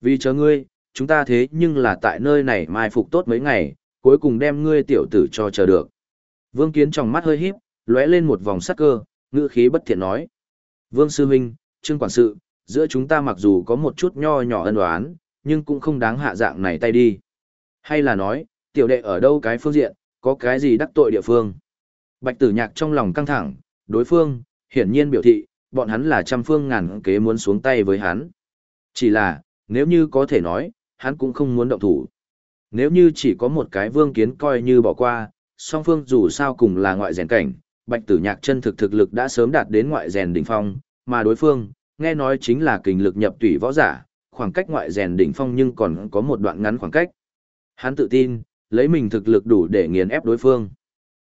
Vì chờ ngươi, chúng ta thế nhưng là tại nơi này mai phục tốt mấy ngày, cuối cùng đem ngươi tiểu tử cho chờ được. Vương Kiến trong mắt hơi híp, lóe lên một vòng sắc cơ, ngữ khí bất thiện nói. Vương Sư Huynh, Trương Quản sự, giữa chúng ta mặc dù có một chút nho nhỏ ân oán, nhưng cũng không đáng hạ dạng này tay đi. Hay là nói, tiểu đệ ở đâu cái phương diện, có cái gì đắc tội địa phương. Bạch tử nhạc trong lòng căng thẳng, đối phương, hiển nhiên biểu thị, bọn hắn là trăm phương ngàn kế muốn xuống tay với hắn. Chỉ là, nếu như có thể nói, hắn cũng không muốn động thủ. Nếu như chỉ có một cái vương kiến coi như bỏ qua, song phương dù sao cùng là ngoại rèn cảnh, bạch tử nhạc chân thực thực lực đã sớm đạt đến ngoại rèn đỉnh phong, mà đối phương, nghe nói chính là kình lực nhập tủy võ giả, khoảng cách ngoại rèn đỉnh phong nhưng còn có một đoạn ngắn khoảng cách. Hắn tự tin, lấy mình thực lực đủ để nghiền ép đối phương.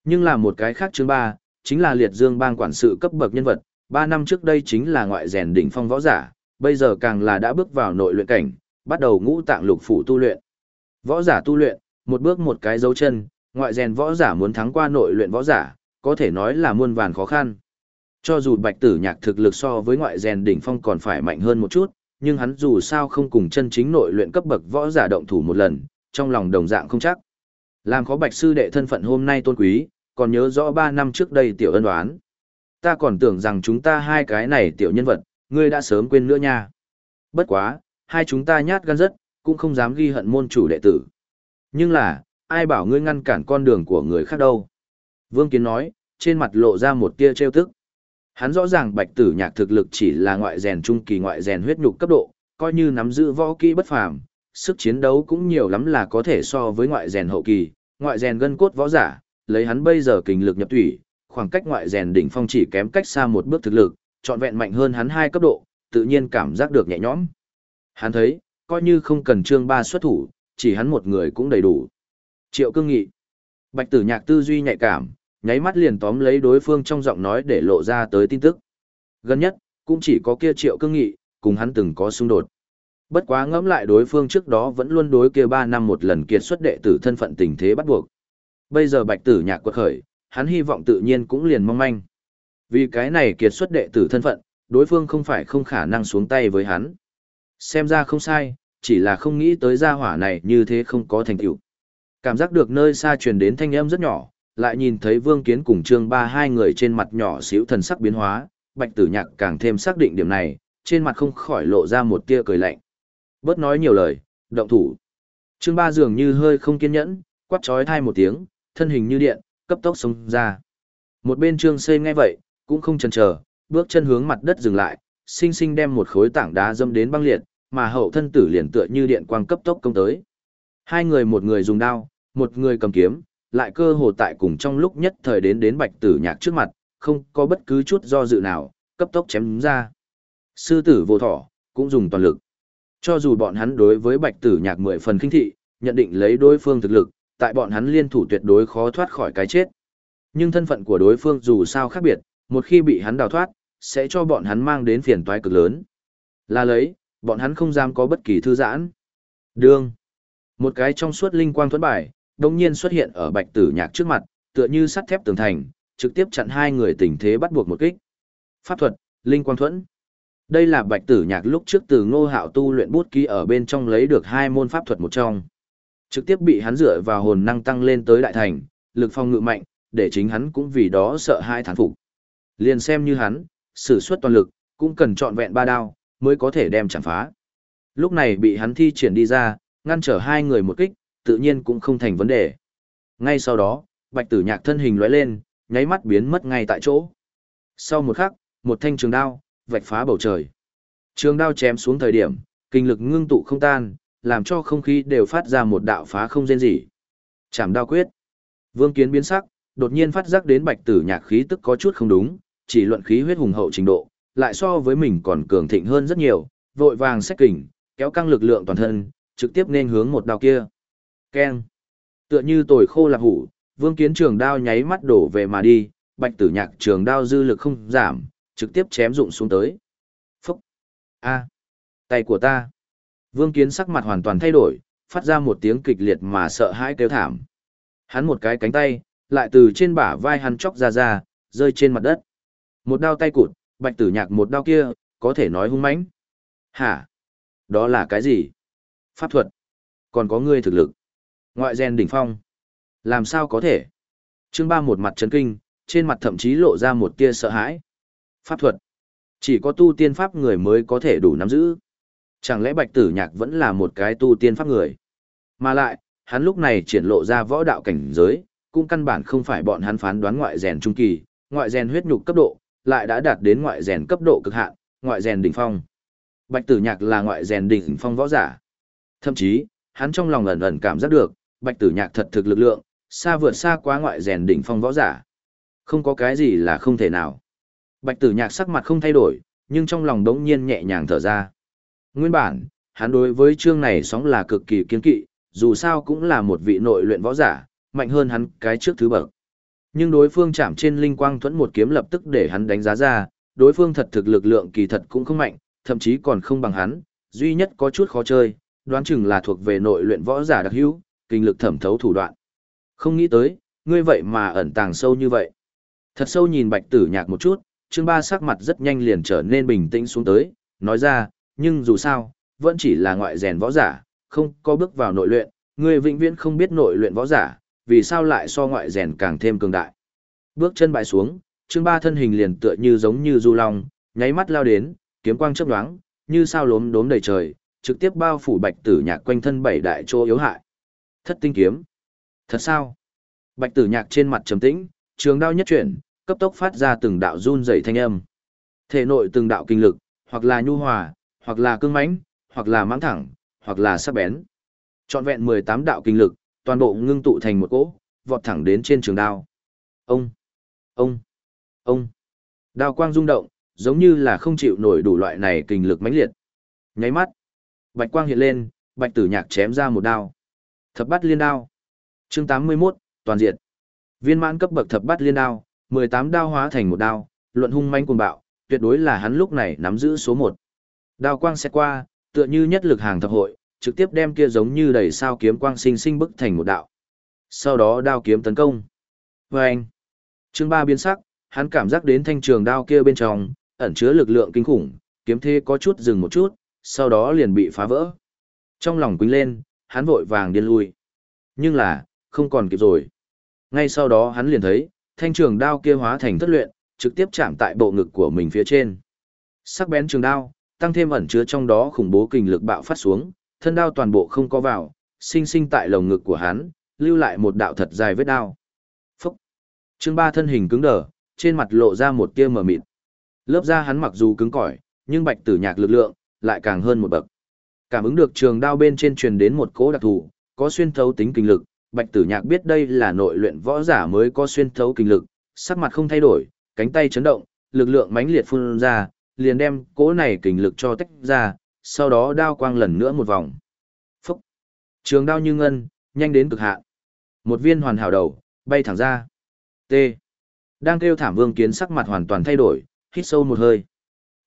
Nhưng là một cái khác chương ba, chính là liệt dương bang quản sự cấp bậc nhân vật, ba năm trước đây chính là ngoại rèn đỉnh phong võ giả, bây giờ càng là đã bước vào nội luyện cảnh, bắt đầu ngũ tạng lục phủ tu luyện. Võ giả tu luyện, một bước một cái dấu chân, ngoại rèn võ giả muốn thắng qua nội luyện võ giả, có thể nói là muôn vàn khó khăn. Cho dù bạch tử nhạc thực lực so với ngoại rèn đỉnh phong còn phải mạnh hơn một chút, nhưng hắn dù sao không cùng chân chính nội luyện cấp bậc võ giả động thủ một lần, trong lòng đồng dạng không chắc. Làm khó bạch sư đệ thân phận hôm nay tôn quý, còn nhớ rõ ba năm trước đây tiểu ân đoán. Ta còn tưởng rằng chúng ta hai cái này tiểu nhân vật, ngươi đã sớm quên nữa nha. Bất quá, hai chúng ta nhát gan rất, cũng không dám ghi hận môn chủ đệ tử. Nhưng là, ai bảo ngươi ngăn cản con đường của người khác đâu. Vương Kiến nói, trên mặt lộ ra một tia trêu tức. Hắn rõ ràng bạch tử nhạc thực lực chỉ là ngoại rèn trung kỳ ngoại rèn huyết nhục cấp độ, coi như nắm giữ võ kỹ bất phàm, sức chiến đấu cũng nhiều lắm là có thể so với ngoại rèn hậu kỳ, ngoại rèn gân cốt võ giả, lấy hắn bây giờ kình lực nhập thủy, khoảng cách ngoại rèn đỉnh phong chỉ kém cách xa một bước thực lực, trọn vẹn mạnh hơn hắn hai cấp độ, tự nhiên cảm giác được nhẹ nhõm. Hắn thấy, coi như không cần trương ba xuất thủ, chỉ hắn một người cũng đầy đủ. Triệu cương nghị. Bạch tử nhạc tư duy nhạy cảm, nháy mắt liền tóm lấy đối phương trong giọng nói để lộ ra tới tin tức. Gần nhất, cũng chỉ có kia triệu cương nghị, cùng hắn từng có xung đột. Bất quá ngẫm lại đối phương trước đó vẫn luôn đối kia 3 năm một lần kiệt xuất đệ tử thân phận tình thế bắt buộc. Bây giờ bạch tử nhạc quật khởi, hắn hy vọng tự nhiên cũng liền mong manh. Vì cái này kiệt xuất đệ tử thân phận, đối phương không phải không khả năng xuống tay với hắn. Xem ra không sai, chỉ là không nghĩ tới gia hỏa này như thế không có thành tựu. Cảm giác được nơi xa truyền đến thanh âm rất nhỏ, lại nhìn thấy Vương Kiến cùng Trương Ba hai người trên mặt nhỏ xíu thần sắc biến hóa, Bạch Tử Nhạc càng thêm xác định điểm này, trên mặt không khỏi lộ ra một tia cười lạnh. Bớt nói nhiều lời, động thủ. Trương Ba dường như hơi không kiên nhẫn, quát chói thai một tiếng, thân hình như điện, cấp tốc xông ra. Một bên Trương Xây nghe vậy, cũng không chần chờ, bước chân hướng mặt đất dừng lại, sinh sinh đem một khối tảng đá dâm đến băng liệt, mà hậu thân tử liền tựa như điện quang cấp tốc công tới. Hai người một người dùng đao, một người cầm kiếm, lại cơ hồ tại cùng trong lúc nhất thời đến đến bạch tử nhạc trước mặt, không có bất cứ chút do dự nào, cấp tốc chém ra. Sư tử vô thỏ, cũng dùng toàn lực. Cho dù bọn hắn đối với bạch tử nhạc mười phần kinh thị, nhận định lấy đối phương thực lực, tại bọn hắn liên thủ tuyệt đối khó thoát khỏi cái chết. Nhưng thân phận của đối phương dù sao khác biệt, một khi bị hắn đào thoát, sẽ cho bọn hắn mang đến phiền toái cực lớn. Là lấy, bọn hắn không dám có bất kỳ thư giãn. Đương. Một cái trong suốt linh quang thuẫn bài, đồng nhiên xuất hiện ở bạch tử nhạc trước mặt, tựa như sắt thép tường thành, trực tiếp chặn hai người tình thế bắt buộc một kích. Pháp thuật, linh quang thuẫn. Đây là bạch tử nhạc lúc trước từ ngô hạo tu luyện bút ký ở bên trong lấy được hai môn pháp thuật một trong. Trực tiếp bị hắn dựa vào hồn năng tăng lên tới đại thành, lực phong ngự mạnh, để chính hắn cũng vì đó sợ hai thán phục. Liền xem như hắn, sử xuất toàn lực, cũng cần chọn vẹn ba đao, mới có thể đem chạm phá. Lúc này bị hắn thi triển đi ra, ngăn trở hai người một kích, tự nhiên cũng không thành vấn đề. Ngay sau đó, bạch tử nhạc thân hình lóe lên, nháy mắt biến mất ngay tại chỗ. Sau một khắc, một thanh trường đao, vạch phá bầu trời. Trường đao chém xuống thời điểm, kinh lực ngưng tụ không tan, làm cho không khí đều phát ra một đạo phá không rên rỉ. Chảm đao quyết. Vương Kiến biến sắc, đột nhiên phát giác đến bạch tử nhạc khí tức có chút không đúng, chỉ luận khí huyết hùng hậu trình độ, lại so với mình còn cường thịnh hơn rất nhiều, vội vàng xách kình, kéo căng lực lượng toàn thân, trực tiếp nên hướng một đao kia. Keng. Tựa như tồi khô lạc hủ, vương kiến trường đao nháy mắt đổ về mà đi, bạch tử nhạc trường đao dư lực không giảm, trực tiếp chém rụng xuống tới. Phúc. A. Tay của ta. Vương kiến sắc mặt hoàn toàn thay đổi, phát ra một tiếng kịch liệt mà sợ hãi kêu thảm. Hắn một cái cánh tay, lại từ trên bả vai hắn chóc ra ra, rơi trên mặt đất. Một đao tay cụt, bạch tử nhạc một đao kia, có thể nói hung mãnh. Hả? Đó là cái gì? Pháp thuật. Còn có ngươi thực lực. Ngoại gen đỉnh phong. Làm sao có thể? Chương ba một mặt chấn kinh, trên mặt thậm chí lộ ra một tia sợ hãi. Pháp thuật. Chỉ có tu tiên pháp người mới có thể đủ nắm giữ. Chẳng lẽ bạch tử nhạc vẫn là một cái tu tiên pháp người? Mà lại, hắn lúc này triển lộ ra võ đạo cảnh giới, cũng căn bản không phải bọn hắn phán đoán ngoại rèn trung kỳ, ngoại rèn huyết nhục cấp độ, lại đã đạt đến ngoại rèn cấp độ cực hạn, ngoại rèn đỉnh phong. Bạch Tử Nhạc là ngoại rèn đỉnh phong võ giả. Thậm chí, hắn trong lòng ẩn ẩn cảm giác được, Bạch Tử Nhạc thật thực lực lượng, xa vượt xa quá ngoại rèn đỉnh phong võ giả. Không có cái gì là không thể nào. Bạch Tử Nhạc sắc mặt không thay đổi, nhưng trong lòng đống nhiên nhẹ nhàng thở ra. Nguyên bản, hắn đối với chương này sóng là cực kỳ kiên kỵ, dù sao cũng là một vị nội luyện võ giả, mạnh hơn hắn cái trước thứ bậc. Nhưng đối phương chạm trên linh quang thuẫn một kiếm lập tức để hắn đánh giá ra, đối phương thật thực lực lượng kỳ thật cũng không mạnh, thậm chí còn không bằng hắn, duy nhất có chút khó chơi, đoán chừng là thuộc về nội luyện võ giả đặc hữu, kinh lực thẩm thấu thủ đoạn. Không nghĩ tới, ngươi vậy mà ẩn tàng sâu như vậy. Thật sâu nhìn Bạch Tử Nhạc một chút, Trương Ba sắc mặt rất nhanh liền trở nên bình tĩnh xuống tới, nói ra, nhưng dù sao, vẫn chỉ là ngoại rèn võ giả, không có bước vào nội luyện, ngươi vĩnh viễn không biết nội luyện võ giả, vì sao lại so ngoại rèn càng thêm cường đại. Bước chân bại xuống, Trương Ba thân hình liền tựa như giống như du long, nháy mắt lao đến, kiếm quang chớp nhoáng, như sao lốm đốm đầy trời, trực tiếp bao phủ Bạch Tử Nhạc quanh thân bảy đại chỗ yếu hại. Thất tinh kiếm. Thật sao? Bạch Tử Nhạc trên mặt trầm tĩnh, trường đao nhất chuyển, cấp tốc phát ra từng đạo run rẩy thanh âm. Thể nội từng đạo kinh lực, hoặc là nhu hòa, hoặc là cương mãnh, hoặc là mãng thẳng, hoặc là sắc bén. Trọn vẹn 18 đạo kinh lực, toàn bộ ngưng tụ thành một cỗ, vọt thẳng đến trên trường đao. Ông, ông, ông. Đao quang rung động, giống như là không chịu nổi đủ loại này kinh lực mãnh liệt. Nháy mắt, bạch quang hiện lên, bạch tử nhạc chém ra một đao. Thập bát liên đao. Chương 81, toàn diện. Viên mãn cấp bậc thập bát liên đao, 18 đao hóa thành một đao, luận hung manh cuồng bạo, tuyệt đối là hắn lúc này nắm giữ số 1. Đao quang sẽ qua, tựa như nhất lực hàng thập hội, trực tiếp đem kia giống như đầy sao kiếm quang sinh sinh bức thành một đạo. Sau đó đao kiếm tấn công. Và anh, chương ba biến sắc, hắn cảm giác đến thanh trường đao kia bên trong, ẩn chứa lực lượng kinh khủng, kiếm thế có chút dừng một chút, sau đó liền bị phá vỡ. Trong lòng quính lên, hắn vội vàng điên lui. Nhưng là, không còn kịp rồi. Ngay sau đó hắn liền thấy, thanh trường đao kia hóa thành thất luyện, trực tiếp chạm tại bộ ngực của mình phía trên. Sắc bén trường đao, tăng thêm ẩn chứa trong đó khủng bố kình lực bạo phát xuống, thân đao toàn bộ không có vào, sinh sinh tại lồng ngực của hắn, lưu lại một đạo thật dài vết đao. Phúc! Chương ba thân hình cứng đờ, trên mặt lộ ra một tia mờ mịt. Lớp da hắn mặc dù cứng cỏi, nhưng bạch tử nhạc lực lượng, lại càng hơn một bậc. Cảm ứng được trường đao bên trên truyền đến một cỗ đặc thù, có xuyên thấu tính kinh lực, bạch tử nhạc biết đây là nội luyện võ giả mới có xuyên thấu kinh lực, sắc mặt không thay đổi, cánh tay chấn động, lực lượng mãnh liệt phun ra, liền đem cỗ này kinh lực cho tách ra, sau đó đao quang lần nữa một vòng. Phúc! Trường đao như ngân, nhanh đến cực hạn. Một viên hoàn hảo đầu, bay thẳng ra. T. Đang kêu thảm vương kiến sắc mặt hoàn toàn thay đổi, hít sâu một hơi.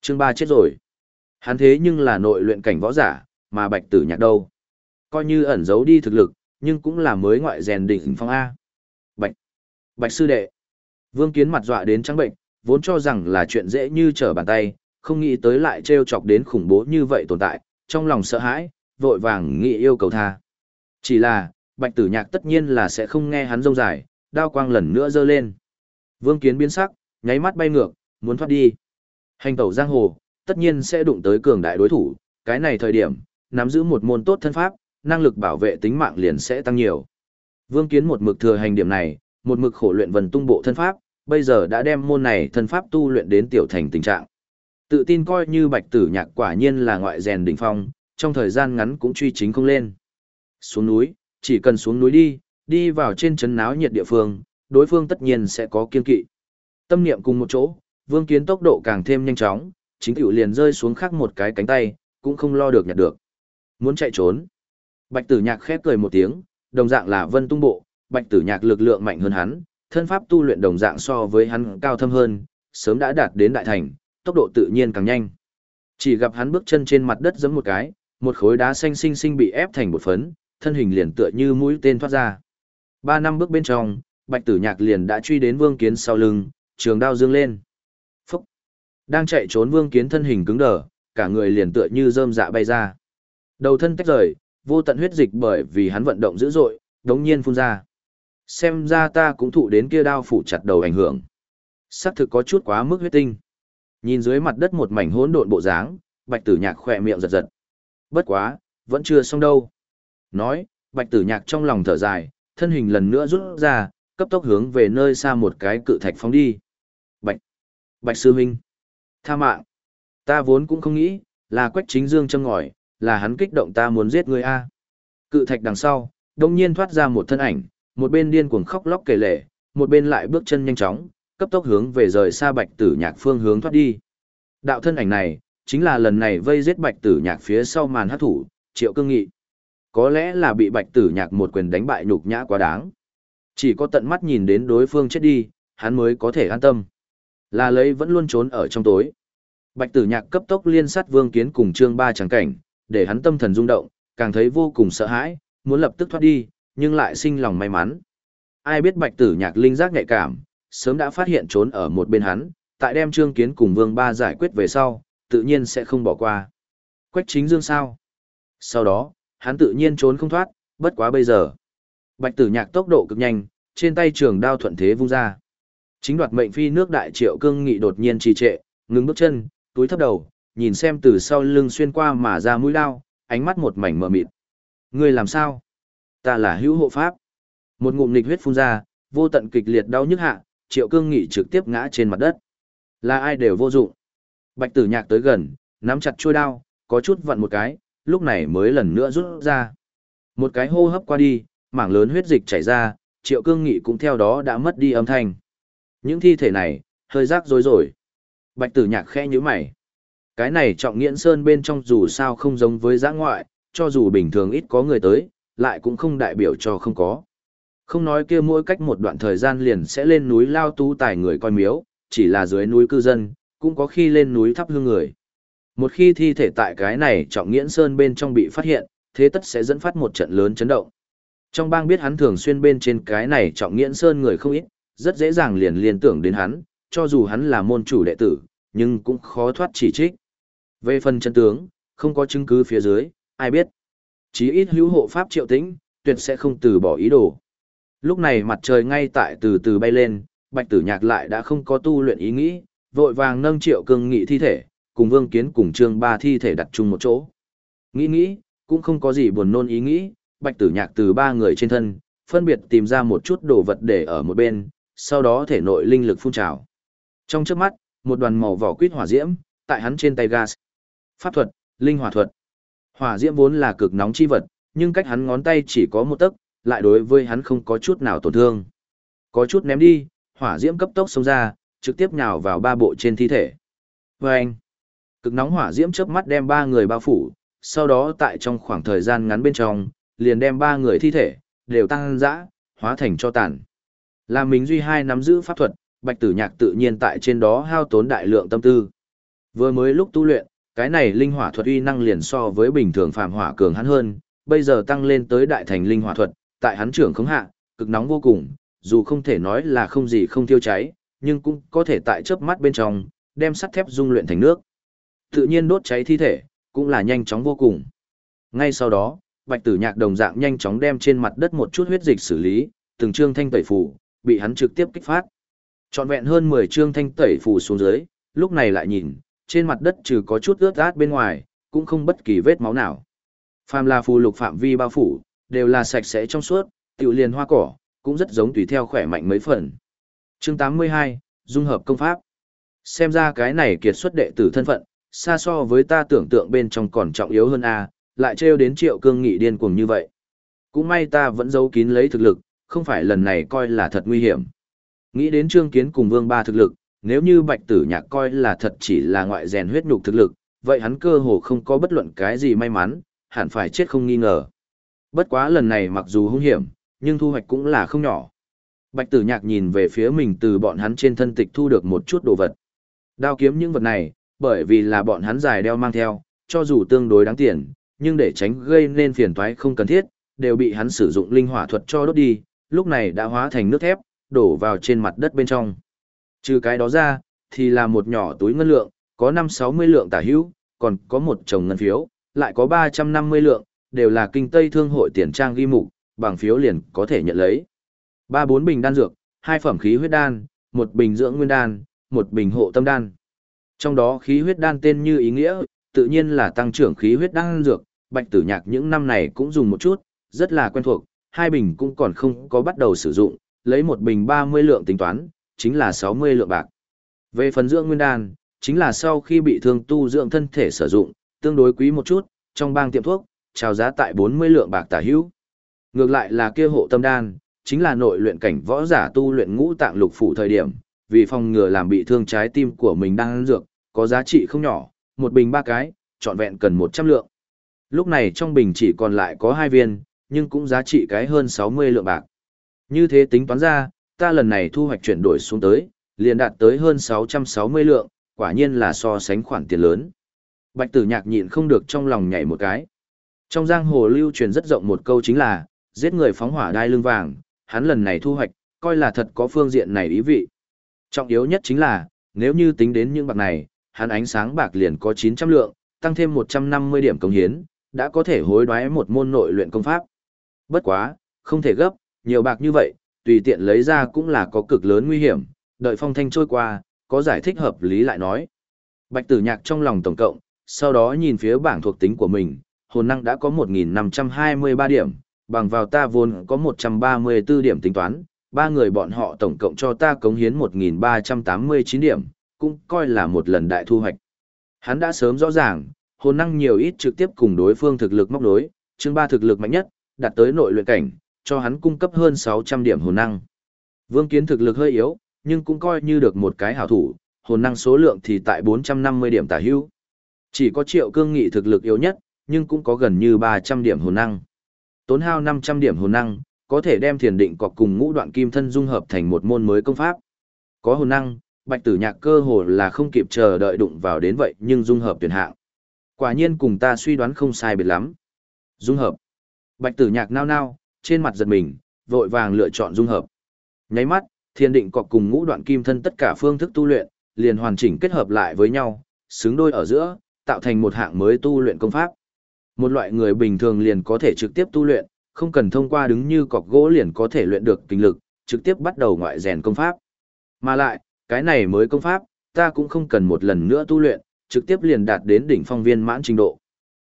Chương ba chết rồi. Hắn thế nhưng là nội luyện cảnh võ giả, mà bạch tử nhạc đâu. Coi như ẩn giấu đi thực lực, nhưng cũng là mới ngoại rèn đỉnh phong A. Bạch. Bạch sư đệ. Vương kiến mặt dọa đến trắng bệnh, vốn cho rằng là chuyện dễ như trở bàn tay, không nghĩ tới lại trêu chọc đến khủng bố như vậy tồn tại, trong lòng sợ hãi, vội vàng nghĩ yêu cầu tha. Chỉ là, bạch tử nhạc tất nhiên là sẽ không nghe hắn rông dài, đao quang lần nữa dơ lên. Vương kiến biến sắc, nháy mắt bay ngược, muốn thoát đi. Hành tẩu giang hồ, tất nhiên sẽ đụng tới cường đại đối thủ, cái này thời điểm, nắm giữ một môn tốt thân pháp, năng lực bảo vệ tính mạng liền sẽ tăng nhiều. Vương kiến một mực thừa hành điểm này, một mực khổ luyện vần tung bộ thân pháp, bây giờ đã đem môn này thân pháp tu luyện đến tiểu thành tình trạng. Tự tin coi như bạch tử nhạc quả nhiên là ngoại rèn đỉnh phong, trong thời gian ngắn cũng truy chính không lên. Xuống núi, chỉ cần xuống núi đi, đi vào trên trấn náo nhiệt địa phương, đối phương tất nhiên sẽ có kiên kỵ. Tâm niệm cùng một chỗ, vương kiến tốc độ càng thêm nhanh chóng, chính tiểu liền rơi xuống khác một cái cánh tay, cũng không lo được nhặt được. Muốn chạy trốn. Bạch tử nhạc khép cười một tiếng, đồng dạng là vân tung bộ, bạch tử nhạc lực lượng mạnh hơn hắn, thân pháp tu luyện đồng dạng so với hắn cao thâm hơn, sớm đã đạt đến đại thành, tốc độ tự nhiên càng nhanh. Chỉ gặp hắn bước chân trên mặt đất giẫm một cái, một khối đá xanh xinh xinh bị ép thành một phấn, thân hình liền tựa như mũi tên thoát ra. Ba năm bước bên trong, Bạch Tử Nhạc liền đã truy đến Vương Kiến sau lưng, trường đao dương lên. Phúc! Đang chạy trốn Vương Kiến thân hình cứng đờ, cả người liền tựa như rơm dạ bay ra. Đầu thân tách rời, vô tận huyết dịch bởi vì hắn vận động dữ dội, đống nhiên phun ra. Xem ra ta cũng thụ đến kia đao phủ chặt đầu ảnh hưởng. Sắc thực có chút quá mức huyết tinh. Nhìn dưới mặt đất một mảnh hỗn độn bộ dáng, bạch tử nhạc khỏe miệng giật giật. Bất quá, vẫn chưa xong đâu. Nói, bạch tử nhạc trong lòng thở dài, thân hình lần nữa rút ra, cấp tốc hướng về nơi xa một cái cự thạch phóng đi. Bạch, bạch sư huynh, tha mạng. Ta vốn cũng không nghĩ, là quách chính dương châm ngòi, là hắn kích động ta muốn giết ngươi a. Cự thạch đằng sau, đông nhiên thoát ra một thân ảnh, một bên điên cuồng khóc lóc kể lể, một bên lại bước chân nhanh chóng, cấp tốc hướng về rời xa bạch tử nhạc phương hướng thoát đi. Đạo thân ảnh này, chính là lần này vây giết bạch tử nhạc phía sau màn hát thủ, triệu cương nghị. Có lẽ là bị bạch tử nhạc một quyền đánh bại nhục nhã quá đáng. Chỉ có tận mắt nhìn đến đối phương chết đi, hắn mới có thể an tâm. Là lấy vẫn luôn trốn ở trong tối. Bạch tử nhạc cấp tốc liên sát vương kiến cùng trương ba trắng cảnh, để hắn tâm thần rung động, càng thấy vô cùng sợ hãi, muốn lập tức thoát đi, nhưng lại sinh lòng may mắn. Ai biết bạch tử nhạc linh giác nhạy cảm, sớm đã phát hiện trốn ở một bên hắn, tại đem trương kiến cùng vương ba giải quyết về sau, tự nhiên sẽ không bỏ qua. Quách chính dương sao? Sau đó, hắn tự nhiên trốn không thoát, bất quá bây giờ. Bạch tử nhạc tốc độ cực nhanh, trên tay trường đao thuận thế vung ra. Chính đoạt mệnh phi nước đại triệu cương nghị đột nhiên trì trệ, ngừng bước chân, túi thấp đầu, nhìn xem từ sau lưng xuyên qua mà ra mũi đao, ánh mắt một mảnh mờ mịt. Ngươi làm sao? Ta là hữu hộ pháp. Một ngụm nịch huyết phun ra, vô tận kịch liệt đau nhức hạ, triệu cương nghị trực tiếp ngã trên mặt đất. Là ai đều vô dụng. Bạch tử nhạc tới gần, nắm chặt chuôi đao, có chút vặn một cái, lúc này mới lần nữa rút ra. Một cái hô hấp qua đi, mảng lớn huyết dịch chảy ra, triệu cương nghị cũng theo đó đã mất đi âm thanh. Những thi thể này, hơi rác rối rồi. Bạch tử nhạc khẽ nhíu mày. Cái này trọng nghiễn sơn bên trong dù sao không giống với giã ngoại, cho dù bình thường ít có người tới, lại cũng không đại biểu cho không có. Không nói kia mỗi cách một đoạn thời gian liền sẽ lên núi lao tu tài người coi miếu, chỉ là dưới núi cư dân, cũng có khi lên núi thắp hương người. Một khi thi thể tại cái này trọng nghiễn sơn bên trong bị phát hiện, thế tất sẽ dẫn phát một trận lớn chấn động. Trong bang biết hắn thường xuyên bên trên cái này trọng nghiễn sơn người không ít, rất dễ dàng liền liên tưởng đến hắn, cho dù hắn là môn chủ đệ tử, nhưng cũng khó thoát chỉ trích. Về phần chân tướng, không có chứng cứ phía dưới, ai biết. Chí ít hữu hộ pháp triệu tĩnh, tuyệt sẽ không từ bỏ ý đồ. Lúc này mặt trời ngay tại từ từ bay lên, bạch tử nhạc lại đã không có tu luyện ý nghĩ, vội vàng nâng triệu cương nghị thi thể, cùng vương kiến cùng trương ba thi thể đặt chung một chỗ. Nghĩ nghĩ, cũng không có gì buồn nôn ý nghĩ, bạch tử nhạc từ ba người trên thân, phân biệt tìm ra một chút đồ vật để ở một bên, sau đó thể nội linh lực phun trào. Trong trước mắt, một đoàn màu vỏ quýt hỏa diễm, tại hắn trên tay gas. Pháp thuật, linh hỏa thuật. Hỏa diễm vốn là cực nóng chi vật, nhưng cách hắn ngón tay chỉ có một tấc, lại đối với hắn không có chút nào tổn thương. Có chút ném đi, hỏa diễm cấp tốc xông ra, trực tiếp nhào vào ba bộ trên thi thể. Vâng! anh, cực nóng hỏa diễm chớp mắt đem ba người bao phủ, sau đó tại trong khoảng thời gian ngắn bên trong, liền đem ba người thi thể, đều tăng dã, hóa thành cho tàn. Là mình duy hai nắm giữ pháp thuật, bạch tử nhạc tự nhiên tại trên đó hao tốn đại lượng tâm tư. Vừa mới lúc tu luyện, cái này linh hỏa thuật uy năng liền so với bình thường phàm hỏa cường hắn hơn, bây giờ tăng lên tới đại thành linh hỏa thuật, tại hắn trưởng không hạ, cực nóng vô cùng, dù không thể nói là không gì không tiêu cháy, nhưng cũng có thể tại chớp mắt bên trong, đem sắt thép dung luyện thành nước. Tự nhiên đốt cháy thi thể, cũng là nhanh chóng vô cùng. Ngay sau đó, Bạch Tử Nhạc đồng dạng nhanh chóng đem trên mặt đất một chút huyết dịch xử lý, từng trương thanh tẩy phủ, bị hắn trực tiếp kích phát. Trọn vẹn hơn 10 trương thanh tẩy phủ xuống dưới, lúc này lại nhìn, trên mặt đất trừ có chút ướt át bên ngoài, cũng không bất kỳ vết máu nào. Phàm là phù lục phạm vi bao phủ, đều là sạch sẽ trong suốt, tiểu liền hoa cỏ, cũng rất giống tùy theo khỏe mạnh mấy phần. Chương 82, Dung hợp công pháp. Xem ra cái này kiệt xuất đệ tử thân phận, xa so với ta tưởng tượng bên trong còn trọng yếu hơn a, lại trêu đến Triệu Cương Nghị điên cuồng như vậy. Cũng may ta vẫn giấu kín lấy thực lực, không phải lần này coi là thật nguy hiểm. Nghĩ đến Trương Kiến cùng Vương Ba thực lực, nếu như Bạch Tử Nhạc coi là thật chỉ là ngoại rèn huyết nhục thực lực, vậy hắn cơ hồ không có bất luận cái gì may mắn, hẳn phải chết không nghi ngờ. Bất quá lần này mặc dù hung hiểm, nhưng thu hoạch cũng là không nhỏ. Bạch tử nhạc nhìn về phía mình từ bọn hắn trên thân tịch thu được một chút đồ vật. Đao kiếm những vật này, bởi vì là bọn hắn dài đeo mang theo, cho dù tương đối đáng tiền, nhưng để tránh gây nên phiền toái không cần thiết, đều bị hắn sử dụng linh hỏa thuật cho đốt đi, lúc này đã hóa thành nước thép, đổ vào trên mặt đất bên trong. Trừ cái đó ra, thì là một nhỏ túi ngân lượng, có 5-60 lượng tả hữu, còn có một chồng ngân phiếu, lại có 350 lượng, đều là kinh tây thương hội tiền trang ghi mục, bằng phiếu liền có thể nhận lấy. Ba bốn bình đan dược, hai phẩm khí huyết đan, một bình dưỡng nguyên đan, một bình hộ tâm đan. Trong đó khí huyết đan tên như ý nghĩa, tự nhiên là tăng trưởng khí huyết đan dược, bạch tử nhạc những năm này cũng dùng một chút, rất là quen thuộc, hai bình cũng còn không có bắt đầu sử dụng, lấy một bình 30 lượng tính toán, chính là 60 lượng bạc. Về phần dưỡng nguyên đan, chính là sau khi bị thương tu dưỡng thân thể sử dụng, tương đối quý một chút, trong bang tiệm thuốc, trao giá tại 40 lượng bạc tả hữu. Ngược lại là kia hộ tâm đan, chính là nội luyện cảnh võ giả tu luyện ngũ tạng lục phủ thời điểm, vì phòng ngừa làm bị thương trái tim của mình đang ăn dược, có giá trị không nhỏ, một bình ba cái, trọn vẹn cần 100 lượng. Lúc này trong bình chỉ còn lại có hai viên, nhưng cũng giá trị cái hơn 60 lượng bạc. Như thế tính toán ra, ta lần này thu hoạch chuyển đổi xuống tới, liền đạt tới hơn 660 lượng, quả nhiên là so sánh khoản tiền lớn. Bạch tử nhạc nhịn không được trong lòng nhảy một cái. Trong giang hồ lưu truyền rất rộng một câu chính là, giết người phóng hỏa đai lưng vàng, hắn lần này thu hoạch, coi là thật có phương diện này ý vị. Trọng yếu nhất chính là, nếu như tính đến những bạc này, hắn ánh sáng bạc liền có 900 lượng, tăng thêm 150 điểm công hiến, đã có thể hối đoái một môn nội luyện công pháp. Bất quá, không thể gấp, nhiều bạc như vậy, tùy tiện lấy ra cũng là có cực lớn nguy hiểm, đợi phong thanh trôi qua, có giải thích hợp lý lại nói. Bạch tử nhạc trong lòng tổng cộng, sau đó nhìn phía bảng thuộc tính của mình, hồn năng đã có 1.523 điểm, bằng vào ta vốn có 134 điểm tính toán, ba người bọn họ tổng cộng cho ta cống hiến 1.389 điểm, cũng coi là một lần đại thu hoạch. Hắn đã sớm rõ ràng, hồn năng nhiều ít trực tiếp cùng đối phương thực lực móc đối, chương ba thực lực mạnh nhất, đạt tới nội luyện cảnh, cho hắn cung cấp hơn 600 điểm hồn năng. Vương Kiến thực lực hơi yếu, nhưng cũng coi như được một cái hảo thủ, hồn năng số lượng thì tại 450 điểm tả hữu. Chỉ có Triệu Cương Nghị thực lực yếu nhất, nhưng cũng có gần như 300 điểm hồn năng. Tốn hao 500 điểm hồn năng, có thể đem thiền định cọc cùng ngũ đoạn kim thân dung hợp thành một môn mới công pháp. Có hồn năng, Bạch Tử Nhạc cơ hồ là không kịp chờ đợi đụng vào đến vậy, nhưng dung hợp tuyển hạng. Quả nhiên cùng ta suy đoán không sai biệt lắm. Dung hợp. Bạch Tử Nhạc nao nao, trên mặt giật mình, vội vàng lựa chọn dung hợp. Nháy mắt, thiền định cọc cùng ngũ đoạn kim thân tất cả phương thức tu luyện, liền hoàn chỉnh kết hợp lại với nhau, xứng đôi ở giữa, tạo thành một hạng mới tu luyện công pháp. Một loại người bình thường liền có thể trực tiếp tu luyện, không cần thông qua đứng như cọc gỗ liền có thể luyện được kinh lực, trực tiếp bắt đầu ngoại rèn công pháp. Mà lại, cái này mới công pháp, ta cũng không cần một lần nữa tu luyện, trực tiếp liền đạt đến đỉnh phong viên mãn trình độ.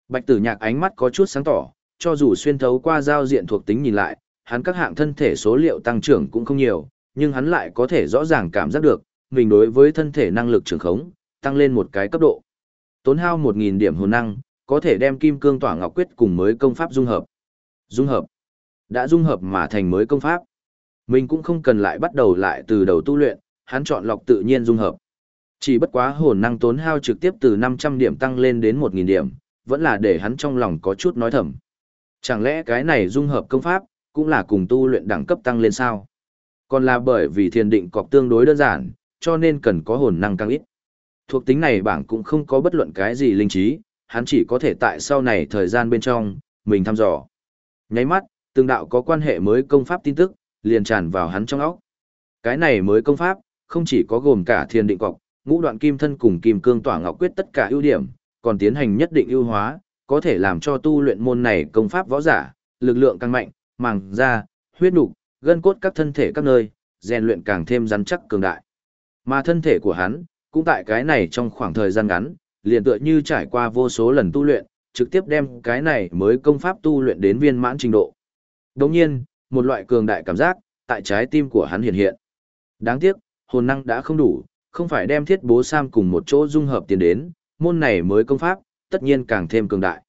Bạch tử nhạc ánh mắt có chút sáng tỏ, cho dù xuyên thấu qua giao diện thuộc tính nhìn lại, hắn các hạng thân thể số liệu tăng trưởng cũng không nhiều, nhưng hắn lại có thể rõ ràng cảm giác được, mình đối với thân thể năng lực trường khống, tăng lên một cái cấp độ. Tốn hao 1.000 điểm hồn năng, có thể đem kim cương tỏa ngọc quyết cùng mới công pháp dung hợp. Dung hợp. Đã dung hợp mà thành mới công pháp. Mình cũng không cần lại bắt đầu lại từ đầu tu luyện, hắn chọn lọc tự nhiên dung hợp. Chỉ bất quá hồn năng tốn hao trực tiếp từ 500 điểm tăng lên đến 1.000 điểm, vẫn là để hắn trong lòng có chút nói thầm. Chẳng lẽ cái này dung hợp công pháp, cũng là cùng tu luyện đẳng cấp tăng lên sao? Còn là bởi vì thiền định cọc tương đối đơn giản, cho nên cần có hồn năng càng ít. Thuộc tính này bảng cũng không có bất luận cái gì linh trí, hắn chỉ có thể tại sau này thời gian bên trong, mình thăm dò. Nháy mắt, từng đạo có quan hệ mới công pháp tin tức, liền tràn vào hắn trong óc. Cái này mới công pháp, không chỉ có gồm cả thiền định cọc, ngũ đoạn kim thân cùng kim cương tỏa ngọc quyết tất cả ưu điểm, còn tiến hành nhất định ưu hóa, có thể làm cho tu luyện môn này công pháp võ giả, lực lượng càng mạnh, màng da, huyết nục, gân cốt các thân thể các nơi, rèn luyện càng thêm rắn chắc cường đại. Mà thân thể của hắn, cũng tại cái này trong khoảng thời gian ngắn, liền tựa như trải qua vô số lần tu luyện, trực tiếp đem cái này mới công pháp tu luyện đến viên mãn trình độ. Đồng nhiên, một loại cường đại cảm giác, tại trái tim của hắn hiện hiện. Đáng tiếc, hồn năng đã không đủ, không phải đem thiết bố Sam cùng một chỗ dung hợp tiền đến, môn này mới công pháp, tất nhiên càng thêm cường đại.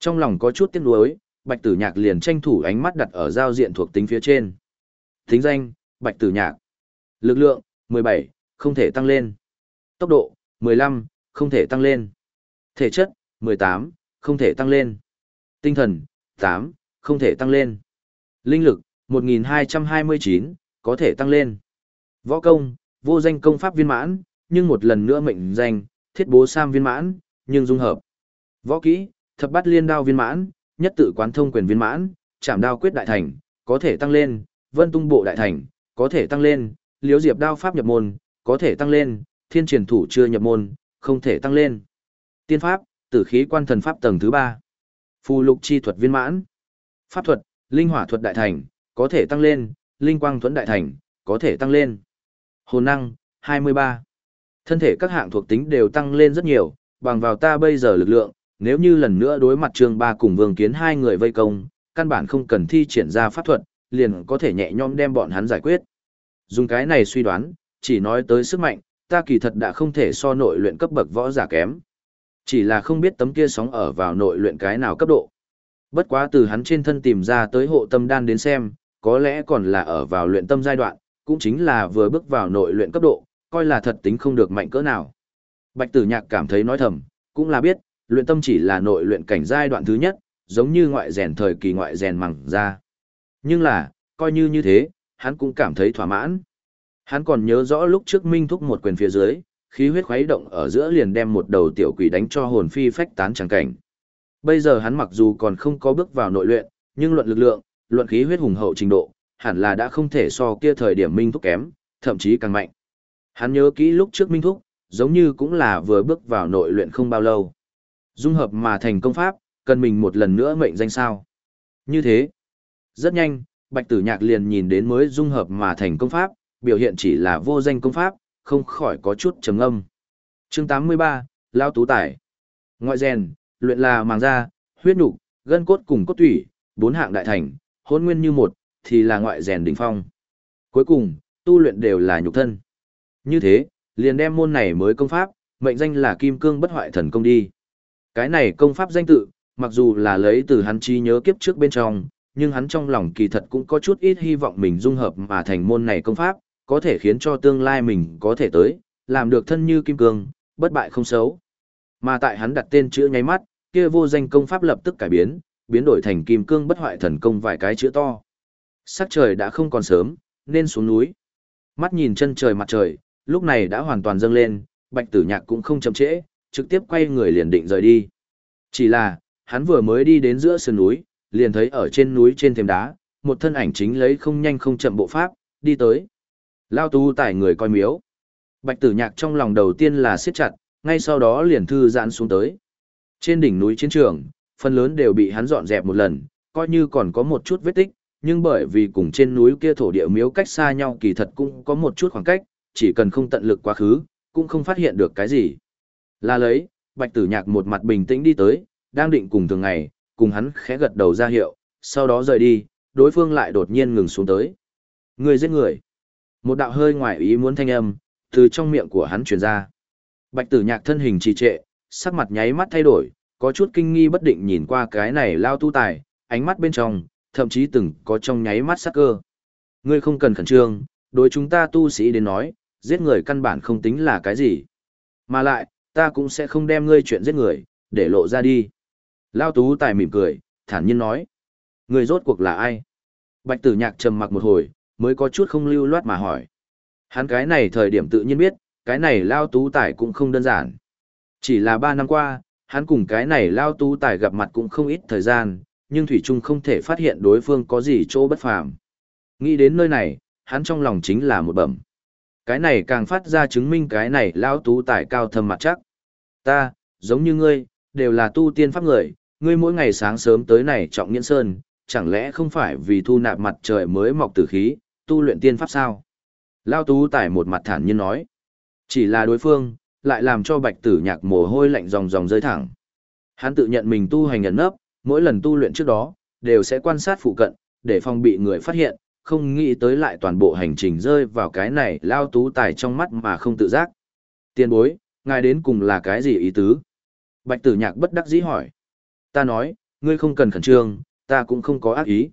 Trong lòng có chút tiếc nuối, Bạch Tử Nhạc liền tranh thủ ánh mắt đặt ở giao diện thuộc tính phía trên. Tính danh, Bạch Tử Nhạc. Lực lượng, 17, không thể tăng lên. Tốc độ, 15, không thể tăng lên. Thể chất, 18, không thể tăng lên. Tinh thần, 8, không thể tăng lên. Linh lực, 1229, có thể tăng lên. Võ công, vô danh công pháp viên mãn, nhưng một lần nữa mệnh danh, thiết bố sam viên mãn, nhưng dung hợp. Võ kỹ, thập bát liên đao viên mãn, nhất tự quán thông quyền viên mãn, chạm đao quyết đại thành, có thể tăng lên, vân tung bộ đại thành, có thể tăng lên, liếu diệp đao pháp nhập môn, có thể tăng lên, thiên triển thủ chưa nhập môn, không thể tăng lên. Tiên pháp, tử khí quan thần pháp tầng thứ ba Phù lục chi thuật viên mãn. Pháp thuật, linh hỏa thuật đại thành, có thể tăng lên, linh quang thuẫn đại thành, có thể tăng lên. Hồn năng, 23. Thân thể các hạng thuộc tính đều tăng lên rất nhiều, bằng vào ta bây giờ lực lượng, nếu như lần nữa đối mặt trường ba cùng vương kiến hai người vây công, căn bản không cần thi triển ra pháp thuật, liền có thể nhẹ nhõm đem bọn hắn giải quyết. Dùng cái này suy đoán, chỉ nói tới sức mạnh, ta kỳ thật đã không thể so nội luyện cấp bậc võ giả kém. Chỉ là không biết tấm kia sóng ở vào nội luyện cái nào cấp độ. Bất quá từ hắn trên thân tìm ra tới hộ tâm đan đến xem, có lẽ còn là ở vào luyện tâm giai đoạn, cũng chính là vừa bước vào nội luyện cấp độ, coi là thật tính không được mạnh cỡ nào. Bạch tử nhạc cảm thấy nói thầm, cũng là biết, luyện tâm chỉ là nội luyện cảnh giai đoạn thứ nhất, giống như ngoại rèn thời kỳ ngoại rèn mẳng ra. Nhưng là, coi như như thế, hắn cũng cảm thấy thỏa mãn. Hắn còn nhớ rõ lúc trước Minh thúc một quyền phía dưới, khí huyết khuấy động ở giữa liền đem một đầu tiểu quỷ đánh cho hồn phi phách tán chẳng cảnh. Bây giờ hắn mặc dù còn không có bước vào nội luyện, nhưng luận lực lượng, luận khí huyết hùng hậu trình độ, hẳn là đã không thể so kia thời điểm Minh thúc kém, thậm chí càng mạnh. Hắn nhớ kỹ lúc trước Minh thúc, giống như cũng là vừa bước vào nội luyện không bao lâu. Dung hợp mà thành công pháp, cần mình một lần nữa mệnh danh sao. Như thế, rất nhanh, Bạch Tử Nhạc liền nhìn đến mới dung hợp mà thành công pháp, biểu hiện chỉ là vô danh công pháp, không khỏi có chút trầm âm. Chương 83, Lao Tú tài, Ngoại rèn, luyện là màng da, huyết nục, gân cốt cùng cốt tủy, bốn hạng đại thành, hôn nguyên như một, thì là ngoại rèn đỉnh phong. Cuối cùng, tu luyện đều là nhục thân. Như thế, liền đem môn này mới công pháp, mệnh danh là Kim Cương Bất Hoại Thần Công đi. Cái này công pháp danh tự, mặc dù là lấy từ hắn trí nhớ kiếp trước bên trong, nhưng hắn trong lòng kỳ thật cũng có chút ít hy vọng mình dung hợp mà thành môn này công pháp, có thể khiến cho tương lai mình có thể tới, làm được thân như kim cương, bất bại không xấu. Mà tại hắn đặt tên chữ nháy mắt, kia vô danh công pháp lập tức cải biến, biến đổi thành kim cương bất hoại thần công vài cái chữ to. Sắc trời đã không còn sớm, nên xuống núi. Mắt nhìn chân trời mặt trời, lúc này đã hoàn toàn dâng lên, bạch tử nhạc cũng không chậm trễ, trực tiếp quay người liền định rời đi. Chỉ là, hắn vừa mới đi đến giữa sườn núi, liền thấy ở trên núi trên thềm đá, một thân ảnh chính lấy không nhanh không chậm bộ pháp, đi tới. Lao tu tải người coi miếu. Bạch tử nhạc trong lòng đầu tiên là siết chặt, ngay sau đó liền thư giãn xuống tới. Trên đỉnh núi chiến trường, phần lớn đều bị hắn dọn dẹp một lần, coi như còn có một chút vết tích, nhưng bởi vì cùng trên núi kia thổ địa miếu cách xa nhau kỳ thật cũng có một chút khoảng cách, chỉ cần không tận lực quá khứ, cũng không phát hiện được cái gì. Là lấy, bạch tử nhạc một mặt bình tĩnh đi tới, đang định cùng thường ngày, cùng hắn khẽ gật đầu ra hiệu, sau đó rời đi, đối phương lại đột nhiên ngừng xuống tới. Người giết người. Một đạo hơi ngoài ý muốn thanh âm, từ trong miệng của hắn truyền ra. Bạch tử nhạc thân hình trì trệ, sắc mặt nháy mắt thay đổi, có chút kinh nghi bất định nhìn qua cái này lao tu tài, ánh mắt bên trong, thậm chí từng có trong nháy mắt sắc cơ. Ngươi không cần khẩn trương, đối chúng ta tu sĩ đến nói, giết người căn bản không tính là cái gì. Mà lại, ta cũng sẽ không đem ngươi chuyện giết người, để lộ ra đi. Lao tú tài mỉm cười, thản nhiên nói. Người rốt cuộc là ai? Bạch tử nhạc trầm mặc một hồi, mới có chút không lưu loát mà hỏi. Hắn cái này thời điểm tự nhiên biết, cái này Lao tú tài cũng không đơn giản. Chỉ là ba năm qua, hắn cùng cái này Lao tú tài gặp mặt cũng không ít thời gian, nhưng Thủy Trung không thể phát hiện đối phương có gì chỗ bất phàm. Nghĩ đến nơi này, hắn trong lòng chính là một bẩm. Cái này càng phát ra chứng minh cái này Lao tú tài cao thâm mặt chắc. Ta, giống như ngươi, đều là tu tiên pháp người, ngươi mỗi ngày sáng sớm tới này trọng nghiễn sơn, chẳng lẽ không phải vì thu nạp mặt trời mới mọc tử khí, tu luyện tiên pháp sao? Lao tú tài một mặt thản nhiên nói. Chỉ là đối phương, lại làm cho bạch tử nhạc mồ hôi lạnh ròng ròng rơi thẳng. Hắn tự nhận mình tu hành nhận nấp, mỗi lần tu luyện trước đó, đều sẽ quan sát phụ cận, để phòng bị người phát hiện, không nghĩ tới lại toàn bộ hành trình rơi vào cái này lao tú tài trong mắt mà không tự giác. Tiên bối, ngài đến cùng là cái gì ý tứ? Bạch tử nhạc bất đắc dĩ hỏi. Ta nói, ngươi không cần khẩn trương, ta cũng không có ác ý.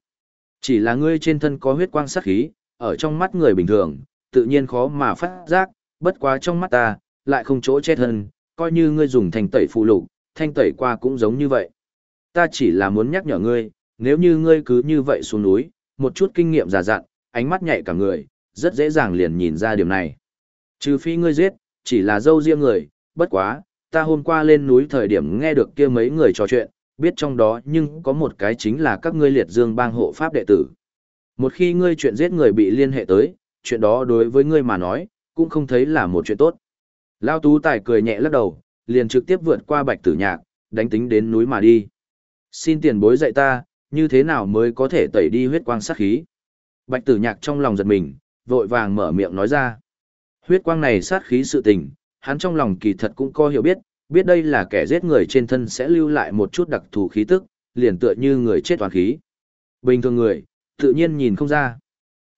Chỉ là ngươi trên thân có huyết quang sát khí, ở trong mắt người bình thường, tự nhiên khó mà phát giác, bất quá trong mắt ta, lại không chỗ che thân, coi như ngươi dùng thanh tẩy phụ lục, thanh tẩy qua cũng giống như vậy. Ta chỉ là muốn nhắc nhở ngươi, nếu như ngươi cứ như vậy xuống núi, một chút kinh nghiệm già dặn, ánh mắt nhạy cả người, rất dễ dàng liền nhìn ra điểm này. Trừ phi ngươi giết, chỉ là dâu riêng người, bất quá, ta hôm qua lên núi thời điểm nghe được kia mấy người trò chuyện, biết trong đó nhưng có một cái chính là các ngươi liệt dương bang hộ pháp đệ tử. Một khi ngươi chuyện giết người bị liên hệ tới, chuyện đó đối với ngươi mà nói, cũng không thấy là một chuyện tốt. Lao tú tài cười nhẹ lắc đầu, liền trực tiếp vượt qua bạch tử nhạc, đánh tính đến núi mà đi. Xin tiền bối dạy ta, như thế nào mới có thể tẩy đi huyết quang sát khí. Bạch tử nhạc trong lòng giật mình, vội vàng mở miệng nói ra. Huyết quang này sát khí sự tình, hắn trong lòng kỳ thật cũng có hiểu biết, biết đây là kẻ giết người trên thân sẽ lưu lại một chút đặc thù khí tức, liền tựa như người chết toàn khí. Bình thường người, tự nhiên nhìn không ra.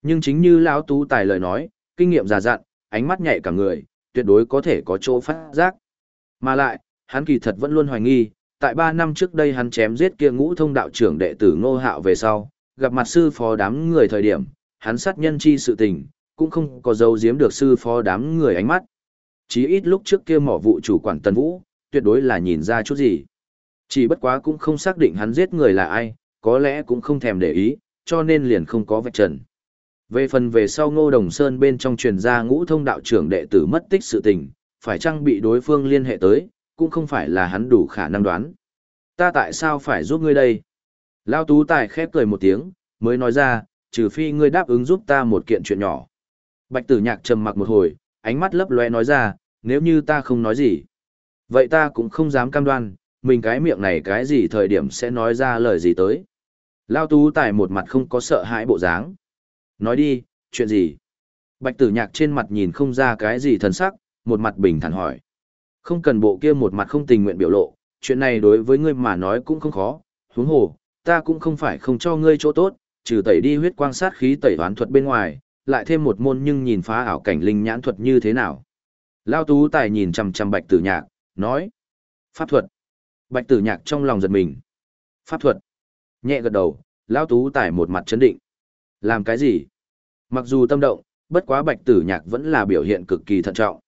Nhưng chính như lão tú tài lời nói, kinh nghiệm già dặn, ánh mắt nhạy cả người, tuyệt đối có thể có chỗ phát giác. Mà lại, hắn kỳ thật vẫn luôn hoài nghi, tại 3 năm trước đây hắn chém giết kia ngũ thông đạo trưởng đệ tử Ngô Hạo về sau, gặp mặt sư phó đám người thời điểm, hắn sát nhân chi sự tình, cũng không có dấu giếm được sư phó đám người ánh mắt. Chí ít lúc trước kia mỏ vụ chủ quản Tần Vũ, tuyệt đối là nhìn ra chút gì. Chỉ bất quá cũng không xác định hắn giết người là ai, có lẽ cũng không thèm để ý, cho nên liền không có vạch trần. Về phần về sau Ngô Đồng Sơn bên trong truyền ra ngũ thông đạo trưởng đệ tử mất tích sự tình, phải chăng bị đối phương liên hệ tới, cũng không phải là hắn đủ khả năng đoán. Ta tại sao phải giúp ngươi đây? Lao Tú Tài khép cười một tiếng, mới nói ra, trừ phi ngươi đáp ứng giúp ta một kiện chuyện nhỏ. Bạch tử nhạc trầm mặc một hồi, ánh mắt lấp lóe nói ra, nếu như ta không nói gì. Vậy ta cũng không dám cam đoan, mình cái miệng này cái gì thời điểm sẽ nói ra lời gì tới. Lao Tú Tài một mặt không có sợ hãi bộ dáng. Nói đi, chuyện gì? Bạch tử nhạc trên mặt nhìn không ra cái gì thần sắc, một mặt bình thản hỏi. Không cần bộ kia một mặt không tình nguyện biểu lộ, chuyện này đối với ngươi mà nói cũng không khó, huống hồ, ta cũng không phải không cho ngươi chỗ tốt, trừ tẩy đi huyết quang sát khí tẩy toán thuật bên ngoài, lại thêm một môn nhưng nhìn phá ảo cảnh linh nhãn thuật như thế nào. Lao tú tài nhìn chằm chằm bạch tử nhạc, nói. Pháp thuật. Bạch tử nhạc trong lòng giật mình. Pháp thuật. Nhẹ gật đầu, Lão tú tài một mặt chấn định. Làm cái gì? Mặc dù tâm động, bất quá bạch tử nhạc vẫn là biểu hiện cực kỳ thận trọng.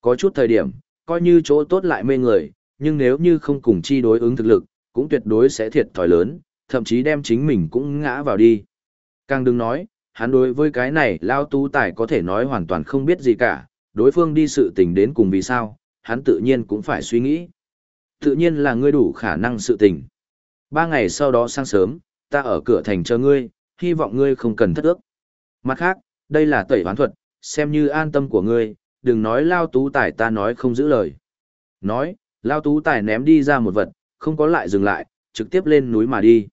Có chút thời điểm, coi như chỗ tốt lại mê người, nhưng nếu như không cùng chi đối ứng thực lực, cũng tuyệt đối sẽ thiệt thòi lớn, thậm chí đem chính mình cũng ngã vào đi. Càng đừng nói, hắn đối với cái này lao tú tài có thể nói hoàn toàn không biết gì cả, đối phương đi sự tình đến cùng vì sao, hắn tự nhiên cũng phải suy nghĩ. Tự nhiên là ngươi đủ khả năng sự tình. Ba ngày sau đó sáng sớm, ta ở cửa thành chờ ngươi, hy vọng ngươi không cần thất ước. Mặt khác, đây là tẩy hoán thuật, xem như an tâm của ngươi, đừng nói lao tú tài ta nói không giữ lời. Nói, lao tú tài ném đi ra một vật, không có lại dừng lại, trực tiếp lên núi mà đi.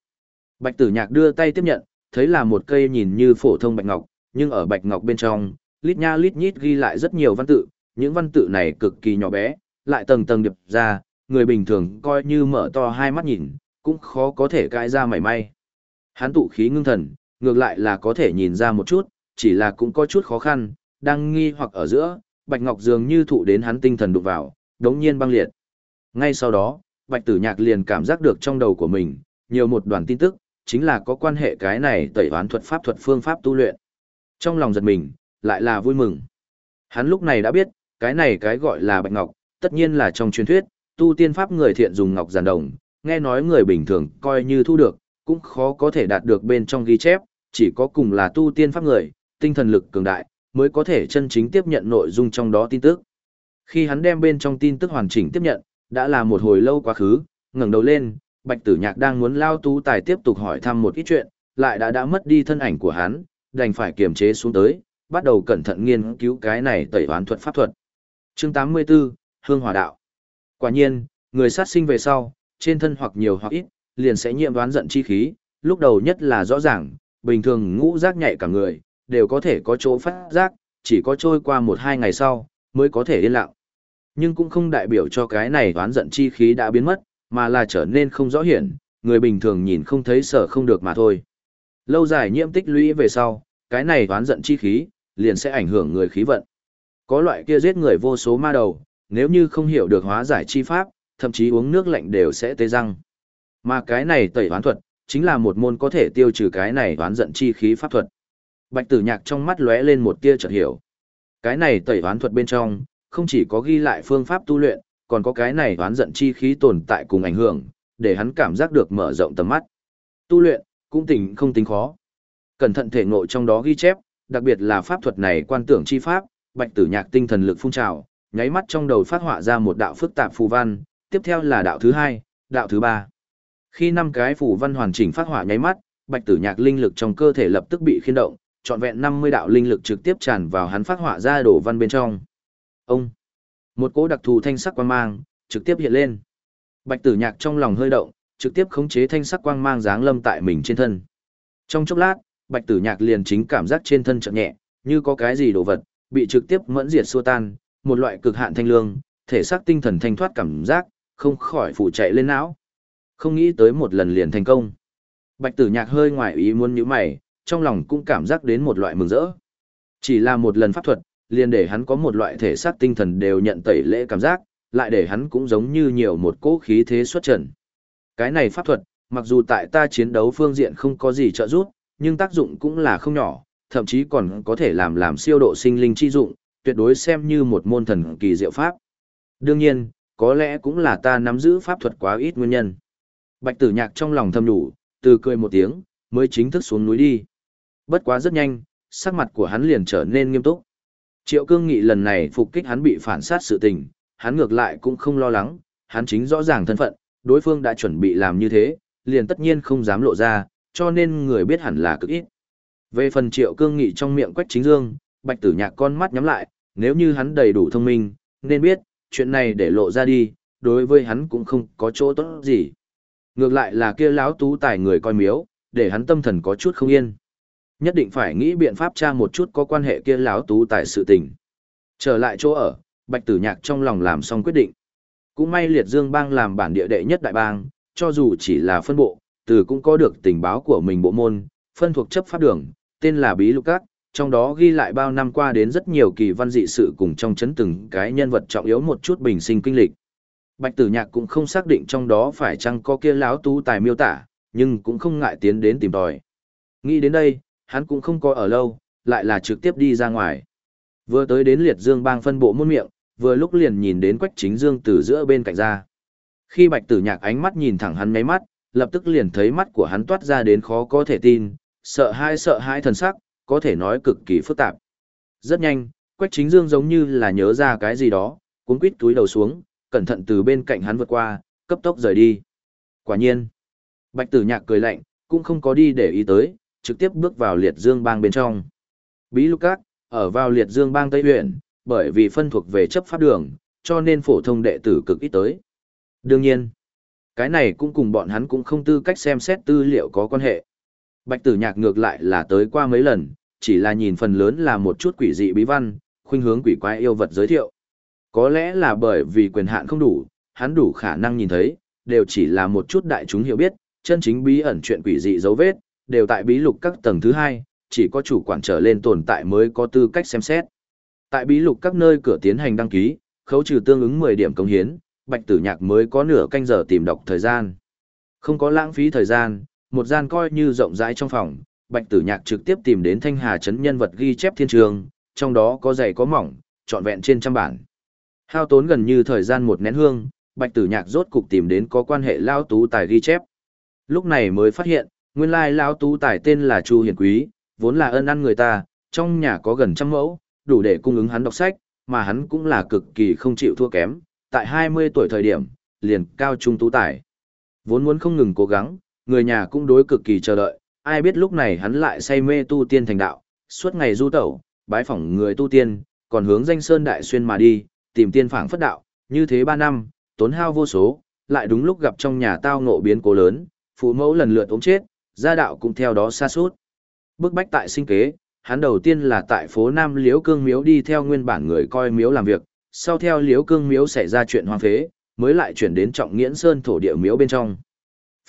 Bạch tử nhạc đưa tay tiếp nhận, thấy là một cây nhìn như phổ thông bạch ngọc, nhưng ở bạch ngọc bên trong, lít nha lít nhít ghi lại rất nhiều văn tự, những văn tự này cực kỳ nhỏ bé, lại tầng tầng điệp ra, người bình thường coi như mở to hai mắt nhìn, cũng khó có thể cãi ra mảy may. Hắn tụ khí ngưng thần, ngược lại là có thể nhìn ra một chút, chỉ là cũng có chút khó khăn, đang nghi hoặc ở giữa, Bạch Ngọc dường như thụ đến hắn tinh thần đụng vào, đống nhiên băng liệt. Ngay sau đó, Bạch Tử Nhạc liền cảm giác được trong đầu của mình, nhiều một đoàn tin tức, chính là có quan hệ cái này tẩy hoán thuật pháp thuật phương pháp tu luyện. Trong lòng giật mình, lại là vui mừng. Hắn lúc này đã biết, cái này cái gọi là Bạch Ngọc, tất nhiên là trong truyền thuyết, tu tiên pháp người thiện dùng ngọc giản đồng, nghe nói người bình thường coi như thu được, cũng khó có thể đạt được bên trong ghi chép, chỉ có cùng là tu tiên pháp người, tinh thần lực cường đại, mới có thể chân chính tiếp nhận nội dung trong đó tin tức. Khi hắn đem bên trong tin tức hoàn chỉnh tiếp nhận, đã là một hồi lâu quá khứ, ngẩng đầu lên, Bạch Tử Nhạc đang muốn lao tú tài tiếp tục hỏi thăm một ít chuyện, lại đã đã mất đi thân ảnh của hắn, đành phải kiềm chế xuống tới, bắt đầu cẩn thận nghiên cứu cái này tẩy hoán thuật pháp thuật. Chương 84, Hương Hòa Đạo. Quả nhiên, người sát sinh về sau, trên thân hoặc nhiều hoặc ít, liền sẽ nhiễm đoán giận chi khí, lúc đầu nhất là rõ ràng, bình thường ngũ giác nhạy cả người, đều có thể có chỗ phát giác, chỉ có trôi qua một hai ngày sau, mới có thể yên lặng. Nhưng cũng không đại biểu cho cái này đoán giận chi khí đã biến mất, mà là trở nên không rõ hiển, người bình thường nhìn không thấy sợ không được mà thôi. Lâu dài nhiễm tích lũy về sau, cái này đoán giận chi khí, liền sẽ ảnh hưởng người khí vận. Có loại kia giết người vô số ma đầu, nếu như không hiểu được hóa giải chi pháp, thậm chí uống nước lạnh đều sẽ tê răng. Mà cái này tẩy hoán thuật, chính là một môn có thể tiêu trừ cái này đoán giận chi khí pháp thuật. Bạch tử nhạc trong mắt lóe lên một tia chợt hiểu. Cái này tẩy hoán thuật bên trong, không chỉ có ghi lại phương pháp tu luyện, còn có cái này đoán giận chi khí tồn tại cùng ảnh hưởng, để hắn cảm giác được mở rộng tầm mắt. Tu luyện, cũng tỉnh không tính khó. Cẩn thận thể ngộ trong đó ghi chép, đặc biệt là pháp thuật này quan tưởng chi pháp, bạch tử nhạc tinh thần lực phun trào, nháy mắt trong đầu phát họa ra một đạo phức tạp phù văn, tiếp theo là đạo thứ hai, đạo thứ ba. Khi năm cái phù văn hoàn chỉnh phát hỏa nháy mắt, bạch tử nhạc linh lực trong cơ thể lập tức bị khiên động, trọn vẹn 50 đạo linh lực trực tiếp tràn vào hắn phát hỏa ra đổ văn bên trong. Ông, một cỗ đặc thù thanh sắc quang mang, trực tiếp hiện lên. Bạch tử nhạc trong lòng hơi động, trực tiếp khống chế thanh sắc quang mang dáng lâm tại mình trên thân. Trong chốc lát, Bạch Tử Nhạc liền chính cảm giác trên thân chợt nhẹ, như có cái gì đồ vật bị trực tiếp mẫn diệt xua tan, một loại cực hạn thanh lương, thể xác tinh thần thanh thoát cảm giác, không khỏi phụ chạy lên não. Không nghĩ tới một lần liền thành công. Bạch Tử Nhạc hơi ngoài ý muốn như mày, trong lòng cũng cảm giác đến một loại mừng rỡ. Chỉ là một lần pháp thuật, liền để hắn có một loại thể xác tinh thần đều nhận tẩy lễ cảm giác, lại để hắn cũng giống như nhiều một cỗ khí thế xuất trần. Cái này pháp thuật, mặc dù tại ta chiến đấu phương diện không có gì trợ giúp, nhưng tác dụng cũng là không nhỏ, thậm chí còn có thể làm làm siêu độ sinh linh chi dụng, tuyệt đối xem như một môn thần kỳ diệu pháp. Đương nhiên, có lẽ cũng là ta nắm giữ pháp thuật quá ít nguyên nhân. Bạch tử nhạc trong lòng thầm đủ, từ cười một tiếng, mới chính thức xuống núi đi. Bất quá rất nhanh, sắc mặt của hắn liền trở nên nghiêm túc. Triệu cương nghị lần này phục kích hắn bị phản sát sự tình, hắn ngược lại cũng không lo lắng, hắn chính rõ ràng thân phận, đối phương đã chuẩn bị làm như thế, liền tất nhiên không dám lộ ra, cho nên người biết hẳn là cực ít. Về phần triệu cương nghị trong miệng quách chính dương, bạch tử nhạc con mắt nhắm lại, nếu như hắn đầy đủ thông minh, nên biết, chuyện này để lộ ra đi, đối với hắn cũng không có chỗ tốt gì. Ngược lại là kia lão tú tài người coi miếu, để hắn tâm thần có chút không yên. Nhất định phải nghĩ biện pháp tra một chút có quan hệ kia lão tú tài sự tình. Trở lại chỗ ở, Bạch Tử Nhạc trong lòng làm xong quyết định. Cũng may Liệt Dương Bang làm bản địa đệ nhất đại bang, cho dù chỉ là phân bộ, từ cũng có được tình báo của mình bộ môn, phân thuộc chấp pháp đường, tên là Bí Lục Các, trong đó ghi lại bao năm qua đến rất nhiều kỳ văn dị sự cùng trong chấn từng cái nhân vật trọng yếu một chút bình sinh kinh lịch. Bạch Tử Nhạc cũng không xác định trong đó phải chăng có kia lão tú tài miêu tả, nhưng cũng không ngại tiến đến tìm tòi. Nghĩ đến đây, hắn cũng không có ở lâu, lại là trực tiếp đi ra ngoài. Vừa tới đến liệt dương bang phân bộ môn miệng, vừa lúc liền nhìn đến quách chính dương từ giữa bên cạnh ra. Khi bạch tử nhạc ánh mắt nhìn thẳng hắn ngáy mắt, lập tức liền thấy mắt của hắn toát ra đến khó có thể tin, sợ hai sợ hai thần sắc, có thể nói cực kỳ phức tạp. Rất nhanh, quách chính dương giống như là nhớ ra cái gì đó, cuốn quít túi đầu xuống, cẩn thận từ bên cạnh hắn vượt qua, cấp tốc rời đi. Quả nhiên, bạch tử nhạc cười lạnh, cũng không có đi để ý tới, trực tiếp bước vào liệt dương bang bên trong. Bí lục các, ở vào liệt dương bang Tây huyện, bởi vì phân thuộc về chấp pháp đường, cho nên phổ thông đệ tử cực ít tới. Đương nhiên, cái này cũng cùng bọn hắn cũng không tư cách xem xét tư liệu có quan hệ. Bạch tử nhạc ngược lại là tới qua mấy lần, chỉ là nhìn phần lớn là một chút quỷ dị bí văn, khuynh hướng quỷ quái yêu vật giới thiệu. Có lẽ là bởi vì quyền hạn không đủ, hắn đủ khả năng nhìn thấy, đều chỉ là một chút đại chúng hiểu biết, chân chính bí ẩn chuyện quỷ dị dấu vết, đều tại bí lục các tầng thứ hai, chỉ có chủ quản trở lên tồn tại mới có tư cách xem xét. Tại bí lục các nơi cửa tiến hành đăng ký, khấu trừ tương ứng 10 điểm công hiến, Bạch Tử Nhạc mới có nửa canh giờ tìm đọc thời gian. Không có lãng phí thời gian, một gian coi như rộng rãi trong phòng, Bạch Tử Nhạc trực tiếp tìm đến Thanh Hà trấn nhân vật ghi chép thiên trường, trong đó có dày có mỏng, trọn vẹn trên trăm bản. Hao tốn gần như thời gian một nén hương, Bạch Tử Nhạc rốt cục tìm đến có quan hệ lao tú tài ghi chép. Lúc này mới phát hiện, nguyên lai lao tú tài tên là Chu Hiền Quý, vốn là ân ăn người ta, trong nhà có gần trăm mẫu, đủ để cung ứng hắn đọc sách, mà hắn cũng là cực kỳ không chịu thua kém, tại 20 tuổi thời điểm, liền cao trung tú tài. Vốn muốn không ngừng cố gắng, người nhà cũng đối cực kỳ chờ đợi, ai biết lúc này hắn lại say mê tu tiên thành đạo, suốt ngày du tẩu, bái phỏng người tu tiên, còn hướng danh sơn đại xuyên mà đi, tìm tiên phảng phất đạo, như thế 3 năm, tốn hao vô số, lại đúng lúc gặp trong nhà tao ngộ biến cố lớn, phụ mẫu lần lượt ốm chết, gia đạo cũng theo đó xa suốt. Bức bách tại sinh kế, hắn đầu tiên là tại phố Nam Liễu Cương Miếu đi theo nguyên bản người coi miếu làm việc, sau theo Liễu Cương Miếu xảy ra chuyện hoang phế, mới lại chuyển đến Trọng Nghiễn Sơn thổ địa miếu bên trong.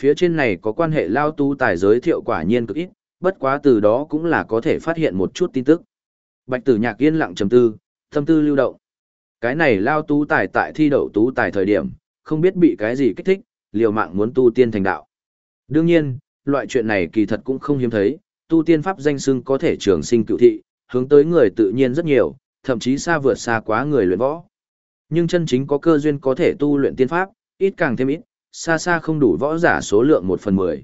Phía trên này có quan hệ lao tu tài giới thiệu quả nhiên cực ít, bất quá từ đó cũng là có thể phát hiện một chút tin tức. Bạch Tử Nhạc yên lặng trầm tư, tâm tư lưu động. Cái này lao tu tài tại thi đậu tú tài thời điểm, không biết bị cái gì kích thích, liều mạng muốn tu tiên thành đạo. Đương nhiên, loại chuyện này kỳ thật cũng không hiếm thấy, tu tiên pháp danh xưng có thể trường sinh cựu thị, hướng tới người tự nhiên rất nhiều, thậm chí xa vượt xa quá người luyện võ. Nhưng chân chính có cơ duyên có thể tu luyện tiên pháp, ít càng thêm ít, xa xa không đủ võ giả số lượng một phần mười.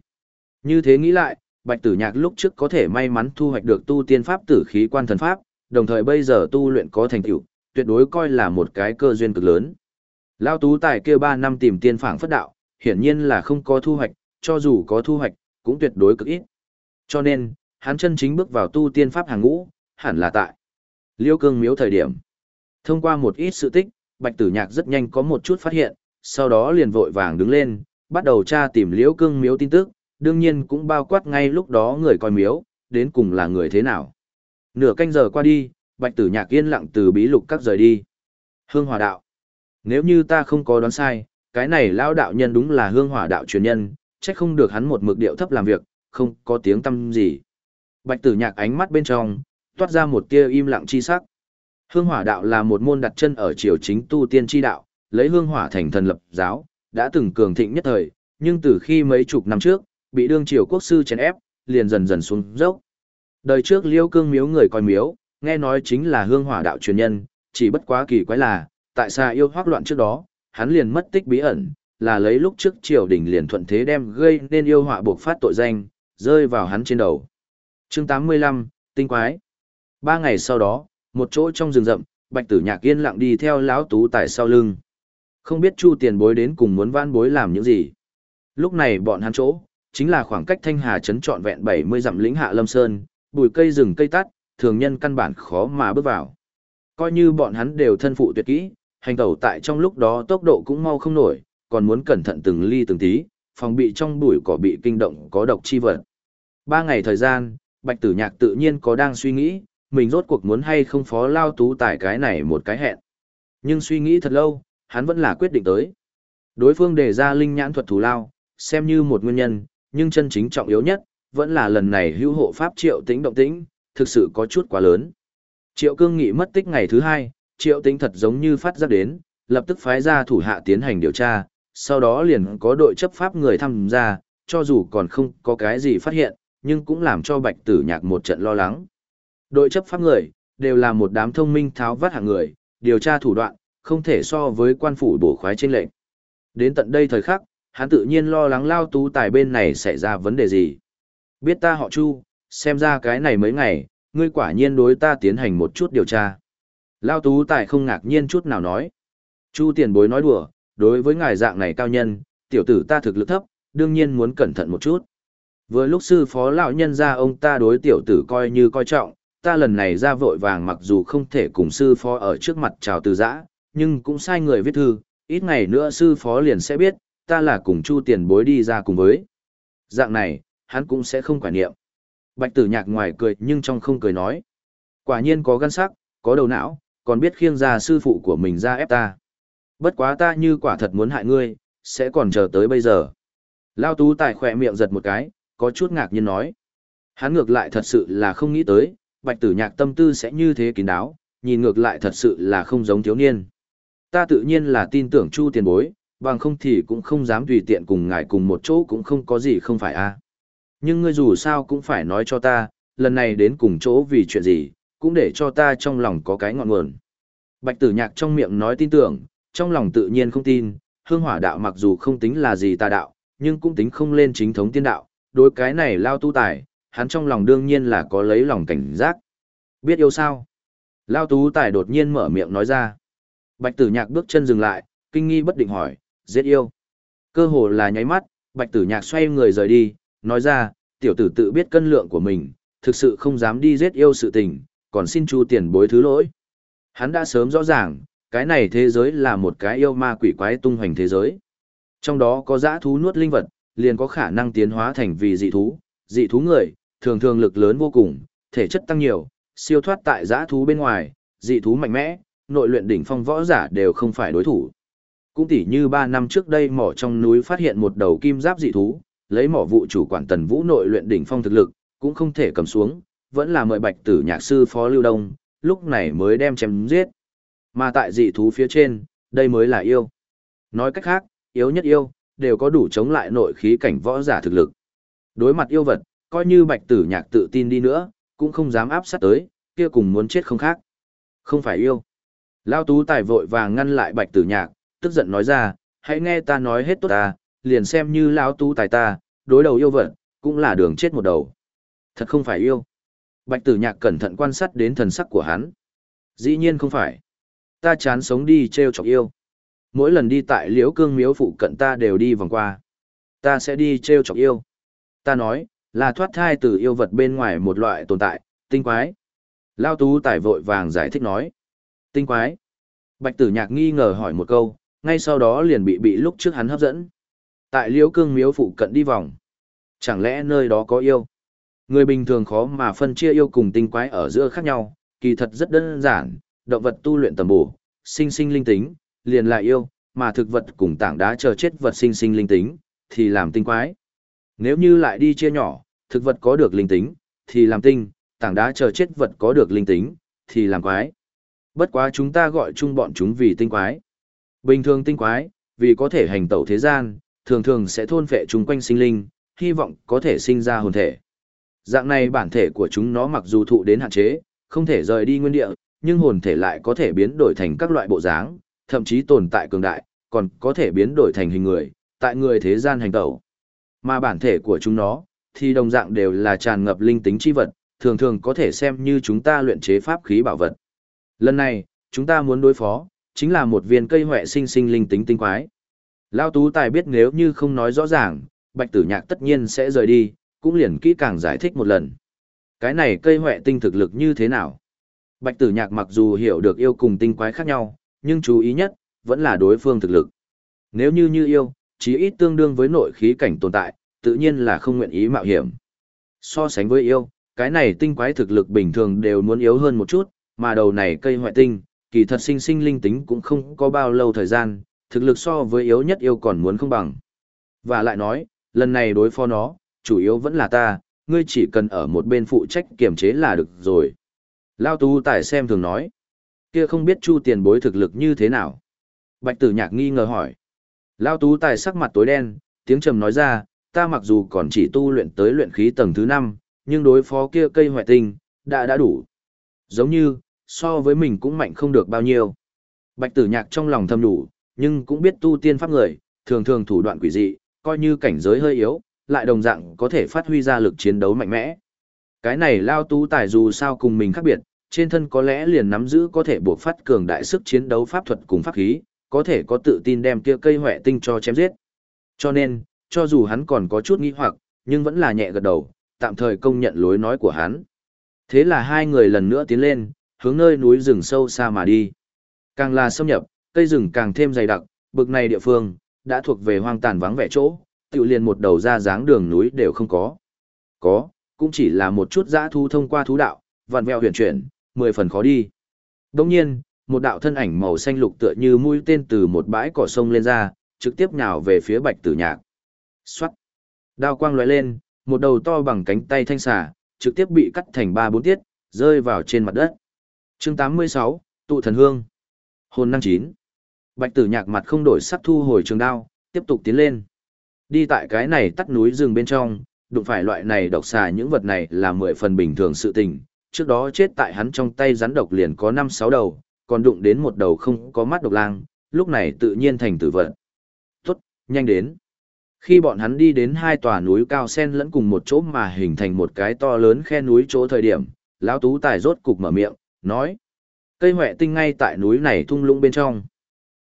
Như thế nghĩ lại, Bạch Tử Nhạc lúc trước có thể may mắn thu hoạch được tu tiên pháp tử khí quan thần pháp, đồng thời bây giờ tu luyện có thành tựu, tuyệt đối coi là một cái cơ duyên cực lớn. Lao tú tài kia 3 năm tìm tiên phảng phất đạo, hiển nhiên là không có thu hoạch, cho dù có thu hoạch, cũng tuyệt đối cực ít. Cho nên, hắn chân chính bước vào tu tiên pháp hàng ngũ, hẳn là tại Liêu Cương Miếu thời điểm. Thông qua một ít sự tích, Bạch Tử Nhạc rất nhanh có một chút phát hiện, sau đó liền vội vàng đứng lên, bắt đầu tra tìm liễu cương miếu tin tức, đương nhiên cũng bao quát ngay lúc đó người coi miếu, đến cùng là người thế nào. Nửa canh giờ qua đi, bạch tử nhạc yên lặng từ bí lục các rời đi. Hương hòa đạo. Nếu như ta không có đoán sai, cái này lao đạo nhân đúng là hương hỏa đạo truyền nhân, trách không được hắn một mực điệu thấp làm việc, không có tiếng tâm gì. Bạch tử nhạc ánh mắt bên trong, toát ra một tia im lặng chi sắc. Hương hỏa đạo là một môn đặt chân ở triều chính tu tiên chi đạo, lấy hương hỏa thành thần lập giáo, đã từng cường thịnh nhất thời, nhưng từ khi mấy chục năm trước, bị đương triều quốc sư chèn ép, liền dần dần xuống dốc. Đời trước liêu cương miếu người coi miếu, nghe nói chính là hương hỏa đạo truyền nhân, chỉ bất quá kỳ quái là, tại sao yêu hoác loạn trước đó, hắn liền mất tích bí ẩn, là lấy lúc trước triều đình liền thuận thế đem gây nên yêu họa buộc phát tội danh, rơi vào hắn trên đầu. chương 85, tinh quái. Ba ngày sau đó, một chỗ trong rừng rậm, bạch tử nhạc yên lặng đi theo lão tú tại sau lưng. Không biết chu tiền bối đến cùng muốn van bối làm những gì. Lúc này bọn hắn chỗ, chính là khoảng cách thanh hà trấn trọn vẹn 70 dặm lĩnh hạ lâm sơn, bụi cây rừng cây tắt, thường nhân căn bản khó mà bước vào. Coi như bọn hắn đều thân phụ tuyệt kỹ, hành tẩu tại trong lúc đó tốc độ cũng mau không nổi, còn muốn cẩn thận từng ly từng tí, phòng bị trong bụi cỏ bị kinh động có độc chi vật. Ba ngày thời gian, Bạch Tử Nhạc tự nhiên có đang suy nghĩ, mình rốt cuộc muốn hay không phó lao tú tại cái này một cái hẹn. Nhưng suy nghĩ thật lâu, hắn vẫn là quyết định tới. Đối phương đề ra linh nhãn thuật thù lao, xem như một nguyên nhân, nhưng chân chính trọng yếu nhất, vẫn là lần này hữu hộ pháp triệu tĩnh động tĩnh, thực sự có chút quá lớn. Triệu cương nghị mất tích ngày thứ hai, triệu tĩnh thật giống như phát giác đến, lập tức phái ra thủ hạ tiến hành điều tra, sau đó liền có đội chấp pháp người tham gia, cho dù còn không có cái gì phát hiện, nhưng cũng làm cho bạch tử nhạc một trận lo lắng. Đội chấp pháp người, đều là một đám thông minh tháo vát hạng người, điều tra thủ đoạn, không thể so với quan phủ bổ khoái trên lệnh. Đến tận đây thời khắc, hắn tự nhiên lo lắng lao tú tài bên này xảy ra vấn đề gì. Biết ta họ Chu, xem ra cái này mấy ngày, ngươi quả nhiên đối ta tiến hành một chút điều tra. Lao tú tài không ngạc nhiên chút nào nói. Chu tiền bối nói đùa, đối với ngài dạng này cao nhân, tiểu tử ta thực lực thấp, đương nhiên muốn cẩn thận một chút. Vừa lúc sư phó lão nhân ra ông ta đối tiểu tử coi như coi trọng, ta lần này ra vội vàng mặc dù không thể cùng sư phó ở trước mặt chào từ giã, nhưng cũng sai người viết thư, ít ngày nữa sư phó liền sẽ biết, ta là cùng chu tiền bối đi ra cùng với. Dạng này, hắn cũng sẽ không quả niệm. Bạch tử nhạc ngoài cười nhưng trong không cười nói. Quả nhiên có gan sắc, có đầu não, còn biết khiêng ra sư phụ của mình ra ép ta. Bất quá ta như quả thật muốn hại ngươi, sẽ còn chờ tới bây giờ. Lao tú tài khỏe miệng giật một cái, có chút ngạc nhiên nói. Hắn ngược lại thật sự là không nghĩ tới, bạch tử nhạc tâm tư sẽ như thế kín đáo, nhìn ngược lại thật sự là không giống thiếu niên. Ta tự nhiên là tin tưởng chu tiền bối, bằng không thì cũng không dám tùy tiện cùng ngài cùng một chỗ cũng không có gì không phải a. Nhưng ngươi dù sao cũng phải nói cho ta, lần này đến cùng chỗ vì chuyện gì, cũng để cho ta trong lòng có cái ngọn nguồn. Bạch tử nhạc trong miệng nói tin tưởng, trong lòng tự nhiên không tin, hương hỏa đạo mặc dù không tính là gì tà đạo, nhưng cũng tính không lên chính thống tiên đạo, đối cái này lao tu tài, hắn trong lòng đương nhiên là có lấy lòng cảnh giác. Biết yêu sao? Lao tú tài đột nhiên mở miệng nói ra. Bạch tử nhạc bước chân dừng lại, kinh nghi bất định hỏi, giết yêu. Cơ hồ là nháy mắt, bạch tử nhạc xoay người rời đi, nói ra, tiểu tử tự biết cân lượng của mình, thực sự không dám đi giết yêu sự tình, còn xin chu tiền bối thứ lỗi. Hắn đã sớm rõ ràng, cái này thế giới là một cái yêu ma quỷ quái tung hoành thế giới. Trong đó có dã thú nuốt linh vật, liền có khả năng tiến hóa thành vì dị thú, dị thú người, thường thường lực lớn vô cùng, thể chất tăng nhiều, siêu thoát tại dã thú bên ngoài, dị thú mạnh mẽ, nội luyện đỉnh phong võ giả đều không phải đối thủ. Cũng tỉ như 3 năm trước đây mỏ trong núi phát hiện một đầu kim giáp dị thú, lấy mỏ vụ chủ quản tần vũ nội luyện đỉnh phong thực lực, cũng không thể cầm xuống, vẫn là mời bạch tử nhạc sư phó lưu đông, lúc này mới đem chém giết. Mà tại dị thú phía trên, đây mới là yêu. Nói cách khác, yếu nhất yêu, đều có đủ chống lại nội khí cảnh võ giả thực lực. Đối mặt yêu vật, coi như bạch tử nhạc tự tin đi nữa, cũng không dám áp sát tới, kia cùng muốn chết không khác. Không phải yêu. Lao tú tài vội vàng ngăn lại bạch tử nhạc, tức giận nói ra, hãy nghe ta nói hết tốt ta, liền xem như lão tú tài ta, đối đầu yêu vật, cũng là đường chết một đầu. Thật không phải yêu. Bạch tử nhạc cẩn thận quan sát đến thần sắc của hắn. Dĩ nhiên không phải ta chán sống đi trêu chọc yêu mỗi lần đi tại liễu cương miếu phụ cận ta đều đi vòng qua ta sẽ đi trêu chọc yêu ta nói là thoát thai từ yêu vật bên ngoài một loại tồn tại tinh quái lao tú tài vội vàng giải thích nói tinh quái bạch tử nhạc nghi ngờ hỏi một câu ngay sau đó liền bị bị lúc trước hắn hấp dẫn Tại liễu cương miếu phụ cận đi vòng. Chẳng lẽ nơi đó có yêu? Người bình thường khó mà phân chia yêu cùng tinh quái ở giữa khác nhau, kỳ thật rất đơn giản, động vật tu luyện tầm bổ, sinh sinh linh tính, liền là yêu, mà thực vật cùng tảng đá chờ chết vật sinh sinh linh tính, thì làm tinh quái. Nếu như lại đi chia nhỏ, thực vật có được linh tính, thì làm tinh, tảng đá chờ chết vật có được linh tính, thì làm quái. Bất quá chúng ta gọi chung bọn chúng vì tinh quái. Bình thường tinh quái, vì có thể hành tẩu thế gian, thường thường sẽ thôn phệ chúng quanh sinh linh, hy vọng có thể sinh ra hồn thể. Dạng này bản thể của chúng nó mặc dù thụ đến hạn chế, không thể rời đi nguyên địa, nhưng hồn thể lại có thể biến đổi thành các loại bộ dáng, thậm chí tồn tại cường đại, còn có thể biến đổi thành hình người, tại người thế gian hành tẩu. Mà bản thể của chúng nó, thì đồng dạng đều là tràn ngập linh tính chi vật, thường thường có thể xem như chúng ta luyện chế pháp khí bảo vật. Lần này, chúng ta muốn đối phó, chính là một viên cây huệ sinh sinh linh tính tinh quái. Lao Tú Tài biết nếu như không nói rõ ràng, Bạch Tử Nhạc tất nhiên sẽ rời đi, cũng liền kỹ càng giải thích một lần. Cái này cây huệ tinh thực lực như thế nào? Bạch Tử Nhạc mặc dù hiểu được yêu cùng tinh quái khác nhau, nhưng chú ý nhất, vẫn là đối phương thực lực. Nếu như như yêu, chí ít tương đương với nội khí cảnh tồn tại, tự nhiên là không nguyện ý mạo hiểm. So sánh với yêu, cái này tinh quái thực lực bình thường đều muốn yếu hơn một chút, mà đầu này cây hoại tinh, kỳ thật sinh sinh linh tính cũng không có bao lâu thời gian, thực lực so với yếu nhất yêu còn muốn không bằng. Và lại nói, lần này đối phó nó, chủ yếu vẫn là ta, ngươi chỉ cần ở một bên phụ trách kiểm chế là được rồi. Lao tu tài xem thường nói, kia không biết chu tiền bối thực lực như thế nào. Bạch tử nhạc nghi ngờ hỏi. Lao tú tài sắc mặt tối đen, tiếng trầm nói ra, ta mặc dù còn chỉ tu luyện tới luyện khí tầng thứ 5, nhưng đối phó kia cây hoại tinh, đã đã đủ. Giống như, so với mình cũng mạnh không được bao nhiêu. Bạch tử nhạc trong lòng thầm đủ, nhưng cũng biết tu tiên pháp người, thường thường thủ đoạn quỷ dị, coi như cảnh giới hơi yếu, lại đồng dạng có thể phát huy ra lực chiến đấu mạnh mẽ. Cái này lao tú tài dù sao cùng mình khác biệt, trên thân có lẽ liền nắm giữ có thể buộc phát cường đại sức chiến đấu pháp thuật cùng pháp khí, có thể có tự tin đem kia cây hỏe tinh cho chém giết. Cho nên, cho dù hắn còn có chút nghi hoặc, nhưng vẫn là nhẹ gật đầu, tạm thời công nhận lối nói của hắn. Thế là hai người lần nữa tiến lên, hướng nơi núi rừng sâu xa mà đi. Càng là xâm nhập, cây rừng càng thêm dày đặc, bực này địa phương, đã thuộc về hoang tàn vắng vẻ chỗ, tự liền một đầu ra dáng đường núi đều không có. Có, cũng chỉ là một chút dã thu thông qua thú đạo, vặn vẹo huyền chuyển, mười phần khó đi. Đồng nhiên, một đạo thân ảnh màu xanh lục tựa như mũi tên từ một bãi cỏ sông lên ra, trực tiếp nhào về phía bạch tử nhạc. Xoát! Đao quang lóe lên, một đầu to bằng cánh tay thanh xà, trực tiếp bị cắt thành ba bốn tiết, rơi vào trên mặt đất chương 86, tụ thần hương. Hồn năng chín. Bạch tử nhạc mặt không đổi sắc thu hồi trường đao, tiếp tục tiến lên. Đi tại cái này tắt núi rừng bên trong, đụng phải loại này độc xà những vật này là mười phần bình thường sự tình. Trước đó chết tại hắn trong tay rắn độc liền có năm sáu đầu, còn đụng đến một đầu không có mắt độc lang, lúc này tự nhiên thành tử vận. tuất nhanh đến. Khi bọn hắn đi đến hai tòa núi cao sen lẫn cùng một chỗ mà hình thành một cái to lớn khe núi chỗ thời điểm, lão tú tài rốt cục mở miệng, nói. Cây huệ tinh ngay tại núi này thung lũng bên trong.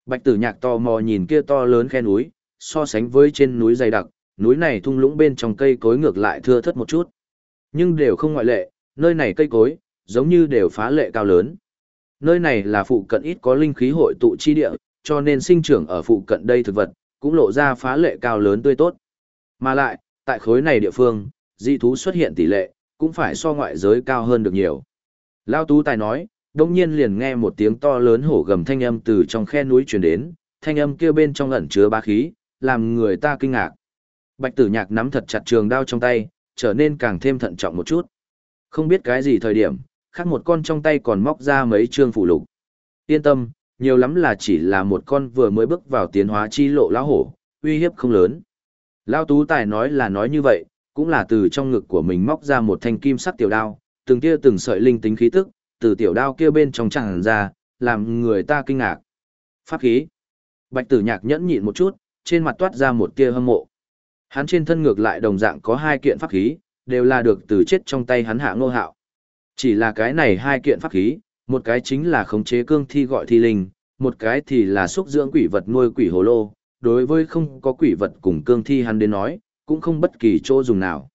Bạch tử nhạc to mò nhìn kia to lớn khe núi, so sánh với trên núi dày đặc, núi này thung lũng bên trong cây cối ngược lại thưa thất một chút. Nhưng đều không ngoại lệ, nơi này cây cối, giống như đều phá lệ cao lớn. Nơi này là phụ cận ít có linh khí hội tụ chi địa, cho nên sinh trưởng ở phụ cận đây thực vật, cũng lộ ra phá lệ cao lớn tươi tốt. Mà lại, tại khối này địa phương, dị thú xuất hiện tỷ lệ, cũng phải so ngoại giới cao hơn được nhiều. Lao Tú Tài nói, đồng nhiên liền nghe một tiếng to lớn hổ gầm thanh âm từ trong khe núi truyền đến, thanh âm kia bên trong ẩn chứa bá khí, làm người ta kinh ngạc. Bạch tử nhạc nắm thật chặt trường đao trong tay, trở nên càng thêm thận trọng một chút. Không biết cái gì thời điểm, khác một con trong tay còn móc ra mấy trương phụ lục. Yên tâm, nhiều lắm là chỉ là một con vừa mới bước vào tiến hóa chi lộ lão hổ, uy hiếp không lớn. Lão Tú Tài nói là nói như vậy, cũng là từ trong ngực của mình móc ra một thanh kim sắc tiểu đao, từng tia từng sợi linh tính khí tức, từ tiểu đao kia bên trong tràn ra, làm người ta kinh ngạc. Pháp khí. Bạch tử nhạc nhẫn nhịn một chút, trên mặt toát ra một tia hâm mộ. Hắn trên thân ngược lại đồng dạng có hai kiện pháp khí, đều là được từ chết trong tay hắn hạ ngô hạo. Chỉ là cái này hai kiện pháp khí, một cái chính là khống chế cương thi gọi thi linh, một cái thì là xúc dưỡng quỷ vật nuôi quỷ hồ lô. Đối với không có quỷ vật cùng cương thi hắn đến nói, cũng không bất kỳ chỗ dùng nào.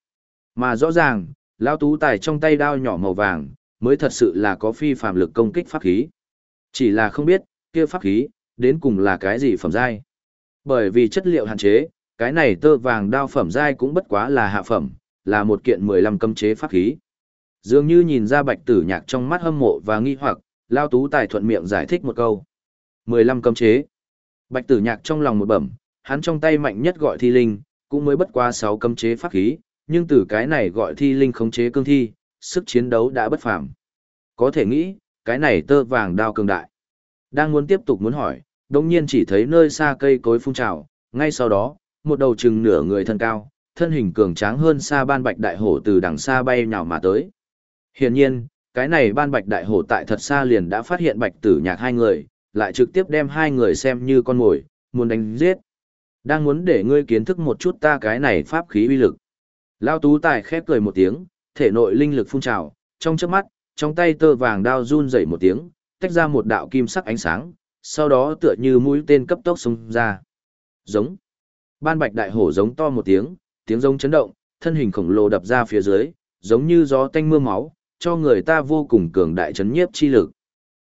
Mà rõ ràng, lao tú tài trong tay đao nhỏ màu vàng, mới thật sự là có phi phạm lực công kích pháp khí. Chỉ là không biết, kia pháp khí, đến cùng là cái gì phẩm giai. Bởi vì chất liệu hạn chế, cái này tơ vàng đao phẩm giai cũng bất quá là hạ phẩm, là một kiện 15 cấm chế pháp khí. Dường như nhìn ra bạch tử nhạc trong mắt hâm mộ và nghi hoặc, lao tú tài thuận miệng giải thích một câu. 15 cấm chế. Bạch tử nhạc trong lòng một bẩm, hắn trong tay mạnh nhất gọi thi linh, cũng mới bất qua 6 cấm chế pháp khí, nhưng từ cái này gọi thi linh khống chế cương thi, sức chiến đấu đã bất phàm. Có thể nghĩ, cái này tơ vàng đao cường đại. Đang muốn tiếp tục muốn hỏi, đồng nhiên chỉ thấy nơi xa cây cối phun trào, ngay sau đó, một đầu chừng nửa người thân cao, thân hình cường tráng hơn xa ban bạch đại hổ từ đằng xa bay nhào mà tới. Hiển nhiên, cái này ban bạch đại hổ tại thật xa liền đã phát hiện bạch tử nhạc hai người, lại trực tiếp đem hai người xem như con mồi, muốn đánh giết. Đang muốn để ngươi kiến thức một chút ta cái này pháp khí uy lực. Lao tú tài khép cười một tiếng, thể nội linh lực phun trào, trong chớp mắt, trong tay tơ vàng đao run rẩy một tiếng, tách ra một đạo kim sắc ánh sáng, sau đó tựa như mũi tên cấp tốc xông ra. Giống. Ban bạch đại hổ giống to một tiếng, tiếng giống chấn động, thân hình khổng lồ đập ra phía dưới, giống như gió tanh mưa máu, cho người ta vô cùng cường đại chấn nhiếp chi lực.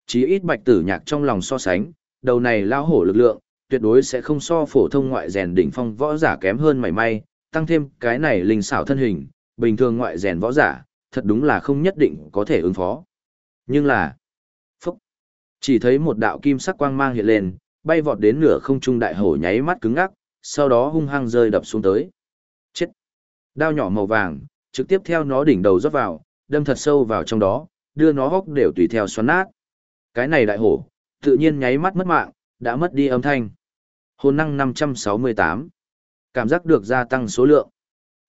Chí ít bạch tử nhạc trong lòng so sánh, đầu này lao hổ lực lượng, tuyệt đối sẽ không so phổ thông ngoại rèn đỉnh phong võ giả kém hơn mảy may, tăng thêm cái này linh xảo thân hình, bình thường ngoại rèn võ giả, thật đúng là không nhất định có thể ứng phó. Nhưng là, phúc, chỉ thấy một đạo kim sắc quang mang hiện lên, bay vọt đến nửa không trung đại hổ nháy mắt cứng ngắc, sau đó hung hăng rơi đập xuống tới. Chết! Đao nhỏ màu vàng, trực tiếp theo nó đỉnh đầu rót vào, đâm thật sâu vào trong đó, đưa nó hốc đều tùy theo xoắn nát. Cái này đại hổ, tự nhiên nháy mắt mất mạng, đã mất đi âm thanh. Hồn năng 568. Cảm giác được gia tăng số lượng.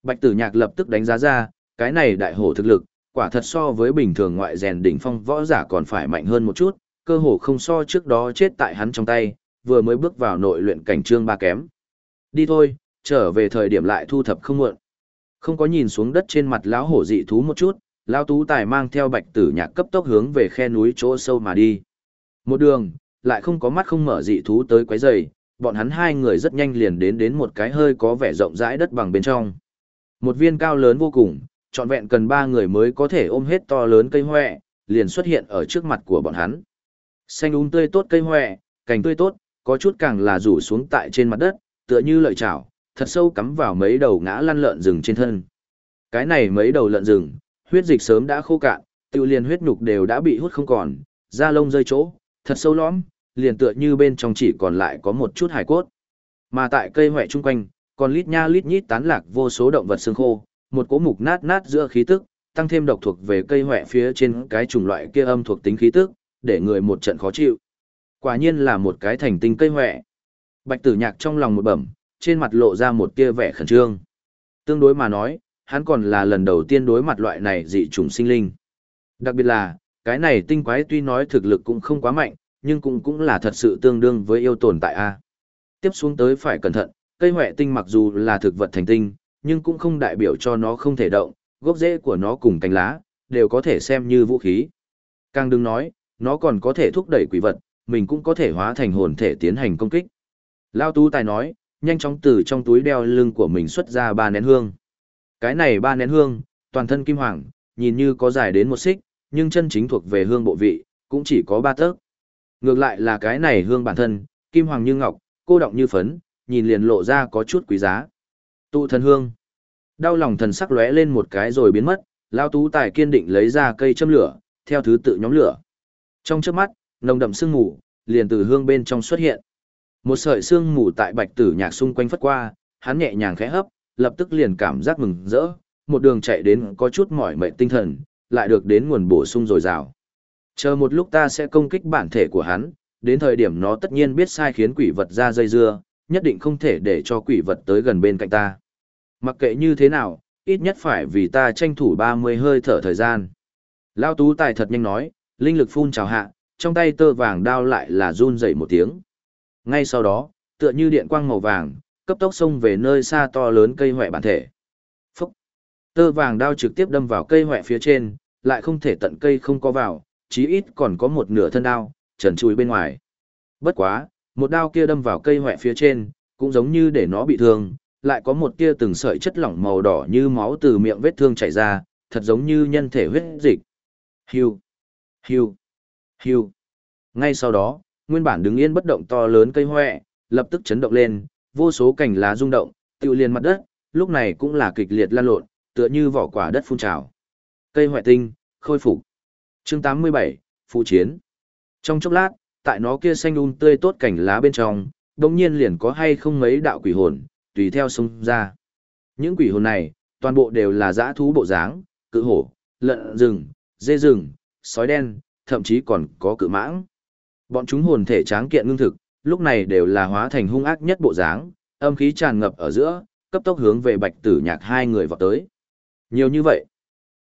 Bạch tử nhạc lập tức đánh giá ra, cái này đại hổ thực lực, quả thật so với bình thường ngoại rèn đỉnh phong võ giả còn phải mạnh hơn một chút, cơ hồ không so trước đó chết tại hắn trong tay, vừa mới bước vào nội luyện cảnh trương ba kém. Đi thôi, trở về thời điểm lại thu thập không muộn. Không có nhìn xuống đất trên mặt lão hổ dị thú một chút, lão tú tài mang theo bạch tử nhạc cấp tốc hướng về khe núi chỗ sâu mà đi. Một đường, lại không có mắt không mở dị thú tới quấy rầy, bọn hắn hai người rất nhanh liền đến đến một cái hơi có vẻ rộng rãi đất bằng bên trong. Một viên cao lớn vô cùng, trọn vẹn cần ba người mới có thể ôm hết to lớn cây hoẹ, liền xuất hiện ở trước mặt của bọn hắn. Xanh úng tươi tốt cây hoẹ, cành tươi tốt, có chút càng là rủ xuống tại trên mặt đất, tựa như lợi chảo, thật sâu cắm vào mấy đầu ngã lăn lợn rừng trên thân. Cái này mấy đầu lợn rừng, huyết dịch sớm đã khô cạn, tiêu liền huyết nhục đều đã bị hút không còn, da lông rơi chỗ, thật sâu lõm, liền tựa như bên trong chỉ còn lại có một chút hài cốt. Mà tại cây hoẹ chung quanh, còn lít nha lít nhít tán lạc vô số động vật xương khô, một cỗ mục nát nát giữa khí tức, tăng thêm độc thuộc về cây hoẹ phía trên cái chủng loại kia âm thuộc tính khí tức, để người một trận khó chịu. Quả nhiên là một cái thành tinh cây hoẹ. Bạch tử nhạc trong lòng một bẩm, trên mặt lộ ra một tia vẻ khẩn trương. Tương đối mà nói, hắn còn là lần đầu tiên đối mặt loại này dị trùng sinh linh. Đặc biệt là, cái này tinh quái tuy nói thực lực cũng không quá mạnh, nhưng cũng cũng là thật sự tương đương với yêu tồn tại A. Tiếp xuống tới phải cẩn thận, cây huệ tinh mặc dù là thực vật thành tinh, nhưng cũng không đại biểu cho nó không thể động, gốc rễ của nó cùng cánh lá, đều có thể xem như vũ khí. Càng đừng nói, nó còn có thể thúc đẩy quỷ vật, mình cũng có thể hóa thành hồn thể tiến hành công kích. Lao Tú Tài nói, nhanh chóng từ trong túi đeo lưng của mình xuất ra ba nén hương. Cái này ba nén hương, toàn thân kim hoàng, nhìn như có dài đến một xích, nhưng chân chính thuộc về hương bộ vị, cũng chỉ có ba tấc. Ngược lại là cái này hương bản thân, kim hoàng như ngọc, cô động như phấn, nhìn liền lộ ra có chút quý giá. Tụ thần hương. Đau lòng thần sắc lóe lên một cái rồi biến mất, Lao Tú Tài kiên định lấy ra cây châm lửa, theo thứ tự nhóm lửa. Trong chớp mắt, nồng đậm sương mù liền từ hương bên trong xuất hiện. Một sợi sương mù tại bạch tử nhạc xung quanh phất qua, hắn nhẹ nhàng khẽ hấp, lập tức liền cảm giác mừng rỡ, một đường chạy đến có chút mỏi mệt tinh thần, lại được đến nguồn bổ sung dồi dào. Chờ một lúc ta sẽ công kích bản thể của hắn, đến thời điểm nó tất nhiên biết sai khiến quỷ vật ra dây dưa, nhất định không thể để cho quỷ vật tới gần bên cạnh ta. Mặc kệ như thế nào, ít nhất phải vì ta tranh thủ 30 hơi thở thời gian. Lao tú tài thật nhanh nói, linh lực phun trào hạ, trong tay tơ vàng đao lại là run dậy một tiếng. Ngay sau đó, tựa như điện quang màu vàng, cấp tốc xông về nơi xa to lớn cây hoẹ bản thể. Phúc! Tơ vàng đao trực tiếp đâm vào cây hoẹ phía trên, lại không thể tận cây không có vào, chí ít còn có một nửa thân đao, trần chui bên ngoài. Bất quá, một đao kia đâm vào cây hoẹ phía trên, cũng giống như để nó bị thương, lại có một tia từng sợi chất lỏng màu đỏ như máu từ miệng vết thương chảy ra, thật giống như nhân thể huyết dịch. Hiu, hiu, hiu. Ngay sau đó, nguyên bản đứng yên bất động to lớn cây hoẹ, lập tức chấn động lên, vô số cành lá rung động, Tiêu liền mặt đất, lúc này cũng là kịch liệt lan lộn, tựa như vỏ quả đất phun trào. Cây hoại tinh, khôi phục. Chương 87, phụ chiến. Trong chốc lát, tại nó kia xanh un tươi tốt cảnh lá bên trong, đột nhiên liền có hay không mấy đạo quỷ hồn, tùy theo sông ra. Những quỷ hồn này, toàn bộ đều là dã thú bộ dáng, cự hổ, lợn rừng, dê rừng, sói đen, thậm chí còn có cự mãng. Bọn chúng hồn thể tráng kiện ngưng thực, lúc này đều là hóa thành hung ác nhất bộ dáng, âm khí tràn ngập ở giữa, cấp tốc hướng về Bạch Tử Nhạc hai người vọt tới. Nhiều như vậy.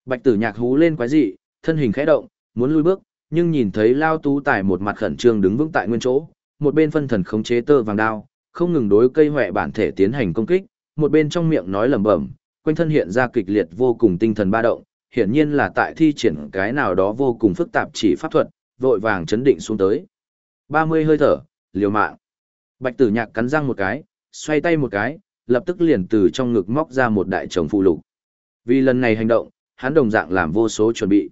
Bạch Tử Nhạc hú lên quái dị, thân hình khẽ động, muốn lui bước, nhưng nhìn thấy Lao Tú Tài một mặt khẩn trương đứng vững tại nguyên chỗ, một bên phân thần khống chế tơ vàng đao, không ngừng đối cây hoè bản thể tiến hành công kích, một bên trong miệng nói lẩm bẩm, quanh thân hiện ra kịch liệt vô cùng tinh thần ba động, hiển nhiên là tại thi triển cái nào đó vô cùng phức tạp chỉ pháp thuật, vội vàng chấn định xuống tới. 30 hơi thở, liều mạng. Bạch Tử Nhạc cắn răng một cái, xoay tay một cái, lập tức liền từ trong ngực móc ra một đại chồng phụ lục. Vì lần này hành động, hắn đồng dạng làm vô số chuẩn bị.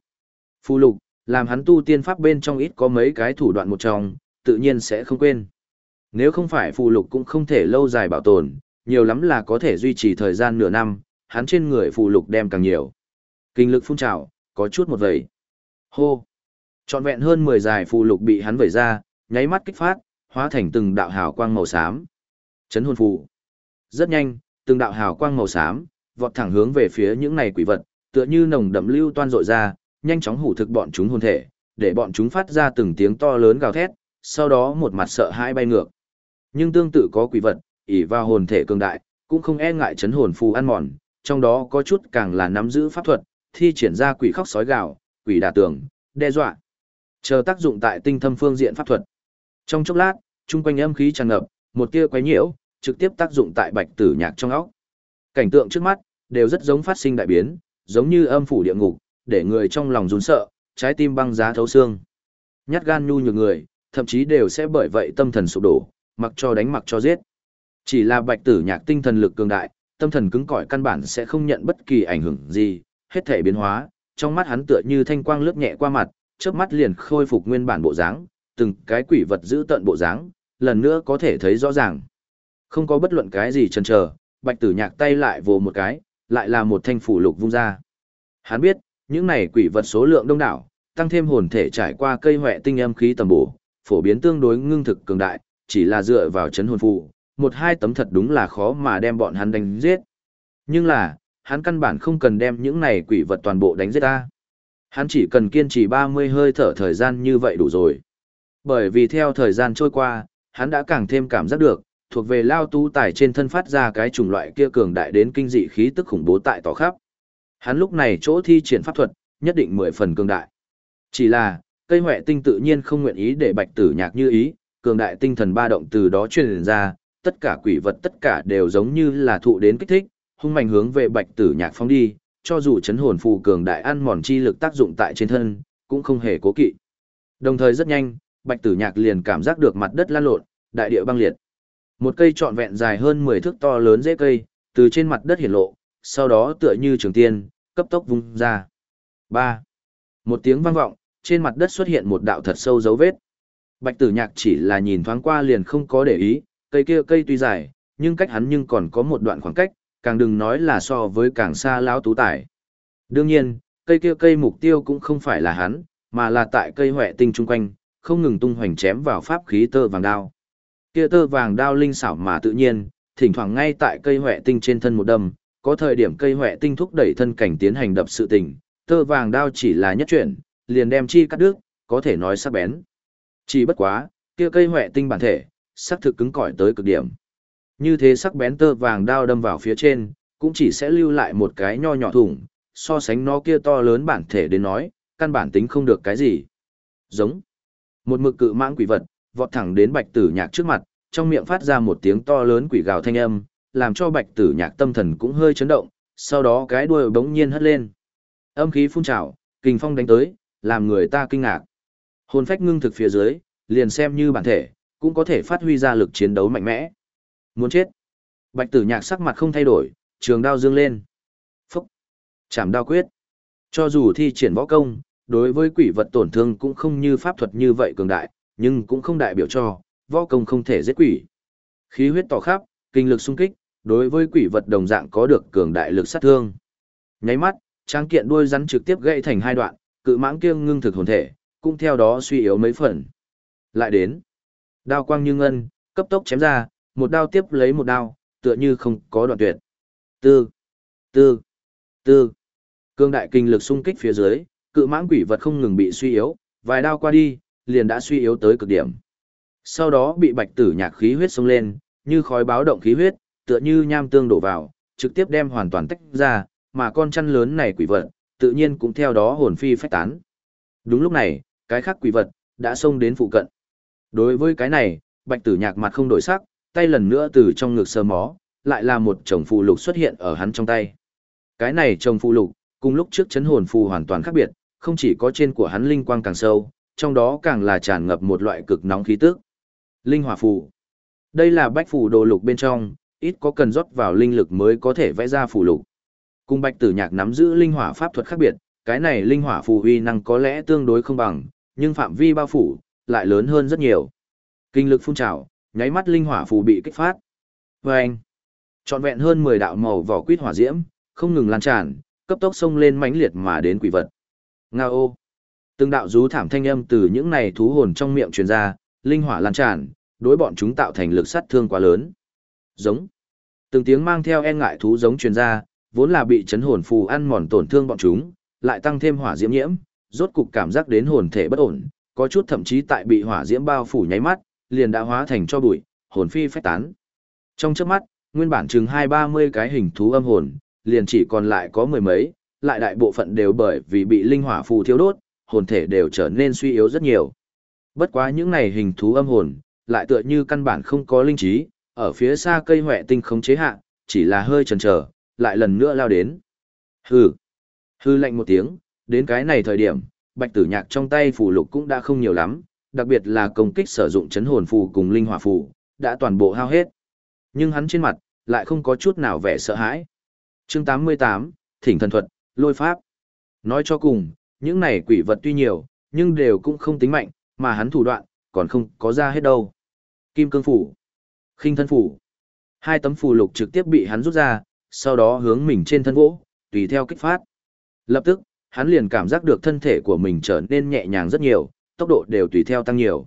Phụ lục, làm hắn tu tiên pháp bên trong ít có mấy cái thủ đoạn một trong, tự nhiên sẽ không quên. Nếu không phải phù lục cũng không thể lâu dài bảo tồn, nhiều lắm là có thể duy trì thời gian nửa năm, hắn trên người phù lục đem càng nhiều. Kinh lực phun trào, có chút một vẩy. Hô! Trọn vẹn hơn 10 dài phù lục bị hắn vẩy ra, nháy mắt kích phát, hóa thành từng đạo hào quang màu xám. Chấn hồn phù. Rất nhanh, từng đạo hào quang màu xám vọt thẳng hướng về phía những này quỷ vật, tựa như nồng đậm lưu toan rội ra, nhanh chóng hủ thực bọn chúng hồn thể, để bọn chúng phát ra từng tiếng to lớn gào thét, sau đó một mặt sợ hãi bay ngược. Nhưng tương tự có quỷ vật, ỷ vào hồn thể cường đại, cũng không e ngại chấn hồn phù ăn mòn, trong đó có chút càng là nắm giữ pháp thuật, thi triển ra quỷ khóc sói gào, quỷ đả tường, đe dọa. Chờ tác dụng tại tinh thâm phương diện pháp thuật. Trong chốc lát, trung quanh âm khí tràn ngập, một tia quấy nhiễu, trực tiếp tác dụng tại bạch tử nhạc trong óc. Cảnh tượng trước mắt, đều rất giống phát sinh đại biến, giống như âm phủ địa ngục, để người trong lòng run sợ, trái tim băng giá thấu xương. Nhát gan nhu nhược người, thậm chí đều sẽ bởi vậy tâm thần sụp đổ, mặc cho đánh mặc cho giết. Chỉ là bạch tử nhạc tinh thần lực cường đại, tâm thần cứng cỏi căn bản sẽ không nhận bất kỳ ảnh hưởng gì, hết thể biến hóa, trong mắt hắn tựa như thanh quang lướt nhẹ qua mặt, chớp mắt liền khôi phục nguyên bản bộ dáng, từng cái quỷ vật giữ tận bộ dáng, lần nữa có thể thấy rõ ràng. Không có bất luận cái gì chần chờ, Bạch Tử Nhạc tay lại vồ một cái, lại là một thanh phủ lục vung ra. Hắn biết, những này quỷ vật số lượng đông đảo, tăng thêm hồn thể trải qua cây hoè tinh âm khí tầm bổ, phổ biến tương đối ngưng thực cường đại, chỉ là dựa vào chấn hồn phù, một hai tấm thật đúng là khó mà đem bọn hắn đánh giết. Nhưng là, hắn căn bản không cần đem những này quỷ vật toàn bộ đánh giết ta. Hắn chỉ cần kiên trì 30 hơi thở thời gian như vậy đủ rồi. Bởi vì theo thời gian trôi qua, hắn đã càng thêm cảm giác được, thuộc về lao tu tài trên thân phát ra cái chủng loại kia cường đại đến kinh dị khí tức khủng bố tại tỏ khắp. Hắn lúc này chỗ thi triển pháp thuật, nhất định mười phần cường đại. Chỉ là, cây huệ tinh tự nhiên không nguyện ý để bạch tử nhạc như ý, cường đại tinh thần ba động từ đó truyền ra, tất cả quỷ vật tất cả đều giống như là thụ đến kích thích, hung mạnh hướng về bạch tử nhạc phong đi, cho dù chấn hồn phù cường đại ăn mòn chi lực tác dụng tại trên thân, cũng không hề cố kỵ. Đồng thời rất nhanh, bạch tử nhạc liền cảm giác được mặt đất lan lộn, đại địa băng liệt. Một cây trọn vẹn dài hơn 10 thước to lớn dễ cây, từ trên mặt đất hiển lộ, sau đó tựa như trường tiên, cấp tốc vung ra. 3. Một tiếng vang vọng, trên mặt đất xuất hiện một đạo thật sâu dấu vết. Bạch tử nhạc chỉ là nhìn thoáng qua liền không có để ý, cây kia cây tuy dài, nhưng cách hắn nhưng còn có một đoạn khoảng cách, càng đừng nói là so với càng xa lão tú tải. Đương nhiên, cây kia cây mục tiêu cũng không phải là hắn, mà là tại cây huệ tinh chung quanh, không ngừng tung hoành chém vào pháp khí tơ vàng đao. Kia tơ vàng đao linh xảo mà tự nhiên, thỉnh thoảng ngay tại cây huệ tinh trên thân một đâm, có thời điểm cây huệ tinh thúc đẩy thân cảnh tiến hành đập sự tình, tơ vàng đao chỉ là nhất chuyển, liền đem chi cắt đứt, có thể nói sắc bén. Chỉ bất quá, kia cây huệ tinh bản thể, sắc thực cứng cỏi tới cực điểm. Như thế sắc bén tơ vàng đao đâm vào phía trên, cũng chỉ sẽ lưu lại một cái nho nhỏ thủng, so sánh nó kia to lớn bản thể đến nói, căn bản tính không được cái gì. Giống. Một mực cự mãng quỷ vật, vọt thẳng đến bạch tử nhạc trước mặt, trong miệng phát ra một tiếng to lớn quỷ gào thanh âm, làm cho bạch tử nhạc tâm thần cũng hơi chấn động, sau đó cái đuôi bỗng nhiên hất lên. Âm khí phun trào, kình phong đánh tới, làm người ta kinh ngạc. Hồn phách ngưng thực phía dưới, liền xem như bản thể, cũng có thể phát huy ra lực chiến đấu mạnh mẽ. Muốn chết. Bạch tử nhạc sắc mặt không thay đổi, trường đao dương lên. Phúc. Chảm đao quyết. Cho dù thi triển võ công, đối với quỷ vật tổn thương cũng không như pháp thuật như vậy cường đại, nhưng cũng không đại biểu cho, võ công không thể giết quỷ. Khí huyết tỏ khắp, kinh lực xung kích, đối với quỷ vật đồng dạng có được cường đại lực sát thương. Nháy mắt, tráng kiện đuôi rắn trực tiếp gãy thành hai đoạn, cự mãng kiêng ngưng thực hồn thể, cũng theo đó suy yếu mấy phần. Lại đến, đao quang như ngân, cấp tốc chém ra, một đao tiếp lấy một đao, tựa như không có đoạn tuyệt. Tư, tư, tư. Cương đại kinh lực xung kích phía dưới, cự mãng quỷ vật không ngừng bị suy yếu, vài đao qua đi, liền đã suy yếu tới cực điểm. Sau đó bị bạch tử nhạc khí huyết xông lên, như khói báo động khí huyết, tựa như nham tương đổ vào, trực tiếp đem hoàn toàn tách ra, mà con chăn lớn này quỷ vật, tự nhiên cũng theo đó hồn phi phách tán. Đúng lúc này, cái khác quỷ vật, đã xông đến phụ cận. Đối với cái này, bạch tử nhạc mặt không đổi sắc, tay lần nữa từ trong ngực sơ mó, lại là một chồng phù lục xuất hiện ở hắn trong tay. Cái này chồng phù lục, cùng lúc trước chấn hồn phù hoàn toàn khác biệt, không chỉ có trên của hắn linh quang càng sâu, trong đó càng là tràn ngập một loại cực nóng khí tức. Linh hỏa phù. Đây là bách phù đồ lục bên trong, ít có cần rót vào linh lực mới có thể vẽ ra phù lục. Cùng bạch tử nhạc nắm giữ linh hỏa pháp thuật khác biệt, cái này linh hỏa phù uy năng có lẽ tương đối không bằng, nhưng phạm vi bao phủ lại lớn hơn rất nhiều. Kinh lực phun trào, nháy mắt linh hỏa phù bị kích phát. Oeng! anh, trọn vẹn hơn 10 đạo màu vỏ quýt hỏa diễm, không ngừng lan tràn, cấp tốc xông lên mãnh liệt mà đến quỷ vật. Ngao. Từng đạo rú thảm thanh âm từ những này thú hồn trong miệng truyền ra, linh hỏa lan tràn, đối bọn chúng tạo thành lực sát thương quá lớn. Giống. Từng tiếng mang theo e ngại thú giống truyền ra, vốn là bị chấn hồn phù ăn mòn tổn thương bọn chúng, lại tăng thêm hỏa diễm nhiễm, rốt cục cảm giác đến hồn thể bất ổn, có chút thậm chí tại bị hỏa diễm bao phủ nháy mắt, liền đã hóa thành cho bụi, hồn phi phách tán. Trong chớp mắt, nguyên bản chừng hai ba mươi cái hình thú âm hồn, liền chỉ còn lại có mười mấy, lại đại bộ phận đều bởi vì bị linh hỏa phù thiếu đốt, hồn thể đều trở nên suy yếu rất nhiều. Bất quá những này hình thú âm hồn, lại tựa như căn bản không có linh trí, ở phía xa cây huệ tinh không chế hạ, chỉ là hơi chần chờ, lại lần nữa lao đến. Hừ. Hư lạnh một tiếng, đến cái này thời điểm, bạch tử nhạc trong tay phù lục cũng đã không nhiều lắm, đặc biệt là công kích sử dụng chấn hồn phù cùng linh hỏa phù, đã toàn bộ hao hết. Nhưng hắn trên mặt, lại không có chút nào vẻ sợ hãi. Chương 88, Thỉnh thần thuật, lôi pháp. Nói cho cùng, những này quỷ vật tuy nhiều, nhưng đều cũng không tính mạnh, mà hắn thủ đoạn, còn không có ra hết đâu. Kim cương phủ, khinh thân phủ. Hai tấm phù lục trực tiếp bị hắn rút ra, sau đó hướng mình trên thân gỗ, tùy theo kích phát. Lập tức, hắn liền cảm giác được thân thể của mình trở nên nhẹ nhàng rất nhiều, tốc độ đều tùy theo tăng nhiều.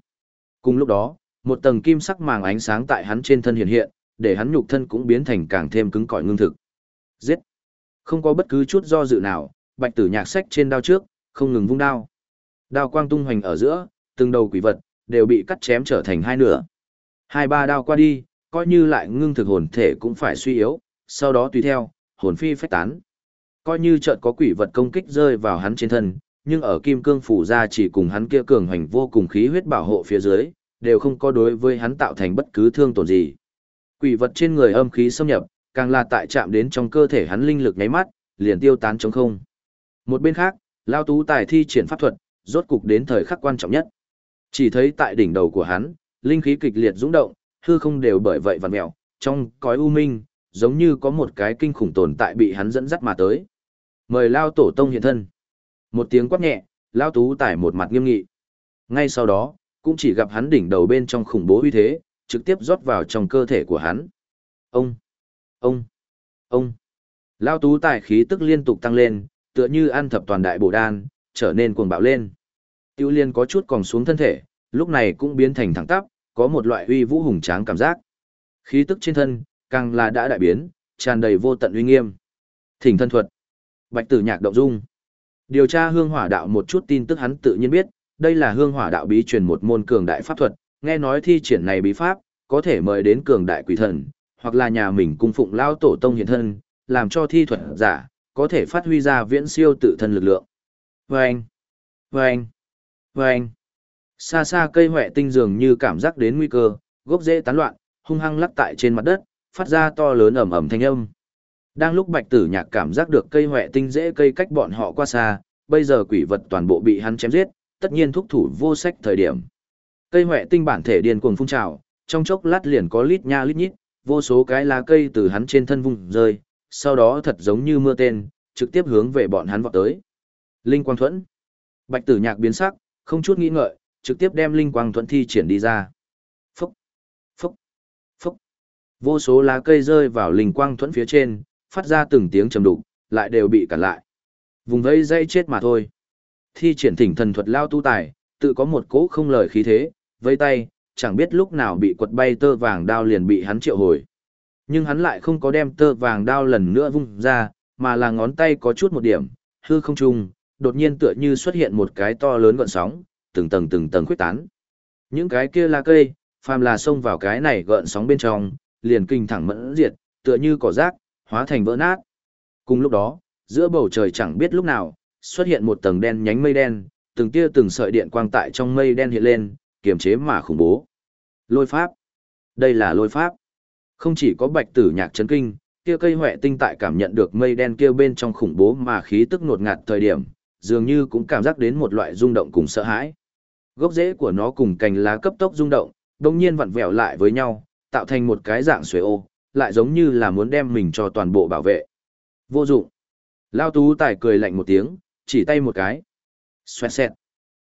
Cùng lúc đó, một tầng kim sắc màng ánh sáng tại hắn trên thân hiện hiện, để hắn nhục thân cũng biến thành càng thêm cứng cỏi ngưng thực. Giết! Không có bất cứ chút do dự nào, bạch tử nhạc sách trên đao trước, không ngừng vung đao. Đao quang tung hoành ở giữa, từng đầu quỷ vật, đều bị cắt chém trở thành hai nửa. Hai ba đao qua đi, coi như lại ngưng thực hồn thể cũng phải suy yếu, sau đó tùy theo, hồn phi phách tán. Coi như chợt có quỷ vật công kích rơi vào hắn trên thân, nhưng ở kim cương phủ ra chỉ cùng hắn kia cường hành vô cùng khí huyết bảo hộ phía dưới, đều không có đối với hắn tạo thành bất cứ thương tổn gì. Quỷ vật trên người âm khí xâm nhập, càng là tại chạm đến trong cơ thể hắn linh lực nháy mắt, liền tiêu tán trong không. Một bên khác, Lao Tú Tài thi triển pháp thuật, rốt cục đến thời khắc quan trọng nhất. Chỉ thấy tại đỉnh đầu của hắn, linh khí kịch liệt dũng động, hư không đều bởi vậy vặn mèo, trong cõi u minh, giống như có một cái kinh khủng tồn tại bị hắn dẫn dắt mà tới. Mời Lao Tổ Tông hiện thân. Một tiếng quát nhẹ, Lao Tú tải một mặt nghiêm nghị. Ngay sau đó, cũng chỉ gặp hắn đỉnh đầu bên trong khủng bố uy thế, trực tiếp rót vào trong cơ thể của hắn. Ông, ông, ông. Lao Tú Tài khí tức liên tục tăng lên, tựa như ăn thập toàn đại bổ đan, trở nên cuồng bạo lên. Tiêu liên có chút còn xuống thân thể, lúc này cũng biến thành thẳng tắp, có một loại uy vũ hùng tráng cảm giác. Khí tức trên thân, càng là đã đại biến, tràn đầy vô tận uy nghiêm. Thỉnh thân thuật. Bạch tử nhạc động dung. Điều tra hương hỏa đạo một chút tin tức hắn tự nhiên biết, đây là hương hỏa đạo bí truyền một môn cường đại pháp thuật, nghe nói thi triển này bí pháp, có thể mời đến cường đại quỷ thần, hoặc là nhà mình cung phụng lao tổ tông hiện thân, làm cho thi thuật giả, có thể phát huy ra viễn siêu tự thân lực lượng. Vâng! Vâng! Vâng! Xa xa cây huệ tinh dường như cảm giác đến nguy cơ, gốc rễ tán loạn, hung hăng lắc tại trên mặt đất, phát ra to lớn ầm ầm thanh âm. Đang lúc Bạch Tử Nhạc cảm giác được cây hoẹ tinh dễ cây cách bọn họ qua xa, bây giờ quỷ vật toàn bộ bị hắn chém giết, tất nhiên thúc thủ vô sách thời điểm. Cây hoẹ tinh bản thể điên cuồng phun trào, trong chốc lát liền có lít nha lít nhít, vô số cái lá cây từ hắn trên thân vùng rơi, sau đó thật giống như mưa tên, trực tiếp hướng về bọn hắn vọt tới. Linh quang thuẫn. Bạch Tử Nhạc biến sắc, không chút nghĩ ngợi, trực tiếp đem linh quang thuận thi triển đi ra. Phúc, phúc, phúc. Vô số lá cây rơi vào linh quang thuẫn phía trên, phát ra từng tiếng trầm đục, lại đều bị cản lại. Vùng vây dây chết mà thôi. Thi triển thỉnh thần thuật lao tu tài, tự có một cỗ không lời khí thế, vây tay, chẳng biết lúc nào bị quật bay tơ vàng đao liền bị hắn triệu hồi. Nhưng hắn lại không có đem tơ vàng đao lần nữa vung ra, mà là ngón tay có chút một điểm, hư không trung, đột nhiên tựa như xuất hiện một cái to lớn gợn sóng, từng tầng từng tầng khuyết tán. Những cái kia là cây, phàm là xông vào cái này gợn sóng bên trong, liền kinh thẳng mẫn diệt, tựa như cỏ rác, hóa thành vỡ nát. Cùng lúc đó, giữa bầu trời chẳng biết lúc nào, xuất hiện một tầng đen nhánh mây đen, từng tia từng sợi điện quang tại trong mây đen hiện lên, kiềm chế mà khủng bố. Lôi pháp. Đây là lôi pháp. Không chỉ có bạch tử nhạc chấn kinh, kia cây huệ tinh tại cảm nhận được mây đen kia bên trong khủng bố mà khí tức ngột ngạt thời điểm, dường như cũng cảm giác đến một loại rung động cùng sợ hãi. Gốc rễ của nó cùng cành lá cấp tốc rung động, đồng nhiên vặn vẹo lại với nhau, tạo thành một cái dạng xuế ô, lại giống như là muốn đem mình cho toàn bộ bảo vệ. Vô dụng. Lao tú tài cười lạnh một tiếng, chỉ tay một cái. Xoẹt xẹt.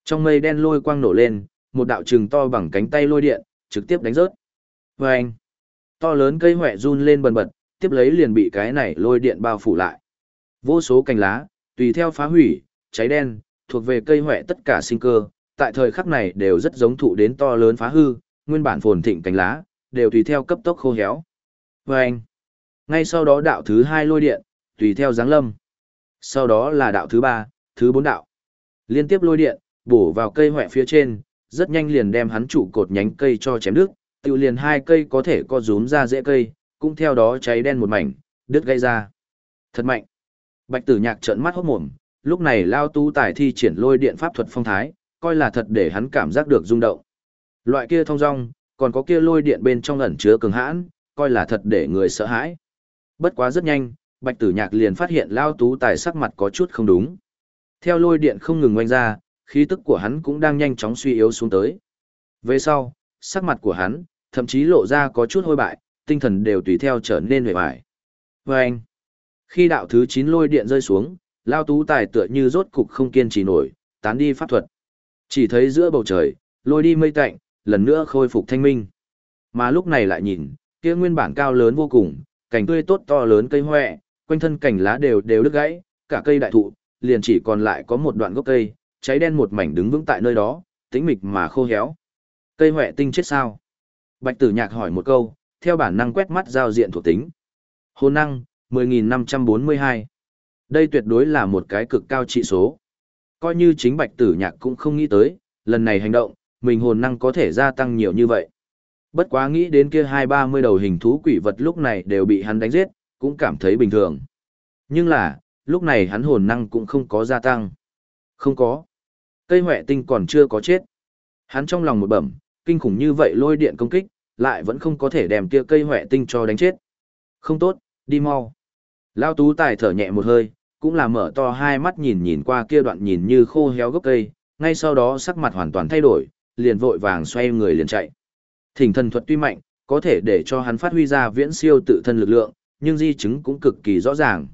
Trong mây đen lôi quang nổ lên, một đạo trừng to bằng cánh tay lôi điện, trực tiếp đánh rớt. Và anh. To lớn cây hỏe run lên bần bật, tiếp lấy liền bị cái này lôi điện bao phủ lại. Vô số cành lá, tùy theo phá hủy, cháy đen, thuộc về cây hỏe tất cả sinh cơ, tại thời khắc này đều rất giống thụ đến to lớn phá hư, nguyên bản phồn thịnh cánh lá, đều tùy theo cấp tốc khô héo. Và anh. Ngay sau đó đạo thứ hai lôi điện, tùy theo dáng lâm. Sau đó là đạo thứ ba, thứ bốn đạo. Liên tiếp lôi điện, bổ vào cây hỏe phía trên, rất nhanh liền đem hắn trụ cột nhánh cây cho chém đứt, tự liền hai cây có thể co rúm ra dễ cây, cũng theo đó cháy đen một mảnh, đứt gây ra. Thật mạnh. Bạch tử nhạc trợn mắt hốt mồm, lúc này lao tu tài thi triển lôi điện pháp thuật phong thái, coi là thật để hắn cảm giác được rung động. Loại kia thông dong, còn có kia lôi điện bên trong ẩn chứa cường hãn, coi là thật để người sợ hãi. Bất quá rất nhanh, Bạch Tử Nhạc liền phát hiện Lao Tú Tài sắc mặt có chút không đúng. Theo lôi điện không ngừng oanh ra, khí tức của hắn cũng đang nhanh chóng suy yếu xuống tới. Về sau, sắc mặt của hắn, thậm chí lộ ra có chút hôi bại, tinh thần đều tùy theo trở nên hề bại. Và anh, khi đạo thứ 9 lôi điện rơi xuống, Lao Tú Tài tựa như rốt cục không kiên trì nổi, tán đi pháp thuật. Chỉ thấy giữa bầu trời, lôi đi mây tạnh, lần nữa khôi phục thanh minh. Mà lúc này lại nhìn, kia nguyên bản cao lớn vô cùng, cảnh tươi tốt to lớn cây hoẹ, quanh thân cành lá đều đều đứt gãy, cả cây đại thụ, liền chỉ còn lại có một đoạn gốc cây, cháy đen một mảnh đứng vững tại nơi đó, tĩnh mịch mà khô héo. Cây hoẹ tinh chết sao? Bạch tử nhạc hỏi một câu, theo bản năng quét mắt giao diện thuộc tính. Hồn năng, 10.542. Đây tuyệt đối là một cái cực cao trị số. Coi như chính bạch tử nhạc cũng không nghĩ tới, lần này hành động, mình hồn năng có thể gia tăng nhiều như vậy. Bất quá nghĩ đến kia hai ba mươi đầu hình thú quỷ vật lúc này đều bị hắn đánh giết, cũng cảm thấy bình thường. Nhưng là, lúc này hắn hồn năng cũng không có gia tăng. Không có. Cây hỏe tinh còn chưa có chết. Hắn trong lòng một bẩm, kinh khủng như vậy lôi điện công kích, lại vẫn không có thể đem kia cây hỏe tinh cho đánh chết. Không tốt, đi mau. Lao tú tài thở nhẹ một hơi, cũng là mở to hai mắt nhìn nhìn qua kia đoạn nhìn như khô héo gốc cây, ngay sau đó sắc mặt hoàn toàn thay đổi, liền vội vàng xoay người liền chạy. Thỉnh thần thuật tuy mạnh, có thể để cho hắn phát huy ra viễn siêu tự thân lực lượng, nhưng di chứng cũng cực kỳ rõ ràng.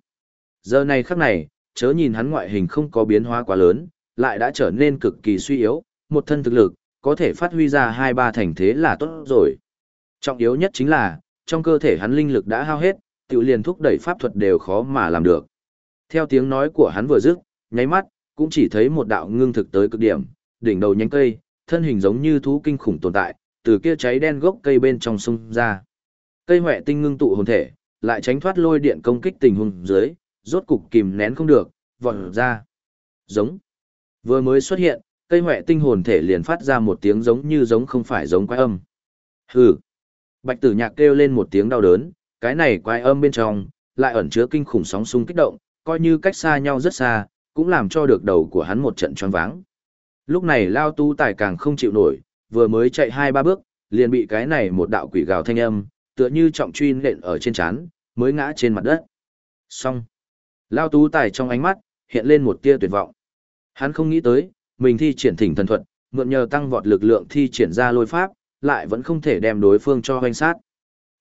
Giờ này khắc này, chớ nhìn hắn ngoại hình không có biến hóa quá lớn, lại đã trở nên cực kỳ suy yếu, một thân thực lực, có thể phát huy ra hai ba thành thế là tốt rồi. Trọng yếu nhất chính là, trong cơ thể hắn linh lực đã hao hết, tiểu liền thúc đẩy pháp thuật đều khó mà làm được. Theo tiếng nói của hắn vừa dứt, nháy mắt, cũng chỉ thấy một đạo ngưng thực tới cực điểm, đỉnh đầu nhánh cây, thân hình giống như thú kinh khủng tồn tại, từ kia cháy đen gốc cây bên trong sông ra. Cây huệ tinh ngưng tụ hồn thể, lại tránh thoát lôi điện công kích tình huống dưới, rốt cục kìm nén không được, vọt ra. Giống. Vừa mới xuất hiện, cây huệ tinh hồn thể liền phát ra một tiếng giống như giống không phải giống quái âm. Hừ. Bạch tử nhạc kêu lên một tiếng đau đớn, cái này quái âm bên trong, lại ẩn chứa kinh khủng sóng xung kích động, coi như cách xa nhau rất xa, cũng làm cho được đầu của hắn một trận choáng váng. Lúc này Lao Tu Tài càng không chịu nổi, vừa mới chạy hai ba bước, liền bị cái này một đạo quỷ gào thanh âm, tựa như trọng truy nện ở trên chán, mới ngã trên mặt đất. Xong. Lao Tu Tài trong ánh mắt, hiện lên một tia tuyệt vọng. Hắn không nghĩ tới, mình thi triển thỉnh thần thuật, mượn nhờ tăng vọt lực lượng thi triển ra lôi pháp, lại vẫn không thể đem đối phương cho hoanh sát.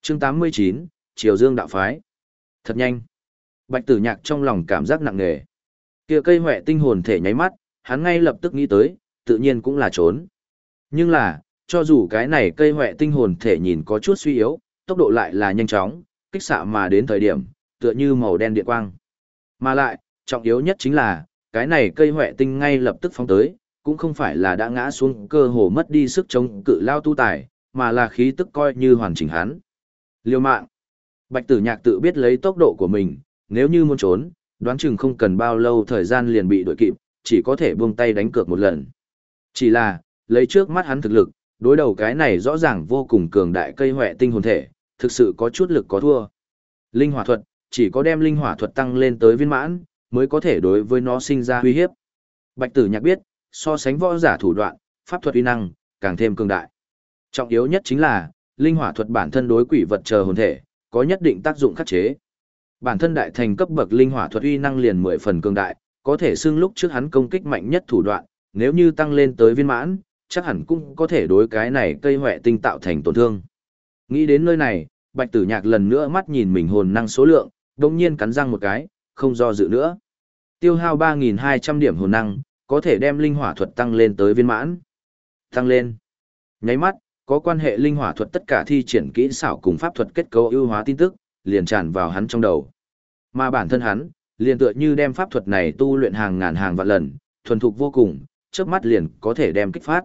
Chương 89, Triều Dương Đạo Phái. Thật nhanh. Bạch tử nhạc trong lòng cảm giác nặng nề. Kia cây hỏe tinh hồn thể nháy mắt, hắn ngay lập tức nghĩ tới, tự nhiên cũng là trốn. Nhưng là, cho dù cái này cây hỏe tinh hồn thể nhìn có chút suy yếu, tốc độ lại là nhanh chóng, kích xạ mà đến thời điểm, tựa như màu đen điện quang. Mà lại, trọng yếu nhất chính là, cái này cây hỏe tinh ngay lập tức phóng tới, cũng không phải là đã ngã xuống cơ hồ mất đi sức chống cự lao tu tài, mà là khí tức coi như hoàn chỉnh hắn. Liêu mạng. Bạch tử nhạc tự biết lấy tốc độ của mình, nếu như muốn trốn, đoán chừng không cần bao lâu thời gian liền bị đuổi kịp, chỉ có thể buông tay đánh cược một lần. Chỉ là, lấy trước mắt hắn thực lực, đối đầu cái này rõ ràng vô cùng cường đại cây hoẹ tinh hồn thể, thực sự có chút lực có thua. Linh hỏa thuật, chỉ có đem linh hỏa thuật tăng lên tới viên mãn, mới có thể đối với nó sinh ra uy hiếp. Bạch tử nhạc biết, so sánh võ giả thủ đoạn, pháp thuật uy năng, càng thêm cường đại. Trọng yếu nhất chính là, linh hỏa thuật bản thân đối quỷ vật chờ hồn thể, có nhất định tác dụng khắc chế. Bản thân đại thành cấp bậc linh hỏa thuật uy năng liền 10 phần cường đại, có thể xưng lúc trước hắn công kích mạnh nhất thủ đoạn, nếu như tăng lên tới viên mãn, chắc hẳn cũng có thể đối cái này cây hoẹ tinh tạo thành tổn thương. Nghĩ đến nơi này, bạch tử nhạc lần nữa mắt nhìn mình hồn năng số lượng, đồng nhiên cắn răng một cái, không do dự nữa. Tiêu hao 3.200 điểm hồn năng, có thể đem linh hỏa thuật tăng lên tới viên mãn. Tăng lên. Nháy mắt, có quan hệ linh hỏa thuật tất cả thi triển kỹ xảo cùng pháp thuật kết cấu ưu hóa tin tức, liền tràn vào hắn trong đầu. Mà bản thân hắn, liền tựa như đem pháp thuật này tu luyện hàng ngàn hàng vạn lần, thuần thục vô cùng, trước mắt liền có thể đem kích phát.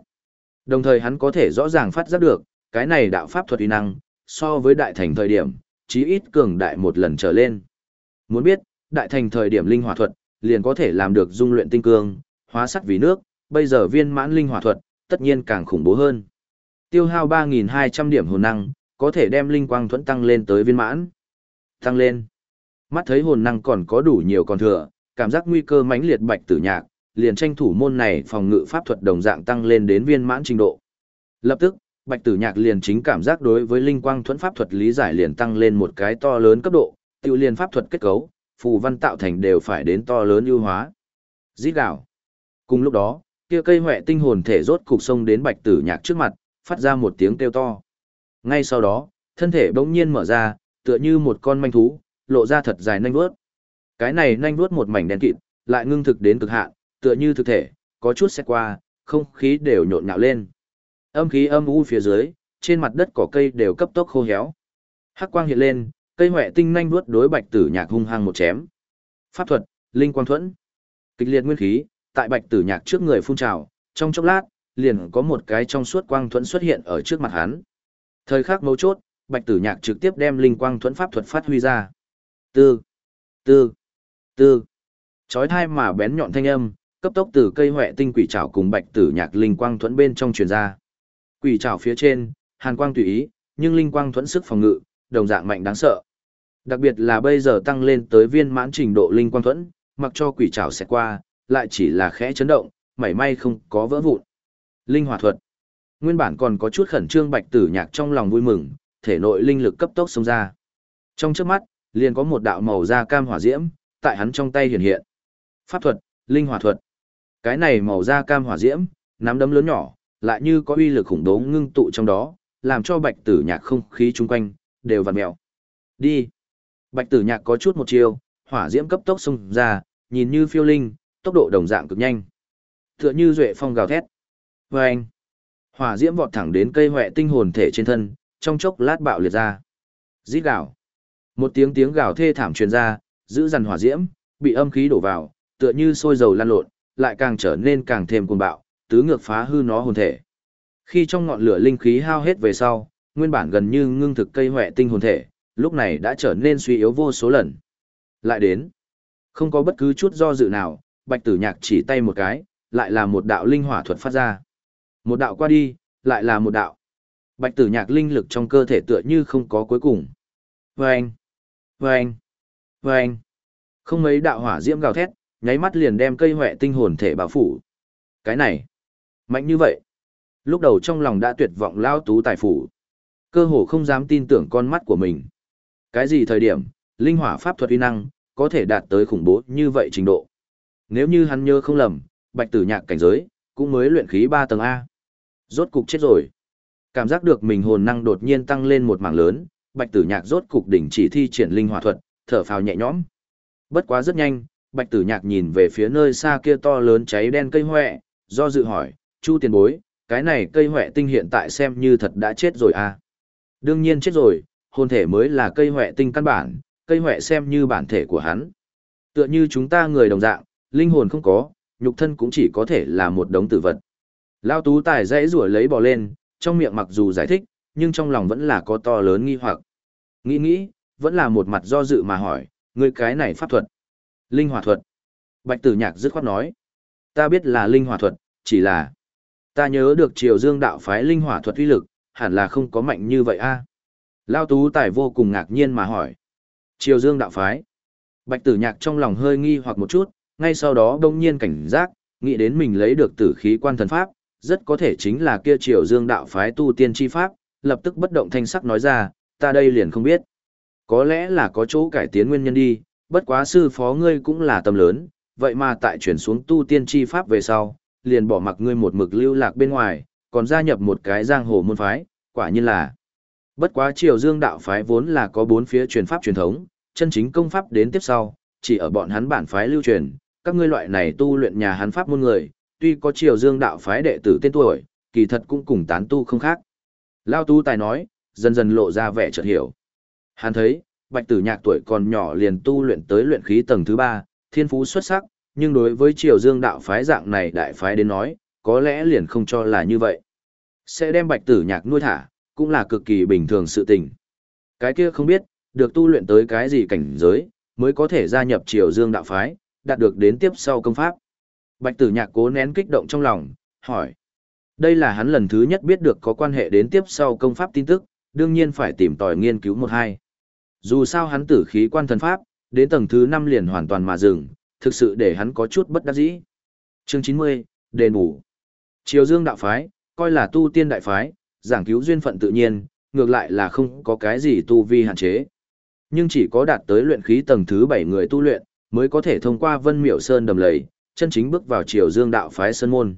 Đồng thời hắn có thể rõ ràng phát giác được, cái này đạo pháp thuật uy năng, so với đại thành thời điểm, chí ít cường đại một lần trở lên. Muốn biết, đại thành thời điểm linh hỏa thuật, liền có thể làm được dung luyện tinh cương, hóa sắt vì nước, bây giờ viên mãn linh hỏa thuật, tất nhiên càng khủng bố hơn. Tiêu hao 3.200 điểm hồn năng, có thể đem linh quang thuẫn tăng lên tới viên mãn. Tăng lên. Mắt thấy hồn năng còn có đủ nhiều còn thừa, cảm giác nguy cơ mãnh liệt bạch tử nhạc, liền tranh thủ môn này phòng ngự pháp thuật đồng dạng tăng lên đến viên mãn trình độ. Lập tức, bạch tử nhạc liền chính cảm giác đối với linh quang thuẫn pháp thuật lý giải liền tăng lên một cái to lớn cấp độ, tiêu liên pháp thuật kết cấu, phù văn tạo thành đều phải đến to lớn ưu hóa. Dít đảo. Cùng lúc đó, kia cây huệ tinh hồn thể rốt cục sông đến bạch tử nhạc trước mặt, phát ra một tiếng kêu to. Ngay sau đó, thân thể bỗng nhiên mở ra, tựa như một con manh thú, lộ ra thật dài nanh vuốt. Cái này nanh vuốt một mảnh đen kịt, lại ngưng thực đến cực hạn, tựa như thực thể, có chút xét qua, không khí đều nhộn nhạo lên. Âm khí âm u phía dưới, trên mặt đất cỏ cây đều cấp tốc khô héo. Hắc quang hiện lên, cây hoè tinh nhanh vuốt đối bạch tử nhạc hung hăng một chém. Pháp thuật, linh quang thuần. Kịch liệt nguyên khí, tại bạch tử nhạc trước người phun trào, trong chốc lát, liền có một cái trong suốt quang thuần xuất hiện ở trước mặt hắn. Thời khắc mấu chốt, bạch tử nhạc trực tiếp đem linh quang thuẫn pháp thuật phát huy ra. Tư, tư, tư. Chói thai mà bén nhọn thanh âm, cấp tốc từ cây hoẹ tinh quỷ trảo cùng bạch tử nhạc linh quang thuẫn bên trong truyền ra. Quỷ trảo phía trên, hàn quang tùy ý, nhưng linh quang thuẫn sức phòng ngự, đồng dạng mạnh đáng sợ. Đặc biệt là bây giờ tăng lên tới viên mãn trình độ linh quang thuẫn, mặc cho quỷ trảo sẽ qua, lại chỉ là khẽ chấn động, mảy may không có vỡ vụn. Linh hỏa thuật. Nguyên bản còn có chút khẩn trương bạch tử nhạc trong lòng vui mừng, thể nội linh lực cấp tốc xông ra. Trong trước mắt, liền có một đạo màu da cam hỏa diễm, tại hắn trong tay hiện hiện. Pháp thuật, linh hỏa thuật. Cái này màu da cam hỏa diễm, nắm đấm lớn nhỏ, lại như có uy lực khủng bố ngưng tụ trong đó, làm cho bạch tử nhạc không khí chung quanh, đều vặn mèo. Đi. Bạch tử nhạc có chút một chiều, hỏa diễm cấp tốc xông ra, nhìn như phiêu linh, tốc độ đồng dạng cực nhanh. Tựa như duệ phong gào thét. Và anh. Hỏa diễm vọt thẳng đến cây hoẹ tinh hồn thể trên thân, trong chốc lát bạo liệt ra. Rít gào. Một tiếng tiếng gào thê thảm truyền ra, giữ dằn hỏa diễm, bị âm khí đổ vào, tựa như sôi dầu lan lộn, lại càng trở nên càng thêm cuồng bạo, tứ ngược phá hư nó hồn thể. Khi trong ngọn lửa linh khí hao hết về sau, nguyên bản gần như ngưng thực cây hoẹ tinh hồn thể, lúc này đã trở nên suy yếu vô số lần. Lại đến, không có bất cứ chút do dự nào, bạch tử nhạc chỉ tay một cái, lại là một đạo linh hỏa thuật phát ra. Một đạo qua đi, lại là một đạo. Bạch tử nhạc linh lực trong cơ thể tựa như không có cuối cùng. Vâng! Vâng! Vâng! Không mấy đạo hỏa diễm gào thét, nháy mắt liền đem cây huệ tinh hồn thể bao phủ. Cái này, mạnh như vậy. Lúc đầu trong lòng đã tuyệt vọng lao tú tài phủ. Cơ hồ không dám tin tưởng con mắt của mình. Cái gì thời điểm, linh hỏa pháp thuật uy năng, có thể đạt tới khủng bố như vậy trình độ. Nếu như hắn nhớ không lầm, bạch tử nhạc cảnh giới, cũng mới luyện khí 3 tầng A. Rốt cục chết rồi. Cảm giác được mình hồn năng đột nhiên tăng lên một mảng lớn, bạch tử nhạc rốt cục đỉnh chỉ thi triển linh hỏa thuật, thở phào nhẹ nhõm. Bất quá rất nhanh, bạch tử nhạc nhìn về phía nơi xa kia to lớn cháy đen cây hoẹ, do dự hỏi, chu tiền bối, cái này cây hoẹ tinh hiện tại xem như thật đã chết rồi à? Đương nhiên chết rồi, hồn thể mới là cây hoè tinh căn bản, cây hoè xem như bản thể của hắn. Tựa như chúng ta người đồng dạng, linh hồn không có, nhục thân cũng chỉ có thể là một đống tử vật. Lao tú tài dãy rủa lấy bò lên, trong miệng mặc dù giải thích, nhưng trong lòng vẫn là có to lớn nghi hoặc. Nghĩ nghĩ, vẫn là một mặt do dự mà hỏi, người cái này pháp thuật. Linh hỏa thuật. Bạch tử nhạc dứt khoát nói. Ta biết là linh hỏa thuật, chỉ là... Ta nhớ được triều dương đạo phái linh hỏa thuật uy lực, hẳn là không có mạnh như vậy a. Lao tú tài vô cùng ngạc nhiên mà hỏi. Triều dương đạo phái. Bạch tử nhạc trong lòng hơi nghi hoặc một chút, ngay sau đó đông nhiên cảnh giác, nghĩ đến mình lấy được tử khí quan thần pháp, rất có thể chính là kia triều dương đạo phái tu tiên chi pháp, lập tức bất động thanh sắc nói ra, ta đây liền không biết. Có lẽ là có chỗ cải tiến nguyên nhân đi, bất quá sư phó ngươi cũng là tâm lớn, vậy mà tại chuyển xuống tu tiên chi pháp về sau, liền bỏ mặc ngươi một mực lưu lạc bên ngoài, còn gia nhập một cái giang hồ môn phái, quả nhiên là. Bất quá triều dương đạo phái vốn là có bốn phía truyền pháp truyền thống, chân chính công pháp đến tiếp sau, chỉ ở bọn hắn bản phái lưu truyền, các ngươi loại này tu luyện nhà hắn pháp môn người, tuy có triều dương đạo phái đệ tử tên tuổi, kỳ thật cũng cùng tán tu không khác. Lao tu tài nói, dần dần lộ ra vẻ chợt hiểu. Hắn thấy, bạch tử nhạc tuổi còn nhỏ liền tu luyện tới luyện khí tầng thứ ba, thiên phú xuất sắc, nhưng đối với triều dương đạo phái dạng này đại phái đến nói, có lẽ liền không cho là như vậy. Sẽ đem bạch tử nhạc nuôi thả, cũng là cực kỳ bình thường sự tình. Cái kia không biết, được tu luyện tới cái gì cảnh giới, mới có thể gia nhập triều dương đạo phái, đạt được đến tiếp sau công pháp. Bạch tử nhạc cố nén kích động trong lòng, hỏi. Đây là hắn lần thứ nhất biết được có quan hệ đến tiếp sau công pháp tin tức, đương nhiên phải tìm tòi nghiên cứu một hai. Dù sao hắn tử khí quan thần pháp, đến tầng thứ 5 liền hoàn toàn mà dừng, thực sự để hắn có chút bất đắc dĩ. Chương 90, đền bù. Triều Dương đạo phái, coi là tu tiên đại phái, giảng cứu duyên phận tự nhiên, ngược lại là không có cái gì tu vi hạn chế. Nhưng chỉ có đạt tới luyện khí tầng thứ 7 người tu luyện, mới có thể thông qua Vân Miểu Sơn đầm lầy, chân chính bước vào Triều Dương đạo phái sơn môn.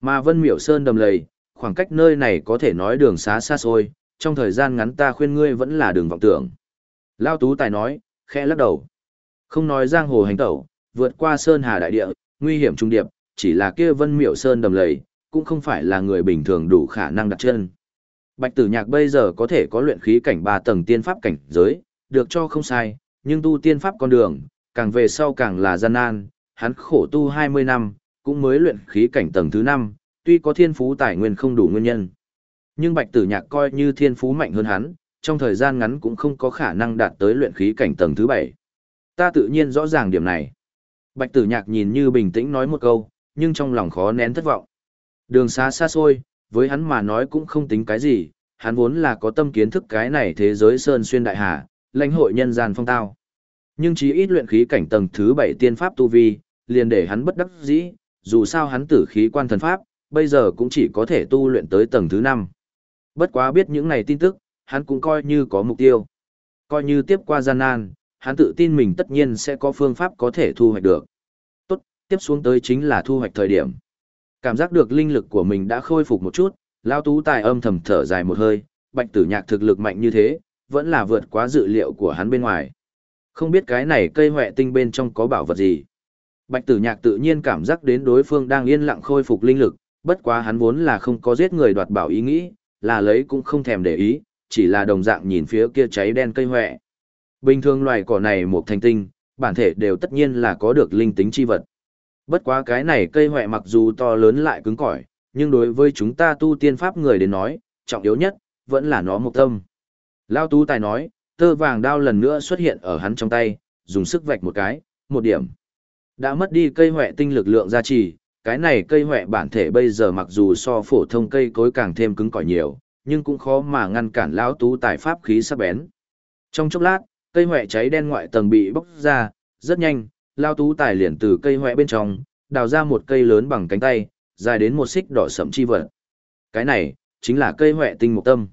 Mà Vân Miểu Sơn đầm lầy, khoảng cách nơi này có thể nói đường xá xa xôi, trong thời gian ngắn ta khuyên ngươi vẫn là đường vọng tưởng. Lao Tú Tài nói, khẽ lắc đầu. Không nói giang hồ hành tẩu, vượt qua sơn hà đại địa, nguy hiểm trung điệp, chỉ là kia Vân Miểu Sơn đầm lầy, cũng không phải là người bình thường đủ khả năng đặt chân. Bạch Tử Nhạc bây giờ có thể có luyện khí cảnh 3 tầng tiên pháp cảnh giới, được cho không sai, nhưng tu tiên pháp con đường, càng về sau càng là gian nan, hắn khổ tu 20 năm, cũng mới luyện khí cảnh tầng thứ 5, tuy có thiên phú tài nguyên không đủ nguyên nhân. Nhưng Bạch Tử Nhạc coi như thiên phú mạnh hơn hắn, trong thời gian ngắn cũng không có khả năng đạt tới luyện khí cảnh tầng thứ 7. Ta tự nhiên rõ ràng điểm này. Bạch Tử Nhạc nhìn như bình tĩnh nói một câu, nhưng trong lòng khó nén thất vọng. Đường xa xa xôi, với hắn mà nói cũng không tính cái gì, hắn vốn là có tâm kiến thức cái này thế giới sơn xuyên đại hà, lãnh hội nhân gian phong tao. Nhưng chí ít luyện khí cảnh tầng thứ 7 tiên pháp tu vi, liền để hắn bất đắc dĩ, dù sao hắn tử khí quan thần pháp, bây giờ cũng chỉ có thể tu luyện tới tầng thứ 5. Bất quá biết những này tin tức, hắn cũng coi như có mục tiêu. Coi như tiếp qua gian nan, hắn tự tin mình tất nhiên sẽ có phương pháp có thể thu hoạch được. Tốt, tiếp xuống tới chính là thu hoạch thời điểm. Cảm giác được linh lực của mình đã khôi phục một chút, Lao Tú Tài âm thầm thở dài một hơi, bạch tử nhạc thực lực mạnh như thế, vẫn là vượt quá dự liệu của hắn bên ngoài. Không biết cái này cây huệ tinh bên trong có bảo vật gì. Bạch tử nhạc tự nhiên cảm giác đến đối phương đang yên lặng khôi phục linh lực, bất quá hắn vốn là không có giết người đoạt bảo ý nghĩ, là lấy cũng không thèm để ý, chỉ là đồng dạng nhìn phía kia cháy đen cây huệ. Bình thường loài cỏ này một thành tinh, bản thể đều tất nhiên là có được linh tính chi vật. Bất quá cái này cây huệ mặc dù to lớn lại cứng cỏi, nhưng đối với chúng ta tu tiên pháp người đến nói, trọng yếu nhất, vẫn là nó một tâm. Lao Tú Tài nói, tơ vàng đao lần nữa xuất hiện ở hắn trong tay, dùng sức vạch một cái, một điểm. Đã mất đi cây huệ tinh lực lượng gia trì, cái này cây huệ bản thể bây giờ mặc dù so phổ thông cây cối càng thêm cứng cỏi nhiều, nhưng cũng khó mà ngăn cản lão tú tài pháp khí sắc bén. Trong chốc lát, cây huệ cháy đen ngoại tầng bị bốc ra, rất nhanh, lão tú tài liền từ cây huệ bên trong, đào ra một cây lớn bằng cánh tay, dài đến một xích đỏ sẫm chi vật. Cái này, chính là cây huệ tinh mục tâm.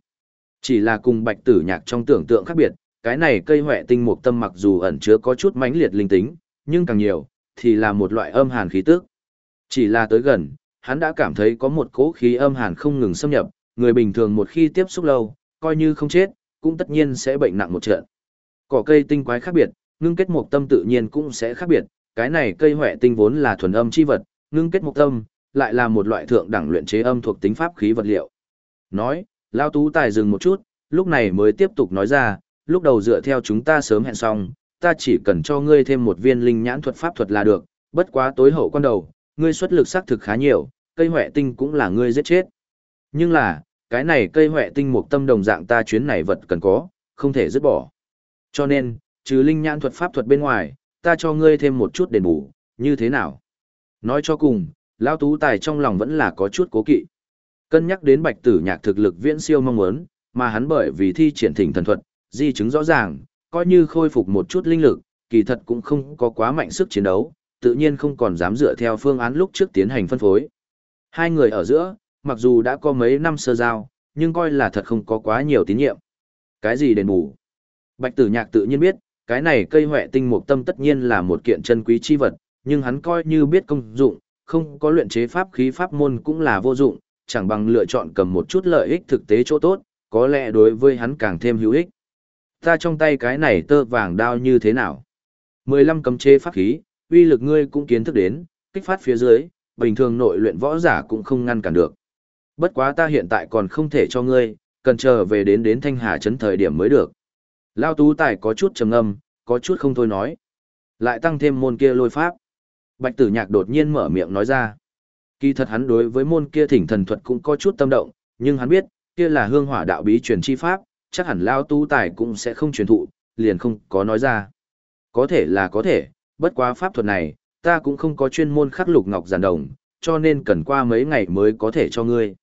Chỉ là cùng bạch tử nhạc trong tưởng tượng khác biệt, cái này cây huệ tinh mục tâm mặc dù ẩn chứa có chút mãnh liệt linh tính, nhưng càng nhiều, thì là một loại âm hàn khí tức. Chỉ là tới gần, hắn đã cảm thấy có một cỗ khí âm hàn không ngừng xâm nhập, người bình thường một khi tiếp xúc lâu, coi như không chết, cũng tất nhiên sẽ bệnh nặng một trận. Cỏ cây tinh quái khác biệt, ngưng kết mục tâm tự nhiên cũng sẽ khác biệt, cái này cây huệ tinh vốn là thuần âm chi vật, ngưng kết mục tâm, lại là một loại thượng đẳng luyện chế âm thuộc tính pháp khí vật liệu. Nói, Lao Tú Tài dừng một chút, lúc này mới tiếp tục nói ra, lúc đầu dựa theo chúng ta sớm hẹn xong, ta chỉ cần cho ngươi thêm một viên linh nhãn thuật pháp thuật là được, bất quá tối hậu quan đầu, ngươi xuất lực xác thực khá nhiều, cây huệ tinh cũng là ngươi giết chết. Nhưng là, cái này cây huệ tinh một tâm đồng dạng ta chuyến này vật cần có, không thể dứt bỏ. Cho nên, trừ linh nhãn thuật pháp thuật bên ngoài, ta cho ngươi thêm một chút đền bù, như thế nào? Nói cho cùng, Lão Tú Tài trong lòng vẫn là có chút cố kỵ. Cân nhắc đến bạch tử nhạc thực lực viễn siêu mong muốn, mà hắn bởi vì thi triển thỉnh thần thuật, di chứng rõ ràng, coi như khôi phục một chút linh lực, kỳ thật cũng không có quá mạnh sức chiến đấu, tự nhiên không còn dám dựa theo phương án lúc trước tiến hành phân phối. Hai người ở giữa, mặc dù đã có mấy năm sơ giao, nhưng coi là thật không có quá nhiều tín nhiệm. Cái gì đền bù? Bạch tử nhạc tự nhiên biết, cái này cây huệ tinh mục tâm tất nhiên là một kiện chân quý chi vật, nhưng hắn coi như biết công dụng, không có luyện chế pháp khí pháp môn cũng là vô dụng, chẳng bằng lựa chọn cầm một chút lợi ích thực tế chỗ tốt, có lẽ đối với hắn càng thêm hữu ích. Ta trong tay cái này tơ vàng đao như thế nào? 15 cấm chế pháp khí, uy lực ngươi cũng kiến thức đến, kích phát phía dưới, bình thường nội luyện võ giả cũng không ngăn cản được. Bất quá ta hiện tại còn không thể cho ngươi, cần chờ về đến đến Thanh Hà trấn thời điểm mới được. Lao Tú Tài có chút trầm ngâm, có chút không thôi nói. Lại tăng thêm môn kia lôi pháp. Bạch Tử Nhạc đột nhiên mở miệng nói ra. Kỳ thật hắn đối với môn kia thỉnh thần thuật cũng có chút tâm động, nhưng hắn biết, kia là hương hỏa đạo bí truyền chi pháp, chắc hẳn Lao tu Tài cũng sẽ không truyền thụ, liền không có nói ra. Có thể là có thể, bất quá pháp thuật này, ta cũng không có chuyên môn khắc lục ngọc giản đồng, cho nên cần qua mấy ngày mới có thể cho ngươi.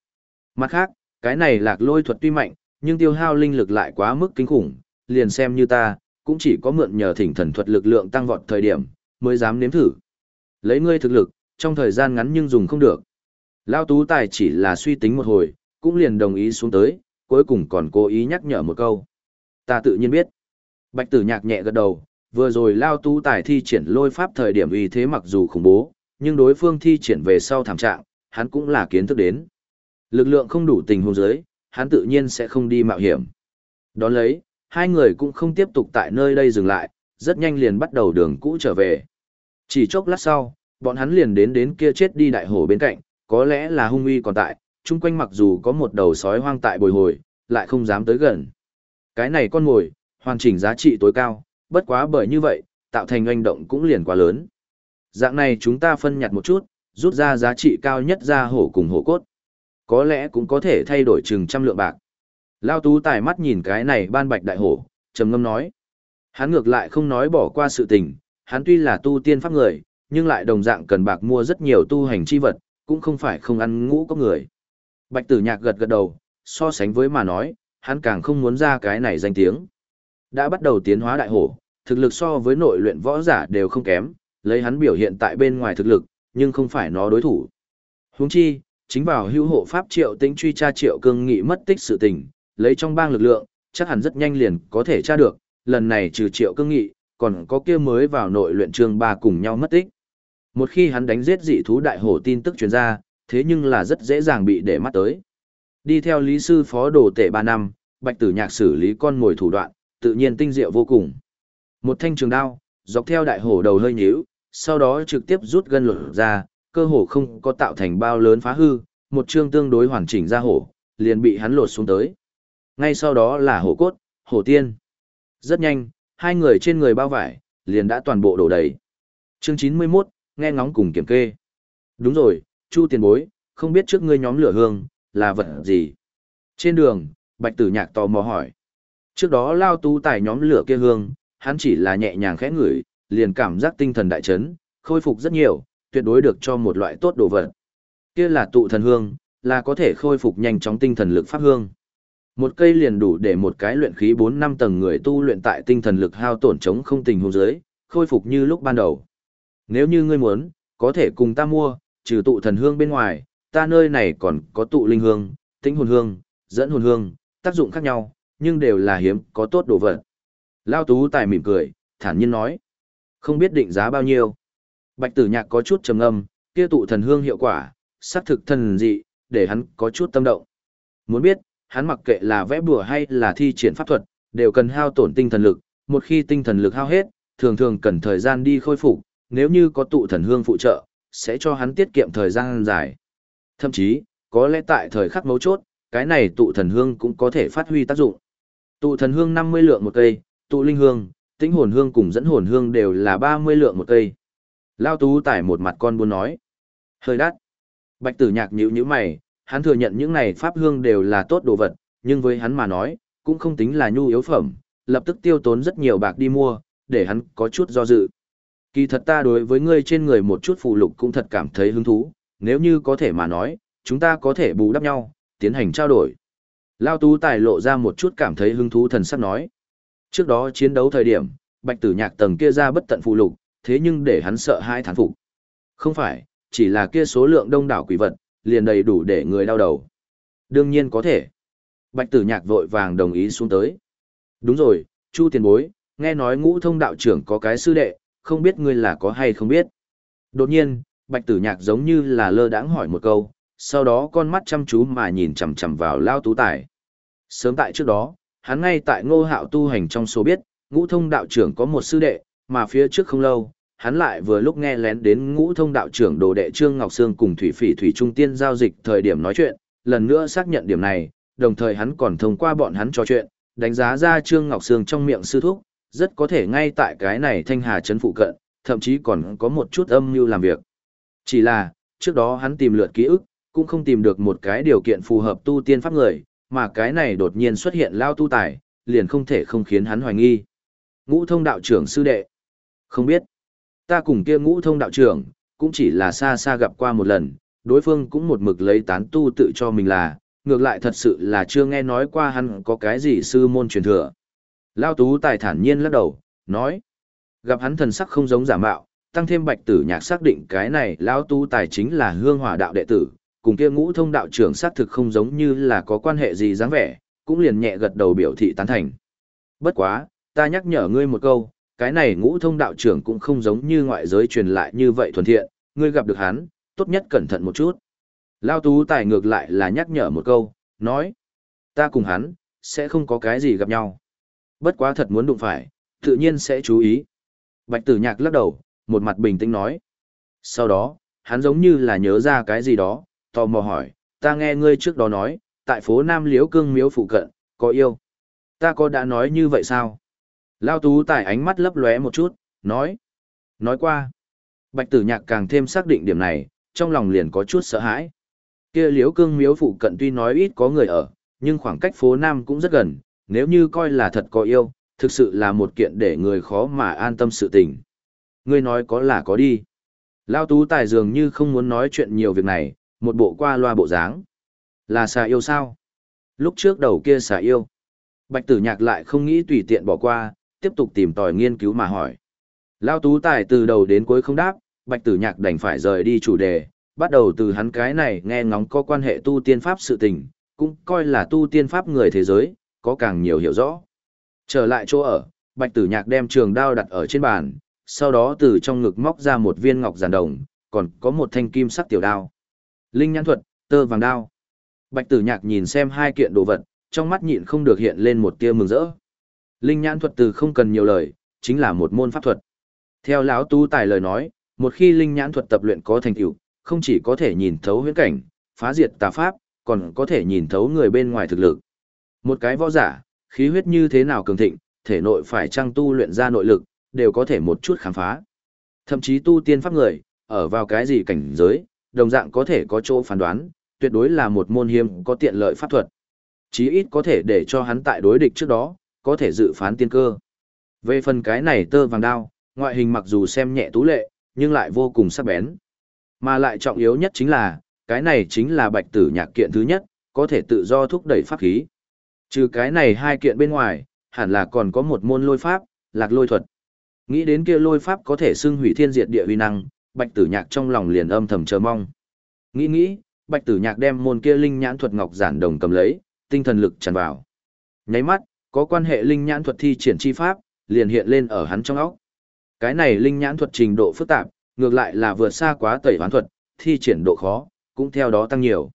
Mặt khác, cái này lạc lôi thuật tuy mạnh, nhưng tiêu hao linh lực lại quá mức kinh khủng, liền xem như ta, cũng chỉ có mượn nhờ thỉnh thần thuật lực lượng tăng vọt thời điểm, mới dám nếm thử. Lấy ngươi thực lực, trong thời gian ngắn nhưng dùng không được. Lao Tú Tài chỉ là suy tính một hồi, cũng liền đồng ý xuống tới, cuối cùng còn cố ý nhắc nhở một câu. Ta tự nhiên biết. Bạch tử nhạc nhẹ gật đầu, vừa rồi Lao Tú Tài thi triển lôi pháp thời điểm uy thế mặc dù khủng bố, nhưng đối phương thi triển về sau thảm trạng, hắn cũng là kiến thức đến. Lực lượng không đủ tình huống giới, hắn tự nhiên sẽ không đi mạo hiểm. Đón lấy, hai người cũng không tiếp tục tại nơi đây dừng lại, rất nhanh liền bắt đầu đường cũ trở về. Chỉ chốc lát sau, bọn hắn liền đến đến kia chết đi đại hổ bên cạnh, có lẽ là hung uy còn tại, chung quanh mặc dù có một đầu sói hoang tại bồi hồi, lại không dám tới gần. Cái này con ngồi, hoàn chỉnh giá trị tối cao, bất quá bởi như vậy, tạo thành oanh động cũng liền quá lớn. Dạng này chúng ta phân nhặt một chút, rút ra giá trị cao nhất ra hổ cùng hổ cốt. Có lẽ cũng có thể thay đổi chừng trăm lượng bạc. Lao tú tài mắt nhìn cái này ban bạch đại hổ, trầm ngâm nói. Hắn ngược lại không nói bỏ qua sự tình, hắn tuy là tu tiên pháp người, nhưng lại đồng dạng cần bạc mua rất nhiều tu hành chi vật, cũng không phải không ăn ngũ có người. Bạch tử nhạc gật gật đầu, so sánh với mà nói, hắn càng không muốn ra cái này danh tiếng. Đã bắt đầu tiến hóa đại hổ, thực lực so với nội luyện võ giả đều không kém, lấy hắn biểu hiện tại bên ngoài thực lực, nhưng không phải nó đối thủ. Huống chi, chính vào hữu hộ pháp triệu tĩnh truy tra triệu cương nghị mất tích sự tình, lấy trong bang lực lượng, chắc hẳn rất nhanh liền có thể tra được, lần này trừ triệu cương nghị, còn có kia mới vào nội luyện trường ba cùng nhau mất tích. Một khi hắn đánh giết dị thú đại hổ tin tức truyền ra, thế nhưng là rất dễ dàng bị để mắt tới. Đi theo lý sư phó đồ tể 3 năm, bạch tử nhạc xử lý con ngồi thủ đoạn, tự nhiên tinh diệu vô cùng. Một thanh trường đao, dọc theo đại hổ đầu hơi nhíu, sau đó trực tiếp rút gân lột ra, cơ hồ không có tạo thành bao lớn phá hư, một chương tương đối hoàn chỉnh ra hổ, liền bị hắn lột xuống tới. Ngay sau đó là hổ cốt, hổ tiên. Rất nhanh, hai người trên người bao vải, liền đã toàn bộ đổ đầy. Chương 91, nghe ngóng cùng kiểm kê. Đúng rồi, Chu tiền bối, không biết trước ngươi nhóm lửa hương, là vật gì? Trên đường, Bạch Tử Nhạc tò mò hỏi. Trước đó lao tu tài nhóm lửa kia hương, hắn chỉ là nhẹ nhàng khẽ ngửi, liền cảm giác tinh thần đại chấn, khôi phục rất nhiều, tuyệt đối được cho một loại tốt đồ vật. Kia là tụ thần hương, là có thể khôi phục nhanh chóng tinh thần lực pháp hương. Một cây liền đủ để một cái luyện khí 4 năm tầng người tu luyện tại tinh thần lực hao tổn chống không tình huống dưới, khôi phục như lúc ban đầu. Nếu như ngươi muốn, có thể cùng ta mua, trừ tụ thần hương bên ngoài, ta nơi này còn có tụ linh hương, tĩnh hồn hương, dẫn hồn hương, tác dụng khác nhau, nhưng đều là hiếm, có tốt đồ vật. Lao Tú Tài mỉm cười, thản nhiên nói. Không biết định giá bao nhiêu. Bạch tử nhạc có chút trầm âm, kia tụ thần hương hiệu quả, xác thực thần dị, để hắn có chút tâm động. Muốn biết, hắn mặc kệ là vẽ bùa hay là thi triển pháp thuật, đều cần hao tổn tinh thần lực, một khi tinh thần lực hao hết, thường thường cần thời gian đi khôi phục, nếu như có tụ thần hương phụ trợ, sẽ cho hắn tiết kiệm thời gian dài. Thậm chí, có lẽ tại thời khắc mấu chốt, cái này tụ thần hương cũng có thể phát huy tác dụng. Tụ thần hương 50 lượng một cây, tụ linh hương, tĩnh hồn hương cùng dẫn hồn hương đều là 30 lượng một cây. Lao tú tải một mặt con buôn nói. Hơi đắt. Bạch tử nhạc nhữ như mày, hắn thừa nhận những này pháp hương đều là tốt đồ vật, nhưng với hắn mà nói, cũng không tính là nhu yếu phẩm, lập tức tiêu tốn rất nhiều bạc đi mua, để hắn có chút do dự. Kỳ thật ta đối với ngươi trên người một chút phụ lục cũng thật cảm thấy hứng thú, nếu như có thể mà nói, chúng ta có thể bù đắp nhau, tiến hành trao đổi. Lao Tú Tài lộ ra một chút cảm thấy hứng thú thần sắc nói. Trước đó chiến đấu thời điểm, bạch tử nhạc tầng kia ra bất tận phụ lục, thế nhưng để hắn sợ hai thán phục. Không phải, chỉ là kia số lượng đông đảo quỷ vật, liền đầy đủ để người đau đầu. Đương nhiên có thể. Bạch tử nhạc vội vàng đồng ý xuống tới. Đúng rồi, Chu tiền bối, nghe nói ngũ thông đạo trưởng có cái sư đệ, không biết ngươi là có hay không biết. Đột nhiên, bạch tử nhạc giống như là lơ đãng hỏi một câu, sau đó con mắt chăm chú mà nhìn chầm chầm vào lao tú tài. Sớm tại trước đó, hắn ngay tại ngô hạo tu hành trong số biết, ngũ thông đạo trưởng có một sư đệ, mà phía trước không lâu, hắn lại vừa lúc nghe lén đến ngũ thông đạo trưởng đồ đệ Trương Ngọc Sương cùng Thủy Phỉ Thủy Trung Tiên giao dịch thời điểm nói chuyện, lần nữa xác nhận điểm này, đồng thời hắn còn thông qua bọn hắn trò chuyện, đánh giá ra Trương Ngọc Sương trong miệng sư thúc, rất có thể ngay tại cái này thanh hà trấn phụ cận, thậm chí còn có một chút âm mưu làm việc. Chỉ là, trước đó hắn tìm lượt ký ức, cũng không tìm được một cái điều kiện phù hợp tu tiên pháp người, mà cái này đột nhiên xuất hiện lao tu tài, liền không thể không khiến hắn hoài nghi. Ngũ thông đạo trưởng sư đệ. Không biết. Ta cùng kia ngũ thông đạo trưởng, cũng chỉ là xa xa gặp qua một lần, đối phương cũng một mực lấy tán tu tự cho mình là, ngược lại thật sự là chưa nghe nói qua hắn có cái gì sư môn truyền thừa. Lao tú tài thản nhiên lắc đầu, nói. Gặp hắn thần sắc không giống giả mạo, tăng thêm bạch tử nhạc xác định cái này Lao tú tài chính là hương hỏa đạo đệ tử, cùng kia ngũ thông đạo trưởng xác thực không giống như là có quan hệ gì dáng vẻ, cũng liền nhẹ gật đầu biểu thị tán thành. Bất quá, ta nhắc nhở ngươi một câu, cái này ngũ thông đạo trưởng cũng không giống như ngoại giới truyền lại như vậy thuần thiện, ngươi gặp được hắn, tốt nhất cẩn thận một chút. Lao tú tài ngược lại là nhắc nhở một câu, nói, ta cùng hắn, sẽ không có cái gì gặp nhau. Bất quá thật muốn đụng phải, tự nhiên sẽ chú ý. Bạch tử nhạc lắc đầu, một mặt bình tĩnh nói. Sau đó, hắn giống như là nhớ ra cái gì đó, tò mò hỏi, ta nghe ngươi trước đó nói, tại phố Nam Liễu Cương Miếu phụ cận, có yêu. Ta có đã nói như vậy sao? Lao tú tải ánh mắt lấp lóe một chút, nói. Nói qua. Bạch tử nhạc càng thêm xác định điểm này, trong lòng liền có chút sợ hãi. Kia Liễu Cương Miếu phụ cận tuy nói ít có người ở, nhưng khoảng cách phố Nam cũng rất gần, nếu như coi là thật có yêu, thực sự là một kiện để người khó mà an tâm sự tình. Ngươi nói có là có đi. Lao tú tài dường như không muốn nói chuyện nhiều việc này, một bộ qua loa bộ dáng. Là xà yêu sao? Lúc trước đầu kia xà yêu. Bạch tử nhạc lại không nghĩ tùy tiện bỏ qua, tiếp tục tìm tòi nghiên cứu mà hỏi. Lao tú tài từ đầu đến cuối không đáp, bạch tử nhạc đành phải rời đi chủ đề, bắt đầu từ hắn cái này nghe ngóng có quan hệ tu tiên pháp sự tình, cũng coi là tu tiên pháp người thế giới, có càng nhiều hiểu rõ. Trở lại chỗ ở, bạch tử nhạc đem trường đao đặt ở trên bàn, sau đó từ trong ngực móc ra một viên ngọc giản đồng, còn có một thanh kim sắc tiểu đao. Linh nhãn thuật, tơ vàng đao. Bạch tử nhạc nhìn xem hai kiện đồ vật, trong mắt nhịn không được hiện lên một tia mừng rỡ. Linh nhãn thuật từ không cần nhiều lời, chính là một môn pháp thuật. Theo lão tu tài lời nói, một khi linh nhãn thuật tập luyện có thành tựu, không chỉ có thể nhìn thấu huyễn cảnh, phá diệt tà pháp, còn có thể nhìn thấu người bên ngoài thực lực. Một cái võ giả, khí huyết như thế nào cường thịnh, thể nội phải trang tu luyện ra nội lực, đều có thể một chút khám phá. Thậm chí tu tiên pháp người, ở vào cái gì cảnh giới, đồng dạng có thể có chỗ phán đoán, tuyệt đối là một môn hiếm có tiện lợi pháp thuật. Chí ít có thể để cho hắn tại đối địch trước đó, có thể dự phán tiên cơ. Về phần cái này tơ vàng đao, ngoại hình mặc dù xem nhẹ tú lệ, nhưng lại vô cùng sắc bén. Mà lại trọng yếu nhất chính là, cái này chính là bạch tử nhạc kiện thứ nhất, có thể tự do thúc đẩy pháp khí. Trừ cái này hai kiện bên ngoài, hẳn là còn có một môn lôi pháp, lạc lôi thuật. Nghĩ đến kia lôi pháp có thể xưng hủy thiên diệt địa uy năng, bạch tử nhạc trong lòng liền âm thầm chờ mong. Nghĩ nghĩ, bạch tử nhạc đem môn kia linh nhãn thuật ngọc giản đồng cầm lấy, tinh thần lực tràn vào. Nháy mắt, có quan hệ linh nhãn thuật thi triển chi pháp, liền hiện lên ở hắn trong óc. Cái này linh nhãn thuật trình độ phức tạp, ngược lại là vượt xa quá tẩy hoán thuật, thi triển độ khó, cũng theo đó tăng nhiều.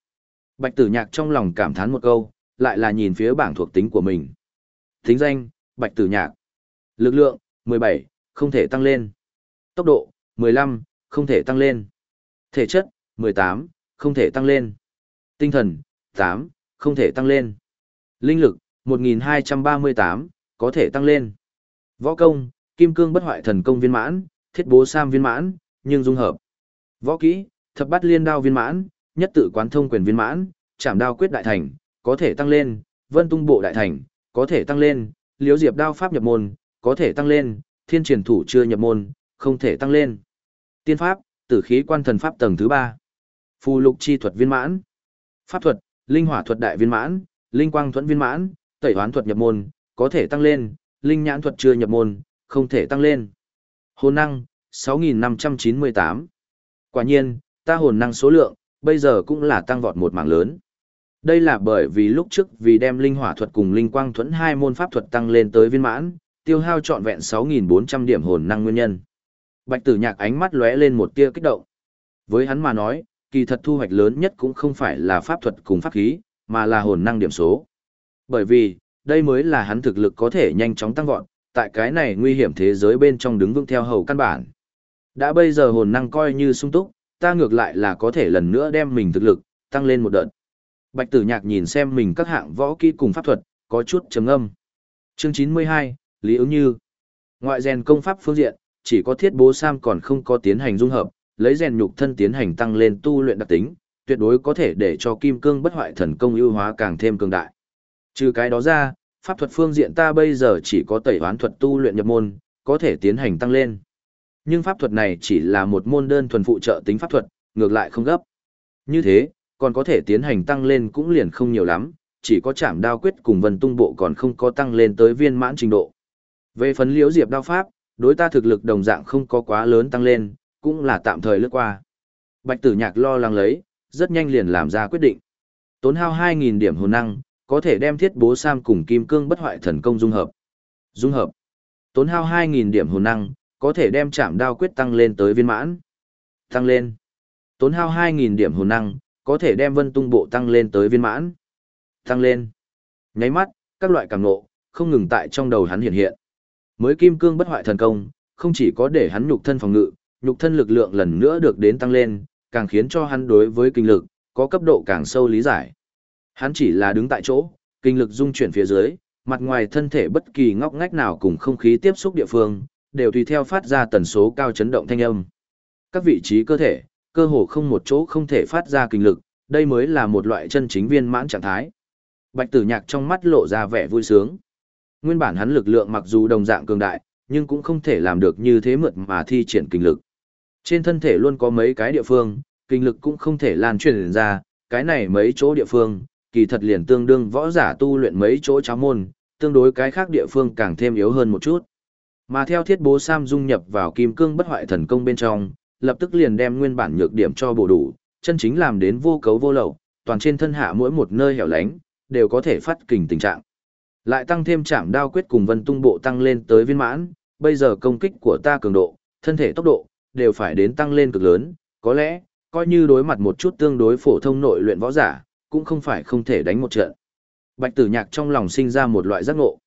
Bạch tử nhạc trong lòng cảm thán một câu, lại là nhìn phía bảng thuộc tính của mình. Tính danh, Bạch tử nhạc. Lực lượng, 17, không thể tăng lên. Tốc độ, 15, không thể tăng lên. Thể chất, 18, không thể tăng lên. Tinh thần, 8, không thể tăng lên. Linh lực, 1238, có thể tăng lên. Võ công, kim cương bất hoại thần công viên mãn, thiết bố sam viên mãn, nhưng dung hợp. Võ kỹ, thập bát liên đao viên mãn, nhất tự quán thông quyền viên mãn, chạm đao quyết đại thành, có thể tăng lên, vân tung bộ đại thành, có thể tăng lên, liếu diệp đao pháp nhập môn, có thể tăng lên, thiên triển thủ chưa nhập môn, không thể tăng lên. Tiên pháp, tử khí quan thần pháp tầng thứ ba Phù lục chi thuật viên mãn. Pháp thuật, linh hỏa thuật đại viên mãn, linh quang thuẫn viên mãn, tẩy hoán thuật nhập môn, có thể tăng lên, linh nhãn thuật chưa nhập môn, không thể tăng lên. Hồn năng, 6.598. Quả nhiên, ta hồn năng số lượng, bây giờ cũng là tăng vọt một mảng lớn. Đây là bởi vì lúc trước vì đem linh hỏa thuật cùng linh quang thuẫn hai môn pháp thuật tăng lên tới viên mãn, tiêu hao trọn vẹn 6.400 điểm hồn năng nguyên nhân. Bạch tử nhạc ánh mắt lóe lên một tia kích động. Với hắn mà nói, kỳ thật thu hoạch lớn nhất cũng không phải là pháp thuật cùng pháp khí, mà là hồn năng điểm số. Bởi vì, đây mới là hắn thực lực có thể nhanh chóng tăng vọt, tại cái này nguy hiểm thế giới bên trong đứng vững theo hầu căn bản. Đã bây giờ hồn năng coi như sung túc, ta ngược lại là có thể lần nữa đem mình thực lực, tăng lên một đợt. Bạch tử nhạc nhìn xem mình các hạng võ kỹ cùng pháp thuật, có chút trầm âm. Chương 92, Lý ứng như. Ngoại rèn công pháp phương diện, chỉ có thiết bố Sam còn không có tiến hành dung hợp, lấy rèn nhục thân tiến hành tăng lên tu luyện đặc tính, tuyệt đối có thể để cho kim cương bất hoại thần công ưu hóa càng thêm cường đại. Trừ cái đó ra, pháp thuật phương diện ta bây giờ chỉ có tẩy hoán thuật tu luyện nhập môn, có thể tiến hành tăng lên. Nhưng pháp thuật này chỉ là một môn đơn thuần phụ trợ tính pháp thuật, ngược lại không gấp. Như thế, còn có thể tiến hành tăng lên cũng liền không nhiều lắm, chỉ có chạm đao quyết cùng vân tung bộ còn không có tăng lên tới viên mãn trình độ. Về phấn liễu diệp đao pháp, đối ta thực lực đồng dạng không có quá lớn tăng lên, cũng là tạm thời lướt qua. Bạch tử nhạc lo lắng lấy, rất nhanh liền làm ra quyết định. Tốn hao 2.000 điểm hồn năng, có thể đem thiết bố Sam cùng kim cương bất hoại thần công dung hợp. Dung hợp. Tốn hao 2.000 điểm hồn năng, có thể đem chạm đao quyết tăng lên tới viên mãn. Tăng lên. Tốn hao 2.000 điểm hồn năng, có thể đem vân tung bộ tăng lên tới viên mãn. Tăng lên. Nháy mắt, các loại cảm nộ, không ngừng tại trong đầu hắn hiện hiện. Mới kim cương bất hoại thần công, không chỉ có để hắn nhục thân phòng ngự, nhục thân lực lượng lần nữa được đến tăng lên, càng khiến cho hắn đối với kinh lực, có cấp độ càng sâu lý giải. Hắn chỉ là đứng tại chỗ, kinh lực dung chuyển phía dưới, mặt ngoài thân thể bất kỳ ngóc ngách nào cùng không khí tiếp xúc địa phương, đều tùy theo phát ra tần số cao chấn động thanh âm. Các vị trí cơ thể, cơ hồ không một chỗ không thể phát ra kinh lực, đây mới là một loại chân chính viên mãn trạng thái. Bạch tử nhạc trong mắt lộ ra vẻ vui sướng. Nguyên bản hắn lực lượng mặc dù đồng dạng cường đại, nhưng cũng không thể làm được như thế mượt mà thi triển kinh lực. Trên thân thể luôn có mấy cái địa phương, kinh lực cũng không thể lan truyền ra, cái này mấy chỗ địa phương, kỳ thật liền tương đương võ giả tu luyện mấy chỗ cháo môn, tương đối cái khác địa phương càng thêm yếu hơn một chút. Mà theo thiết bố Sam dung nhập vào kim cương bất hoại thần công bên trong, lập tức liền đem nguyên bản nhược điểm cho bổ đủ, chân chính làm đến vô cấu vô lậu, toàn trên thân hạ mỗi một nơi hẻo lánh, đều có thể phát kình tình trạng. Lại tăng thêm chạm đao quyết cùng vân tung bộ tăng lên tới viên mãn, bây giờ công kích của ta cường độ, thân thể tốc độ, đều phải đến tăng lên cực lớn, có lẽ, coi như đối mặt một chút tương đối phổ thông nội luyện võ giả, cũng không phải không thể đánh một trận. Bạch tử nhạc trong lòng sinh ra một loại giác ngộ.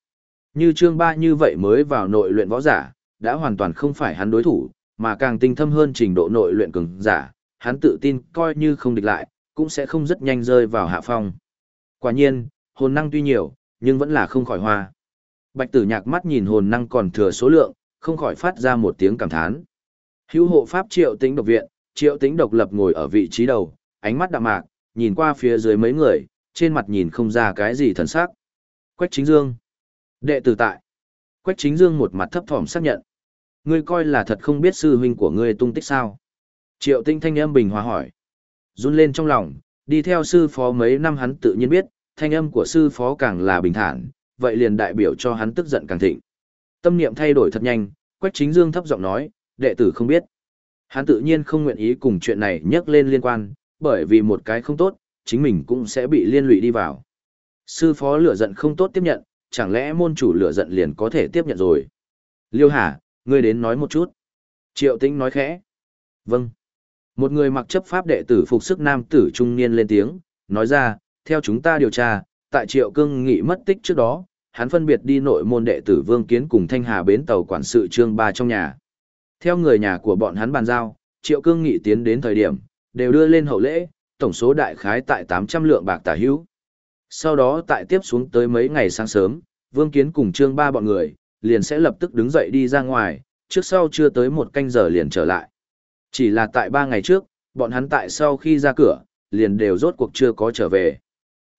Như chương ba như vậy mới vào nội luyện võ giả, đã hoàn toàn không phải hắn đối thủ, mà càng tinh thâm hơn trình độ nội luyện cường giả, hắn tự tin coi như không địch lại, cũng sẽ không rất nhanh rơi vào hạ phong. Quả nhiên, hồn năng tuy nhiều, nhưng vẫn là không khỏi hoa. Bạch tử nhạc mắt nhìn hồn năng còn thừa số lượng, không khỏi phát ra một tiếng cảm thán. Hữu hộ pháp triệu tính độc viện, triệu tính độc lập ngồi ở vị trí đầu, ánh mắt đạm mạc, nhìn qua phía dưới mấy người, trên mặt nhìn không ra cái gì thần sắc. Quách chính dương. Đệ tử tại. Quách chính dương một mặt thấp thỏm xác nhận. Ngươi coi là thật không biết sư huynh của ngươi tung tích sao. Triệu tinh thanh âm bình hòa hỏi. Run lên trong lòng, đi theo sư phó mấy năm hắn tự nhiên biết, thanh âm của sư phó càng là bình thản, vậy liền đại biểu cho hắn tức giận càng thịnh. Tâm niệm thay đổi thật nhanh, Quách Chính Dương thấp giọng nói, đệ tử không biết. Hắn tự nhiên không nguyện ý cùng chuyện này nhắc lên liên quan, bởi vì một cái không tốt, chính mình cũng sẽ bị liên lụy đi vào. Sư phó lửa giận không tốt tiếp nhận, chẳng lẽ môn chủ lửa giận liền có thể tiếp nhận rồi. Liêu Hà, ngươi đến nói một chút. Triệu Tĩnh nói khẽ. Vâng. Một người mặc chấp pháp đệ tử phục sức nam tử trung niên lên tiếng, nói ra, theo chúng ta điều tra, tại Triệu Cương Nghị mất tích trước đó, hắn phân biệt đi nội môn đệ tử Vương Kiến cùng Thanh Hà bến tàu quản sự Trương Ba trong nhà. Theo người nhà của bọn hắn bàn giao, Triệu Cương Nghị tiến đến thời điểm, đều đưa lên hậu lễ, tổng số đại khái tại 800 lượng bạc tả hữu. Sau đó tại tiếp xuống tới mấy ngày sáng sớm, Vương Kiến cùng Trương Ba bọn người, liền sẽ lập tức đứng dậy đi ra ngoài, trước sau chưa tới một canh giờ liền trở lại. Chỉ là tại ba ngày trước, bọn hắn tại sau khi ra cửa, liền đều rốt cuộc chưa có trở về.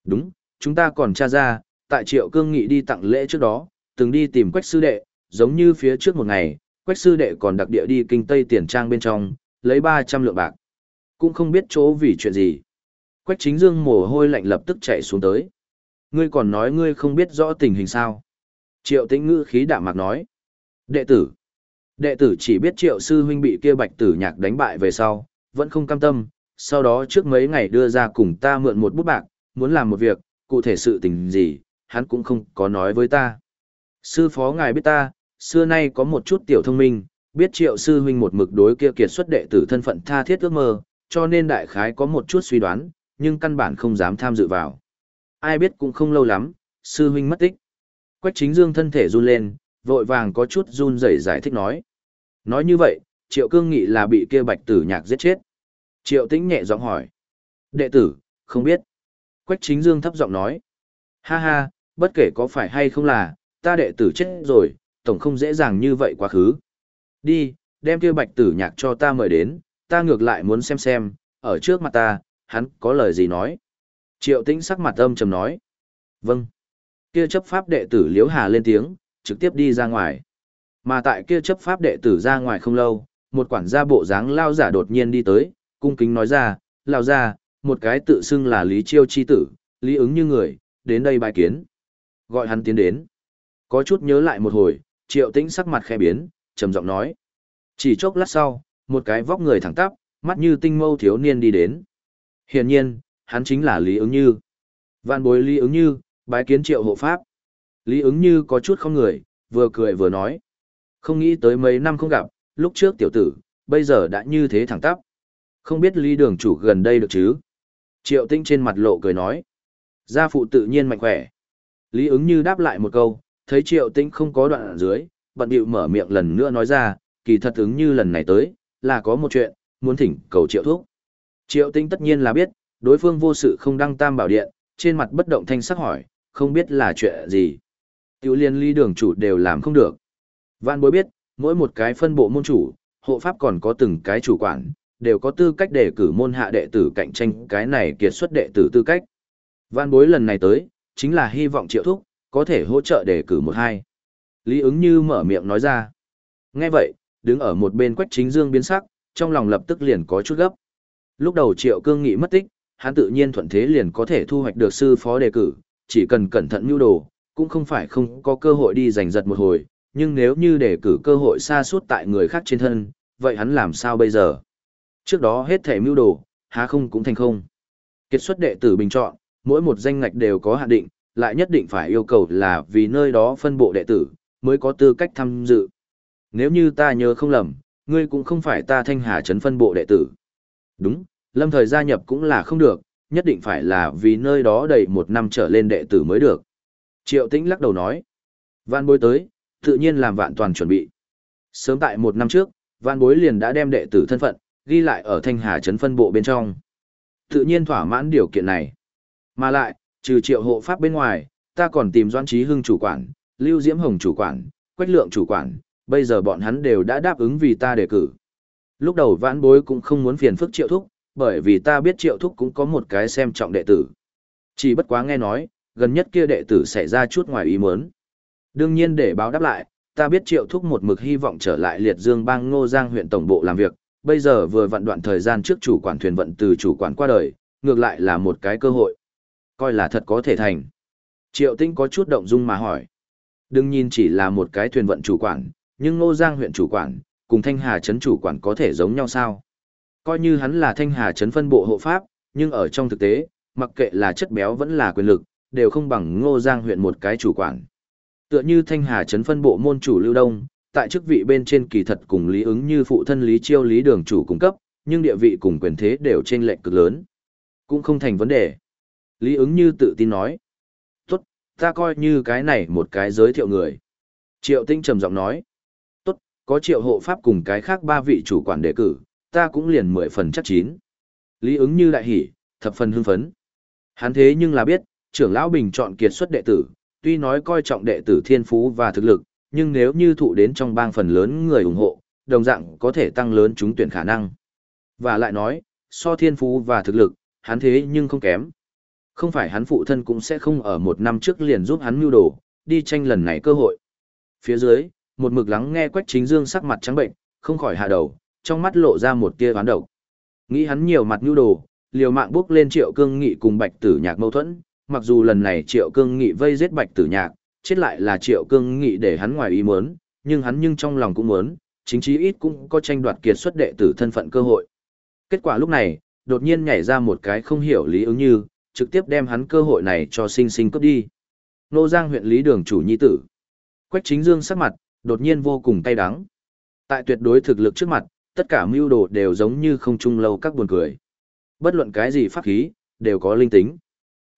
Đúng, chúng ta còn tra ra, tại triệu cương nghị đi tặng lễ trước đó, từng đi tìm quách sư đệ, giống như phía trước một ngày, quách sư đệ còn đặc địa đi kinh tây tiền trang bên trong, lấy 300 lượng bạc. Cũng không biết chỗ vì chuyện gì. Quách chính dương mồ hôi lạnh lập tức chạy xuống tới. Ngươi còn nói ngươi không biết rõ tình hình sao. Triệu tĩnh ngữ khí đạm mạc nói. Đệ tử. Đệ tử chỉ biết triệu sư huynh bị kia bạch tử nhạc đánh bại về sau, vẫn không cam tâm, sau đó trước mấy ngày đưa ra cùng ta mượn một bút bạc, muốn làm một việc, cụ thể sự tình gì, hắn cũng không có nói với ta. Sư phó ngài biết ta, xưa nay có một chút tiểu thông minh, biết triệu sư huynh một mực đối kia kiệt xuất đệ tử thân phận tha thiết ước mơ, cho nên đại khái có một chút suy đoán, nhưng căn bản không dám tham dự vào. Ai biết cũng không lâu lắm, sư huynh mất tích. Quách chính dương thân thể run lên, vội vàng có chút run rẩy giải thích nói. Nói như vậy, triệu cương nghị là bị kia bạch tử nhạc giết chết. Triệu tĩnh nhẹ giọng hỏi. Đệ tử, không biết. Quách chính dương thấp giọng nói. Ha ha, bất kể có phải hay không là, ta đệ tử chết rồi, tổng không dễ dàng như vậy quá khứ. Đi, đem kia bạch tử nhạc cho ta mời đến, ta ngược lại muốn xem xem, ở trước mặt ta, hắn có lời gì nói. Triệu tĩnh sắc mặt âm trầm nói. Vâng. Kia chấp pháp đệ tử Liễu Hà lên tiếng, trực tiếp đi ra ngoài. Mà tại kia chấp pháp đệ tử ra ngoài không lâu, một quản gia bộ dáng lao giả đột nhiên đi tới, cung kính nói ra, lao ra, một cái tự xưng là Lý Chiêu chi tử, lý ứng như người, đến đây bài kiến. Gọi hắn tiến đến. Có chút nhớ lại một hồi, triệu tĩnh sắc mặt khẽ biến, trầm giọng nói. Chỉ chốc lát sau, một cái vóc người thẳng tắp, mắt như tinh mâu thiếu niên đi đến. Hiển nhiên, hắn chính là Lý ứng như. Vạn bối Lý ứng như, bái kiến triệu hộ pháp. Lý ứng như có chút không người, vừa cười vừa nói. Không nghĩ tới mấy năm không gặp, lúc trước tiểu tử, bây giờ đã như thế thẳng tắp. Không biết Lý đường chủ gần đây được chứ? Triệu tinh trên mặt lộ cười nói. Gia phụ tự nhiên mạnh khỏe. Lý ứng như đáp lại một câu, thấy triệu tinh không có đoạn ở dưới, bận điệu mở miệng lần nữa nói ra, kỳ thật ứng như lần này tới, là có một chuyện, muốn thỉnh cầu triệu thuốc. Triệu tinh tất nhiên là biết, đối phương vô sự không đăng tam bảo điện, trên mặt bất động thanh sắc hỏi, không biết là chuyện gì. Tiểu liên ly đường chủ đều làm không được. Văn bối biết, mỗi một cái phân bộ môn chủ, hộ pháp còn có từng cái chủ quản, đều có tư cách để cử môn hạ đệ tử cạnh tranh cái này kiệt xuất đệ tử tư cách. Văn bối lần này tới, chính là hy vọng triệu thúc, có thể hỗ trợ đề cử một hai. Lý ứng như mở miệng nói ra. Nghe vậy, đứng ở một bên quách chính dương biến sắc, trong lòng lập tức liền có chút gấp. Lúc đầu triệu cương nghị mất tích, hắn tự nhiên thuận thế liền có thể thu hoạch được sư phó đề cử, chỉ cần cẩn thận mưu đồ, cũng không phải không có cơ hội đi giành giật một hồi, nhưng nếu như để cử cơ hội xa suốt tại người khác trên thân, vậy hắn làm sao bây giờ? Trước đó hết thể mưu đồ, há không cũng thành không. Kết xuất đệ tử bình chọn, mỗi một danh ngạch đều có hạn định, lại nhất định phải yêu cầu là vì nơi đó phân bộ đệ tử, mới có tư cách tham dự. Nếu như ta nhớ không lầm, ngươi cũng không phải ta thanh hà trấn phân bộ đệ tử. Đúng, lâm thời gia nhập cũng là không được, nhất định phải là vì nơi đó đầy một năm trở lên đệ tử mới được. Triệu tĩnh lắc đầu nói. Vạn bối tới, tự nhiên làm vạn toàn chuẩn bị. Sớm tại một năm trước, vạn bối liền đã đem đệ tử thân phận, ghi lại ở thanh hà trấn phân bộ bên trong. Tự nhiên thỏa mãn điều kiện này. Mà lại, trừ triệu hộ pháp bên ngoài, ta còn tìm doan trí hưng chủ quản, lưu diễm hồng chủ quản, quách lượng chủ quản, bây giờ bọn hắn đều đã đáp ứng vì ta đề cử. Lúc đầu vãn bối cũng không muốn phiền phức triệu thúc, bởi vì ta biết triệu thúc cũng có một cái xem trọng đệ tử. Chỉ bất quá nghe nói, gần nhất kia đệ tử xảy ra chút ngoài ý muốn. Đương nhiên để báo đáp lại, ta biết triệu thúc một mực hy vọng trở lại liệt dương bang ngô giang huyện tổng bộ làm việc, bây giờ vừa vận đoạn thời gian trước chủ quản thuyền vận từ chủ quản qua đời, ngược lại là một cái cơ hội. Coi là thật có thể thành. Triệu tinh có chút động dung mà hỏi. Đừng nhìn chỉ là một cái thuyền vận chủ quản, nhưng ngô giang huyện chủ quản, cùng thanh hà trấn chủ quản có thể giống nhau sao? Coi như hắn là thanh hà trấn phân bộ hộ pháp, nhưng ở trong thực tế, mặc kệ là chất béo vẫn là quyền lực, đều không bằng ngô giang huyện một cái chủ quản. Tựa như thanh hà trấn phân bộ môn chủ lưu đông, tại chức vị bên trên kỳ thật cùng lý ứng như phụ thân lý chiêu lý đường chủ cung cấp, nhưng địa vị cùng quyền thế đều trên lệnh cực lớn. Cũng không thành vấn đề. Lý ứng như tự tin nói. Tốt, ta coi như cái này một cái giới thiệu người. Triệu tinh trầm giọng nói. Tốt, có triệu hộ pháp cùng cái khác ba vị chủ quản đề cử, ta cũng liền mười phần chắc chín. Lý ứng như đại hỉ, thập phần hưng phấn. Hắn thế nhưng là biết, Trưởng lão bình chọn kiệt xuất đệ tử, tuy nói coi trọng đệ tử thiên phú và thực lực, nhưng nếu như thụ đến trong bang phần lớn người ủng hộ, đồng dạng có thể tăng lớn chúng tuyển khả năng. Và lại nói, so thiên phú và thực lực, hắn thế nhưng không kém. Không phải hắn phụ thân cũng sẽ không ở một năm trước liền giúp hắn mưu đồ, đi tranh lần này cơ hội. Phía dưới, một mực lắng nghe Quách Chính Dương sắc mặt trắng bệnh, không khỏi hạ đầu, trong mắt lộ ra một tia oán độc. Nghĩ hắn nhiều mặt nhu đồ, liều mạng bước lên Triệu Cương Nghị cùng Bạch Tử Nhạc mâu thuẫn, mặc dù lần này Triệu Cương Nghị vây giết Bạch Tử Nhạc, chết lại là Triệu Cương Nghị để hắn ngoài ý muốn, nhưng hắn nhưng trong lòng cũng muốn, chính chí ít cũng có tranh đoạt kiệt xuất đệ tử thân phận cơ hội. Kết quả lúc này, đột nhiên nhảy ra một cái không hiểu lý ứng như, trực tiếp đem hắn cơ hội này cho sinh sinh cướp đi. Nô Giang huyện lý đường chủ nhi tử. Quách chính dương sắc mặt, đột nhiên vô cùng cay đắng. Tại tuyệt đối thực lực trước mặt, tất cả mưu đồ đều giống như không chung lâu các buồn cười. Bất luận cái gì pháp khí, đều có linh tính.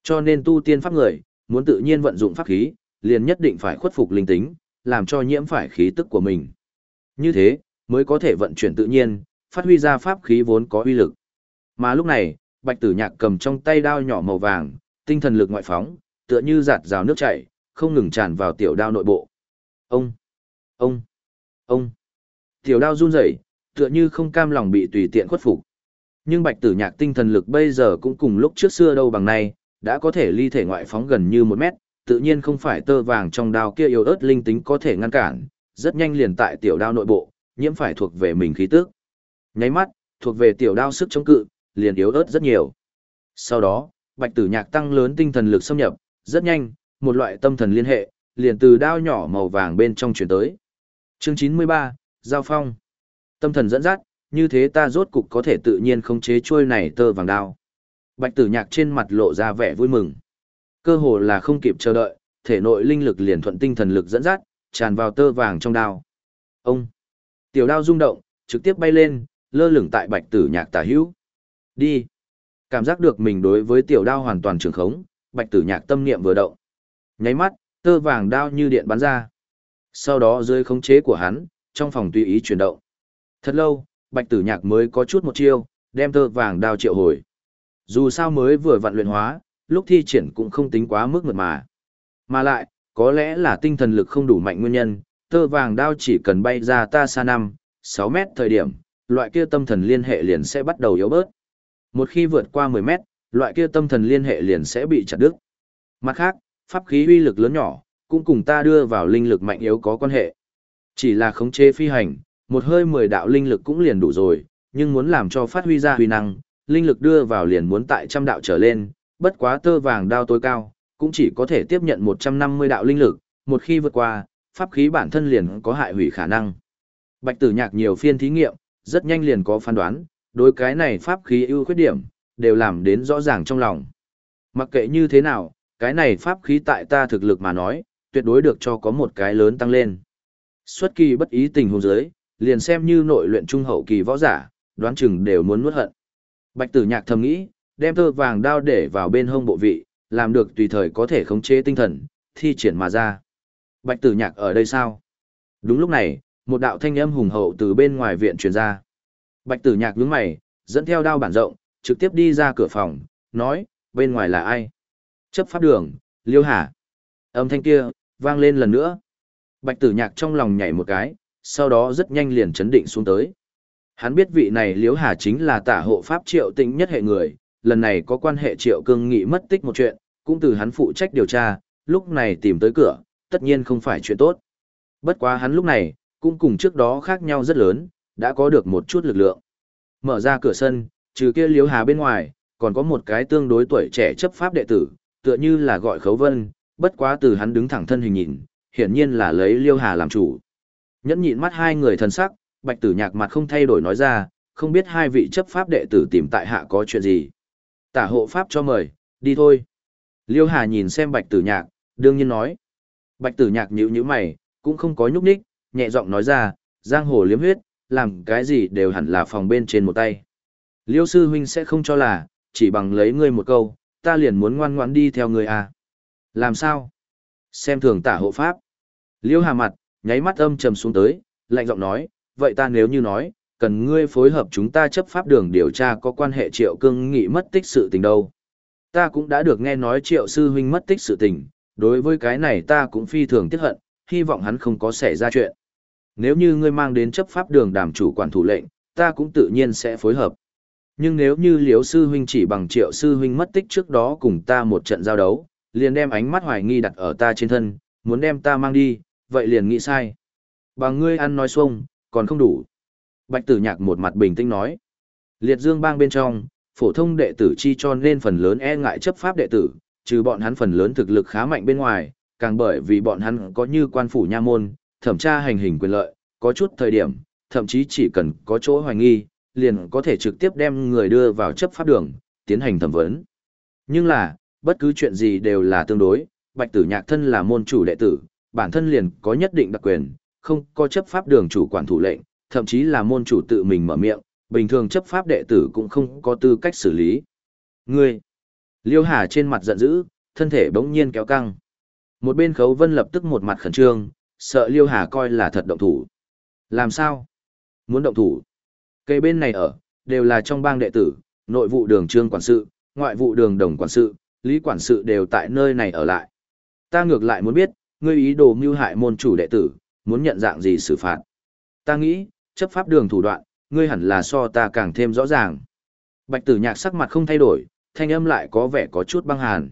Cho nên tu tiên pháp người, muốn tự nhiên vận dụng pháp khí, liền nhất định phải khuất phục linh tính, làm cho nhiễm phải khí tức của mình. Như thế, mới có thể vận chuyển tự nhiên, phát huy ra pháp khí vốn có uy lực. Mà lúc này, Bạch Tử Nhạc cầm trong tay đao nhỏ màu vàng, tinh thần lực ngoại phóng, tựa như giạt rào nước chảy, không ngừng tràn vào tiểu đao nội bộ. Ông, ông, ông. Tiểu đao run rẩy, tựa như không cam lòng bị tùy tiện khuất phục. Nhưng Bạch Tử Nhạc tinh thần lực bây giờ cũng cùng lúc trước xưa đâu bằng này, đã có thể ly thể ngoại phóng gần như một mét, tự nhiên không phải tơ vàng trong đao kia yếu ớt linh tính có thể ngăn cản, rất nhanh liền tại tiểu đao nội bộ, nhiễm phải thuộc về mình khí tức. Nháy mắt, thuộc về tiểu đao sức chống cự, liền yếu ớt rất nhiều. Sau đó, Bạch Tử Nhạc tăng lớn tinh thần lực xâm nhập, rất nhanh, một loại tâm thần liên hệ, liền từ đao nhỏ màu vàng bên trong chuyển tới. Chương 93, Giao Phong. Tâm thần dẫn dắt, như thế ta rốt cục có thể tự nhiên khống chế chuôi này tơ vàng đao. Bạch Tử Nhạc trên mặt lộ ra vẻ vui mừng. Cơ hồ là không kịp chờ đợi, thể nội linh lực liền thuận tinh thần lực dẫn dắt, tràn vào tơ vàng trong đao. Ông! Tiểu đao rung động, trực tiếp bay lên, lơ lửng tại bạch tử nhạc tả hữu. Đi! Cảm giác được mình đối với tiểu đao hoàn toàn trường khống, bạch tử nhạc tâm niệm vừa động. Nháy mắt, tơ vàng đao như điện bắn ra. Sau đó dưới khống chế của hắn, trong phòng tùy ý chuyển động. Thật lâu, bạch tử nhạc mới có chút một chiêu, đem tơ vàng đao triệu hồi. Dù sao mới vừa vặn luyện hóa, lúc thi triển cũng không tính quá mức mượt mà. Mà lại, có lẽ là tinh thần lực không đủ mạnh nguyên nhân, tơ vàng đao chỉ cần bay ra ta xa 5, 6 mét thời điểm, loại kia tâm thần liên hệ liền sẽ bắt đầu yếu bớt. Một khi vượt qua 10 mét, loại kia tâm thần liên hệ liền sẽ bị chặt đứt. Mặt khác, pháp khí uy lực lớn nhỏ, cũng cùng ta đưa vào linh lực mạnh yếu có quan hệ. Chỉ là khống chế phi hành, một hơi 10 đạo linh lực cũng liền đủ rồi, nhưng muốn làm cho phát huy ra huy năng, linh lực đưa vào liền muốn tại trăm đạo trở lên, bất quá tơ vàng đao tối cao, cũng chỉ có thể tiếp nhận 150 đạo linh lực, một khi vượt qua, pháp khí bản thân liền có hại hủy khả năng. Bạch Tử Nhạc nhiều phiên thí nghiệm, rất nhanh liền có phán đoán, đối cái này pháp khí ưu khuyết điểm, đều làm đến rõ ràng trong lòng. Mặc kệ như thế nào, cái này pháp khí tại ta thực lực mà nói, tuyệt đối được cho có một cái lớn tăng lên. Xuất kỳ bất ý tình huống giới, liền xem như nội luyện trung hậu kỳ võ giả, đoán chừng đều muốn nuốt hận. Bạch Tử Nhạc thầm nghĩ, đem thơ vàng đao để vào bên hông bộ vị, làm được tùy thời có thể khống chế tinh thần, thi triển mà ra. Bạch tử nhạc ở đây sao? Đúng lúc này, một đạo thanh âm hùng hậu từ bên ngoài viện truyền ra. Bạch tử nhạc nhướng mày, dẫn theo đao bản rộng, trực tiếp đi ra cửa phòng, nói, bên ngoài là ai? Chấp pháp đường, liêu hà. Âm thanh kia, vang lên lần nữa. Bạch tử nhạc trong lòng nhảy một cái, sau đó rất nhanh liền chấn định xuống tới. Hắn biết vị này liễu hà chính là tả hộ pháp triệu tĩnh nhất hệ người, lần này có quan hệ triệu cương nghị mất tích một chuyện, cũng từ hắn phụ trách điều tra, lúc này tìm tới cửa, tất nhiên không phải chuyện tốt. Bất quá hắn lúc này, cũng cùng trước đó khác nhau rất lớn, đã có được một chút lực lượng. Mở ra cửa sân, trừ kia liễu hà bên ngoài, còn có một cái tương đối tuổi trẻ chấp pháp đệ tử, tựa như là gọi khấu vân, bất quá từ hắn đứng thẳng thân hình nhìn, hiển nhiên là lấy liêu hà làm chủ. Nhẫn nhịn mắt hai người thần sắc, bạch tử nhạc mặt không thay đổi nói ra, không biết hai vị chấp pháp đệ tử tìm tại hạ có chuyện gì. Tả hộ pháp cho mời, đi thôi. Liêu Hà nhìn xem bạch tử nhạc, đương nhiên nói. Bạch tử nhạc nhíu nhíu mày, cũng không có nhúc nhích, nhẹ giọng nói ra, giang hồ liếm huyết, làm cái gì đều hẳn là phòng bên trên một tay. Liêu sư huynh sẽ không cho là, chỉ bằng lấy ngươi một câu, ta liền muốn ngoan ngoãn đi theo ngươi à. Làm sao? Xem thường tả hộ pháp. Liêu hà mặt, nháy mắt âm trầm xuống tới, lạnh giọng nói, vậy ta nếu như nói, cần ngươi phối hợp chúng ta chấp pháp đường điều tra có quan hệ triệu cương nghị mất tích sự tình đâu. Ta cũng đã được nghe nói triệu sư huynh mất tích sự tình, đối với cái này ta cũng phi thường tiếc hận, hy vọng hắn không có xảy ra chuyện. Nếu như ngươi mang đến chấp pháp đường đảm chủ quản thủ lệnh, ta cũng tự nhiên sẽ phối hợp. Nhưng nếu như liếu sư huynh chỉ bằng triệu sư huynh mất tích trước đó cùng ta một trận giao đấu, liền đem ánh mắt hoài nghi đặt ở ta trên thân, muốn đem ta mang đi, vậy liền nghĩ sai. Bằng ngươi ăn nói xuông, còn không đủ. Bạch tử nhạc một mặt bình tĩnh nói. Liệt dương bang bên trong, phổ thông đệ tử chi cho nên phần lớn e ngại chấp pháp đệ tử, trừ bọn hắn phần lớn thực lực khá mạnh bên ngoài, càng bởi vì bọn hắn có như quan phủ nha môn, thẩm tra hành hình quyền lợi, có chút thời điểm, thậm chí chỉ cần có chỗ hoài nghi, liền có thể trực tiếp đem người đưa vào chấp pháp đường, tiến hành thẩm vấn. Nhưng là, bất cứ chuyện gì đều là tương đối, bạch tử nhạc thân là môn chủ đệ tử, bản thân liền có nhất định đặc quyền, không có chấp pháp đường chủ quản thủ lệnh, thậm chí là môn chủ tự mình mở miệng, bình thường chấp pháp đệ tử cũng không có tư cách xử lý. Ngươi! Liêu Hà trên mặt giận dữ, thân thể bỗng nhiên kéo căng. Một bên khấu vân lập tức một mặt khẩn trương, sợ Liêu Hà coi là thật động thủ. Làm sao? Muốn động thủ? Cây bên này ở, đều là trong bang đệ tử, nội vụ đường trương quản sự, ngoại vụ đường đồng quản sự, lý quản sự đều tại nơi này ở lại. Ta ngược lại muốn biết, ngươi ý đồ mưu hại môn chủ đệ tử, muốn nhận dạng gì xử phạt. Ta nghĩ, chấp pháp đường thủ đoạn, ngươi hẳn là so ta càng thêm rõ ràng. Bạch tử nhạc sắc mặt không thay đổi, thanh âm lại có vẻ có chút băng hàn.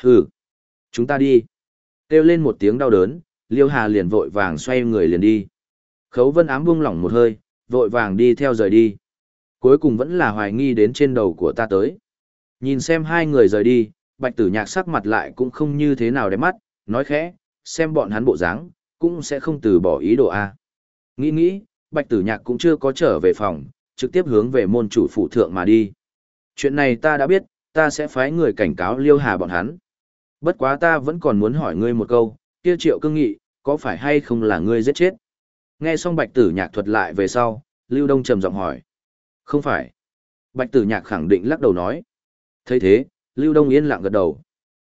Hừ, chúng ta đi. Kêu lên một tiếng đau đớn, Liêu Hà liền vội vàng xoay người liền đi. Khấu vân ám buông lỏng một hơi, vội vàng đi theo rời đi. Cuối cùng vẫn là hoài nghi đến trên đầu của ta tới. Nhìn xem hai người rời đi, bạch tử nhạc sắc mặt lại cũng không như thế nào đẹp mắt, nói khẽ, xem bọn hắn bộ dáng, cũng sẽ không từ bỏ ý đồ A. Nghĩ nghĩ, bạch tử nhạc cũng chưa có trở về phòng, trực tiếp hướng về môn chủ phụ thượng mà đi. Chuyện này ta đã biết, ta sẽ phái người cảnh cáo liêu hà bọn hắn. Bất quá ta vẫn còn muốn hỏi ngươi một câu, kia triệu cương nghị, có phải hay không là ngươi giết chết? Nghe xong bạch tử nhạc thuật lại về sau, Lưu Đông trầm giọng hỏi. Không phải. Bạch tử nhạc khẳng định lắc đầu nói. thấy thế, Lưu Đông yên lặng gật đầu.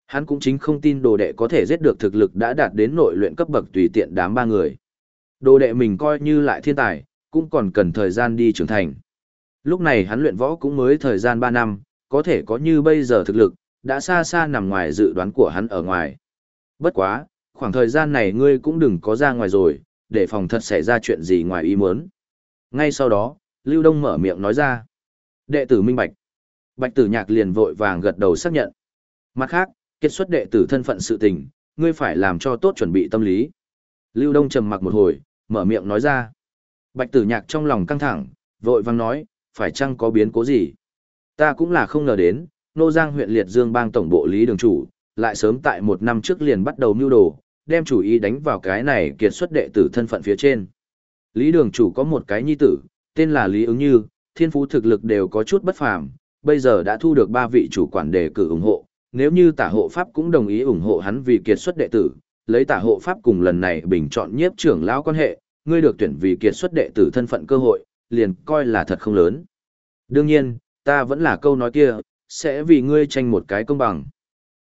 Hắn cũng chính không tin đồ đệ có thể giết được thực lực đã đạt đến nội luyện cấp bậc tùy tiện đám ba người. Đồ đệ mình coi như lại thiên tài, cũng còn cần thời gian đi trưởng thành. Lúc này hắn luyện võ cũng mới thời gian 3 năm, có thể có như bây giờ thực lực, đã xa xa nằm ngoài dự đoán của hắn ở ngoài. Bất quá, khoảng thời gian này ngươi cũng đừng có ra ngoài rồi, để phòng thật xảy ra chuyện gì ngoài ý muốn. Ngay sau đó, Lưu Đông mở miệng nói ra. Đệ tử minh bạch. Bạch tử nhạc liền vội vàng gật đầu xác nhận. Mặt khác, kết xuất đệ tử thân phận sự tình, ngươi phải làm cho tốt chuẩn bị tâm lý. Lưu Đông trầm mặc một hồi, mở miệng nói ra. Bạch tử nhạc trong lòng căng thẳng, vội vang nói, phải chăng có biến cố gì? Ta cũng là không ngờ đến, Nô Giang huyện Liệt Dương bang tổng bộ lý đường chủ, lại sớm tại một năm trước liền bắt đầu mưu đồ, đem chủ ý đánh vào cái này kiệt xuất đệ tử thân phận phía trên. Lý đường chủ có một cái nhi tử, tên là Lý ứng như, thiên phú thực lực đều có chút bất phàm, bây giờ đã thu được ba vị chủ quản đề cử ủng hộ, nếu như tả hộ pháp cũng đồng ý ủng hộ hắn vì kiệt xuất đệ tử, lấy tả hộ pháp cùng lần này bình chọn nhiếp trưởng lão quan hệ, ngươi được tuyển vì kiệt xuất đệ tử thân phận cơ hội, liền coi là thật không lớn. Đương nhiên, ta vẫn là câu nói kia, sẽ vì ngươi tranh một cái công bằng.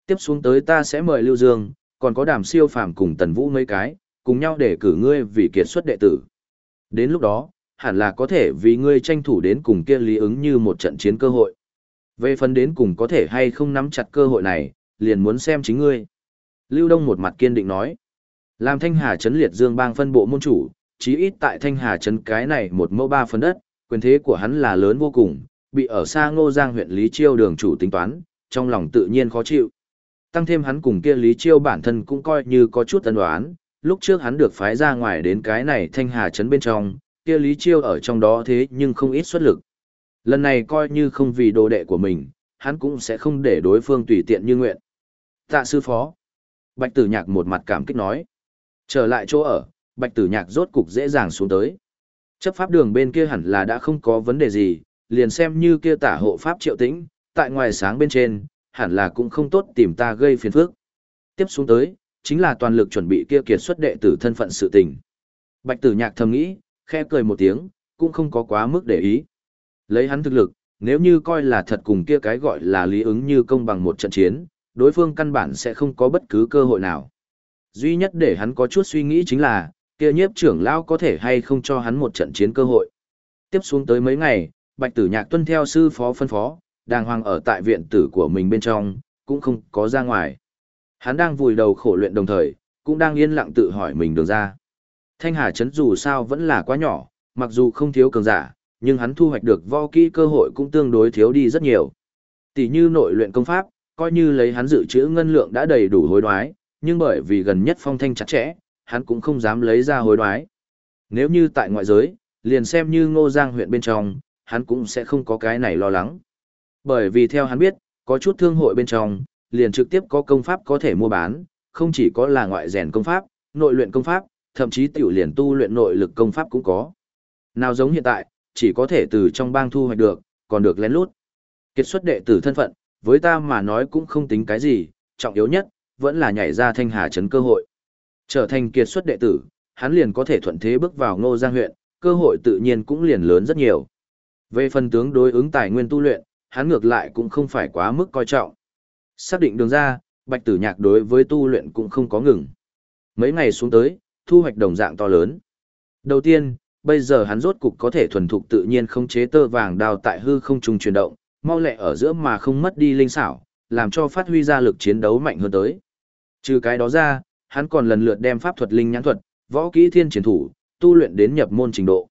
Tiếp xuống tới ta sẽ mời Lưu Dương, còn có đàm siêu phàm cùng tần vũ mấy cái, cùng nhau để cử ngươi vì kiệt xuất đệ tử. Đến lúc đó, hẳn là có thể vì ngươi tranh thủ đến cùng kia lý ứng như một trận chiến cơ hội. Về phần đến cùng có thể hay không nắm chặt cơ hội này, liền muốn xem chính ngươi. Lưu Đông một mặt kiên định nói. Làm Thanh Hà Trấn liệt dương bang phân bộ môn chủ, chí ít tại Thanh Hà Trấn cái này một mẫu ba phần đất, quyền thế của hắn là lớn vô cùng, bị ở xa ngô giang huyện Lý Chiêu đường chủ tính toán, trong lòng tự nhiên khó chịu. Tăng thêm hắn cùng kia Lý Chiêu bản thân cũng coi như có chút ân đoán, lúc trước hắn được phái ra ngoài đến cái này Thanh Hà Trấn bên trong, kia Lý Chiêu ở trong đó thế nhưng không ít xuất lực. Lần này coi như không vì đồ đệ của mình, hắn cũng sẽ không để đối phương tùy tiện như nguyện. Tạ sư phó. Bạch tử nhạc một mặt cảm kích nói. Trở lại chỗ ở, bạch tử nhạc rốt cục dễ dàng xuống tới. Chấp pháp đường bên kia hẳn là đã không có vấn đề gì, liền xem như kia tả hộ pháp triệu tĩnh, tại ngoài sáng bên trên, hẳn là cũng không tốt tìm ta gây phiền phức. Tiếp xuống tới, chính là toàn lực chuẩn bị kia kiệt xuất đệ tử thân phận sự tình. Bạch tử nhạc thầm nghĩ, khẽ cười một tiếng, cũng không có quá mức để ý. Lấy hắn thực lực, nếu như coi là thật cùng kia cái gọi là lý ứng như công bằng một trận chiến, đối phương căn bản sẽ không có bất cứ cơ hội nào. Duy nhất để hắn có chút suy nghĩ chính là, kia nhiếp trưởng lão có thể hay không cho hắn một trận chiến cơ hội. Tiếp xuống tới mấy ngày, Bạch Tử Nhạc tuân theo sư phó phân phó, đàng hoàng ở tại viện tử của mình bên trong, cũng không có ra ngoài. Hắn đang vùi đầu khổ luyện đồng thời, cũng đang yên lặng tự hỏi mình đường ra. Thanh Hà Trấn dù sao vẫn là quá nhỏ, mặc dù không thiếu cường giả, nhưng hắn thu hoạch được võ kỹ cơ hội cũng tương đối thiếu đi rất nhiều. Tỷ như nội luyện công pháp, coi như lấy hắn dự trữ ngân lượng đã đầy đủ hối đoái, nhưng bởi vì gần nhất phong thanh chặt chẽ, hắn cũng không dám lấy ra hối đoái. Nếu như tại ngoại giới, liền xem như ngô giang huyện bên trong, hắn cũng sẽ không có cái này lo lắng. Bởi vì theo hắn biết, có chút thương hội bên trong, liền trực tiếp có công pháp có thể mua bán, không chỉ có là ngoại rèn công pháp, nội luyện công pháp, thậm chí tiểu liền tu luyện nội lực công pháp cũng có. Nào giống hiện tại, chỉ có thể từ trong bang thu hoạch được, còn được lén lút. Kết xuất đệ tử thân phận, với ta mà nói cũng không tính cái gì, trọng yếu nhất, vẫn là nhảy ra thanh hà trấn cơ hội. Trở thành kiệt xuất đệ tử, hắn liền có thể thuận thế bước vào ngô giang huyện, cơ hội tự nhiên cũng liền lớn rất nhiều. Về phần tướng đối ứng tài nguyên tu luyện, hắn ngược lại cũng không phải quá mức coi trọng. Xác định đường ra, bạch tử nhạc đối với tu luyện cũng không có ngừng. Mấy ngày xuống tới, thu hoạch đồng dạng to lớn. Đầu tiên, bây giờ hắn rốt cục có thể thuần thục tự nhiên khống chế tơ vàng đào tại hư không trùng chuyển động, mau lẹ ở giữa mà không mất đi linh xảo, làm cho phát huy ra lực chiến đấu mạnh hơn tới. Trừ cái đó ra, hắn còn lần lượt đem pháp thuật linh nhãn thuật, võ kỹ thiên chiến thủ, tu luyện đến nhập môn trình độ.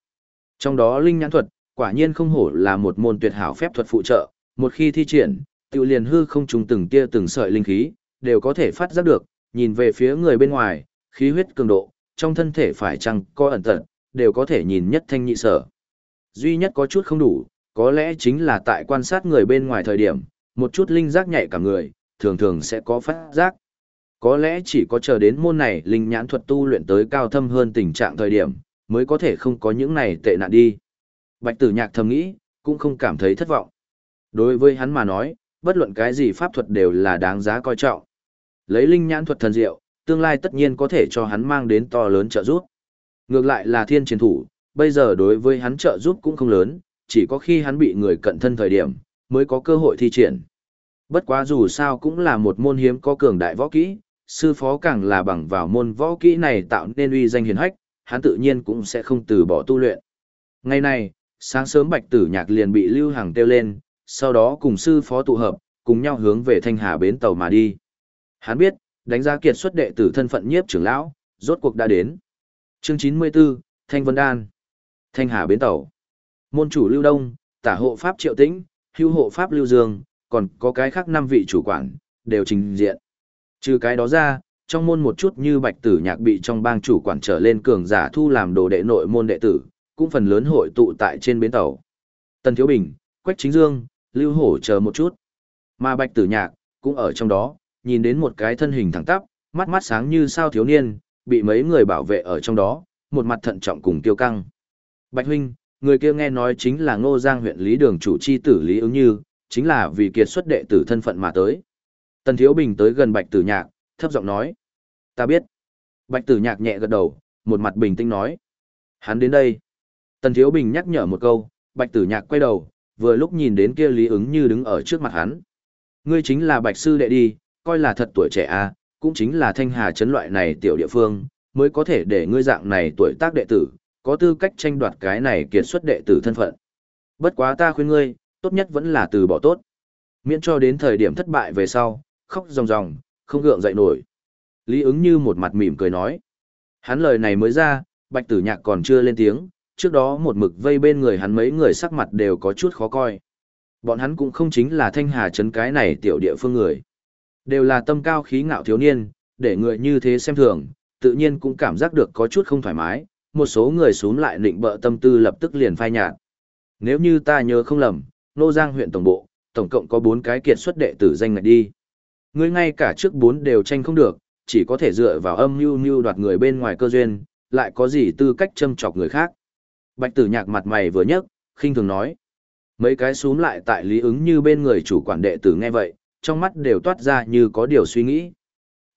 Trong đó linh nhãn thuật, quả nhiên không hổ là một môn tuyệt hảo phép thuật phụ trợ, một khi thi triển, tự liền hư không trùng từng tia từng sợi linh khí, đều có thể phát giác được, nhìn về phía người bên ngoài, khí huyết cường độ, trong thân thể phải chăng có ẩn tận, đều có thể nhìn nhất thanh nhị sở. Duy nhất có chút không đủ, có lẽ chính là tại quan sát người bên ngoài thời điểm, một chút linh giác nhạy cả người, thường thường sẽ có phát giác. Có lẽ chỉ có chờ đến môn này linh nhãn thuật tu luyện tới cao thâm hơn tình trạng thời điểm, mới có thể không có những này tệ nạn đi. Bạch tử nhạc thầm nghĩ, cũng không cảm thấy thất vọng. Đối với hắn mà nói, bất luận cái gì pháp thuật đều là đáng giá coi trọng. Lấy linh nhãn thuật thần diệu, tương lai tất nhiên có thể cho hắn mang đến to lớn trợ giúp. Ngược lại là thiên chiến thủ, bây giờ đối với hắn trợ giúp cũng không lớn, chỉ có khi hắn bị người cận thân thời điểm, mới có cơ hội thi triển. Bất quá dù sao cũng là một môn hiếm có cường đại võ kỹ, sư phó càng là bằng vào môn võ kỹ này tạo nên uy danh hiền hách, hắn tự nhiên cũng sẽ không từ bỏ tu luyện. Ngày này, sáng sớm bạch tử nhạc liền bị Lưu Hằng kêu lên, sau đó cùng sư phó tụ hợp, cùng nhau hướng về Thanh Hà bến tàu mà đi. Hắn biết, đánh giá kiệt xuất đệ tử thân phận nhiếp trưởng lão, rốt cuộc đã đến. Chương 94, Thanh Vân Đan. Thanh Hà bến tàu. Môn chủ Lưu Đông, tả hộ pháp Triệu Tĩnh, hưu hộ pháp Lưu Dương, còn có cái khác năm vị chủ quản, đều trình diện. Trừ cái đó ra, trong môn một chút như bạch tử nhạc bị trong bang chủ quản trở lên cường giả thu làm đồ đệ nội môn đệ tử, cũng phần lớn hội tụ tại trên bến tàu. Tần Thiếu Bình, Quách Chính Dương, Lưu Hổ chờ một chút. Mà bạch tử nhạc, cũng ở trong đó, nhìn đến một cái thân hình thẳng tắp, mắt mắt sáng như sao thiếu niên, bị mấy người bảo vệ ở trong đó, một mặt thận trọng cùng tiêu căng. Bạch huynh, người kia nghe nói chính là Ngô Giang huyện Lý Đường chủ chi tử Lý ứng như, chính là vì kiệt xuất đệ tử thân phận mà tới. Tần Thiếu Bình tới gần Bạch Tử Nhạc, thấp giọng nói. Ta biết. Bạch Tử Nhạc nhẹ gật đầu, một mặt bình tĩnh nói. Hắn đến đây. Tần Thiếu Bình nhắc nhở một câu, Bạch Tử Nhạc quay đầu, vừa lúc nhìn đến kia Lý ứng như đứng ở trước mặt hắn. Ngươi chính là Bạch Sư đệ đi, coi là thật tuổi trẻ à, cũng chính là thanh hà chấn loại này tiểu địa phương, mới có thể để ngươi dạng này tuổi tác đệ tử, có tư cách tranh đoạt cái này kiệt xuất đệ tử thân phận. Bất quá ta khuyên ngươi, tốt nhất vẫn là từ bỏ tốt. Miễn cho đến thời điểm thất bại về sau, khóc ròng ròng, không gượng dậy nổi. Lý ứng như một mặt mỉm cười nói. Hắn lời này mới ra, bạch tử nhạc còn chưa lên tiếng, trước đó một mực vây bên người hắn mấy người sắc mặt đều có chút khó coi. Bọn hắn cũng không chính là thanh hà chấn cái này tiểu địa phương người. Đều là tâm cao khí ngạo thiếu niên, để người như thế xem thường, tự nhiên cũng cảm giác được có chút không thoải mái, một số người xuống lại định bợ tâm tư lập tức liền phai nhạt. Nếu như ta nhớ không lầm, Nô Giang huyện tổng bộ, tổng cộng có 4 cái kiệt xuất đệ tử danh ngạch đi. Ngươi ngay cả trước 4 đều tranh không được, chỉ có thể dựa vào âm mưu mưu đoạt người bên ngoài cơ duyên, lại có gì tư cách châm chọc người khác. Bạch tử nhạc mặt mày vừa nhấc, khinh thường nói. Mấy cái xuống lại tại lý ứng như bên người chủ quản đệ tử nghe vậy, trong mắt đều toát ra như có điều suy nghĩ.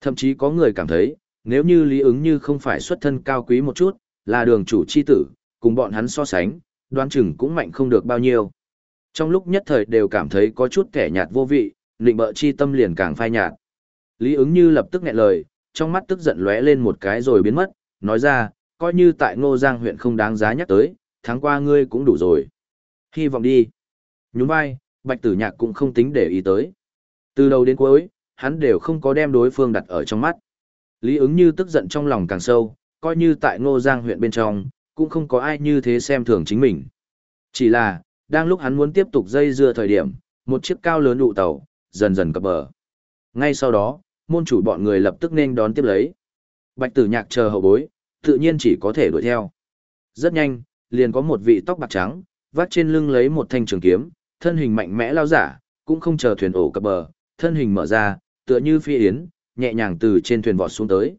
Thậm chí có người cảm thấy, nếu như lý ứng như không phải xuất thân cao quý một chút, là đường chủ chi tử, cùng bọn hắn so sánh, đoán chừng cũng mạnh không được bao nhiêu. Trong lúc nhất thời đều cảm thấy có chút kẻ nhạt vô vị, định bợ chi tâm liền càng phai nhạt. Lý ứng như lập tức nghẹn lời, trong mắt tức giận lóe lên một cái rồi biến mất, nói ra, coi như tại ngô giang huyện không đáng giá nhắc tới, tháng qua ngươi cũng đủ rồi. Hy vọng đi. Nhún vai, Bạch Tử Nhạc cũng không tính để ý tới. Từ đầu đến cuối, hắn đều không có đem đối phương đặt ở trong mắt. Lý ứng như tức giận trong lòng càng sâu, coi như tại Ngô Giang huyện bên trong, cũng không có ai như thế xem thường chính mình. Chỉ là, đang lúc hắn muốn tiếp tục dây dưa thời điểm, một chiếc cao lớn đụ tàu, dần dần cập bờ. Ngay sau đó, môn chủ bọn người lập tức nên đón tiếp lấy. Bạch tử nhạc chờ hậu bối, tự nhiên chỉ có thể đuổi theo. Rất nhanh, liền có một vị tóc bạc trắng, vắt trên lưng lấy một thanh trường kiếm, thân hình mạnh mẽ lao giả, cũng không chờ thuyền ổ cập bờ, thân hình mở ra, tựa như phi yến, nhẹ nhàng từ trên thuyền vọt xuống tới.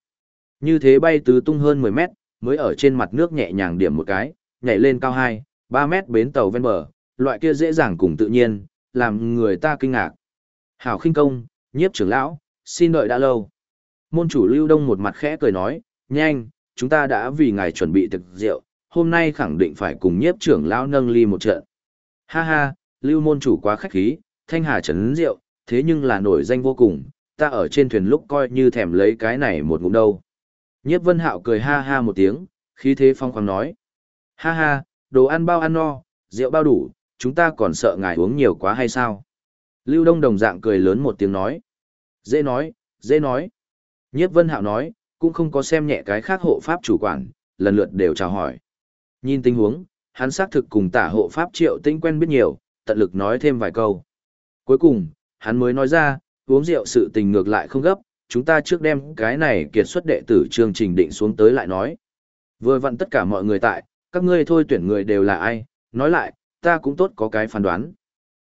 Như thế bay tứ tung hơn 10 mét, mới ở trên mặt nước nhẹ nhàng điểm một cái, nhảy lên cao 2, 3 mét bến tàu ven bờ, loại kia dễ dàng cùng tự nhiên, làm người ta kinh ngạc. Hảo khinh công, nhiếp trưởng lão, xin đợi đã lâu. Môn chủ Lưu Đông một mặt khẽ cười nói, nhanh, chúng ta đã vì ngài chuẩn bị thực rượu, hôm nay khẳng định phải cùng nhiếp trưởng lão nâng ly một trận. Ha ha, Lưu môn chủ quá khách khí, thanh hà trấn rượu, thế nhưng là nổi danh vô cùng, ta ở trên thuyền lúc coi như thèm lấy cái này một ngụm đâu. Nhiếp vân hạo cười ha ha một tiếng, khí thế phong khoáng nói. Ha ha, đồ ăn bao ăn no, rượu bao đủ, chúng ta còn sợ ngài uống nhiều quá hay sao? Lưu Đông đồng dạng cười lớn một tiếng nói. Dễ nói, dễ nói. Nhiếp vân hạo nói, cũng không có xem nhẹ cái khác hộ pháp chủ quản, lần lượt đều chào hỏi. Nhìn tình huống, hắn xác thực cùng tả hộ pháp triệu tinh quen biết nhiều, tận lực nói thêm vài câu. Cuối cùng, hắn mới nói ra, uống rượu sự tình ngược lại không gấp, chúng ta trước đem cái này kiệt xuất đệ tử chương trình định xuống tới lại nói. Vừa vặn tất cả mọi người tại, các ngươi thôi tuyển người đều là ai, nói lại, ta cũng tốt có cái phán đoán.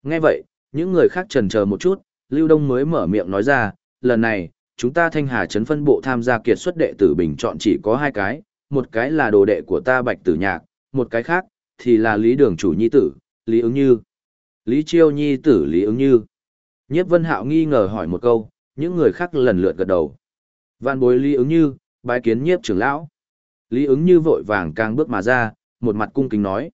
Nghe vậy, những người khác trần chờ một chút, Lưu Đông mới mở miệng nói ra, lần này, chúng ta thanh hà chấn phân bộ tham gia kiệt xuất đệ tử bình chọn chỉ có hai cái, một cái là đồ đệ của ta Bạch Tử Nhạc, một cái khác, thì là Lý Đường Chủ Nhi Tử, Lý ứng như. Lý Chiêu Nhi Tử Lý ứng như. Nhiếp Vân Hạo nghi ngờ hỏi một câu, những người khác lần lượt gật đầu. Vạn bối Lý ứng như, bái kiến nhiếp trưởng lão. Lý ứng như vội vàng càng bước mà ra, một mặt cung kính nói.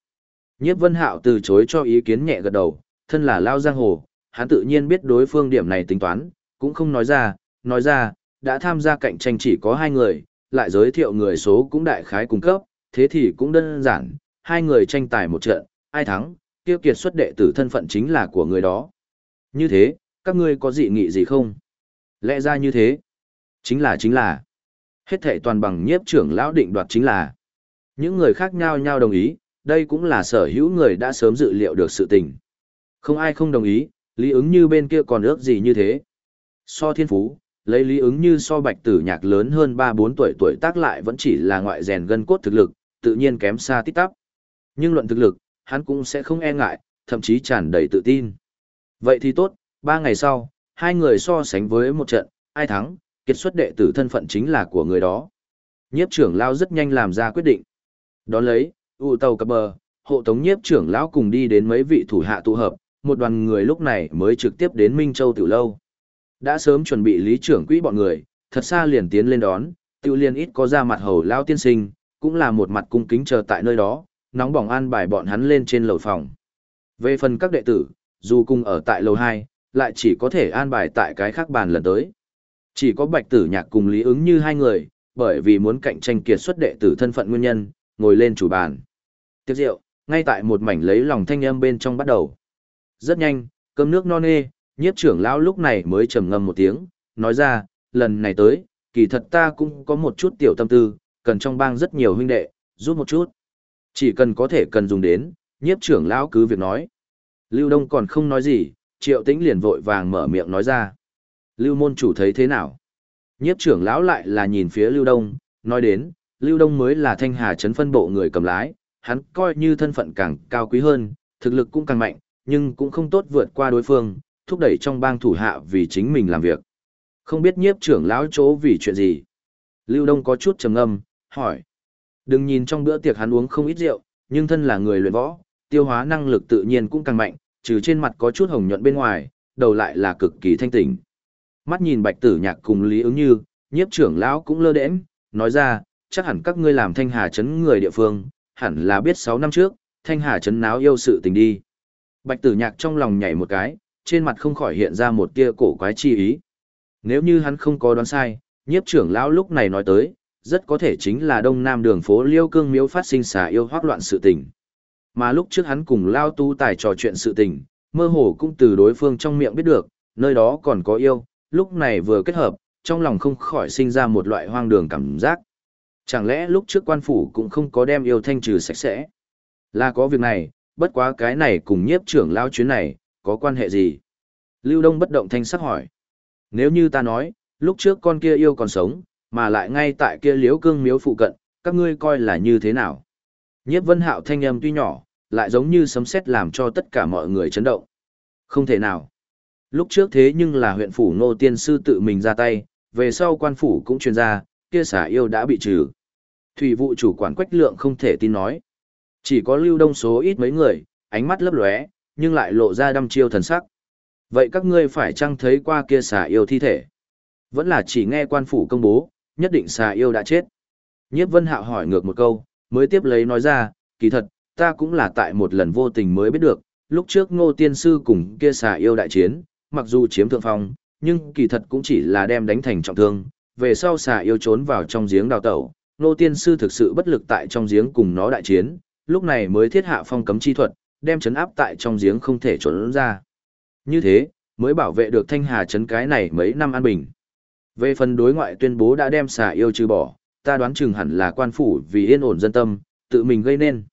Nhiếp Vân Hạo từ chối cho ý kiến nhẹ gật đầu, thân là lao giang hồ, hắn tự nhiên biết đối phương điểm này tính toán, cũng không nói ra, nói ra, đã tham gia cạnh tranh chỉ có hai người, lại giới thiệu người số cũng đại khái cung cấp, thế thì cũng đơn giản, hai người tranh tài một trận, ai thắng, tiêu kiệt xuất đệ tử thân phận chính là của người đó. Như thế, các ngươi có dị nghị gì không? Lẽ ra như thế. Chính là chính là. Hết thệ toàn bằng nhiếp trưởng lão định đoạt chính là. Những người khác nhau nhau đồng ý, đây cũng là sở hữu người đã sớm dự liệu được sự tình. Không ai không đồng ý, lý ứng như bên kia còn ước gì như thế. So thiên phú, lấy lý ứng như so bạch tử nhạc lớn hơn 3-4 tuổi tuổi tác lại vẫn chỉ là ngoại rèn gân cốt thực lực, tự nhiên kém xa tít tắp. Nhưng luận thực lực, hắn cũng sẽ không e ngại, thậm chí tràn đầy tự tin. Vậy thì tốt, ba ngày sau, hai người so sánh với một trận, ai thắng, kết xuất đệ tử thân phận chính là của người đó. Nhiếp trưởng lao rất nhanh làm ra quyết định. Đón lấy, ụ tàu cập bờ, hộ tống nhiếp trưởng lão cùng đi đến mấy vị thủ hạ tụ hợp, một đoàn người lúc này mới trực tiếp đến Minh Châu Tiểu Lâu. Đã sớm chuẩn bị lý trưởng quỹ bọn người, thật xa liền tiến lên đón, Tiểu Liên ít có ra mặt hầu lao tiên sinh, cũng là một mặt cung kính chờ tại nơi đó, nóng bỏng an bài bọn hắn lên trên lầu phòng. Về phần các đệ tử, dù cùng ở tại lầu 2, lại chỉ có thể an bài tại cái khác bàn lần tới. Chỉ có bạch tử nhạc cùng lý ứng như hai người, bởi vì muốn cạnh tranh kiệt xuất đệ tử thân phận nguyên nhân, ngồi lên chủ bàn. Tiệc rượu, ngay tại một mảnh lấy lòng thanh âm bên trong bắt đầu. Rất nhanh, cơm nước non nê, nhiếp trưởng lão lúc này mới trầm ngâm một tiếng, nói ra, lần này tới, kỳ thật ta cũng có một chút tiểu tâm tư, cần trong bang rất nhiều huynh đệ, giúp một chút. Chỉ cần có thể cần dùng đến, nhiếp trưởng lão cứ việc nói. Lưu Đông còn không nói gì, triệu tĩnh liền vội vàng mở miệng nói ra. Lưu môn chủ thấy thế nào? Nhiếp trưởng lão lại là nhìn phía Lưu Đông, nói đến, Lưu Đông mới là thanh hà chấn phân bộ người cầm lái, hắn coi như thân phận càng cao quý hơn, thực lực cũng càng mạnh, nhưng cũng không tốt vượt qua đối phương, thúc đẩy trong bang thủ hạ vì chính mình làm việc. Không biết nhiếp trưởng lão chỗ vì chuyện gì. Lưu Đông có chút trầm ngâm, hỏi. Đừng nhìn trong bữa tiệc hắn uống không ít rượu, nhưng thân là người luyện võ, tiêu hóa năng lực tự nhiên cũng càng mạnh, trừ trên mặt có chút hồng nhuận bên ngoài, đầu lại là cực kỳ thanh tỉnh. Mắt nhìn bạch tử nhạc cùng Lý ứng như, nhiếp trưởng lão cũng lơ đễnh, nói ra, chắc hẳn các ngươi làm thanh hà chấn người địa phương, hẳn là biết 6 năm trước, thanh hà chấn náo yêu sự tình đi. Bạch tử nhạc trong lòng nhảy một cái, trên mặt không khỏi hiện ra một tia cổ quái chi ý. Nếu như hắn không có đoán sai, nhiếp trưởng lão lúc này nói tới, rất có thể chính là đông nam đường phố liêu cương miếu phát sinh xà yêu hoác loạn sự tình. Mà lúc trước hắn cùng Lao Tu Tài trò chuyện sự tình, mơ hồ cũng từ đối phương trong miệng biết được, nơi đó còn có yêu, lúc này vừa kết hợp, trong lòng không khỏi sinh ra một loại hoang đường cảm giác. Chẳng lẽ lúc trước quan phủ cũng không có đem yêu thanh trừ sạch sẽ? Là có việc này, bất quá cái này cùng nhiếp trưởng lao chuyến này, có quan hệ gì? Lưu Đông bất động thanh sắc hỏi. Nếu như ta nói, lúc trước con kia yêu còn sống, mà lại ngay tại kia liếu cương miếu phụ cận, các ngươi coi là như thế nào? Nhiếp vân hạo thanh âm tuy nhỏ, lại giống như sấm sét làm cho tất cả mọi người chấn động. Không thể nào. Lúc trước thế nhưng là huyện phủ nô tiên sư tự mình ra tay, về sau quan phủ cũng truyền ra, kia xả yêu đã bị trừ. Thủy vụ chủ quản quách lượng không thể tin nói. Chỉ có lưu đông số ít mấy người, ánh mắt lấp lóe, nhưng lại lộ ra đăm chiêu thần sắc. Vậy các ngươi phải chăng thấy qua kia xà yêu thi thể? Vẫn là chỉ nghe quan phủ công bố, nhất định xà yêu đã chết. Nhiếp vân hạo hỏi ngược một câu, mới tiếp lấy nói ra, kỳ thật, ta cũng là tại một lần vô tình mới biết được, lúc trước ngô tiên sư cùng kia xà yêu đại chiến, mặc dù chiếm thượng phong, nhưng kỳ thật cũng chỉ là đem đánh thành trọng thương, về sau xà yêu trốn vào trong giếng đào tẩu, ngô tiên sư thực sự bất lực tại trong giếng cùng nó đại chiến, lúc này mới thiết hạ phong cấm chi thuật, đem chấn áp tại trong giếng không thể trốn ra. Như thế, mới bảo vệ được thanh hà chấn cái này mấy năm an bình. Về phần đối ngoại tuyên bố đã đem xà yêu trừ bỏ, ta đoán chừng hẳn là quan phủ vì yên ổn dân tâm, tự mình gây nên.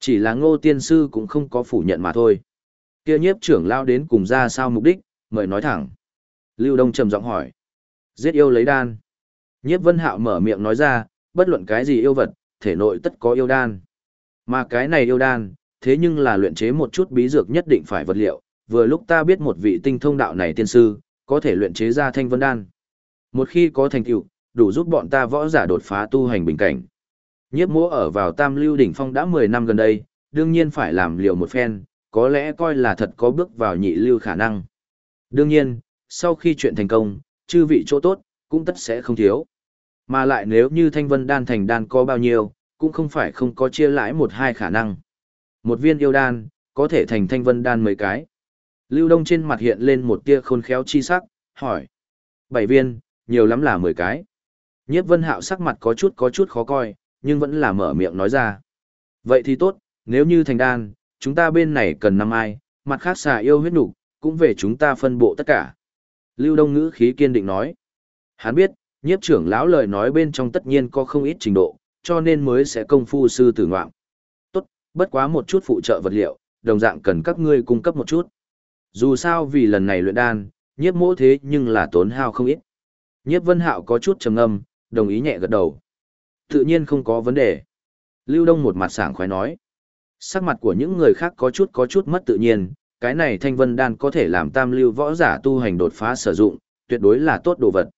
Chỉ là ngô tiên sư cũng không có phủ nhận mà thôi. Kia nhiếp trưởng lao đến cùng ra sao mục đích, mời nói thẳng. Lưu Đông trầm giọng hỏi. Giết yêu lấy đan. Nhiếp vân hạo mở miệng nói ra, bất luận cái gì yêu vật, thể nội tất có yêu đan. Mà cái này yêu đan, thế nhưng là luyện chế một chút bí dược nhất định phải vật liệu, vừa lúc ta biết một vị tinh thông đạo này tiên sư, có thể luyện chế ra thanh vân đan. Một khi có thành tựu, đủ giúp bọn ta võ giả đột phá tu hành bình cảnh. Nhiếp mỗ ở vào tam lưu đỉnh phong đã 10 năm gần đây, đương nhiên phải làm liều một phen, có lẽ coi là thật có bước vào nhị lưu khả năng. Đương nhiên, sau khi chuyện thành công, chư vị chỗ tốt, cũng tất sẽ không thiếu. Mà lại nếu như thanh vân đan thành đan có bao nhiêu, cũng không phải không có chia lãi một hai khả năng. Một viên yêu đan, có thể thành thanh vân đan mấy cái. Lưu Đông trên mặt hiện lên một tia khôn khéo chi sắc, hỏi. Bảy viên, nhiều lắm là mười cái. Nhiếp vân hạo sắc mặt có chút có chút khó coi, nhưng vẫn là mở miệng nói ra. Vậy thì tốt, nếu như thành đan, chúng ta bên này cần năm ai, mặt khác xà yêu huyết nục cũng về chúng ta phân bộ tất cả. Lưu Đông ngữ khí kiên định nói. Hắn biết, nhiếp trưởng lão lời nói bên trong tất nhiên có không ít trình độ, cho nên mới sẽ công phu sư tử ngoạm. Tốt, bất quá một chút phụ trợ vật liệu, đồng dạng cần các ngươi cung cấp một chút. Dù sao vì lần này luyện đan, nhiếp mỗ thế nhưng là tốn hao không ít. Nhiếp vân hạo có chút trầm ngâm, đồng ý nhẹ gật đầu. Tự nhiên không có vấn đề. Lưu Đông một mặt sảng khoái nói. Sắc mặt của những người khác có chút có chút mất tự nhiên, cái này thanh vân đan có thể làm tam lưu võ giả tu hành đột phá sử dụng, tuyệt đối là tốt đồ vật.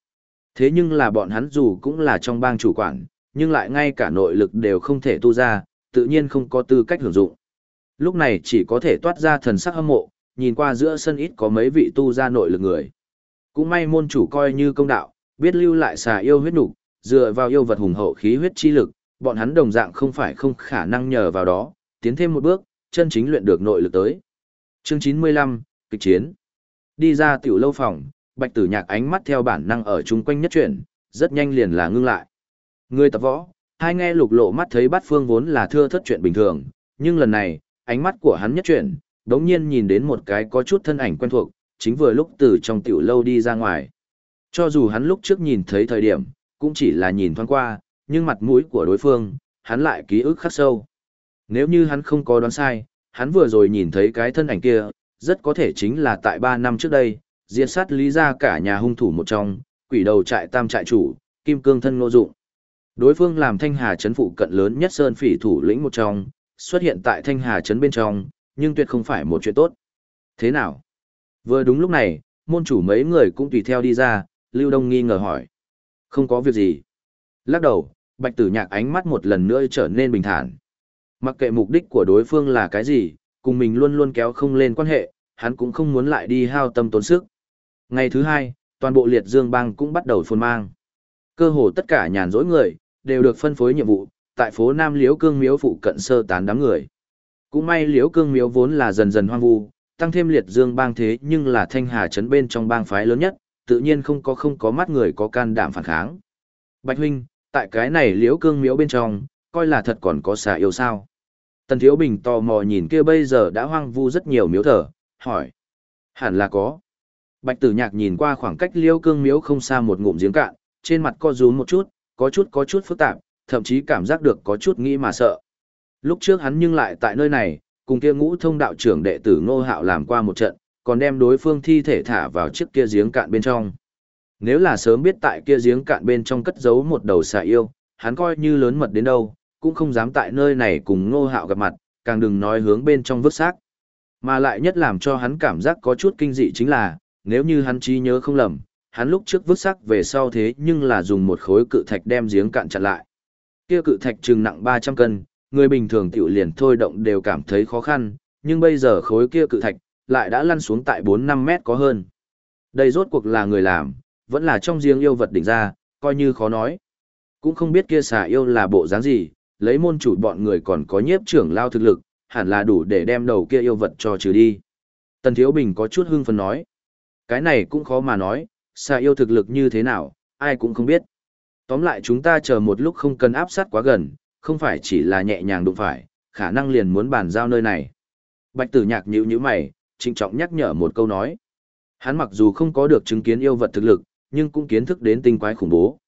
Thế nhưng là bọn hắn dù cũng là trong bang chủ quản, nhưng lại ngay cả nội lực đều không thể tu ra, tự nhiên không có tư cách hưởng dụng. Lúc này chỉ có thể toát ra thần sắc hâm mộ, nhìn qua giữa sân ít có mấy vị tu ra nội lực người. Cũng may môn chủ coi như công đạo, biết lưu lại xà yêu huyết nục, dựa vào yêu vật hùng hậu khí huyết chi lực, bọn hắn đồng dạng không phải không khả năng nhờ vào đó, tiến thêm một bước, chân chính luyện được nội lực tới. Chương 95, kịch chiến. Đi ra tiểu lâu phòng, Bạch Tử Nhạc ánh mắt theo bản năng ở chung quanh nhất chuyển, rất nhanh liền là ngưng lại. Người tập võ, hai nghe lục lộ mắt thấy bát phương vốn là thưa thất chuyện bình thường, nhưng lần này, ánh mắt của hắn nhất chuyển, đống nhiên nhìn đến một cái có chút thân ảnh quen thuộc, chính vừa lúc từ trong tiểu lâu đi ra ngoài. Cho dù hắn lúc trước nhìn thấy thời điểm, cũng chỉ là nhìn thoáng qua, nhưng mặt mũi của đối phương, hắn lại ký ức khắc sâu. Nếu như hắn không có đoán sai, hắn vừa rồi nhìn thấy cái thân ảnh kia, rất có thể chính là tại 3 năm trước đây, diệt sát lý ra cả nhà hung thủ một trong, quỷ đầu trại tam trại chủ, kim cương thân ngô dụng. Đối phương làm thanh hà chấn phụ cận lớn nhất sơn phỉ thủ lĩnh một trong, xuất hiện tại thanh hà chấn bên trong, nhưng tuyệt không phải một chuyện tốt. Thế nào? Vừa đúng lúc này, môn chủ mấy người cũng tùy theo đi ra, Lưu Đông nghi ngờ hỏi. Không có việc gì. Lắc đầu, bạch tử nhạc ánh mắt một lần nữa trở nên bình thản. Mặc kệ mục đích của đối phương là cái gì, cùng mình luôn luôn kéo không lên quan hệ, hắn cũng không muốn lại đi hao tâm tốn sức. Ngày thứ hai, toàn bộ liệt dương bang cũng bắt đầu phồn mang. Cơ hồ tất cả nhàn rỗi người, đều được phân phối nhiệm vụ, tại phố Nam Liễu Cương Miếu phụ cận sơ tán đám người. Cũng may Liễu Cương Miếu vốn là dần dần hoang vu, tăng thêm liệt dương bang thế nhưng là thanh hà trấn bên trong bang phái lớn nhất, tự nhiên không có không có mắt người có can đảm phản kháng. Bạch huynh, tại cái này Liễu Cương Miếu bên trong, coi là thật còn có xà yêu sao. Tần Thiếu Bình tò mò nhìn kia bây giờ đã hoang vu rất nhiều miếu thờ, hỏi. Hẳn là có. Bạch tử nhạc nhìn qua khoảng cách liêu cương miếu không xa một ngụm giếng cạn, trên mặt co rúm một chút, có chút có chút phức tạp, thậm chí cảm giác được có chút nghĩ mà sợ. Lúc trước hắn nhưng lại tại nơi này, cùng kia ngũ thông đạo trưởng đệ tử ngô hạo làm qua một trận, còn đem đối phương thi thể thả vào chiếc kia giếng cạn bên trong. Nếu là sớm biết tại kia giếng cạn bên trong cất giấu một đầu xà yêu, hắn coi như lớn mật đến đâu, cũng không dám tại nơi này cùng ngô hạo gặp mặt, càng đừng nói hướng bên trong vứt xác. Mà lại nhất làm cho hắn cảm giác có chút kinh dị chính là, nếu như hắn trí nhớ không lầm, hắn lúc trước vứt xác về sau thế nhưng là dùng một khối cự thạch đem giếng cạn chặn lại. Kia cự thạch chừng nặng 300 cân, người bình thường tiểu liền thôi động đều cảm thấy khó khăn, nhưng bây giờ khối kia cự thạch lại đã lăn xuống tại 4-5 mét có hơn. Đây rốt cuộc là người làm, vẫn là trong riêng yêu vật đỉnh ra, coi như khó nói. Cũng không biết kia xà yêu là bộ dáng gì, lấy môn chủ bọn người còn có nhiếp trưởng lao thực lực, hẳn là đủ để đem đầu kia yêu vật cho trừ đi. Tần Thiếu Bình có chút hưng phấn nói. Cái này cũng khó mà nói, xà yêu thực lực như thế nào, ai cũng không biết. Tóm lại chúng ta chờ một lúc không cần áp sát quá gần, không phải chỉ là nhẹ nhàng đụng phải, khả năng liền muốn bàn giao nơi này. Bạch tử nhạc nhữ như mày, trịnh trọng nhắc nhở một câu nói. Hắn mặc dù không có được chứng kiến yêu vật thực lực, nhưng cũng kiến thức đến tinh quái khủng bố.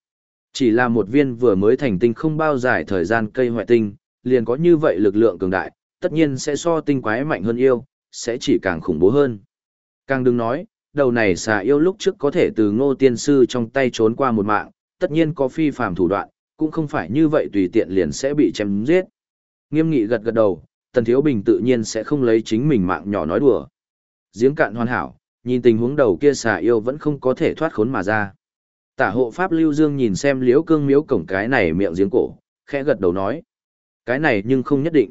Chỉ là một viên vừa mới thành tinh không bao dài thời gian cây hoại tinh, liền có như vậy lực lượng cường đại, tất nhiên sẽ so tinh quái mạnh hơn yêu, sẽ chỉ càng khủng bố hơn. Càng đừng nói, đầu này xà yêu lúc trước có thể từ ngô tiên sư trong tay trốn qua một mạng, tất nhiên có phi phàm thủ đoạn, cũng không phải như vậy tùy tiện liền sẽ bị chém giết. Nghiêm nghị gật gật đầu, Tần Thiếu Bình tự nhiên sẽ không lấy chính mình mạng nhỏ nói đùa. Giếng cạn hoàn hảo, nhìn tình huống đầu kia xà yêu vẫn không có thể thoát khốn mà ra. Tả hộ Pháp Lưu Dương nhìn xem liễu cương miếu cổng cái này miệng giếng cổ, khẽ gật đầu nói. Cái này nhưng không nhất định.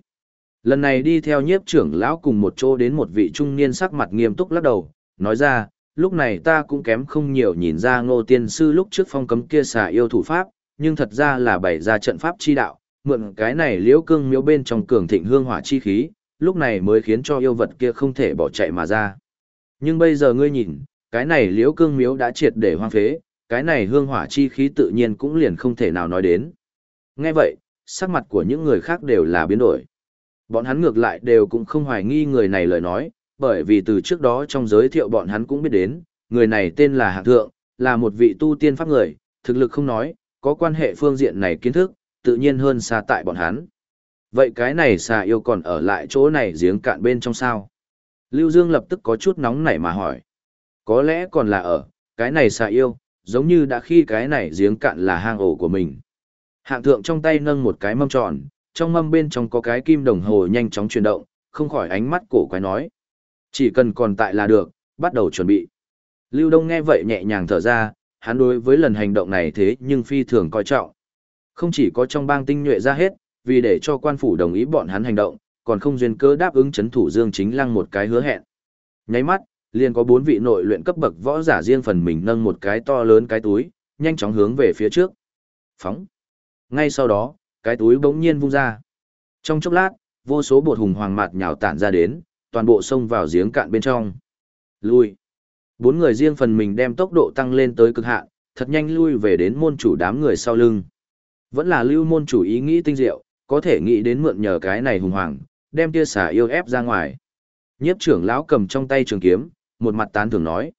Lần này đi theo nhiếp trưởng lão cùng một chỗ đến một vị trung niên sắc mặt nghiêm túc lắc đầu, nói ra, lúc này ta cũng kém không nhiều nhìn ra ngô tiên sư lúc trước phong cấm kia xà yêu thủ pháp, nhưng thật ra là bày ra trận pháp chi đạo, mượn cái này liễu cương miếu bên trong cường thịnh hương hỏa chi khí, lúc này mới khiến cho yêu vật kia không thể bỏ chạy mà ra. Nhưng bây giờ ngươi nhìn, cái này liễu cương miếu đã triệt để hoang phế, cái này hương hỏa chi khí tự nhiên cũng liền không thể nào nói đến. Nghe vậy, sắc mặt của những người khác đều là biến đổi. Bọn hắn ngược lại đều cũng không hoài nghi người này lời nói, bởi vì từ trước đó trong giới thiệu bọn hắn cũng biết đến, người này tên là Hạng Thượng, là một vị tu tiên pháp người, thực lực không nói, có quan hệ phương diện này kiến thức, tự nhiên hơn xa tại bọn hắn. Vậy cái này xà yêu còn ở lại chỗ này giếng cạn bên trong sao? Lưu Dương lập tức có chút nóng nảy mà hỏi. Có lẽ còn là ở, cái này xà yêu, giống như đã khi cái này giếng cạn là hang ổ của mình. Hạng thượng trong tay nâng một cái mâm tròn, trong mâm bên trong có cái kim đồng hồ nhanh chóng chuyển động, không khỏi ánh mắt cổ quái nói. Chỉ cần còn tại là được, bắt đầu chuẩn bị. Lưu Đông nghe vậy nhẹ nhàng thở ra, hắn đối với lần hành động này thế nhưng phi thường coi trọng. Không chỉ có trong bang tinh nhuệ ra hết, vì để cho quan phủ đồng ý bọn hắn hành động, còn không duyên cơ đáp ứng chấn thủ Dương Chính Lăng một cái hứa hẹn. Nháy mắt, liền có bốn vị nội luyện cấp bậc võ giả riêng phần mình nâng một cái to lớn cái túi, nhanh chóng hướng về phía trước. Phóng. Ngay sau đó, cái túi bỗng nhiên vung ra. Trong chốc lát, vô số bột hùng hoàng mạt nhào tản ra đến, toàn bộ xông vào giếng cạn bên trong. Lui. Bốn người riêng phần mình đem tốc độ tăng lên tới cực hạn, thật nhanh lui về đến môn chủ đám người sau lưng. Vẫn là lưu môn chủ ý nghĩ tinh diệu, có thể nghĩ đến mượn nhờ cái này hùng hoàng, đem tia xả yêu ép ra ngoài. Nhiếp trưởng lão cầm trong tay trường kiếm, một mặt tán thường nói.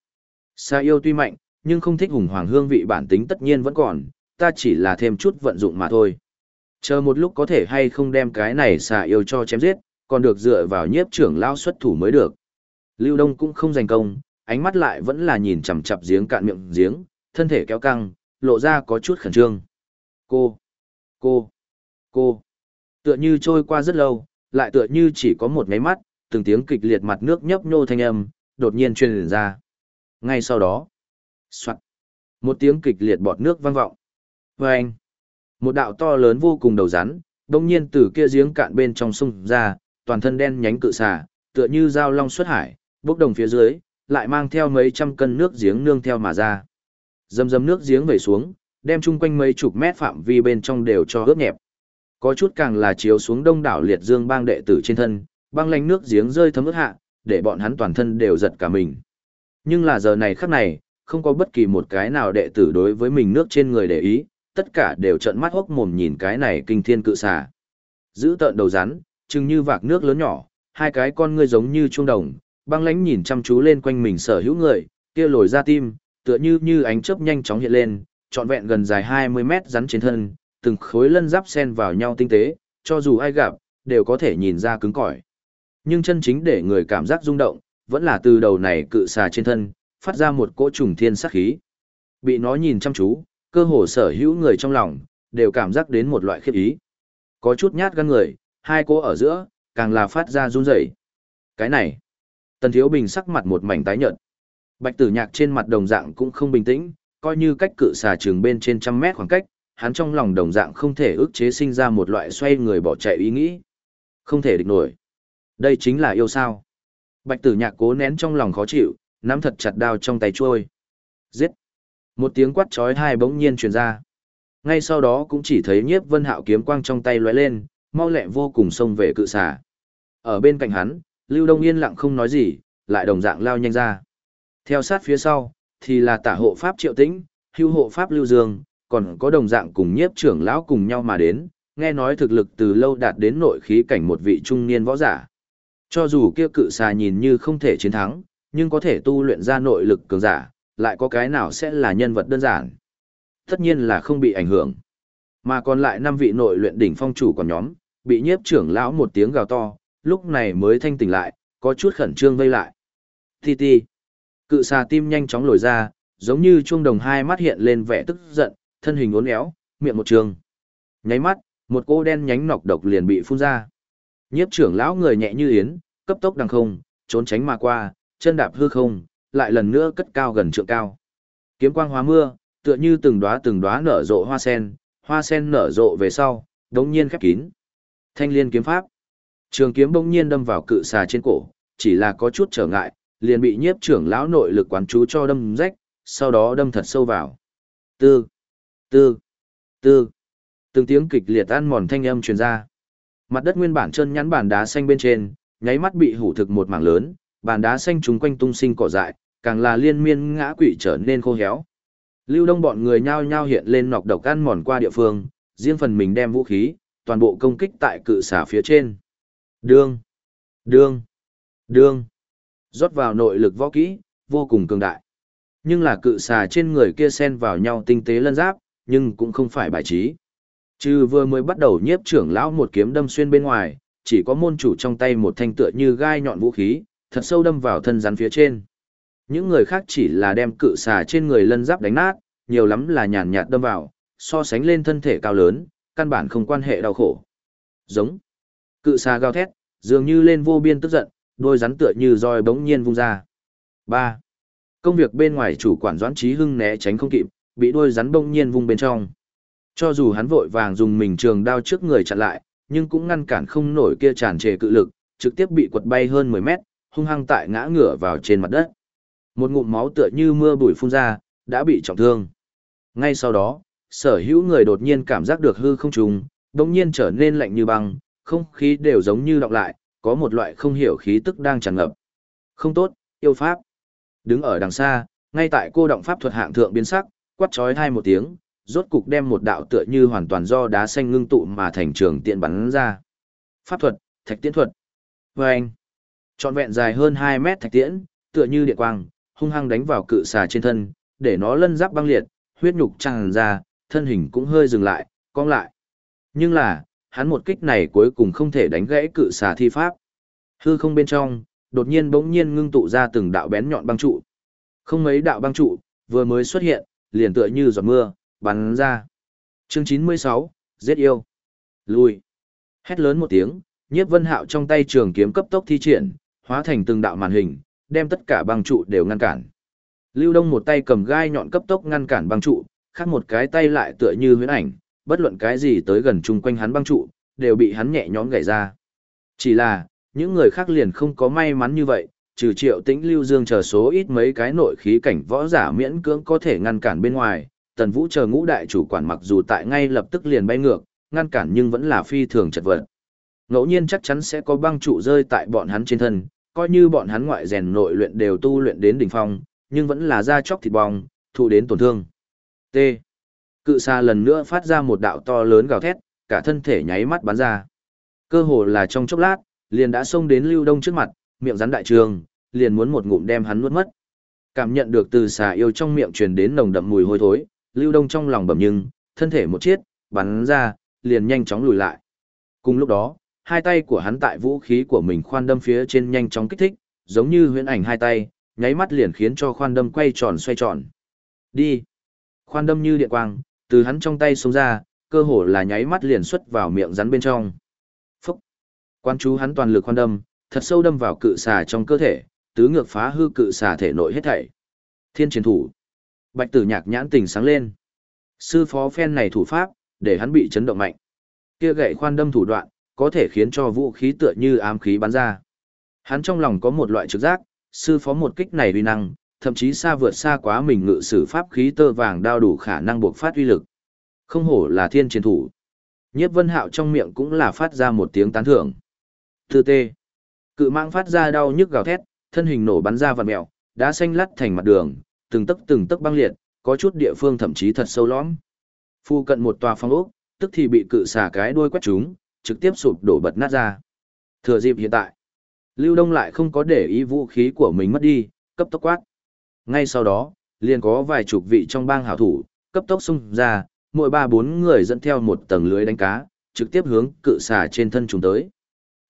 Xà yêu tuy mạnh, nhưng không thích hùng hoàng hương vị bản tính tất nhiên vẫn còn, ta chỉ là thêm chút vận dụng mà thôi. Chờ một lúc có thể hay không đem cái này xà yêu cho chém giết, còn được dựa vào nhiếp trưởng lão xuất thủ mới được. Lưu Đông cũng không giành công, ánh mắt lại vẫn là nhìn chằm chằm giếng cạn miệng giếng, thân thể kéo căng, lộ ra có chút khẩn trương. Cô, cô, cô. Tựa như trôi qua rất lâu, lại tựa như chỉ có một ngáy mắt, từng tiếng kịch liệt mặt nước nhấp nhô thanh âm, đột nhiên truyền ra. Ngay sau đó, soạn, một tiếng kịch liệt bọt nước vang vọng. Và anh, một đạo to lớn vô cùng đầu rắn, đông nhiên từ kia giếng cạn bên trong sông ra, toàn thân đen nhánh cự xà, tựa như dao long xuất hải, bốc đồng phía dưới, lại mang theo mấy trăm cân nước giếng nương theo mà ra. Dầm dầm nước giếng về xuống, đem chung quanh mấy chục mét phạm vi bên trong đều cho ướt nhẹp. Có chút càng là chiếu xuống đông đảo liệt dương bang đệ tử trên thân, băng lánh nước giếng rơi thấm ướt hạ, để bọn hắn toàn thân đều giật cả mình. Nhưng là giờ này khắc này, không có bất kỳ một cái nào đệ tử đối với mình nước trên người để ý, tất cả đều trợn mắt hốc mồm nhìn cái này kinh thiên cự xà. Giữ tợn đầu rắn, chừng như vạc nước lớn nhỏ, hai cái con ngươi giống như chuông đồng, băng lãnh nhìn chăm chú lên quanh mình sở hữu người, kia lồi ra tim, tựa như như ánh chớp nhanh chóng hiện lên, trọn vẹn gần dài 20 mét rắn trên thân, từng khối lân giáp xen vào nhau tinh tế, cho dù ai gặp, đều có thể nhìn ra cứng cỏi. Nhưng chân chính để người cảm giác rung động, vẫn là từ đầu này cự xà trên thân, phát ra một cỗ trùng thiên sát khí. Bị nó nhìn chăm chú, cơ hồ sở hữu người trong lòng, đều cảm giác đến một loại khiếp ý. Có chút nhát gan người, hai cỗ ở giữa, càng là phát ra run rẩy. Cái này, Tần Thiếu Bình sắc mặt một mảnh tái nhợt. Bạch Tử Nhạc trên mặt đồng dạng cũng không bình tĩnh, coi như cách cự xà trường bên trên trăm mét khoảng cách, hắn trong lòng đồng dạng không thể ức chế sinh ra một loại xoay người bỏ chạy ý nghĩ. Không thể địch nổi. Đây chính là yêu sao. Bạch Tử Nhạc cố nén trong lòng khó chịu, nắm thật chặt đao trong tay trôi. Giết! Một tiếng quát chói tai bỗng nhiên truyền ra. Ngay sau đó cũng chỉ thấy Nhiếp Vân Hạo kiếm quang trong tay lóe lên, mau lẹ vô cùng xông về cự xà. Ở bên cạnh hắn, Lưu Đông yên lặng không nói gì, lại đồng dạng lao nhanh ra. Theo sát phía sau, thì là tả hộ pháp Triệu Tĩnh, hưu hộ pháp Lưu Dương, còn có đồng dạng cùng nhiếp trưởng lão cùng nhau mà đến, nghe nói thực lực từ lâu đạt đến nội khí cảnh một vị trung niên võ giả. Cho dù kia cự xà nhìn như không thể chiến thắng, nhưng có thể tu luyện ra nội lực cường giả, lại có cái nào sẽ là nhân vật đơn giản. Tất nhiên là không bị ảnh hưởng. Mà còn lại năm vị nội luyện đỉnh phong chủ còn nhóm, bị nhiếp trưởng lão một tiếng gào to, lúc này mới thanh tỉnh lại, có chút khẩn trương vây lại. Ti ti. Cự xà tim nhanh chóng lồi ra, giống như chuông đồng hai mắt hiện lên vẻ tức giận, thân hình uốn éo, miệng một trường. Nháy mắt, một cô đen nhánh nọc độc liền bị phun ra. Nhiếp trưởng lão người nhẹ như yến, cấp tốc đằng không, trốn tránh mà qua, chân đạp hư không, lại lần nữa cất cao gần trượng cao. Kiếm quang hóa mưa, tựa như từng đóa từng đóa nở rộ hoa sen, hoa sen nở rộ về sau, đống nhiên khép kín. Thanh liên kiếm pháp. Trường kiếm bỗng nhiên đâm vào cự xà trên cổ, chỉ là có chút trở ngại, liền bị nhiếp trưởng lão nội lực quán chú cho đâm rách, sau đó đâm thật sâu vào. Tư, tư, tư. Từng tiếng kịch liệt ăn mòn thanh âm truyền ra. Mặt đất nguyên bản chân nhắn bàn đá xanh bên trên, nháy mắt bị hủ thực một mảng lớn, bàn đá xanh chúng quanh tung sinh cỏ dại, càng là liên miên ngã quỵ trở nên khô héo. Lưu Đông bọn người nhao nhao hiện lên nọc độc ăn mòn qua địa phương, riêng phần mình đem vũ khí, toàn bộ công kích tại cự xả phía trên. Đương, đương, đương, rót vào nội lực võ kỹ, vô cùng cường đại. Nhưng là cự xà trên người kia xen vào nhau tinh tế lân giáp, nhưng cũng không phải bài trí. Trừ vừa mới bắt đầu nhiếp trưởng lão một kiếm đâm xuyên bên ngoài, chỉ có môn chủ trong tay một thanh tựa như gai nhọn vũ khí, thật sâu đâm vào thân rắn phía trên. Những người khác chỉ là đem cự xà trên người lân giáp đánh nát, nhiều lắm là nhàn nhạt đâm vào, so sánh lên thân thể cao lớn, căn bản không quan hệ đau khổ. Giống. Cự xà gào thét, dường như lên vô biên tức giận, đôi rắn tựa như roi bỗng nhiên vung ra. 3. Công việc bên ngoài chủ quản Doãn Trí Hưng né tránh không kịp, bị đôi rắn bỗng nhiên vung bên trong. Cho dù hắn vội vàng dùng mình trường đao trước người chặn lại, nhưng cũng ngăn cản không nổi kia tràn trề cự lực, trực tiếp bị quật bay hơn 10 mét, hung hăng tại ngã ngửa vào trên mặt đất. Một ngụm máu tựa như mưa bụi phun ra, đã bị trọng thương. Ngay sau đó, sở hữu người đột nhiên cảm giác được hư không trùng, đông nhiên trở nên lạnh như băng, không khí đều giống như đọc lại, có một loại không hiểu khí tức đang tràn ngập. Không tốt, yêu pháp. Đứng ở đằng xa, ngay tại cô động pháp thuật hạng thượng biến sắc, quát chói hai một tiếng, rốt cục đem một đạo tựa như hoàn toàn do đá xanh ngưng tụ mà thành trường tiện bắn ra. Pháp thuật, thạch tiễn thuật. Và anh, trọn vẹn dài hơn 2 mét thạch tiễn, tựa như điện quang, hung hăng đánh vào cự xà trên thân, để nó lân giáp băng liệt, huyết nhục tràn ra, thân hình cũng hơi dừng lại, cong lại. Nhưng là, hắn một kích này cuối cùng không thể đánh gãy cự xà thi pháp. Hư không bên trong, đột nhiên bỗng nhiên ngưng tụ ra từng đạo bén nhọn băng trụ. Không mấy đạo băng trụ, vừa mới xuất hiện, liền tựa như giọt mưa, bắn ra. Chương 96, giết yêu. Lui. Hét lớn một tiếng, nhiếp vân hạo trong tay trường kiếm cấp tốc thi triển, hóa thành từng đạo màn hình, đem tất cả băng trụ đều ngăn cản. Lưu Đông một tay cầm gai nhọn cấp tốc ngăn cản băng trụ, khác một cái tay lại tựa như huyễn ảnh, bất luận cái gì tới gần chung quanh hắn băng trụ, đều bị hắn nhẹ nhõm gảy ra. Chỉ là, những người khác liền không có may mắn như vậy, trừ triệu tĩnh lưu dương chờ số ít mấy cái nội khí cảnh võ giả miễn cưỡng có thể ngăn cản bên ngoài, tần vũ chờ ngũ đại chủ quản mặc dù tại ngay lập tức liền bay ngược, ngăn cản nhưng vẫn là phi thường chật vật. Ngẫu nhiên chắc chắn sẽ có băng trụ rơi tại bọn hắn trên thân, coi như bọn hắn ngoại rèn nội luyện đều tu luyện đến đỉnh phong, nhưng vẫn là da chóc thịt bong, thụ đến tổn thương. T. Cự xa lần nữa phát ra một đạo to lớn gào thét, cả thân thể nháy mắt bắn ra. Cơ hồ là trong chốc lát, liền đã xông đến Lưu Đông trước mặt, miệng rắn đại trường, liền muốn một ngụm đem hắn nuốt mất. Cảm nhận được từ xà yêu trong miệng truyền đến nồng đậm mùi hôi thối, Lưu Đông trong lòng bẩm nhưng, thân thể một chiết, bắn ra, liền nhanh chóng lùi lại. Cùng lúc đó, hai tay của hắn tại vũ khí của mình khoan đâm phía trên nhanh chóng kích thích, giống như huyễn ảnh hai tay, nháy mắt liền khiến cho khoan đâm quay tròn xoay tròn. Đi. Khoan đâm như điện quang, từ hắn trong tay xuống ra, cơ hồ là nháy mắt liền xuất vào miệng rắn bên trong. Phúc. Quan chú hắn toàn lực khoan đâm, thật sâu đâm vào cự xà trong cơ thể, tứ ngược phá hư cự xà thể nội hết thảy. Thiên chiến thủ. Bạch tử nhạc nhãn tình sáng lên. Sư phó phen này thủ pháp, để hắn bị chấn động mạnh. Kia gậy khoan đâm thủ đoạn, có thể khiến cho vũ khí tựa như ám khí bắn ra. Hắn trong lòng có một loại trực giác, sư phó một kích này uy năng, thậm chí xa vượt xa quá mình ngự sử pháp khí tơ vàng đao đủ khả năng buộc phát uy lực. Không hổ là thiên chiến thủ. Nhiếp vân hạo trong miệng cũng là phát ra một tiếng tán thưởng. Tư tê. Cự mang phát ra đau nhức gào thét, thân hình nổ bắn ra vằn mẹo, đá xanh lắt thành mặt đường, từng tấc từng tấc băng liệt, có chút địa phương thậm chí thật sâu lõm. Phu cận một tòa phong ốc, tức thì bị cự xả cái đuôi quét trúng, trực tiếp sụp đổ bật nát ra. Thừa dịp hiện tại, Lưu Đông lại không có để ý vũ khí của mình mất đi, cấp tốc quát. Ngay sau đó, liền có vài chục vị trong bang hảo thủ, cấp tốc xung ra, mỗi ba bốn người dẫn theo một tầng lưới đánh cá, trực tiếp hướng cự xả trên thân chúng tới.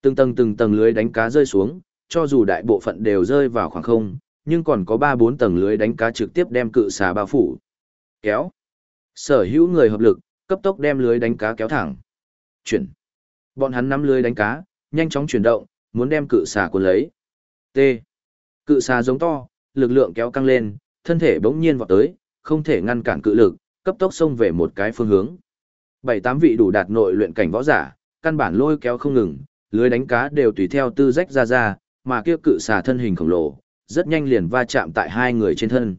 Từng tầng từng tầng lưới đánh cá rơi xuống, cho dù đại bộ phận đều rơi vào khoảng không, nhưng còn có ba bốn tầng lưới đánh cá trực tiếp đem cự xà bao phủ. Kéo. Sở hữu người hợp lực, cấp tốc đem lưới đánh cá kéo thẳng. Chuyển. Bọn hắn nắm lưới đánh cá, nhanh chóng chuyển động, muốn đem cự xà cuốn lấy. T. Cự xà giống to, lực lượng kéo căng lên, thân thể bỗng nhiên vọt tới, không thể ngăn cản cự lực, cấp tốc xông về một cái phương hướng. Bảy tám vị đủ đạt nội luyện cảnh võ giả, căn bản lôi kéo không ngừng, lưới đánh cá đều tùy theo tư rách ra ra, mà kia cự xà thân hình khổng lồ, rất nhanh liền va chạm tại hai người trên thân.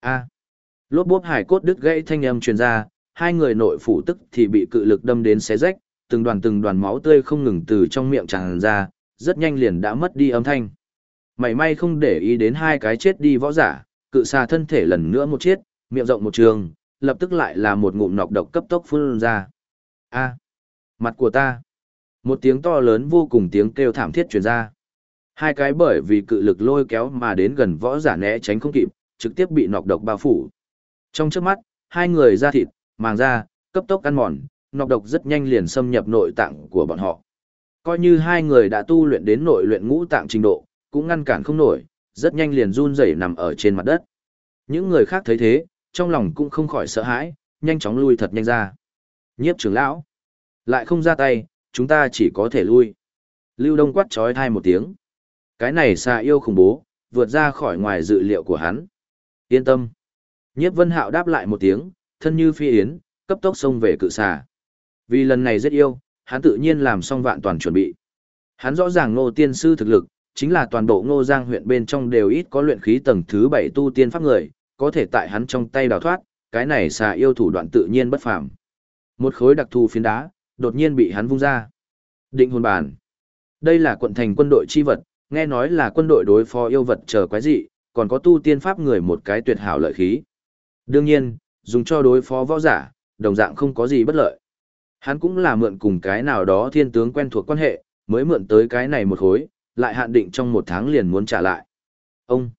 A. Lốp bốp hải cốt đứt gãy thanh âm truyền ra, hai người nội phủ tức thì bị cự lực đâm đến xé rách, từng đoàn từng đoàn máu tươi không ngừng từ trong miệng tràn ra, rất nhanh liền đã mất đi âm thanh. May may không để ý đến hai cái chết đi võ giả, cự xà thân thể lần nữa một chết, miệng rộng một trường, lập tức lại là một ngụm nọc độc cấp tốc phun ra. A, mặt của ta. Một tiếng to lớn vô cùng tiếng kêu thảm thiết truyền ra. Hai cái bởi vì cự lực lôi kéo mà đến gần võ giả né tránh không kịp, trực tiếp bị nọc độc bao phủ. Trong trước mắt, hai người ra thịt, màng da, cấp tốc ăn mòn, nọc độc rất nhanh liền xâm nhập nội tạng của bọn họ. Coi như hai người đã tu luyện đến nội luyện ngũ tạng trình độ, cũng ngăn cản không nổi, rất nhanh liền run rẩy nằm ở trên mặt đất. Những người khác thấy thế, trong lòng cũng không khỏi sợ hãi, nhanh chóng lui thật nhanh ra. Nhiếp trưởng lão, lại không ra tay, chúng ta chỉ có thể lui. Lưu Đông quát trói thai một tiếng. Cái này xa yêu khủng bố, vượt ra khỏi ngoài dự liệu của hắn. Yên tâm. Nhiếp Vân Hạo đáp lại một tiếng, thân như phi yến, cấp tốc xông về cự xà. Vì lần này rất yêu, hắn tự nhiên làm xong vạn toàn chuẩn bị. Hắn rõ ràng Ngô Tiên sư thực lực, chính là toàn bộ Ngô Giang huyện bên trong đều ít có luyện khí tầng thứ 7 tu tiên pháp người, có thể tại hắn trong tay đào thoát, cái này xà yêu thủ đoạn tự nhiên bất phàm. Một khối đặc thù phiến đá, đột nhiên bị hắn vung ra. Định hồn bản. Đây là quận thành quân đội chi vật, nghe nói là quân đội đối phó yêu vật chờ quái dị, còn có tu tiên pháp người một cái tuyệt hảo lợi khí. Đương nhiên, dùng cho đối phó võ giả, đồng dạng không có gì bất lợi. Hắn cũng là mượn cùng cái nào đó thiên tướng quen thuộc quan hệ, mới mượn tới cái này một khối, lại hạn định trong một tháng liền muốn trả lại. Ông!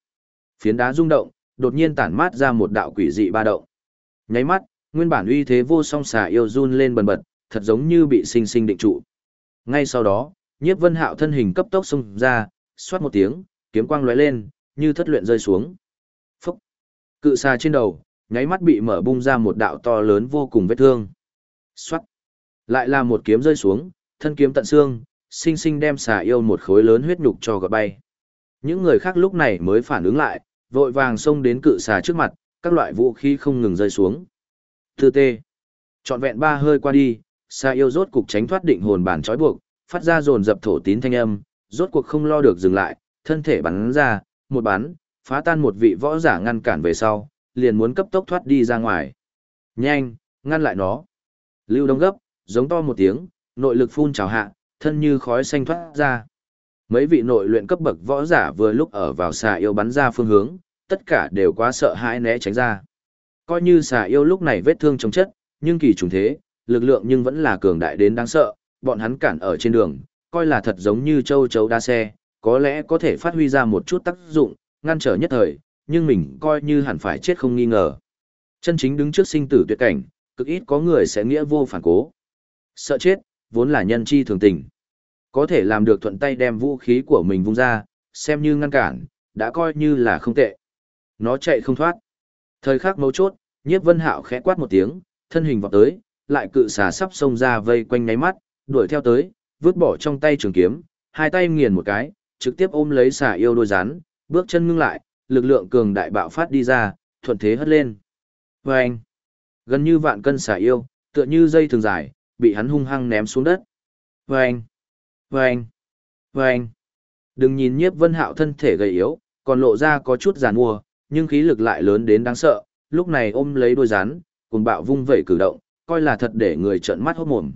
Phiến đá rung động, đột nhiên tản mát ra một đạo quỷ dị ba động. Nháy mắt, nguyên bản uy thế vô song xà yêu run lên bần bật, thật giống như bị sinh sinh định trụ. Ngay sau đó, Nhiếp Vân Hạo thân hình cấp tốc xung ra, xoát một tiếng, kiếm quang lóe lên, như thất luyện rơi xuống. Phốc. Cự xà trên đầu, nháy mắt bị mở bung ra một đạo to lớn vô cùng vết thương. Xoát. Lại là một kiếm rơi xuống, thân kiếm tận xương, sinh sinh đem xà yêu một khối lớn huyết nhục cho gọt bay. Những người khác lúc này mới phản ứng lại, vội vàng xông đến cự xà trước mặt, các loại vũ khí không ngừng rơi xuống. Thư tê. Chọn vẹn ba hơi qua đi, xà yêu rốt cục tránh thoát định hồn bản trói buộc, phát ra dồn dập thổ tín thanh âm, rốt cuộc không lo được dừng lại, thân thể bắn ra, một bắn, phá tan một vị võ giả ngăn cản về sau, liền muốn cấp tốc thoát đi ra ngoài. Nhanh, ngăn lại nó. Lưu Đông gấp, giống to một tiếng, nội lực phun trào hạ, thân như khói xanh thoát ra. Mấy vị nội luyện cấp bậc võ giả vừa lúc ở vào xà yêu bắn ra phương hướng, tất cả đều quá sợ hãi né tránh ra. Coi như xà yêu lúc này vết thương chống chất, nhưng kỳ trùng thế, lực lượng nhưng vẫn là cường đại đến đáng sợ, bọn hắn cản ở trên đường, coi là thật giống như châu chấu đa xe, có lẽ có thể phát huy ra một chút tác dụng, ngăn trở nhất thời, nhưng mình coi như hẳn phải chết không nghi ngờ. Chân chính đứng trước sinh tử tuyệt cảnh, cực ít có người sẽ nghĩa vô phản cố. Sợ chết, vốn là nhân chi thường tình. Có thể làm được thuận tay đem vũ khí của mình vung ra, xem như ngăn cản, đã coi như là không tệ. Nó chạy không thoát. Thời khắc mấu chốt, nhiếp vân hạo khẽ quát một tiếng, thân hình vọt tới, lại cự xà sắp xông ra vây quanh nháy mắt, đuổi theo tới, vứt bỏ trong tay trường kiếm, hai tay nghiền một cái, trực tiếp ôm lấy xà yêu đôi rắn, bước chân ngưng lại, lực lượng cường đại bạo phát đi ra, thuận thế hất lên. Vâng! anh, gần như vạn cân xà yêu, tựa như dây thường dài, bị hắn hung hăng ném xuống đất. Vâng! anh, Vâng! anh, anh. Đừng nhìn nhiếp vân hạo thân thể gầy yếu, còn lộ ra có chút giàn mua, nhưng khí lực lại lớn đến đáng sợ, lúc này ôm lấy đôi rắn, cùng bạo vung vẩy cử động, coi là thật để người trợn mắt hốt mồm.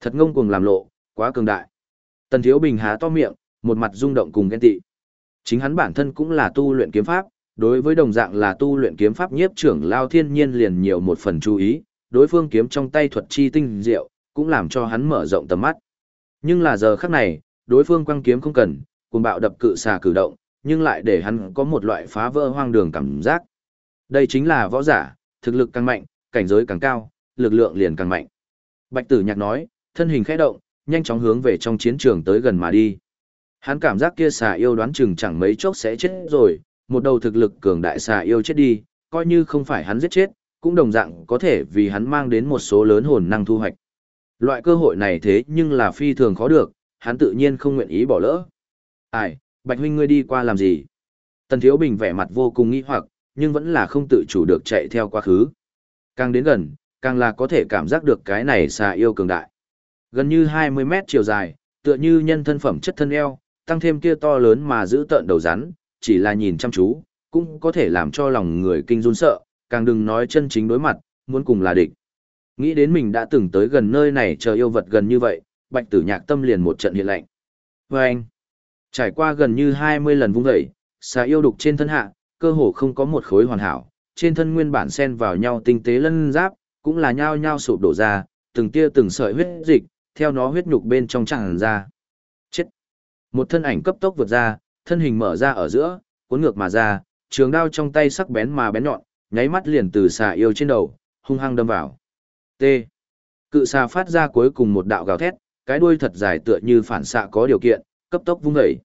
Thật ngông cuồng làm lộ, quá cường đại. Tần Thiếu Bình há to miệng, một mặt rung động cùng ghen tị. Chính hắn bản thân cũng là tu luyện kiếm pháp, đối với đồng dạng là tu luyện kiếm pháp nhiếp trưởng Lao Thiên Nhiên liền nhiều một phần chú ý, đối phương kiếm trong tay thuật chi tinh diệu, cũng làm cho hắn mở rộng tầm mắt. Nhưng là giờ khắc này, đối phương quăng kiếm không cần, cùng bạo đập cự xà cử động, nhưng lại để hắn có một loại phá vỡ hoang đường cảm giác. Đây chính là võ giả, thực lực càng mạnh, cảnh giới càng cao, lực lượng liền càng mạnh. Bạch Tử Nhạc nói, thân hình khẽ động, nhanh chóng hướng về trong chiến trường tới gần mà đi. Hắn cảm giác kia xà yêu đoán chừng chẳng mấy chốc sẽ chết rồi, một đầu thực lực cường đại xà yêu chết đi, coi như không phải hắn giết chết, cũng đồng dạng có thể vì hắn mang đến một số lớn hồn năng thu hoạch. Loại cơ hội này thế nhưng là phi thường khó được, hắn tự nhiên không nguyện ý bỏ lỡ. Ai, Bạch huynh ngươi đi qua làm gì? Tần Thiếu Bình vẻ mặt vô cùng nghi hoặc, nhưng vẫn là không tự chủ được chạy theo quá khứ. Càng đến gần, càng là có thể cảm giác được cái này xà yêu cường đại. Gần như 20 mét chiều dài, tựa như nhân thân phẩm chất thân eo, tăng thêm kia to lớn mà giữ tợn đầu rắn, chỉ là nhìn chăm chú, cũng có thể làm cho lòng người kinh run sợ, càng đừng nói chân chính đối mặt, muốn cùng là địch. Nghĩ đến mình đã từng tới gần nơi này chờ yêu vật gần như vậy, bạch tử nhạc tâm liền một trận hiện lạnh. Và anh, trải qua gần như 20 lần vung dậy, xà yêu đục trên thân hạ, cơ hồ không có một khối hoàn hảo, trên thân nguyên bản xen vào nhau tinh tế lân giáp, cũng là nhao nhao sụp đổ ra, từng tia từng sợi huyết dịch, theo nó huyết nhục bên trong tràn ra. Chết! Một thân ảnh cấp tốc vượt ra, thân hình mở ra ở giữa, cuốn ngược mà ra, trường đao trong tay sắc bén mà bén nhọn, nháy mắt liền từ xà yêu trên đầu, hung hăng đâm vào. T. Cự xà phát ra cuối cùng một đạo gào thét, cái đuôi thật dài tựa như phản xạ có điều kiện, cấp tốc vung dậy.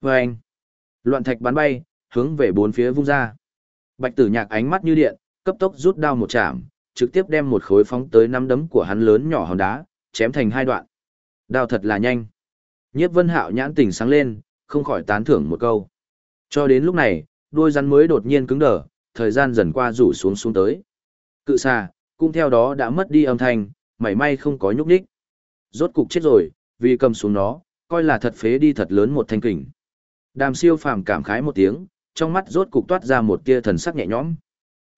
Vâng! Loạn thạch bắn bay, hướng về bốn phía vung ra. Bạch tử nhạc ánh mắt như điện, cấp tốc rút đao một chạm, trực tiếp đem một khối phóng tới năm đấm của hắn lớn nhỏ hòn đá, chém thành hai đoạn. Đao thật là nhanh. Nhiếp vân hạo nhãn tỉnh sáng lên, không khỏi tán thưởng một câu. Cho đến lúc này, đuôi rắn mới đột nhiên cứng đờ, thời gian dần qua rủ xuống xuống tới. Cự xà, cũng theo đó đã mất đi âm thanh, mảy may không có nhúc nhích. Rốt cục chết rồi, vì cầm xuống nó, coi là thật phế đi thật lớn một thanh kình. Đàm siêu phàm cảm khái một tiếng, trong mắt rốt cục toát ra một tia thần sắc nhẹ nhõm.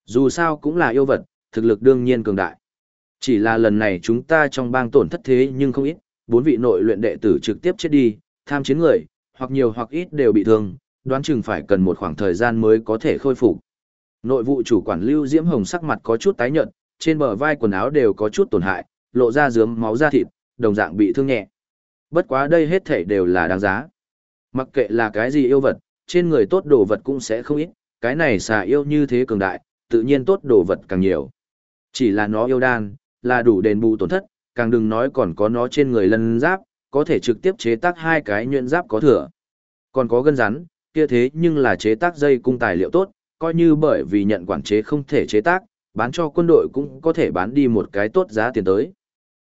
Dù sao cũng là yêu vật, thực lực đương nhiên cường đại. Chỉ là lần này chúng ta trong bang tổn thất thế nhưng không ít, bốn vị nội luyện đệ tử trực tiếp chết đi, tham chiến người, hoặc nhiều hoặc ít đều bị thương, đoán chừng phải cần một khoảng thời gian mới có thể khôi phục. Nội vụ chủ quản Lưu Diễm Hồng sắc mặt có chút tái nhợt, trên bờ vai quần áo đều có chút tổn hại, lộ ra rướm máu da thịt, đồng dạng bị thương nhẹ. Bất quá đây hết thảy đều là đáng giá. Mặc kệ là cái gì yêu vật, trên người tốt đồ vật cũng sẽ không ít, cái này xà yêu như thế cường đại, tự nhiên tốt đồ vật càng nhiều. Chỉ là nó yêu đan, là đủ đền bù tổn thất, càng đừng nói còn có nó trên người lân giáp, có thể trực tiếp chế tác hai cái nhuyễn giáp có thừa. Còn có gân rắn, kia thế nhưng là chế tác dây cung tài liệu tốt, coi như bởi vì nhận quản chế không thể chế tác, bán cho quân đội cũng có thể bán đi một cái tốt giá tiền tới.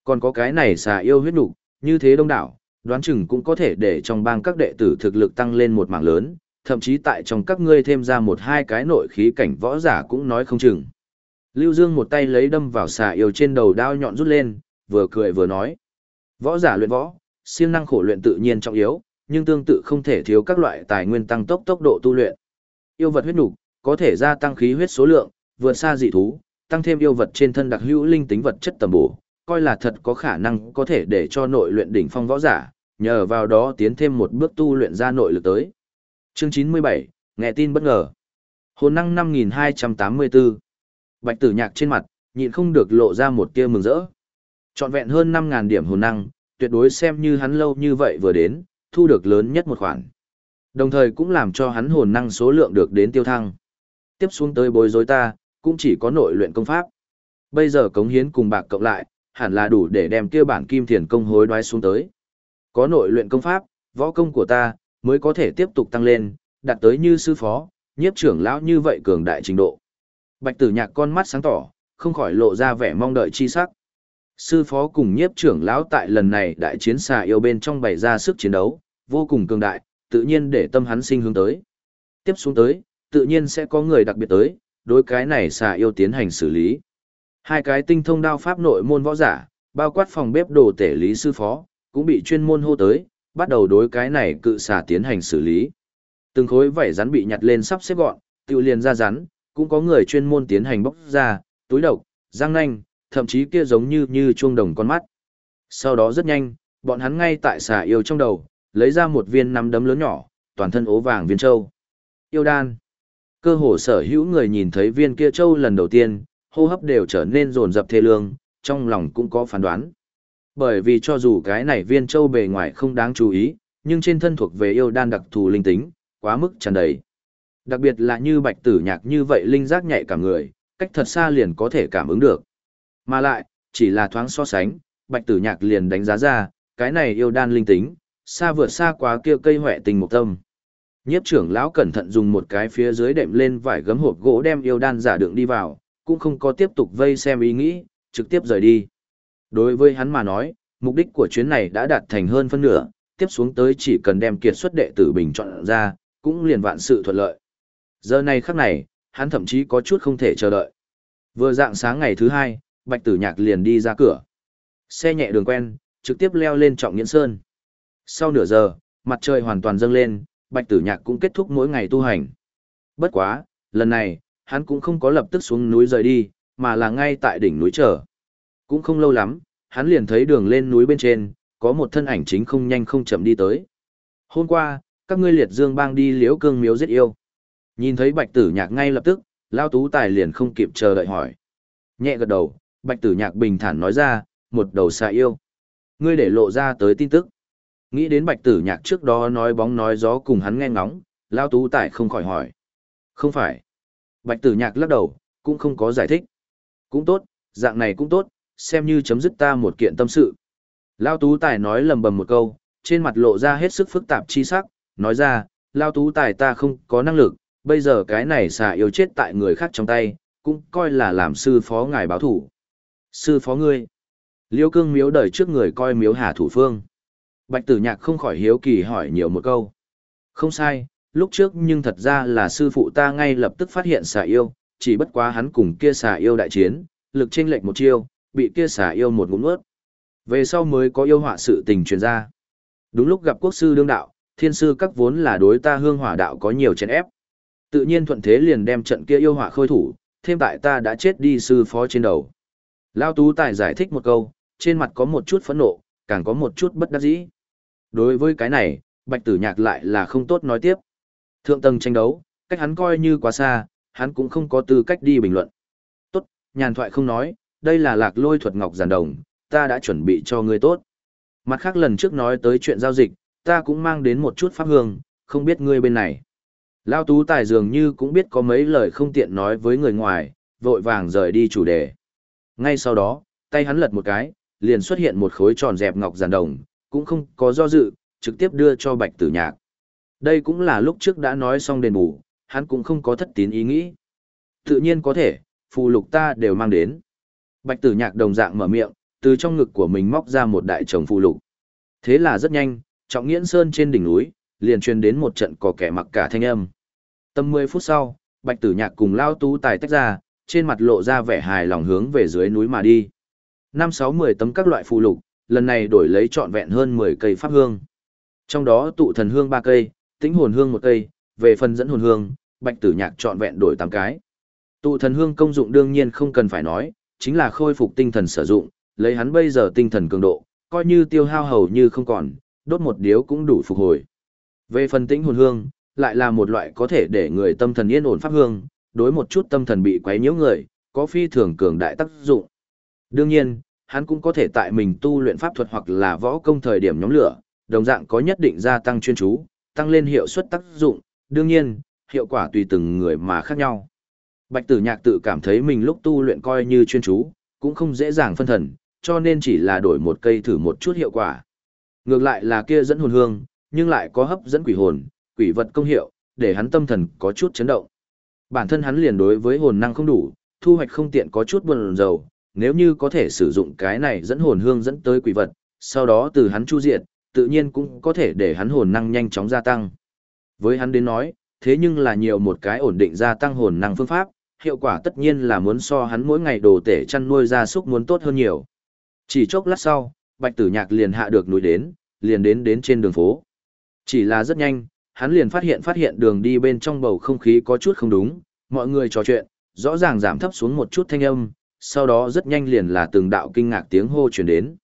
Còn có cái này xà yêu huyết nục, như thế đông đảo, đoán chừng cũng có thể để trong bang các đệ tử thực lực tăng lên một mảng lớn, thậm chí tại trong các ngươi thêm ra một hai cái nội khí cảnh võ giả cũng nói không chừng. Lưu Dương một tay lấy đâm vào xà yêu trên đầu đao nhọn rút lên, vừa cười vừa nói. Võ giả luyện võ, siêng năng khổ luyện tự nhiên trọng yếu, nhưng tương tự không thể thiếu các loại tài nguyên tăng tốc tốc độ tu luyện. Yêu vật huyết nục có thể gia tăng khí huyết số lượng, vượt xa dị thú, tăng thêm yêu vật trên thân đặc hữu linh tính vật chất tầm bổ, coi là thật có khả năng có thể để cho nội luyện đỉnh phong võ giả, nhờ vào đó tiến thêm một bước tu luyện ra nội lực tới. Chương 97, nghe tin bất ngờ. Hồn năng 5284. Bạch Tử Nhạc trên mặt, nhịn không được lộ ra một tia mừng rỡ. Trọn vẹn hơn 5000 điểm hồn năng, tuyệt đối xem như hắn lâu như vậy vừa đến, thu được lớn nhất một khoản. Đồng thời cũng làm cho hắn hồn năng số lượng được đến tiêu thăng. Tiếp xuống tới bối rối ta, cũng chỉ có nội luyện công pháp. Bây giờ cống hiến cùng bạc cộng lại, hẳn là đủ để đem kia bản kim thiền công hối đoái xuống tới. Có nội luyện công pháp, võ công của ta, mới có thể tiếp tục tăng lên, đạt tới như sư phó, nhiếp trưởng lão như vậy cường đại trình độ. Bạch tử nhạc con mắt sáng tỏ, không khỏi lộ ra vẻ mong đợi chi sắc. Sư phó cùng nhiếp trưởng lão tại lần này đại chiến xà yêu bên trong bày ra sức chiến đấu, vô cùng cường đại, tự nhiên để tâm hắn sinh hướng tới. Tiếp xuống tới, tự nhiên sẽ có người đặc biệt tới, đối cái này xà yêu tiến hành xử lý. Hai cái tinh thông đao pháp nội môn võ giả, bao quát phòng bếp đồ tể lý sư phó, cũng bị chuyên môn hô tới, bắt đầu đối cái này cự xà tiến hành xử lý. Từng khối vảy rắn bị nhặt lên sắp xếp gọn, tiêu liền ra rắn, cũng có người chuyên môn tiến hành bóc ra, túi độc, răng nanh, thậm chí kia giống như như chuông đồng con mắt. Sau đó rất nhanh, bọn hắn ngay tại xà yêu trong đầu, lấy ra một viên nắm đấm lớn nhỏ, toàn thân ố vàng viên châu. Yêu đan. Cơ hồ sở hữu người nhìn thấy viên kia châu lần đầu tiên, hô hấp đều trở nên rồn rập thê lương, trong lòng cũng có phán đoán. Bởi vì cho dù cái này viên châu bề ngoài không đáng chú ý, nhưng trên thân thuộc về yêu đan đặc thù linh tính, quá mức tràn đầy. Đặc biệt là như bạch tử nhạc như vậy linh giác nhạy cả người, cách thật xa liền có thể cảm ứng được. Mà lại, chỉ là thoáng so sánh, bạch tử nhạc liền đánh giá ra, cái này yêu đan linh tính, xa vượt xa quá kia cây huệ tình một tâm. Nhiếp trưởng lão cẩn thận dùng một cái phía dưới đệm lên vải gấm hộp gỗ đem yêu đan giả đựng đi vào, cũng không có tiếp tục vây xem ý nghĩ, trực tiếp rời đi. Đối với hắn mà nói, mục đích của chuyến này đã đạt thành hơn phân nửa, tiếp xuống tới chỉ cần đem kiệt xuất đệ tử bình chọn ra, cũng liền vạn sự thuận lợi. Giờ này khắc này, hắn thậm chí có chút không thể chờ đợi. Vừa dạng sáng ngày thứ hai, Bạch Tử Nhạc liền đi ra cửa. Xe nhẹ đường quen, trực tiếp leo lên trọng nghiễn sơn. Sau nửa giờ, mặt trời hoàn toàn dâng lên, Bạch Tử Nhạc cũng kết thúc mỗi ngày tu hành. Bất quá, lần này, hắn cũng không có lập tức xuống núi rời đi, mà là ngay tại đỉnh núi chờ. Cũng không lâu lắm, hắn liền thấy đường lên núi bên trên, có một thân ảnh chính không nhanh không chậm đi tới. Hôm qua, các ngươi liệt dương bang đi liễu cương miếu giết yêu. Nhìn thấy bạch tử nhạc ngay lập tức, lao tú tài liền không kịp chờ đợi hỏi. Nhẹ gật đầu, bạch tử nhạc bình thản nói ra, một đầu xa yêu. Ngươi để lộ ra tới tin tức. Nghĩ đến bạch tử nhạc trước đó nói bóng nói gió cùng hắn nghe ngóng, lao tú tài không khỏi hỏi. Không phải. Bạch tử nhạc lắc đầu, cũng không có giải thích. Cũng tốt, dạng này cũng tốt, xem như chấm dứt ta một kiện tâm sự. Lao tú tài nói lầm bầm một câu, trên mặt lộ ra hết sức phức tạp chi sắc, nói ra, Lao tú tài ta không có năng lực, bây giờ cái này xà yêu chết tại người khác trong tay, cũng coi là làm sư phó ngài báo thủ. Sư phó ngươi. Liêu cương miếu đời trước người coi miếu hà thủ phương. Bạch tử nhạc không khỏi hiếu kỳ hỏi nhiều một câu. Không sai, lúc trước nhưng thật ra là sư phụ ta ngay lập tức phát hiện xà yêu, chỉ bất quá hắn cùng kia xà yêu đại chiến, lực chênh lệch một chiêu, bị kia xà yêu một ngụm nuốt. Về sau mới có yêu họa sự tình truyền ra. Đúng lúc gặp quốc sư đương đạo, thiên sư các vốn là đối ta hương hỏa đạo có nhiều chèn ép. Tự nhiên thuận thế liền đem trận kia yêu họa khôi thủ, thêm tại ta đã chết đi sư phó trên đầu. Lao Tú Tài giải thích một câu, trên mặt có một chút phẫn nộ, càng có một chút bất đắc dĩ. Đối với cái này, Bạch Tử Nhạc lại là không tốt nói tiếp. Thượng tầng tranh đấu, cách hắn coi như quá xa, hắn cũng không có tư cách đi bình luận. Tốt, nhàn thoại không nói, đây là lạc lôi thuật ngọc giản đồng, ta đã chuẩn bị cho ngươi tốt. Mặt khác lần trước nói tới chuyện giao dịch, ta cũng mang đến một chút pháp hương, không biết ngươi bên này. Lao tú tài dường như cũng biết có mấy lời không tiện nói với người ngoài, vội vàng rời đi chủ đề. Ngay sau đó, tay hắn lật một cái, liền xuất hiện một khối tròn dẹp ngọc giản đồng, cũng không có do dự, trực tiếp đưa cho bạch tử nhạc. Đây cũng là lúc trước đã nói xong đền bù, hắn cũng không có thất tín ý nghĩ. Tự nhiên có thể, phù lục ta đều mang đến. Bạch tử nhạc đồng dạng mở miệng, từ trong ngực của mình móc ra một đại chồng phù lục. Thế là rất nhanh, trọng nghiễn sơn trên đỉnh núi, liền truyền đến một trận cò kẻ mặc cả thanh âm. Tầm 10 phút sau, bạch tử nhạc cùng lao tú tài tách ra, trên mặt lộ ra vẻ hài lòng hướng về dưới núi mà đi. Năm sáu mười tấm các loại phù lục, lần này đổi lấy trọn vẹn hơn 10 cây pháp hương. Trong đó tụ thần hương 3 cây, tĩnh hồn hương 1 cây, về phần dẫn hồn hương, bạch tử nhạc trọn vẹn đổi 8 cái. Tụ thần hương công dụng đương nhiên không cần phải nói, chính là khôi phục tinh thần sử dụng, lấy hắn bây giờ tinh thần cường độ, coi như tiêu hao hầu như không còn, đốt một điếu cũng đủ phục hồi. Về phần tĩnh hồn hương, lại là một loại có thể để người tâm thần yên ổn pháp hương, đối một chút tâm thần bị quấy nhiễu người, có phi thường cường đại tác dụng. Đương nhiên, hắn cũng có thể tại mình tu luyện pháp thuật hoặc là võ công thời điểm nhóm lửa, đồng dạng có nhất định gia tăng chuyên chú, tăng lên hiệu suất tác dụng, đương nhiên, hiệu quả tùy từng người mà khác nhau. Bạch tử nhạc tự cảm thấy mình lúc tu luyện coi như chuyên chú, cũng không dễ dàng phân thần, cho nên chỉ là đổi một cây thử một chút hiệu quả. Ngược lại là kia dẫn hồn hương, nhưng lại có hấp dẫn quỷ hồn, quỷ vật công hiệu, để hắn tâm thần có chút chấn động. Bản thân hắn liền đối với hồn năng không đủ, thu hoạch không tiện có chút buồn rầu, nếu như có thể sử dụng cái này dẫn hồn hương dẫn tới quỷ vật, sau đó từ hắn chu diệt, tự nhiên cũng có thể để hắn hồn năng nhanh chóng gia tăng. Với hắn đến nói, thế nhưng là nhiều một cái ổn định gia tăng hồn năng phương pháp, hiệu quả tất nhiên là muốn so hắn mỗi ngày đồ tể chăn nuôi gia súc muốn tốt hơn nhiều. Chỉ chốc lát sau, Bạch Tử Nhạc liền hạ được núi đến, liền đến đến trên đường phố. Chỉ là rất nhanh, hắn liền phát hiện phát hiện đường đi bên trong bầu không khí có chút không đúng, mọi người trò chuyện, rõ ràng giảm thấp xuống một chút thanh âm, sau đó rất nhanh liền là từng đạo kinh ngạc tiếng hô truyền đến.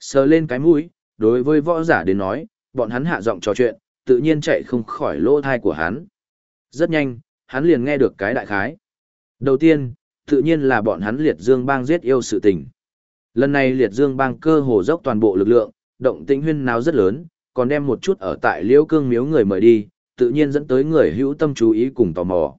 Sờ lên cái mũi, đối với võ giả đến nói, bọn hắn hạ giọng trò chuyện, tự nhiên chạy không khỏi lỗ thai của hắn. Rất nhanh, hắn liền nghe được cái đại khái. Đầu tiên, tự nhiên là bọn hắn liệt dương bang giết yêu sự tình. Lần này liệt dương bang cơ hồ dốc toàn bộ lực lượng, động tĩnh huyên náo rất lớn, còn đem một chút ở tại liễu cương miếu người mời đi, tự nhiên dẫn tới người hữu tâm chú ý cùng tò mò.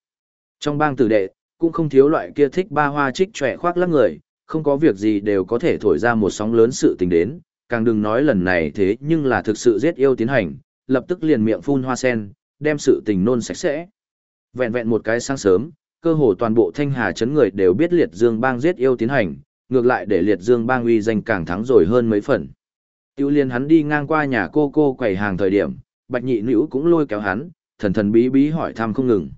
Trong bang tử đệ, cũng không thiếu loại kia thích ba hoa trích trẻ khoác lắc người, không có việc gì đều có thể thổi ra một sóng lớn sự tình đến, càng đừng nói lần này thế nhưng là thực sự giết yêu tiến hành, lập tức liền miệng phun hoa sen, đem sự tình nôn sạch sẽ. Vẹn vẹn một cái sáng sớm, cơ hồ toàn bộ thanh hà chấn người đều biết liệt dương bang giết yêu tiến hành, ngược lại để liệt dương bang uy danh càng thắng rồi hơn mấy phần. Tiêu liên hắn đi ngang qua nhà cô cô quầy hàng thời điểm, bạch nhị nữ cũng lôi kéo hắn, thần thần bí bí hỏi thăm không ngừng.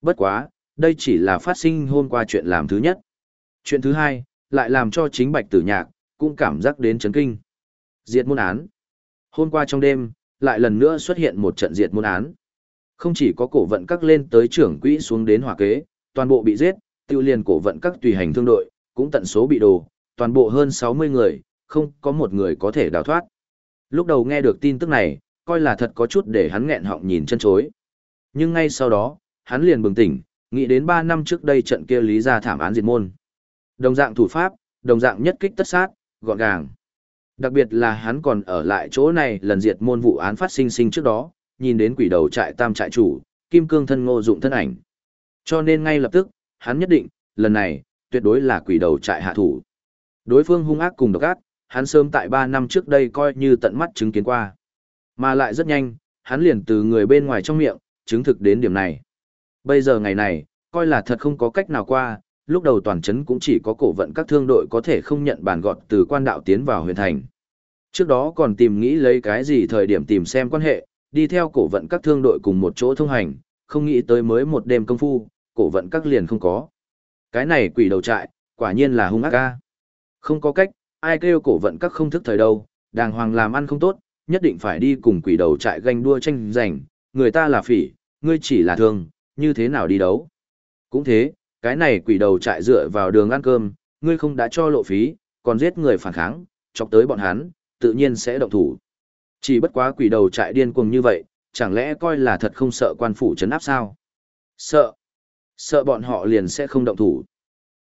Bất quá, đây chỉ là phát sinh hôm qua chuyện làm thứ nhất. Chuyện thứ hai, lại làm cho chính bạch tử nhạc, cũng cảm giác đến chấn kinh. Diệt môn án. Hôm qua trong đêm, lại lần nữa xuất hiện một trận diệt môn án. Không chỉ có cổ vận các lên tới trưởng quỹ xuống đến hỏa kế, toàn bộ bị giết, tiêu liền cổ vận các tùy hành thương đội, cũng tận số bị đồ, toàn bộ hơn 60 người, không có một người có thể đào thoát. Lúc đầu nghe được tin tức này, coi là thật có chút để hắn nghẹn họng nhìn chân chối. Nhưng ngay sau đó, hắn liền bừng tỉnh, nghĩ đến 3 năm trước đây trận kia lý ra thảm án diệt môn. Đồng dạng thủ pháp, đồng dạng nhất kích tất sát, gọn gàng. Đặc biệt là hắn còn ở lại chỗ này lần diệt môn vụ án phát sinh sinh trước đó, nhìn đến quỷ đầu trại tam trại chủ, kim cương thân ngô dụng thân ảnh. Cho nên ngay lập tức, hắn nhất định, lần này, tuyệt đối là quỷ đầu trại hạ thủ. Đối phương hung ác cùng độc ác, hắn sớm tại 3 năm trước đây coi như tận mắt chứng kiến qua. Mà lại rất nhanh, hắn liền từ người bên ngoài trong miệng, chứng thực đến điểm này. Bây giờ ngày này, coi là thật không có cách nào qua, lúc đầu toàn chấn cũng chỉ có cổ vận các thương đội có thể không nhận bản gọt từ quan đạo tiến vào huyện thành. Trước đó còn tìm nghĩ lấy cái gì thời điểm tìm xem quan hệ, đi theo cổ vận các thương đội cùng một chỗ thông hành, không nghĩ tới mới một đêm công phu, cổ vận các liền không có. Cái này quỷ đầu trại, quả nhiên là hung ác ca. Không có cách, ai kêu cổ vận các không thức thời đâu, đàng hoàng làm ăn không tốt, nhất định phải đi cùng quỷ đầu trại ganh đua tranh giành, người ta là phỉ, ngươi chỉ là thương, như thế nào đi đấu. Cũng thế, cái này quỷ đầu trại dựa vào đường ăn cơm, ngươi không đã cho lộ phí, còn giết người phản kháng, chọc tới bọn hắn, tự nhiên sẽ động thủ. Chỉ bất quá quỷ đầu trại điên cuồng như vậy, chẳng lẽ coi là thật không sợ quan phủ chấn áp sao? Sợ. Sợ bọn họ liền sẽ không động thủ.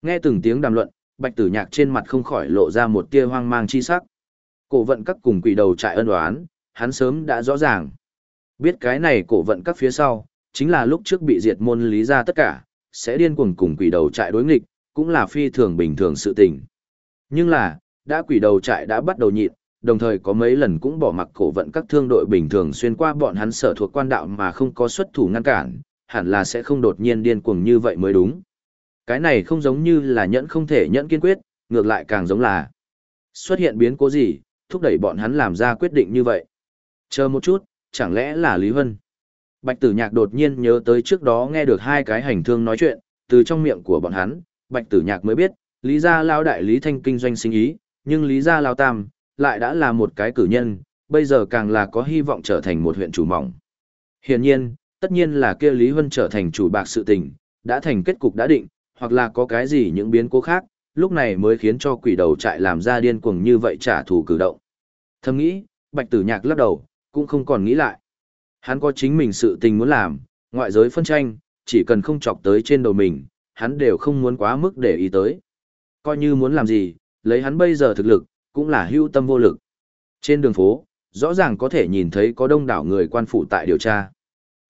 Nghe từng tiếng đàm luận, bạch tử nhạc trên mặt không khỏi lộ ra một tia hoang mang chi sắc. Cổ vận các cùng quỷ đầu trại ân oán, hắn sớm đã rõ ràng. Biết cái này cổ vận các phía sau, chính là lúc trước bị diệt môn lý ra tất cả, sẽ điên cuồng cùng quỷ đầu trại đối nghịch, cũng là phi thường bình thường sự tình. Nhưng là, đã quỷ đầu trại đã bắt đầu nhịn, đồng thời có mấy lần cũng bỏ mặc cổ vận các thương đội bình thường xuyên qua bọn hắn sở thuộc quan đạo mà không có xuất thủ ngăn cản, hẳn là sẽ không đột nhiên điên cuồng như vậy mới đúng. Cái này không giống như là nhẫn không thể nhẫn kiên quyết, ngược lại càng giống là xuất hiện biến cố gì, thúc đẩy bọn hắn làm ra quyết định như vậy. Chờ một chút, chẳng lẽ là Lý Hân? Bạch Tử Nhạc đột nhiên nhớ tới trước đó nghe được hai cái hành thương nói chuyện, từ trong miệng của bọn hắn, Bạch Tử Nhạc mới biết, Lý gia lao đại Lý Thanh kinh doanh sinh ý, nhưng Lý gia lao tam lại đã là một cái cử nhân, bây giờ càng là có hy vọng trở thành một huyện chủ mỏng. Hiển nhiên, tất nhiên là kia Lý Hân trở thành chủ bạc sự tình, đã thành kết cục đã định, hoặc là có cái gì những biến cố khác, lúc này mới khiến cho quỷ đầu trại làm ra điên cuồng như vậy trả thù cử động. Thầm nghĩ, Bạch Tử Nhạc lắc đầu, cũng không còn nghĩ lại. Hắn có chính mình sự tình muốn làm, ngoại giới phân tranh, chỉ cần không chọc tới trên đầu mình, hắn đều không muốn quá mức để ý tới. Coi như muốn làm gì, lấy hắn bây giờ thực lực, cũng là hưu tâm vô lực. Trên đường phố, Rõ ràng có thể nhìn thấy có đông đảo người quan phụ tại điều tra.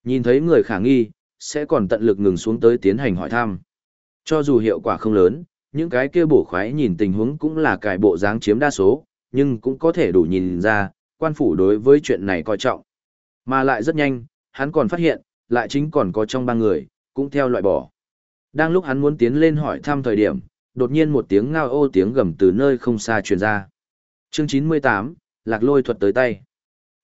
Nhìn thấy người khả nghi, sẽ còn tận lực ngừng xuống tới tiến hành hỏi thăm. Cho dù hiệu quả không lớn, những cái kia bổ khoái nhìn tình huống cũng là cải bộ dáng chiếm đa số, nhưng cũng có thể đủ nhìn ra, quan phủ đối với chuyện này coi trọng. Mà lại rất nhanh, hắn còn phát hiện, lại chính còn có trong ba người, cũng theo loại bỏ. Đang lúc hắn muốn tiến lên hỏi thăm thời điểm, đột nhiên một tiếng ngao ô tiếng gầm từ nơi không xa truyền ra. Chương 98, Lạc Lôi thuật tới tay.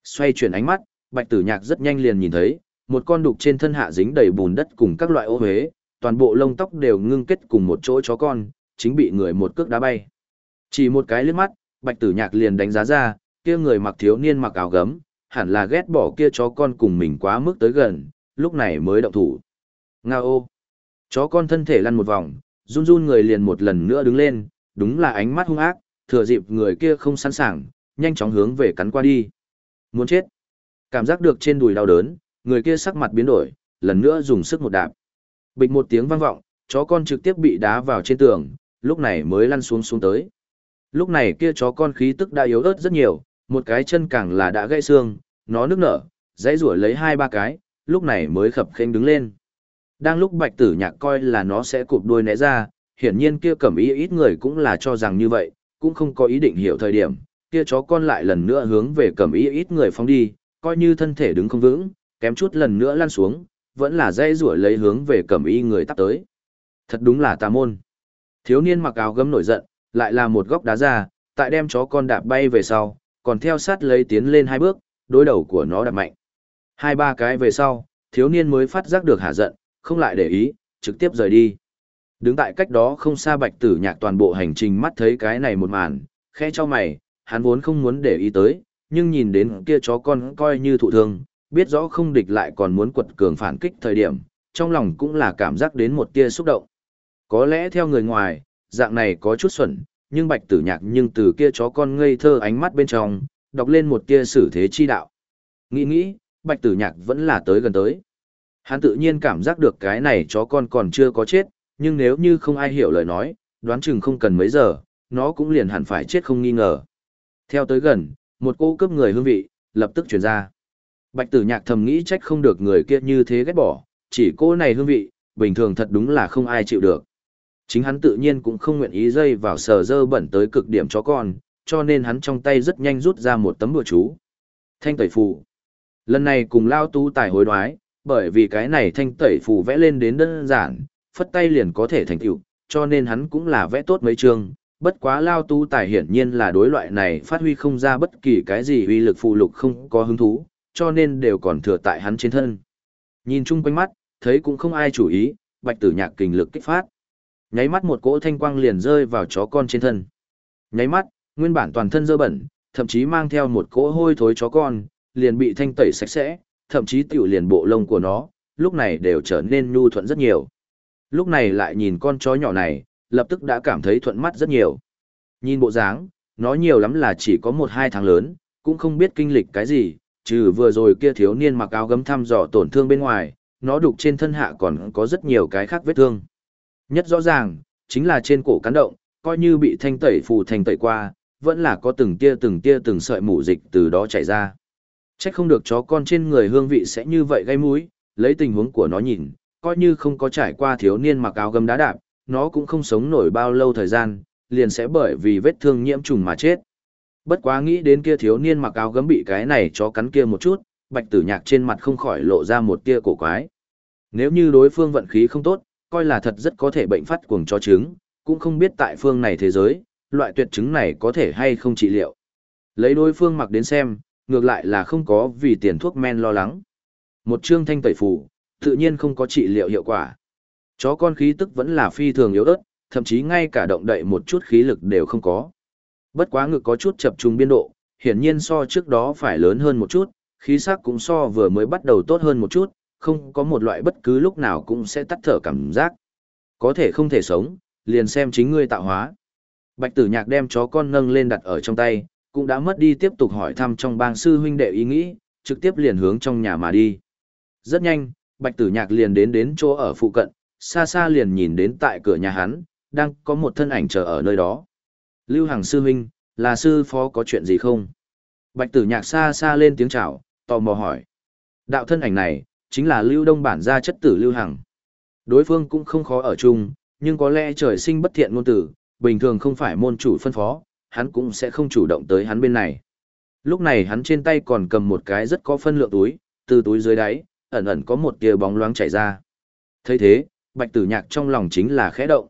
Xoay chuyển ánh mắt, Bạch Tử Nhạc rất nhanh liền nhìn thấy, một con đục trên thân hạ dính đầy bùn đất cùng các loại ô huế, toàn bộ lông tóc đều ngưng kết cùng một chỗ chó con, chính bị người một cước đá bay. Chỉ một cái liếc mắt, Bạch Tử Nhạc liền đánh giá ra, kia người mặc thiếu niên mặc áo gấm, hẳn là ghét bỏ kia chó con cùng mình quá mức tới gần, lúc này mới động thủ. ngao! Chó con thân thể lăn một vòng, run run người liền một lần nữa đứng lên, đúng là ánh mắt hung ác, thừa dịp người kia không sẵn sàng, nhanh chóng hướng về cắn qua đi. Muốn chết! Cảm giác được trên đùi đau đớn, người kia sắc mặt biến đổi, lần nữa dùng sức một đạp. Bịch một tiếng vang vọng, chó con trực tiếp bị đá vào trên tường, lúc này mới lăn xuống xuống tới. Lúc này kia chó con khí tức đã yếu ớt rất nhiều, một cái chân càng là đã gãy xương, nó nức nở, dãy rủa lấy hai ba cái, lúc này mới khập khênh đứng lên. Đang lúc bạch tử nhạc coi là nó sẽ cụp đuôi né ra, hiển nhiên kia cẩm ý ít người cũng là cho rằng như vậy, cũng không có ý định hiểu thời điểm, kia chó con lại lần nữa hướng về cẩm ý ít người phóng đi, coi như thân thể đứng không vững, kém chút lần nữa lăn xuống, vẫn là dây rủa lấy hướng về cẩm y người tắp tới. Thật đúng là tà môn. Thiếu niên mặc áo gấm nổi giận, lại là một góc đá ra, tại đem chó con đạp bay về sau, còn theo sát lấy tiến lên hai bước, đối đầu của nó đạp mạnh. Hai ba cái về sau, thiếu niên mới phát giác được hạ giận, không lại để ý, trực tiếp rời đi. Đứng tại cách đó không xa bạch tử nhạc toàn bộ hành trình mắt thấy cái này một màn, khẽ cho mày, hắn vốn không muốn để ý tới, nhưng nhìn đến kia chó con coi như thụ thương, biết rõ không địch lại còn muốn quật cường phản kích thời điểm, trong lòng cũng là cảm giác đến một tia xúc động. Có lẽ theo người ngoài, dạng này có chút xuẩn, nhưng bạch tử nhạc nhưng từ kia chó con ngây thơ ánh mắt bên trong, đọc lên một tia xử thế chi đạo. Nghĩ nghĩ, bạch tử nhạc vẫn là tới gần tới. Hắn tự nhiên cảm giác được cái này chó con còn chưa có chết, nhưng nếu như không ai hiểu lời nói, đoán chừng không cần mấy giờ, nó cũng liền hẳn phải chết không nghi ngờ. Theo tới gần, một cô cướp người hương vị, lập tức chuyển ra. Bạch tử nhạc thầm nghĩ trách không được người kia như thế ghét bỏ, chỉ cô này hương vị, bình thường thật đúng là không ai chịu được. Chính hắn tự nhiên cũng không nguyện ý dây vào sờ dơ bẩn tới cực điểm chó con, cho nên hắn trong tay rất nhanh rút ra một tấm bùa chú. Thanh tẩy phù. Lần này cùng lao tu tài hối đoái, bởi vì cái này thanh tẩy phù vẽ lên đến đơn giản, phất tay liền có thể thành tựu, cho nên hắn cũng là vẽ tốt mấy chương. Bất quá lao tu tài hiển nhiên là đối loại này phát huy không ra bất kỳ cái gì uy lực phù lục không có hứng thú, cho nên đều còn thừa tại hắn trên thân. Nhìn chung quanh mắt, thấy cũng không ai chú ý, bạch tử nhạc kình lực kích phát. Nháy mắt một cỗ thanh quang liền rơi vào chó con trên thân. Nháy mắt, nguyên bản toàn thân dơ bẩn, thậm chí mang theo một cỗ hôi thối chó con, liền bị thanh tẩy sạch sẽ, thậm chí tiểu liền bộ lông của nó, lúc này đều trở nên nhu thuận rất nhiều. Lúc này lại nhìn con chó nhỏ này, lập tức đã cảm thấy thuận mắt rất nhiều. Nhìn bộ dáng, nó nhiều lắm là chỉ có một hai tháng lớn, cũng không biết kinh lịch cái gì, trừ vừa rồi kia thiếu niên mặc áo gấm thăm dò tổn thương bên ngoài, nó đục trên thân hạ còn có rất nhiều cái khác vết thương. Nhất rõ ràng, chính là trên cổ cán động, coi như bị thanh tẩy phù thanh tẩy qua, vẫn là có từng tia từng tia từng sợi mủ dịch từ đó chảy ra. Chắc không được chó con trên người hương vị sẽ như vậy gây mũi, lấy tình huống của nó nhìn, coi như không có trải qua thiếu niên mặc áo gấm đá đạp, nó cũng không sống nổi bao lâu thời gian, liền sẽ bởi vì vết thương nhiễm trùng mà chết. Bất quá nghĩ đến kia thiếu niên mặc áo gấm bị cái này cho cắn kia một chút, bạch tử nhạc trên mặt không khỏi lộ ra một tia cổ quái. Nếu như đối phương vận khí không tốt, coi là thật rất có thể bệnh phát cuồng cho trứng, cũng không biết tại phương này thế giới, loại tuyệt chứng này có thể hay không trị liệu. Lấy đối phương mặc đến xem, ngược lại là không có vì tiền thuốc men lo lắng. Một chương thanh tẩy phù, tự nhiên không có trị liệu hiệu quả. Chó con khí tức vẫn là phi thường yếu ớt, thậm chí ngay cả động đậy một chút khí lực đều không có. Bất quá ngực có chút chập trùng biên độ, hiển nhiên so trước đó phải lớn hơn một chút, khí sắc cũng so vừa mới bắt đầu tốt hơn một chút, không có một loại bất cứ lúc nào cũng sẽ tắt thở cảm giác. Có thể không thể sống, liền xem chính ngươi tạo hóa. Bạch tử nhạc đem chó con nâng lên đặt ở trong tay, cũng đã mất đi tiếp tục hỏi thăm trong bang sư huynh đệ ý nghĩ, trực tiếp liền hướng trong nhà mà đi. Rất nhanh, bạch tử nhạc liền đến đến chỗ ở phụ cận, xa xa liền nhìn đến tại cửa nhà hắn, đang có một thân ảnh chờ ở nơi đó. Lưu Hằng sư huynh, là sư phó có chuyện gì không? Bạch tử nhạc xa xa lên tiếng chào, tò mò hỏi. Đạo thân ảnh này, chính là lưu đông bản gia chất tử lưu hằng. Đối phương cũng không khó ở chung, nhưng có lẽ trời sinh bất thiện ngôn tử, bình thường không phải môn chủ phân phó, hắn cũng sẽ không chủ động tới hắn bên này. Lúc này hắn trên tay còn cầm một cái rất có phân lượng túi, từ túi dưới đáy, ẩn ẩn có một tia bóng loáng chảy ra. thấy thế, bạch tử nhạc trong lòng chính là khẽ động.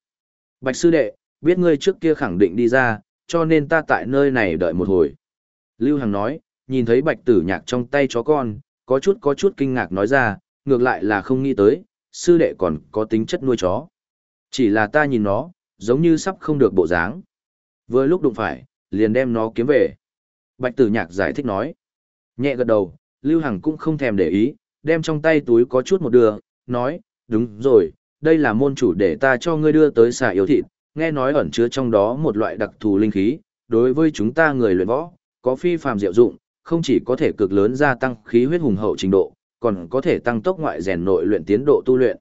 Bạch sư đệ, biết ngươi trước kia khẳng định đi ra, cho nên ta tại nơi này đợi một hồi. Lưu Hằng nói, nhìn thấy bạch tử nhạc trong tay chó con, có chút có chút kinh ngạc nói ra, ngược lại là không nghĩ tới, sư đệ còn có tính chất nuôi chó. Chỉ là ta nhìn nó, giống như sắp không được bộ dáng. Vừa lúc đụng phải, liền đem nó kiếm về. Bạch tử nhạc giải thích nói. Nhẹ gật đầu, Lưu Hằng cũng không thèm để ý, đem trong tay túi có chút một đưa, nói, đúng rồi, đây là môn chủ để ta cho ngươi đưa tới xà yêu thịt, nghe nói ẩn chứa trong đó một loại đặc thù linh khí, đối với chúng ta người luyện võ, có phi phàm diệu dụng, không chỉ có thể cực lớn gia tăng khí huyết hùng hậu trình độ, còn có thể tăng tốc ngoại rèn nội luyện tiến độ tu luyện.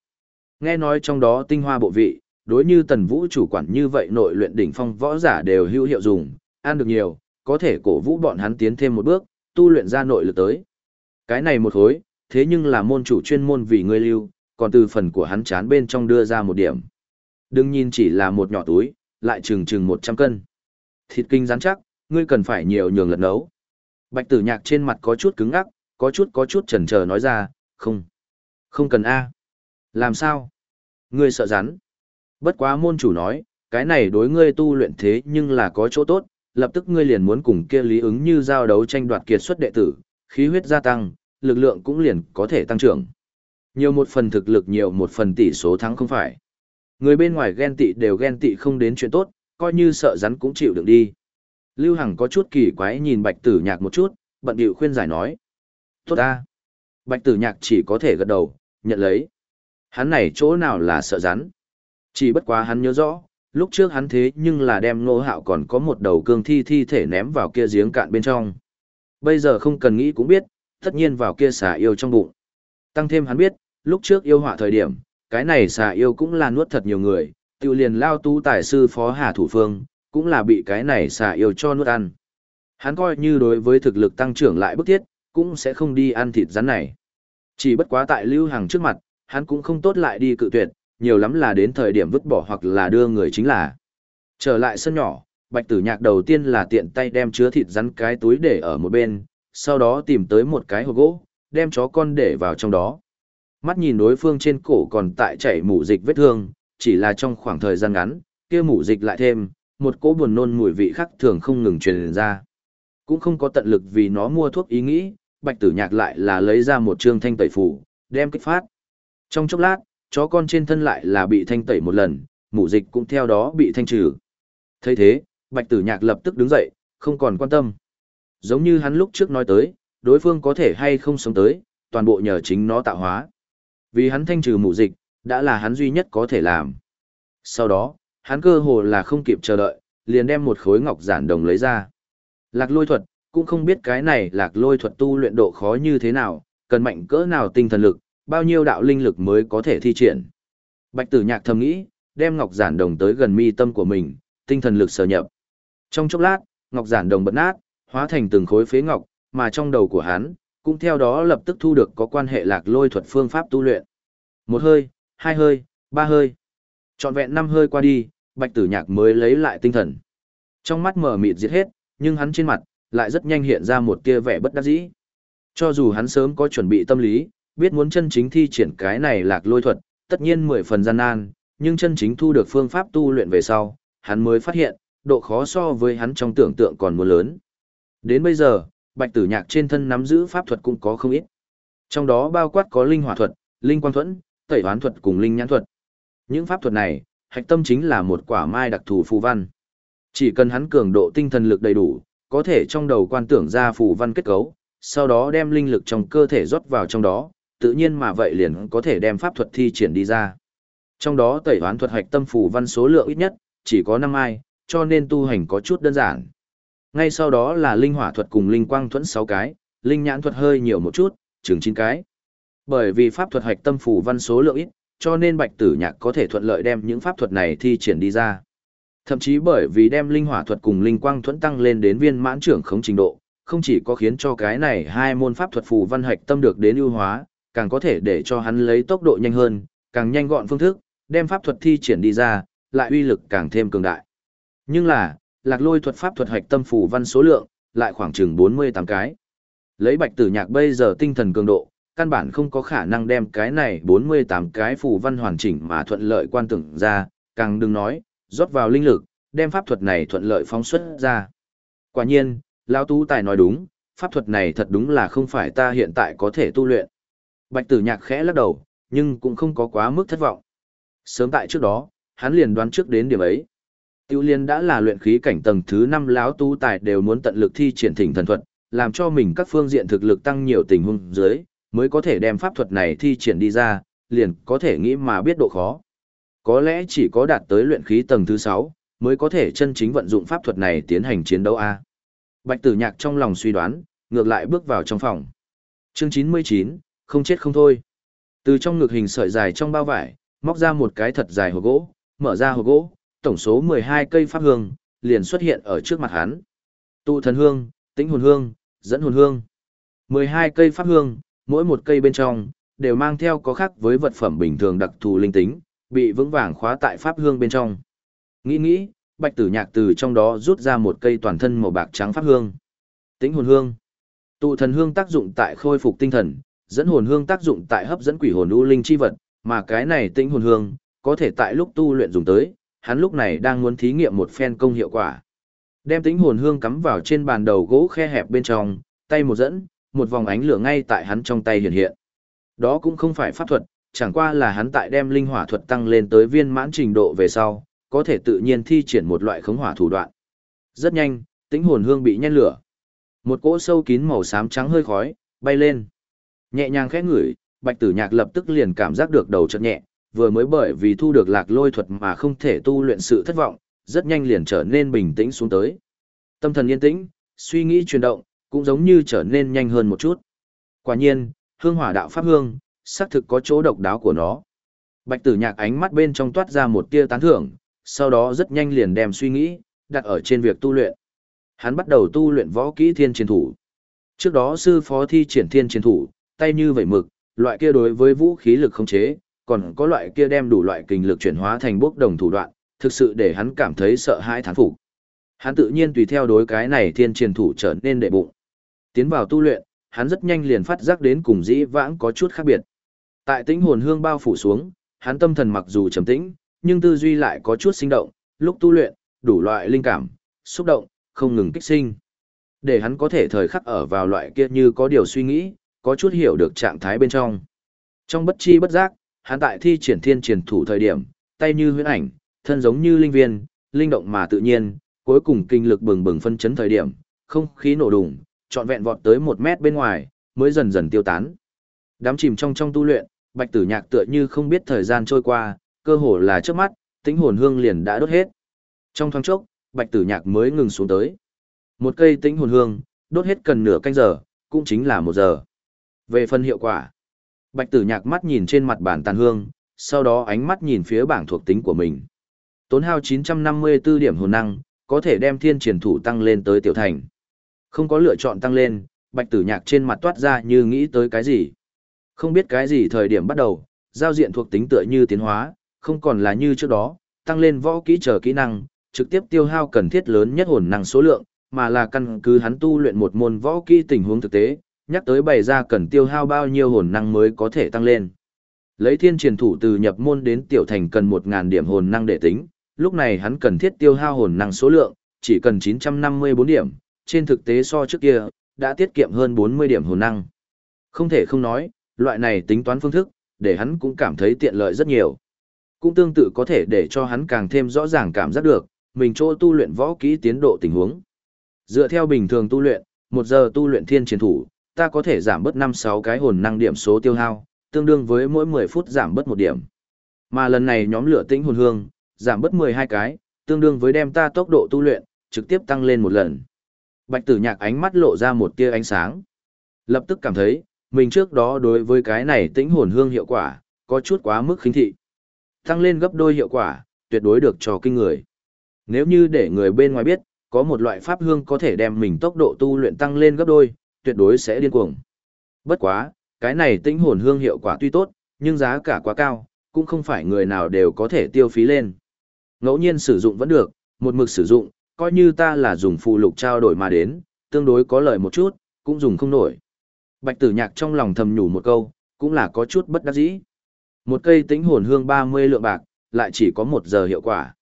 Nghe nói trong đó tinh hoa bộ vị, đối như tần vũ chủ quản như vậy nội luyện đỉnh phong võ giả đều hữu hiệu dùng, ăn được nhiều, có thể cổ vũ bọn hắn tiến thêm một bước, tu luyện ra nội lực tới. Cái này một hối, thế nhưng là môn chủ chuyên môn vì ngươi lưu, còn từ phần của hắn chán bên trong đưa ra một điểm. Đừng nhìn chỉ là một nhỏ túi, lại chừng chừng 100 cân. Thịt kinh rắn chắc, ngươi cần phải nhiều nhường lật nấu. Bạch tử nhạc trên mặt có chút cứng ngắc, có chút có chút chần chờ nói ra, không. Không cần A. Làm sao? Ngươi sợ rắn. Bất quá môn chủ nói, cái này đối ngươi tu luyện thế nhưng là có chỗ tốt, lập tức ngươi liền muốn cùng kia lý ứng như giao đấu tranh đoạt kiệt xuất đệ tử, khí huyết gia tăng, lực lượng cũng liền có thể tăng trưởng. Nhiều một phần thực lực nhiều một phần tỷ số thắng không phải. Người bên ngoài ghen tị đều ghen tị không đến chuyện tốt, coi như sợ rắn cũng chịu đựng đi. Lưu Hằng có chút kỳ quái nhìn Bạch Tử Nhạc một chút, bận điệu khuyên giải nói. Tốt ta. Bạch Tử Nhạc chỉ có thể gật đầu, nhận lấy. Hắn này chỗ nào là sợ rắn. Chỉ bất quá hắn nhớ rõ, lúc trước hắn thế nhưng là đem ngô hạo còn có một đầu cương thi thi thể ném vào kia giếng cạn bên trong. Bây giờ không cần nghĩ cũng biết, tất nhiên vào kia xà yêu trong bụng. Tăng thêm hắn biết, lúc trước yêu họa thời điểm, cái này xà yêu cũng là nuốt thật nhiều người, tiêu liền lao tu tài sư phó Hà Thủ Phương, cũng là bị cái này xà yêu cho nuốt ăn. Hắn coi như đối với thực lực tăng trưởng lại bức thiết, cũng sẽ không đi ăn thịt rắn này. Chỉ bất quá tại Lưu Hằng trước mặt, hắn cũng không tốt lại đi cự tuyệt, nhiều lắm là đến thời điểm vứt bỏ hoặc là đưa người chính là. Trở lại sân nhỏ, bạch tử nhạc đầu tiên là tiện tay đem chứa thịt rắn cái túi để ở một bên, sau đó tìm tới một cái hộp gỗ, đem chó con để vào trong đó. Mắt nhìn đối phương trên cổ còn tại chảy mủ dịch vết thương, chỉ là trong khoảng thời gian ngắn, kia mủ dịch lại thêm, một cỗ buồn nôn mùi vị khác thường không ngừng truyền ra. Cũng không có tận lực vì nó mua thuốc ý nghĩ, bạch tử nhạc lại là lấy ra một trương thanh tẩy phủ, đem kích phát. Trong chốc lát, chó con trên thân lại là bị thanh tẩy một lần, mủ dịch cũng theo đó bị thanh trừ. thấy thế, bạch tử nhạc lập tức đứng dậy, không còn quan tâm. Giống như hắn lúc trước nói tới, đối phương có thể hay không sống tới, toàn bộ nhờ chính nó tạo hóa. Vì hắn thanh trừ mù dịch, đã là hắn duy nhất có thể làm. Sau đó, hắn cơ hồ là không kịp chờ đợi, liền đem một khối ngọc giản đồng lấy ra. Lạc lôi thuật, cũng không biết cái này lạc lôi thuật tu luyện độ khó như thế nào, cần mạnh cỡ nào tinh thần lực, bao nhiêu đạo linh lực mới có thể thi triển. Bạch tử nhạc thầm nghĩ, đem ngọc giản đồng tới gần mi tâm của mình, tinh thần lực sở nhập. Trong chốc lát, ngọc giản đồng bật nát, hóa thành từng khối phế ngọc, mà trong đầu của hắn, cũng theo đó lập tức thu được có quan hệ lạc lôi thuật phương pháp tu luyện. Một hơi, hai hơi, ba hơi. Trọn vẹn năm hơi qua đi, bạch tử nhạc mới lấy lại tinh thần. Trong mắt mở mịt giết hết, nhưng hắn trên mặt, lại rất nhanh hiện ra một tia vẻ bất đắc dĩ. Cho dù hắn sớm có chuẩn bị tâm lý, biết muốn chân chính thi triển cái này lạc lôi thuật, tất nhiên mười phần gian nan, nhưng chân chính thu được phương pháp tu luyện về sau, hắn mới phát hiện, độ khó so với hắn trong tưởng tượng còn muốn lớn. Đến bây giờ, bạch tử nhạc trên thân nắm giữ pháp thuật cũng có không ít. Trong đó bao quát có linh hỏa thuật, linh quang thuẫn, tẩy hoán thuật cùng linh nhãn thuật. Những pháp thuật này, hạch tâm chính là một quả mai đặc thù phù văn. Chỉ cần hắn cường độ tinh thần lực đầy đủ, có thể trong đầu quan tưởng ra phù văn kết cấu, sau đó đem linh lực trong cơ thể rót vào trong đó, tự nhiên mà vậy liền có thể đem pháp thuật thi triển đi ra. Trong đó tẩy hoán thuật hạch tâm phù văn số lượng ít nhất, chỉ có 5 ai, cho nên tu hành có chút đơn giản. Ngay sau đó là linh hỏa thuật cùng linh quang thuẫn 6 cái, linh nhãn thuật hơi nhiều một chút, chừng 9 cái. Bởi vì pháp thuật hạch tâm phù văn số lượng ít, cho nên Bạch Tử Nhạc có thể thuận lợi đem những pháp thuật này thi triển đi ra. Thậm chí bởi vì đem linh hỏa thuật cùng linh quang thuẫn tăng lên đến viên mãn trưởng khống trình độ, không chỉ có khiến cho cái này hai môn pháp thuật phù văn hạch tâm được đến ưu hóa, càng có thể để cho hắn lấy tốc độ nhanh hơn, càng nhanh gọn phương thức, đem pháp thuật thi triển đi ra, lại uy lực càng thêm cường đại. Nhưng là, lạc lôi thuật pháp thuật hạch tâm Phủ văn số lượng, lại khoảng chừng 48 cái. Lấy bạch tử nhạc bây giờ tinh thần cường độ, căn bản không có khả năng đem cái này 48 cái phù văn hoàn chỉnh mà thuận lợi quan tưởng ra, càng đừng nói, rót vào linh lực, đem pháp thuật này thuận lợi phóng xuất ra. Quả nhiên, lão Tú Tài nói đúng, pháp thuật này thật đúng là không phải ta hiện tại có thể tu luyện. Bạch tử nhạc khẽ lắc đầu, nhưng cũng không có quá mức thất vọng. Sớm tại trước đó, hắn liền đoán trước đến điểm ấy. Tiêu liên đã là luyện khí cảnh tầng thứ 5 lão tu Tài đều muốn tận lực thi triển thỉnh thần thuật, làm cho mình các phương diện thực lực tăng nhiều tình huống dưới, mới có thể đem pháp thuật này thi triển đi ra, liền có thể nghĩ mà biết độ khó. Có lẽ chỉ có đạt tới luyện khí tầng thứ 6, mới có thể chân chính vận dụng pháp thuật này tiến hành chiến đấu A. Bạch tử nhạc trong lòng suy đoán, ngược lại bước vào trong phòng. Chương 99, không chết không thôi. Từ trong ngực hình sợi dài trong bao vải, móc ra một cái thật dài hồ gỗ, mở ra hồ gỗ, tổng số 12 cây pháp hương, liền xuất hiện ở trước mặt hắn. Tụ thần hương, tĩnh hồn hương, dẫn hồn hương. 12 cây pháp hương, mỗi một cây bên trong, đều mang theo có khác với vật phẩm bình thường đặc thù linh tính, bị vững vàng khóa tại pháp hương bên trong. Nghĩ nghĩ, bạch tử nhạc từ trong đó rút ra một cây toàn thân màu bạc trắng pháp hương. Tĩnh hồn hương. Tụ thần hương tác dụng tại khôi phục tinh thần, dẫn hồn hương tác dụng tại hấp dẫn quỷ hồn u linh chi vật, mà cái này tĩnh hồn hương, có thể tại lúc tu luyện dùng tới, hắn lúc này đang muốn thí nghiệm một phen công hiệu quả. Đem tĩnh hồn hương cắm vào trên bàn đầu gỗ khe hẹp bên trong, tay một dẫn, một vòng ánh lửa ngay tại hắn trong tay hiện hiện. Đó cũng không phải pháp thuật, chẳng qua là hắn tại đem linh hỏa thuật tăng lên tới viên mãn trình độ về sau, có thể tự nhiên thi triển một loại khống hỏa thủ đoạn. Rất nhanh, tĩnh hồn hương bị nhen lửa. Một cỗ sâu kín màu xám trắng hơi khói, bay lên. Nhẹ nhàng khẽ ngửi, bạch tử nhạc lập tức liền cảm giác được đầu chợt nhẹ, vừa mới bởi vì thu được lạc lôi thuật mà không thể tu luyện sự thất vọng, rất nhanh liền trở nên bình tĩnh xuống tới. Tâm thần yên tĩnh, suy nghĩ chuyển động, cũng giống như trở nên nhanh hơn một chút. Quả nhiên, hương hỏa đạo pháp hương, xác thực có chỗ độc đáo của nó. Bạch tử nhạc ánh mắt bên trong toát ra một tia tán thưởng, sau đó rất nhanh liền đem suy nghĩ, đặt ở trên việc tu luyện. Hắn bắt đầu tu luyện võ kỹ thiên chiến thủ. Trước đó sư phó thi triển thiên chiến thủ, tay như vẩy mực, loại kia đối với vũ khí lực không chế, còn có loại kia đem đủ loại kinh lực chuyển hóa thành bốc đồng thủ đoạn, thực sự để hắn cảm thấy sợ hãi thán phục. Hắn tự nhiên tùy theo đối cái này thiên truyền thủ trở nên đệ bụng. Tiến vào tu luyện, hắn rất nhanh liền phát giác đến cùng dĩ vãng có chút khác biệt. Tại tĩnh hồn hương bao phủ xuống, hắn tâm thần mặc dù trầm tĩnh, nhưng tư duy lại có chút sinh động, lúc tu luyện, đủ loại linh cảm, xúc động, không ngừng kích sinh. Để hắn có thể thời khắc ở vào loại kia như có điều suy nghĩ, có chút hiểu được trạng thái bên trong. Trong bất chi bất giác, hắn tại thi triển thiên triển thủ thời điểm, tay như huyễn ảnh, thân giống như linh viên, linh động mà tự nhiên, cuối cùng kinh lực bừng bừng phân chấn thời điểm, không khí nổ đùng, trọn vẹn vọt tới một mét bên ngoài, mới dần dần tiêu tán. Đám chìm trong trong tu luyện, Bạch Tử Nhạc tựa như không biết thời gian trôi qua, cơ hồ là trước mắt, tính hồn hương liền đã đốt hết. Trong thoáng chốc, Bạch Tử Nhạc mới ngừng xuống tới. Một cây tính hồn hương, đốt hết cần nửa canh giờ, cũng chính là một giờ. Về phần hiệu quả, Bạch Tử Nhạc mắt nhìn trên mặt bản tàn hương, sau đó ánh mắt nhìn phía bảng thuộc tính của mình. Tốn hao 954 điểm hồn năng, có thể đem thiên triển thủ tăng lên tới tiểu thành. Không có lựa chọn tăng lên, Bạch Tử Nhạc trên mặt toát ra như nghĩ tới cái gì. Không biết cái gì thời điểm bắt đầu, giao diện thuộc tính tựa như tiến hóa, không còn là như trước đó, tăng lên võ kỹ trở kỹ năng, trực tiếp tiêu hao cần thiết lớn nhất hồn năng số lượng, mà là căn cứ hắn tu luyện một môn võ kỹ tình huống thực tế, nhắc tới bày ra cần tiêu hao bao nhiêu hồn năng mới có thể tăng lên. Lấy thiên truyền thủ từ nhập môn đến tiểu thành cần 1.000 điểm hồn năng để tính, lúc này hắn cần thiết tiêu hao hồn năng số lượng, chỉ cần 954 điểm, trên thực tế so trước kia, đã tiết kiệm hơn 40 điểm hồn năng. Không thể không nói, loại này tính toán phương thức, để hắn cũng cảm thấy tiện lợi rất nhiều. Cũng tương tự có thể để cho hắn càng thêm rõ ràng cảm giác được, mình chỗ tu luyện võ kỹ tiến độ tình huống. Dựa theo bình thường tu luyện, một giờ tu luyện thiên chiến thủ, ta có thể giảm bớt 5-6 cái hồn năng điểm số tiêu hao, tương đương với mỗi 10 phút giảm bớt một điểm. Mà lần này nhóm lửa tĩnh hồn hương, giảm bớt 12 cái, tương đương với đem ta tốc độ tu luyện, trực tiếp tăng lên một lần. Bạch tử nhạc ánh mắt lộ ra một tia ánh sáng. Lập tức cảm thấy, mình trước đó đối với cái này tĩnh hồn hương hiệu quả, có chút quá mức khinh thị. Tăng lên gấp đôi hiệu quả, tuyệt đối được cho kinh người. Nếu như để người bên ngoài biết, Có một loại pháp hương có thể đem mình tốc độ tu luyện tăng lên gấp đôi, tuyệt đối sẽ điên cuồng. Bất quá, cái này tinh hồn hương hiệu quả tuy tốt, nhưng giá cả quá cao, cũng không phải người nào đều có thể tiêu phí lên. Ngẫu nhiên sử dụng vẫn được, một mực sử dụng, coi như ta là dùng phụ lục trao đổi mà đến, tương đối có lợi một chút, cũng dùng không nổi. Bạch tử nhạc trong lòng thầm nhủ một câu, cũng là có chút bất đắc dĩ. Một cây tính hồn hương 30 lượng bạc, lại chỉ có một giờ hiệu quả.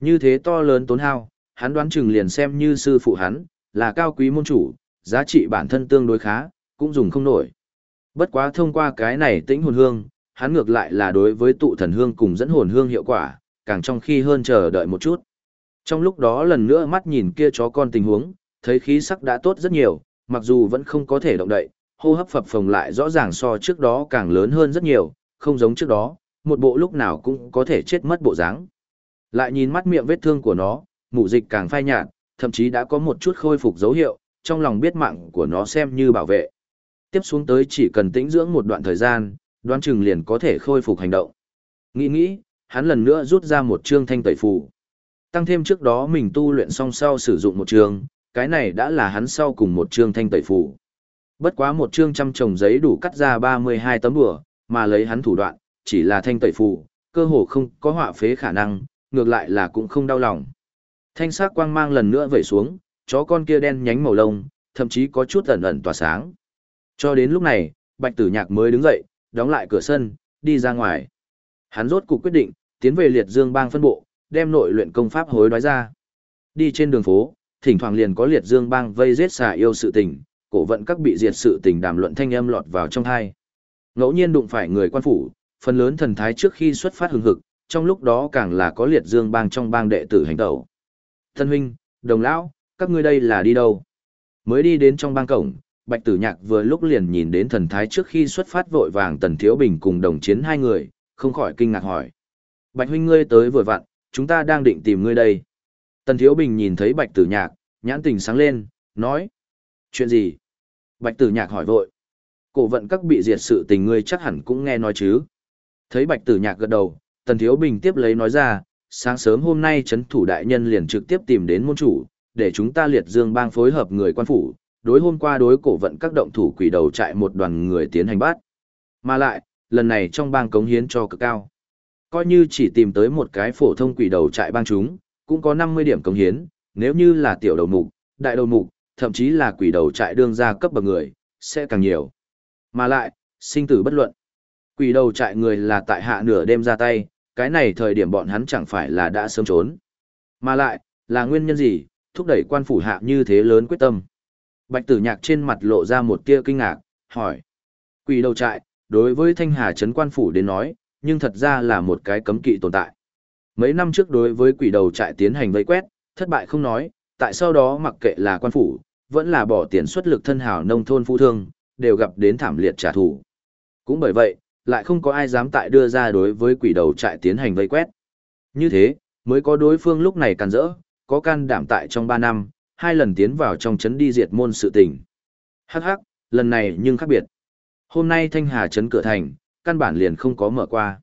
Như thế to lớn tốn hao, hắn đoán chừng liền xem như sư phụ hắn, là cao quý môn chủ, giá trị bản thân tương đối khá, cũng dùng không nổi. Bất quá thông qua cái này tĩnh hồn hương, hắn ngược lại là đối với tụ thần hương cùng dẫn hồn hương hiệu quả, càng trong khi hơn chờ đợi một chút. Trong lúc đó lần nữa mắt nhìn kia chó con tình huống, thấy khí sắc đã tốt rất nhiều, mặc dù vẫn không có thể động đậy, hô hấp phập phồng lại rõ ràng so trước đó càng lớn hơn rất nhiều, không giống trước đó, một bộ lúc nào cũng có thể chết mất bộ dáng. Lại nhìn mắt miệng vết thương của nó, mụ dịch càng phai nhạt, thậm chí đã có một chút khôi phục dấu hiệu, trong lòng biết mạng của nó xem như bảo vệ. Tiếp xuống tới chỉ cần tĩnh dưỡng một đoạn thời gian, đoán chừng liền có thể khôi phục hành động. Nghĩ nghĩ, hắn lần nữa rút ra một chương thanh tẩy phù. Tăng thêm trước đó mình tu luyện xong sau sử dụng một chương, cái này đã là hắn sau cùng một chương thanh tẩy phù. Bất quá một chương trăm trồng giấy đủ cắt ra 32 tấm bùa, mà lấy hắn thủ đoạn, chỉ là thanh tẩy phù, cơ hồ không có họa phế khả năng, ngược lại là cũng không đau lòng. Thanh sắc quang mang lần nữa vẩy xuống, chó con kia đen nhánh màu lông, thậm chí có chút ẩn ẩn tỏa sáng. Cho đến lúc này, Bạch Tử Nhạc mới đứng dậy, đóng lại cửa sân, đi ra ngoài. Hắn rốt cuộc quyết định, tiến về liệt dương bang phân bộ, đem nội luyện công pháp hối đoái ra. Đi trên đường phố, thỉnh thoảng liền có liệt dương bang vây giết xà yêu sự tình, cổ vận các bị diệt sự tình đàm luận thanh âm lọt vào trong hai. Ngẫu nhiên đụng phải người quan phủ, phần lớn thần thái trước khi xuất phát hừng hực, trong lúc đó càng là có liệt dương bang trong bang đệ tử hành tẩu. Thân huynh, đồng lão, các ngươi đây là đi đâu? Mới đi đến trong bang cổng, Bạch Tử Nhạc vừa lúc liền nhìn đến thần thái trước khi xuất phát vội vàng Tần Thiếu Bình cùng đồng chiến hai người, không khỏi kinh ngạc hỏi. Bạch huynh ngươi tới vừa vặn, chúng ta đang định tìm ngươi đây. Tần Thiếu Bình nhìn thấy Bạch Tử Nhạc, nhãn tình sáng lên, nói. Chuyện gì? Bạch Tử Nhạc hỏi vội. Cổ vận các bị diệt sự tình ngươi chắc hẳn cũng nghe nói chứ. Thấy Bạch Tử Nhạc gật đầu, Tần Thiếu Bình tiếp lấy nói ra, sáng sớm hôm nay chấn thủ đại nhân liền trực tiếp tìm đến môn chủ, để chúng ta liệt dương bang phối hợp người quan phủ, đối hôm qua đối cổ vận các động thủ quỷ đầu trại một đoàn người tiến hành bắt. Mà lại, lần này trong bang cống hiến cho cực cao. Coi như chỉ tìm tới một cái phổ thông quỷ đầu trại bang chúng, cũng có 50 điểm cống hiến, nếu như là tiểu đầu mục, đại đầu mục, thậm chí là quỷ đầu trại đương gia cấp bậc người, sẽ càng nhiều. Mà lại, sinh tử bất luận. Quỷ đầu trại người là tại hạ nửa đêm ra tay, cái này thời điểm bọn hắn chẳng phải là đã sớm trốn. Mà lại, là nguyên nhân gì, thúc đẩy quan phủ hạ như thế lớn quyết tâm. Bạch tử nhạc trên mặt lộ ra một tia kinh ngạc, hỏi. Quỷ đầu trại, đối với thanh hà trấn quan phủ đến nói, nhưng thật ra là một cái cấm kỵ tồn tại. Mấy năm trước đối với quỷ đầu trại tiến hành vây quét, thất bại không nói, tại sau đó mặc kệ là quan phủ, vẫn là bỏ tiền xuất lực thân hào nông thôn phu thương, đều gặp đến thảm liệt trả thù. Cũng bởi vậy, lại không có ai dám tại đưa ra đối với quỷ đầu trại tiến hành vây quét. Như thế, mới có đối phương lúc này càn rỡ, có can đảm tại trong 3 năm, hai lần tiến vào trong chấn đi diệt môn sự tình. Hắc hắc, lần này nhưng khác biệt. Hôm nay Thanh Hà chấn cửa thành, căn bản liền không có mở qua.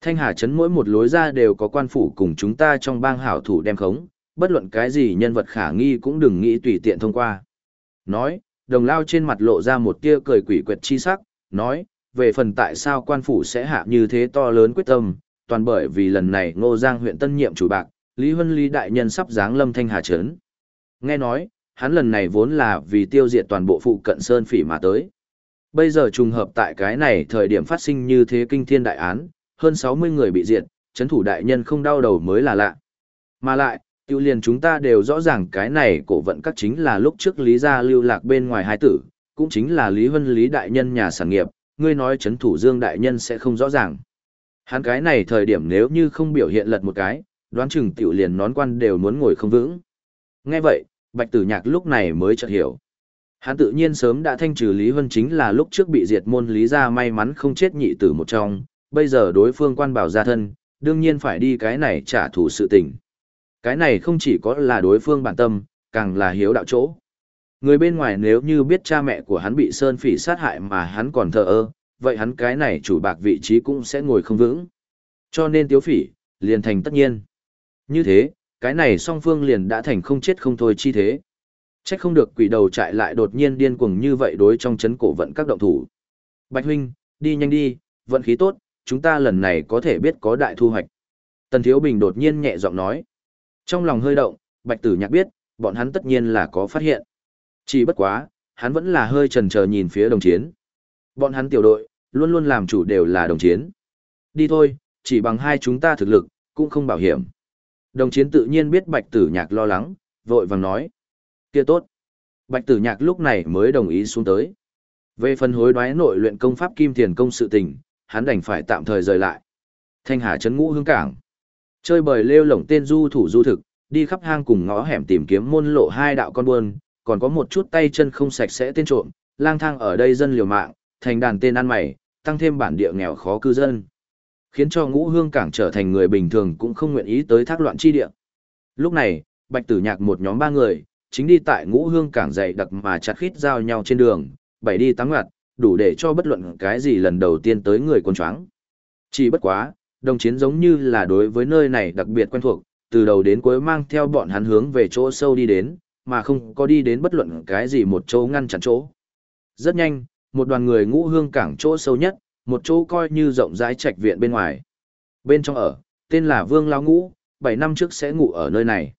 Thanh Hà chấn mỗi một lối ra đều có quan phủ cùng chúng ta trong bang hảo thủ đem khống, bất luận cái gì nhân vật khả nghi cũng đừng nghĩ tùy tiện thông qua. Nói, đồng lao trên mặt lộ ra một tia cười quỷ quyệt chi sắc, nói, về phần tại sao quan phủ sẽ hạ như thế to lớn quyết tâm, toàn bởi vì lần này ngô giang huyện tân nhiệm chủ bạc, Lý Huân Lý Đại Nhân sắp giáng lâm Thanh Hà Trấn. Nghe nói, hắn lần này vốn là vì tiêu diệt toàn bộ phụ cận Sơn Phỉ mà tới. Bây giờ trùng hợp tại cái này thời điểm phát sinh như thế kinh thiên đại án, hơn 60 người bị diệt, chấn thủ đại nhân không đau đầu mới là lạ. Mà lại, tiêu liền chúng ta đều rõ ràng cái này cổ vận các chính là lúc trước Lý gia lưu lạc bên ngoài hai tử, cũng chính là Lý Huân Lý đại nhân nhà sản nghiệp, ngươi nói chấn thủ Dương đại nhân sẽ không rõ ràng. Hắn cái này thời điểm nếu như không biểu hiện lật một cái, đoán chừng tiểu liền nón quan đều muốn ngồi không vững. Nghe vậy, Bạch Tử Nhạc lúc này mới chợt hiểu. Hắn tự nhiên sớm đã thanh trừ Lý Vân chính là lúc trước bị diệt môn Lý gia may mắn không chết nhị tử một trong, bây giờ đối phương quan bảo gia thân, đương nhiên phải đi cái này trả thù sự tình. Cái này không chỉ có là đối phương bản tâm, càng là hiếu đạo chỗ. Người bên ngoài nếu như biết cha mẹ của hắn bị Sơn Phỉ sát hại mà hắn còn thờ ơ, vậy hắn cái này chủ bạc vị trí cũng sẽ ngồi không vững. Cho nên Tiếu Phỉ, liền thành tất nhiên. Như thế, Cái này song phương liền đã thành không chết không thôi chi thế. Trách không được quỷ đầu trại lại đột nhiên điên cuồng như vậy đối trong chấn cổ vận các động thủ. Bạch huynh, đi nhanh đi, vận khí tốt, chúng ta lần này có thể biết có đại thu hoạch. Tần Thiếu Bình đột nhiên nhẹ giọng nói. Trong lòng hơi động, Bạch Tử Nhạc biết, bọn hắn tất nhiên là có phát hiện. Chỉ bất quá, hắn vẫn là hơi chần chờ nhìn phía đồng chiến. Bọn hắn tiểu đội, luôn luôn làm chủ đều là đồng chiến. Đi thôi, chỉ bằng hai chúng ta thực lực, cũng không bảo hiểm. Đồng chiến tự nhiên biết Bạch Tử Nhạc lo lắng, vội vàng nói. kia tốt. Bạch Tử Nhạc lúc này mới đồng ý xuống tới. Về phần hối đoái nội luyện công pháp kim tiền công sự tình, hắn đành phải tạm thời rời lại. Thanh Hà trấn ngũ hương cảng. Chơi bời lêu lổng tên du thủ du thực, đi khắp hang cùng ngõ hẻm tìm kiếm môn lộ hai đạo con buôn, còn có một chút tay chân không sạch sẽ tên trộm, lang thang ở đây dân liều mạng, thành đàn tên ăn mày, tăng thêm bản địa nghèo khó cư dân. Khiến cho ngũ hương cảng trở thành người bình thường cũng không nguyện ý tới thác loạn chi địa. Lúc này, bạch tử nhạc một nhóm ba người, chính đi tại ngũ hương cảng dày đặc mà chặt khít giao nhau trên đường, bảy đi tám ngặt, đủ để cho bất luận cái gì lần đầu tiên tới người quân choáng. Chỉ bất quá, đồng chiến giống như là đối với nơi này đặc biệt quen thuộc, từ đầu đến cuối mang theo bọn hắn hướng về chỗ sâu đi đến, mà không có đi đến bất luận cái gì một chỗ ngăn chặn chỗ. Rất nhanh, một đoàn người ngũ hương cảng chỗ sâu nhất, một chỗ coi như rộng rãi trạch viện bên ngoài. Bên trong ở, tên là Vương Lao Ngũ, 7 năm trước sẽ ngủ ở nơi này.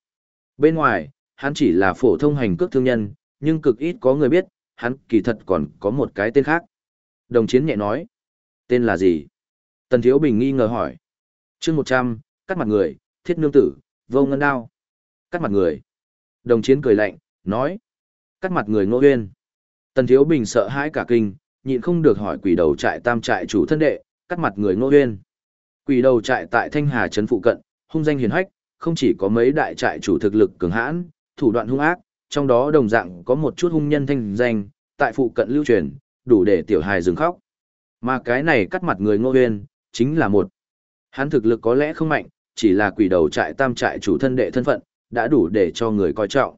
Bên ngoài, hắn chỉ là phổ thông hành cước thương nhân, nhưng cực ít có người biết, hắn kỳ thật còn có một cái tên khác. Đồng chiến nhẹ nói. Tên là gì? Tần Thiếu Bình nghi ngờ hỏi. chương 100, cắt mặt người, thiết nương tử, vô ngân đao. Cắt mặt người. Đồng chiến cười lạnh, nói. Cắt mặt người ngô huyên. Tần Thiếu Bình sợ hãi cả kinh, nhịn không được hỏi quỷ đầu trại tam trại chủ thân đệ, cắt mặt người ngô huyên. Quỷ đầu trại tại Thanh Hà Trấn phụ cận, hung danh hiền hách, không chỉ có mấy đại trại chủ thực lực cường hãn, thủ đoạn hung ác, trong đó đồng dạng có một chút hung nhân thanh danh, tại phụ cận lưu truyền, đủ để tiểu hài dừng khóc. Mà cái này cắt mặt người ngô huyên, chính là một. Hắn thực lực có lẽ không mạnh, chỉ là quỷ đầu trại tam trại chủ thân đệ thân phận, đã đủ để cho người coi trọng.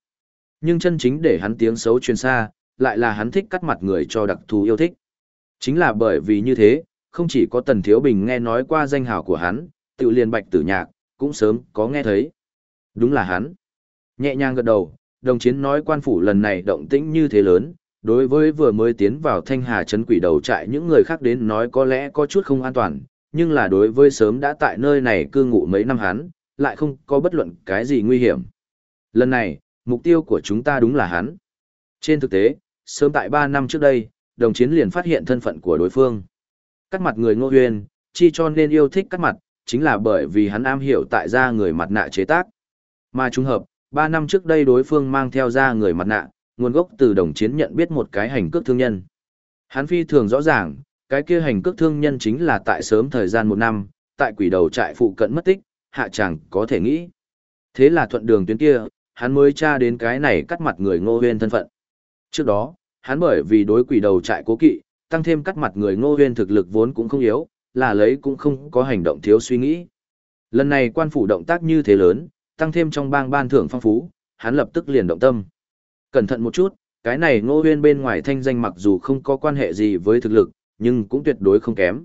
Nhưng chân chính để hắn tiếng xấu truyền xa, lại là hắn thích cắt mặt người cho đặc thù yêu thích. Chính là bởi vì như thế, không chỉ có Tần Thiếu Bình nghe nói qua danh hào của hắn, tự liền bạch tử nhạc, cũng sớm có nghe thấy. Đúng là hắn. Nhẹ nhàng gật đầu, đồng chiến nói quan phủ lần này động tĩnh như thế lớn, đối với vừa mới tiến vào thanh hà trấn quỷ đầu trại những người khác đến nói có lẽ có chút không an toàn, nhưng là đối với sớm đã tại nơi này cư ngụ mấy năm hắn, lại không có bất luận cái gì nguy hiểm. Lần này, mục tiêu của chúng ta đúng là hắn. Trên thực tế, sớm tại 3 năm trước đây, đồng chiến liền phát hiện thân phận của đối phương. Cắt mặt người ngô huyền, chi cho nên yêu thích cắt mặt, chính là bởi vì hắn am hiểu tại ra người mặt nạ chế tác. Mà trùng hợp, 3 năm trước đây đối phương mang theo ra người mặt nạ, nguồn gốc từ đồng chiến nhận biết một cái hành cước thương nhân. Hắn phi thường rõ ràng, cái kia hành cước thương nhân chính là tại sớm thời gian một năm, tại quỷ đầu trại phụ cận mất tích, hạ chẳng có thể nghĩ. Thế là thuận đường tuyến kia, hắn mới tra đến cái này cắt mặt người ngô huyên thân phận. Trước đó, hắn bởi vì đối quỷ đầu trại cố kỵ, tăng thêm cắt mặt người ngô huyên thực lực vốn cũng không yếu, là lấy cũng không có hành động thiếu suy nghĩ. Lần này quan phủ động tác như thế lớn, tăng thêm trong bang ban thưởng phong phú, hắn lập tức liền động tâm. Cẩn thận một chút, cái này ngô huyên bên ngoài thanh danh mặc dù không có quan hệ gì với thực lực, nhưng cũng tuyệt đối không kém.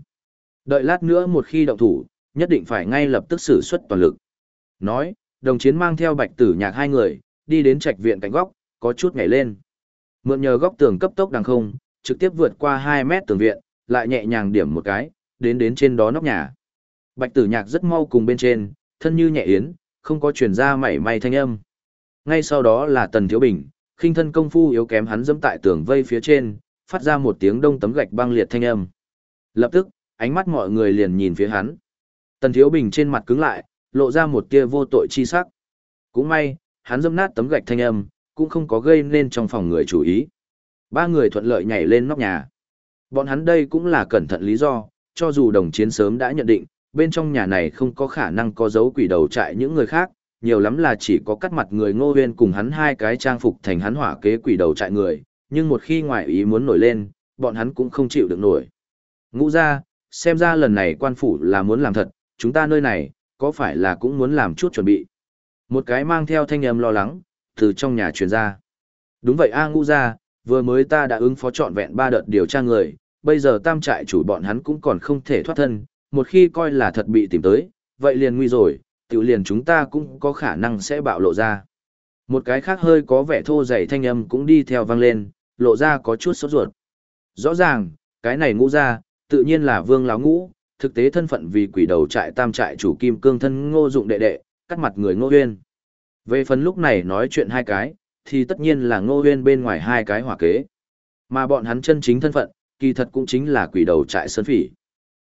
Đợi lát nữa một khi động thủ, nhất định phải ngay lập tức sử xuất toàn lực. Nói, đồng chiến mang theo bạch tử nhạc hai người, đi đến trạch viện cạnh góc, có chút ngảy lên. Mượn nhờ góc tường cấp tốc đằng không, trực tiếp vượt qua 2 mét tường viện, lại nhẹ nhàng điểm một cái, đến đến trên đó nóc nhà. Bạch tử nhạc rất mau cùng bên trên, thân như nhẹ yến, không có truyền ra mảy may thanh âm. Ngay sau đó là Tần Thiếu Bình, khinh thân công phu yếu kém hắn dẫm tại tường vây phía trên, phát ra một tiếng đông tấm gạch băng liệt thanh âm. Lập tức, ánh mắt mọi người liền nhìn phía hắn. Tần Thiếu Bình trên mặt cứng lại, lộ ra một tia vô tội chi sắc. Cũng may, hắn dâm nát tấm gạch thanh âm, cũng không có gây nên trong phòng người chú ý. Ba người thuận lợi nhảy lên nóc nhà. Bọn hắn đây cũng là cẩn thận lý do, cho dù đồng chiến sớm đã nhận định, bên trong nhà này không có khả năng có dấu quỷ đầu trại những người khác, nhiều lắm là chỉ có cắt mặt người ngô huyên cùng hắn hai cái trang phục thành hắn hỏa kế quỷ đầu trại người, nhưng một khi ngoại ý muốn nổi lên, bọn hắn cũng không chịu được nổi. Ngũ ra, xem ra lần này quan phủ là muốn làm thật, chúng ta nơi này, có phải là cũng muốn làm chút chuẩn bị. Một cái mang theo thanh âm lo lắng, từ trong nhà truyền ra. Đúng vậy A ngũ gia vừa mới ta đã ứng phó trọn vẹn ba đợt điều tra người, bây giờ tam trại chủ bọn hắn cũng còn không thể thoát thân, một khi coi là thật bị tìm tới, vậy liền nguy rồi, tự liền chúng ta cũng có khả năng sẽ bạo lộ ra. Một cái khác hơi có vẻ thô dày thanh âm cũng đi theo vang lên, lộ ra có chút sốt ruột. Rõ ràng, cái này ngũ ra, tự nhiên là vương láo ngũ, thực tế thân phận vì quỷ đầu trại tam trại chủ kim cương thân ngô dụng đệ đệ, cắt mặt người ngô huyên. Về phần lúc này nói chuyện hai cái, thì tất nhiên là ngô huyên bên ngoài hai cái hỏa kế. Mà bọn hắn chân chính thân phận, kỳ thật cũng chính là quỷ đầu trại sơn phỉ.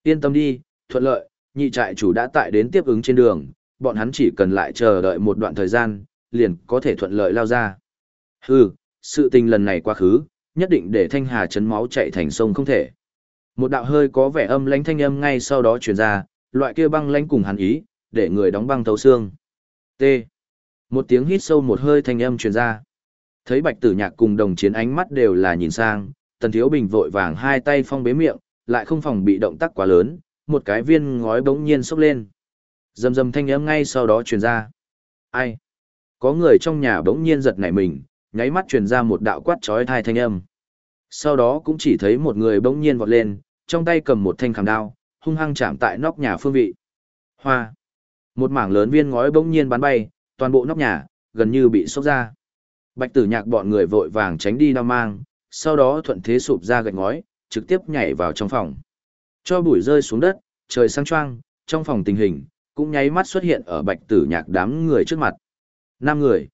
Yên tâm đi, thuận lợi, nhị trại chủ đã tại đến tiếp ứng trên đường, bọn hắn chỉ cần lại chờ đợi một đoạn thời gian, liền có thể thuận lợi lao ra. Hừ, sự tình lần này quá khứ, nhất định để thanh hà chấn máu chạy thành sông không thể. Một đạo hơi có vẻ âm lãnh thanh âm ngay sau đó truyền ra, loại kia băng lãnh cùng hắn ý, để người đóng băng thấu xương. T. Một tiếng hít sâu một hơi thanh âm truyền ra. Thấy Bạch Tử Nhạc cùng đồng chiến ánh mắt đều là nhìn sang, Tần Thiếu Bình vội vàng hai tay phong bế miệng, lại không phòng bị động tác quá lớn, một cái viên ngói bỗng nhiên sốc lên. Dầm dầm thanh âm ngay sau đó truyền ra. Ai? Có người trong nhà bỗng nhiên giật nảy mình, nháy mắt truyền ra một đạo quát chói tai thanh âm. Sau đó cũng chỉ thấy một người bỗng nhiên vọt lên, trong tay cầm một thanh khảm đao, hung hăng chạm tại nóc nhà phương vị. Hoa. Một mảng lớn viên ngói bỗng nhiên bắn bay, toàn bộ nóc nhà, gần như bị sốc ra. Bạch tử nhạc bọn người vội vàng tránh đi đao mang, sau đó thuận thế sụp ra gạch ngói, trực tiếp nhảy vào trong phòng. Cho bụi rơi xuống đất, trời sang choang, trong phòng tình hình, cũng nháy mắt xuất hiện ở bạch tử nhạc đám người trước mặt. Năm người.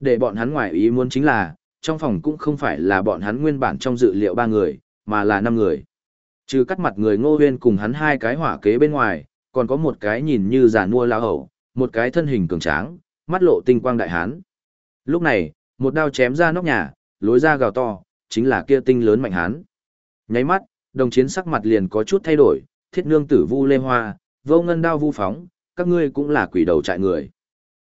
Để bọn hắn ngoài ý muốn chính là, trong phòng cũng không phải là bọn hắn nguyên bản trong dự liệu ba người, mà là năm người. Trừ cắt mặt người ngô huyên cùng hắn hai cái hỏa kế bên ngoài, còn có một cái nhìn như già mua lao Hầu, một cái thân hình cường tráng, mắt lộ tinh quang đại hán. Lúc này, một đao chém ra nóc nhà, lối ra gào to, chính là kia tinh lớn mạnh hán. Nháy mắt, đồng chiến sắc mặt liền có chút thay đổi, thiết nương tử vu lê hoa, vô ngân đao vu phóng, các ngươi cũng là quỷ đầu trại người.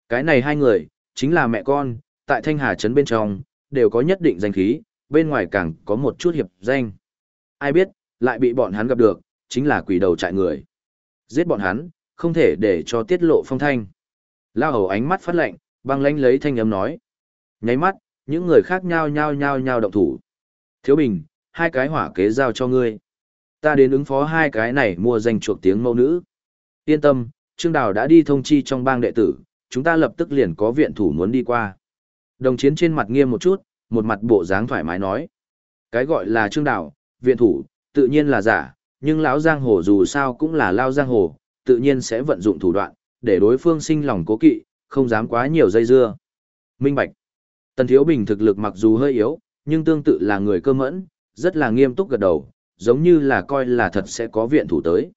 Cái này hai người, chính là mẹ con, tại Thanh Hà Trấn bên trong, đều có nhất định danh khí, bên ngoài càng có một chút hiệp danh. Ai biết, lại bị bọn hắn gặp được, chính là quỷ đầu trại người. Giết bọn hắn, không thể để cho tiết lộ phong thanh. Lao hầu ánh mắt phát lạnh, băng lãnh lấy thanh âm nói. Nháy mắt, những người khác nhao nhao nhao nhao động thủ. Thiếu bình, hai cái hỏa kế giao cho ngươi. Ta đến ứng phó hai cái này mua danh chuộc tiếng mẫu nữ. Yên tâm, Trương Đào đã đi thông chi trong bang đệ tử, chúng ta lập tức liền có viện thủ muốn đi qua. Đồng chiến trên mặt nghiêm một chút, một mặt bộ dáng thoải mái nói. Cái gọi là Trương Đào, viện thủ, tự nhiên là giả, nhưng lão giang hồ dù sao cũng là lao giang hồ, tự nhiên sẽ vận dụng thủ đoạn, để đối phương sinh lòng cố kỵ, không dám quá nhiều dây dưa. Minh Bạch Tần Thiếu Bình thực lực mặc dù hơi yếu, nhưng tương tự là người cơ mẫn, rất là nghiêm túc gật đầu, giống như là coi là thật sẽ có viện thủ tới.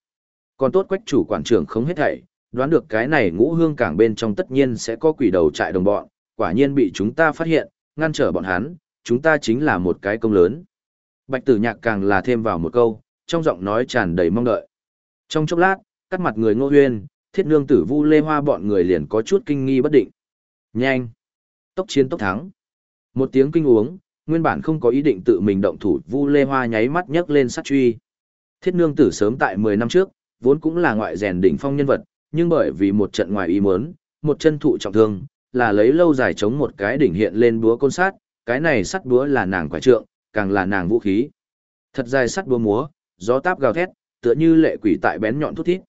Còn tốt quách chủ quản trưởng không hết thảy, đoán được cái này ngũ hương cảng bên trong tất nhiên sẽ có quỷ đầu trại đồng bọn, quả nhiên bị chúng ta phát hiện, ngăn trở bọn hắn, chúng ta chính là một cái công lớn. Bạch tử nhạc càng là thêm vào một câu, trong giọng nói tràn đầy mong đợi. Trong chốc lát, cắt mặt người ngô huyên, thiết nương tử vu lê hoa bọn người liền có chút kinh nghi bất định. Nhanh! Tốc chiến tốc thắng! Một tiếng kinh uống, nguyên bản không có ý định tự mình động thủ vu lê hoa nháy mắt nhấc lên sát truy. Thiết nương tử sớm tại 10 năm trước, vốn cũng là ngoại rèn đỉnh phong nhân vật, nhưng bởi vì một trận ngoài ý muốn, một chân thụ trọng thương, là lấy lâu dài chống một cái đỉnh hiện lên búa côn sát, cái này sắt búa là nàng quả trượng, càng là nàng vũ khí. Thật dài sắt búa múa, gió táp gào thét, tựa như lệ quỷ tại bén nhọn thút thít.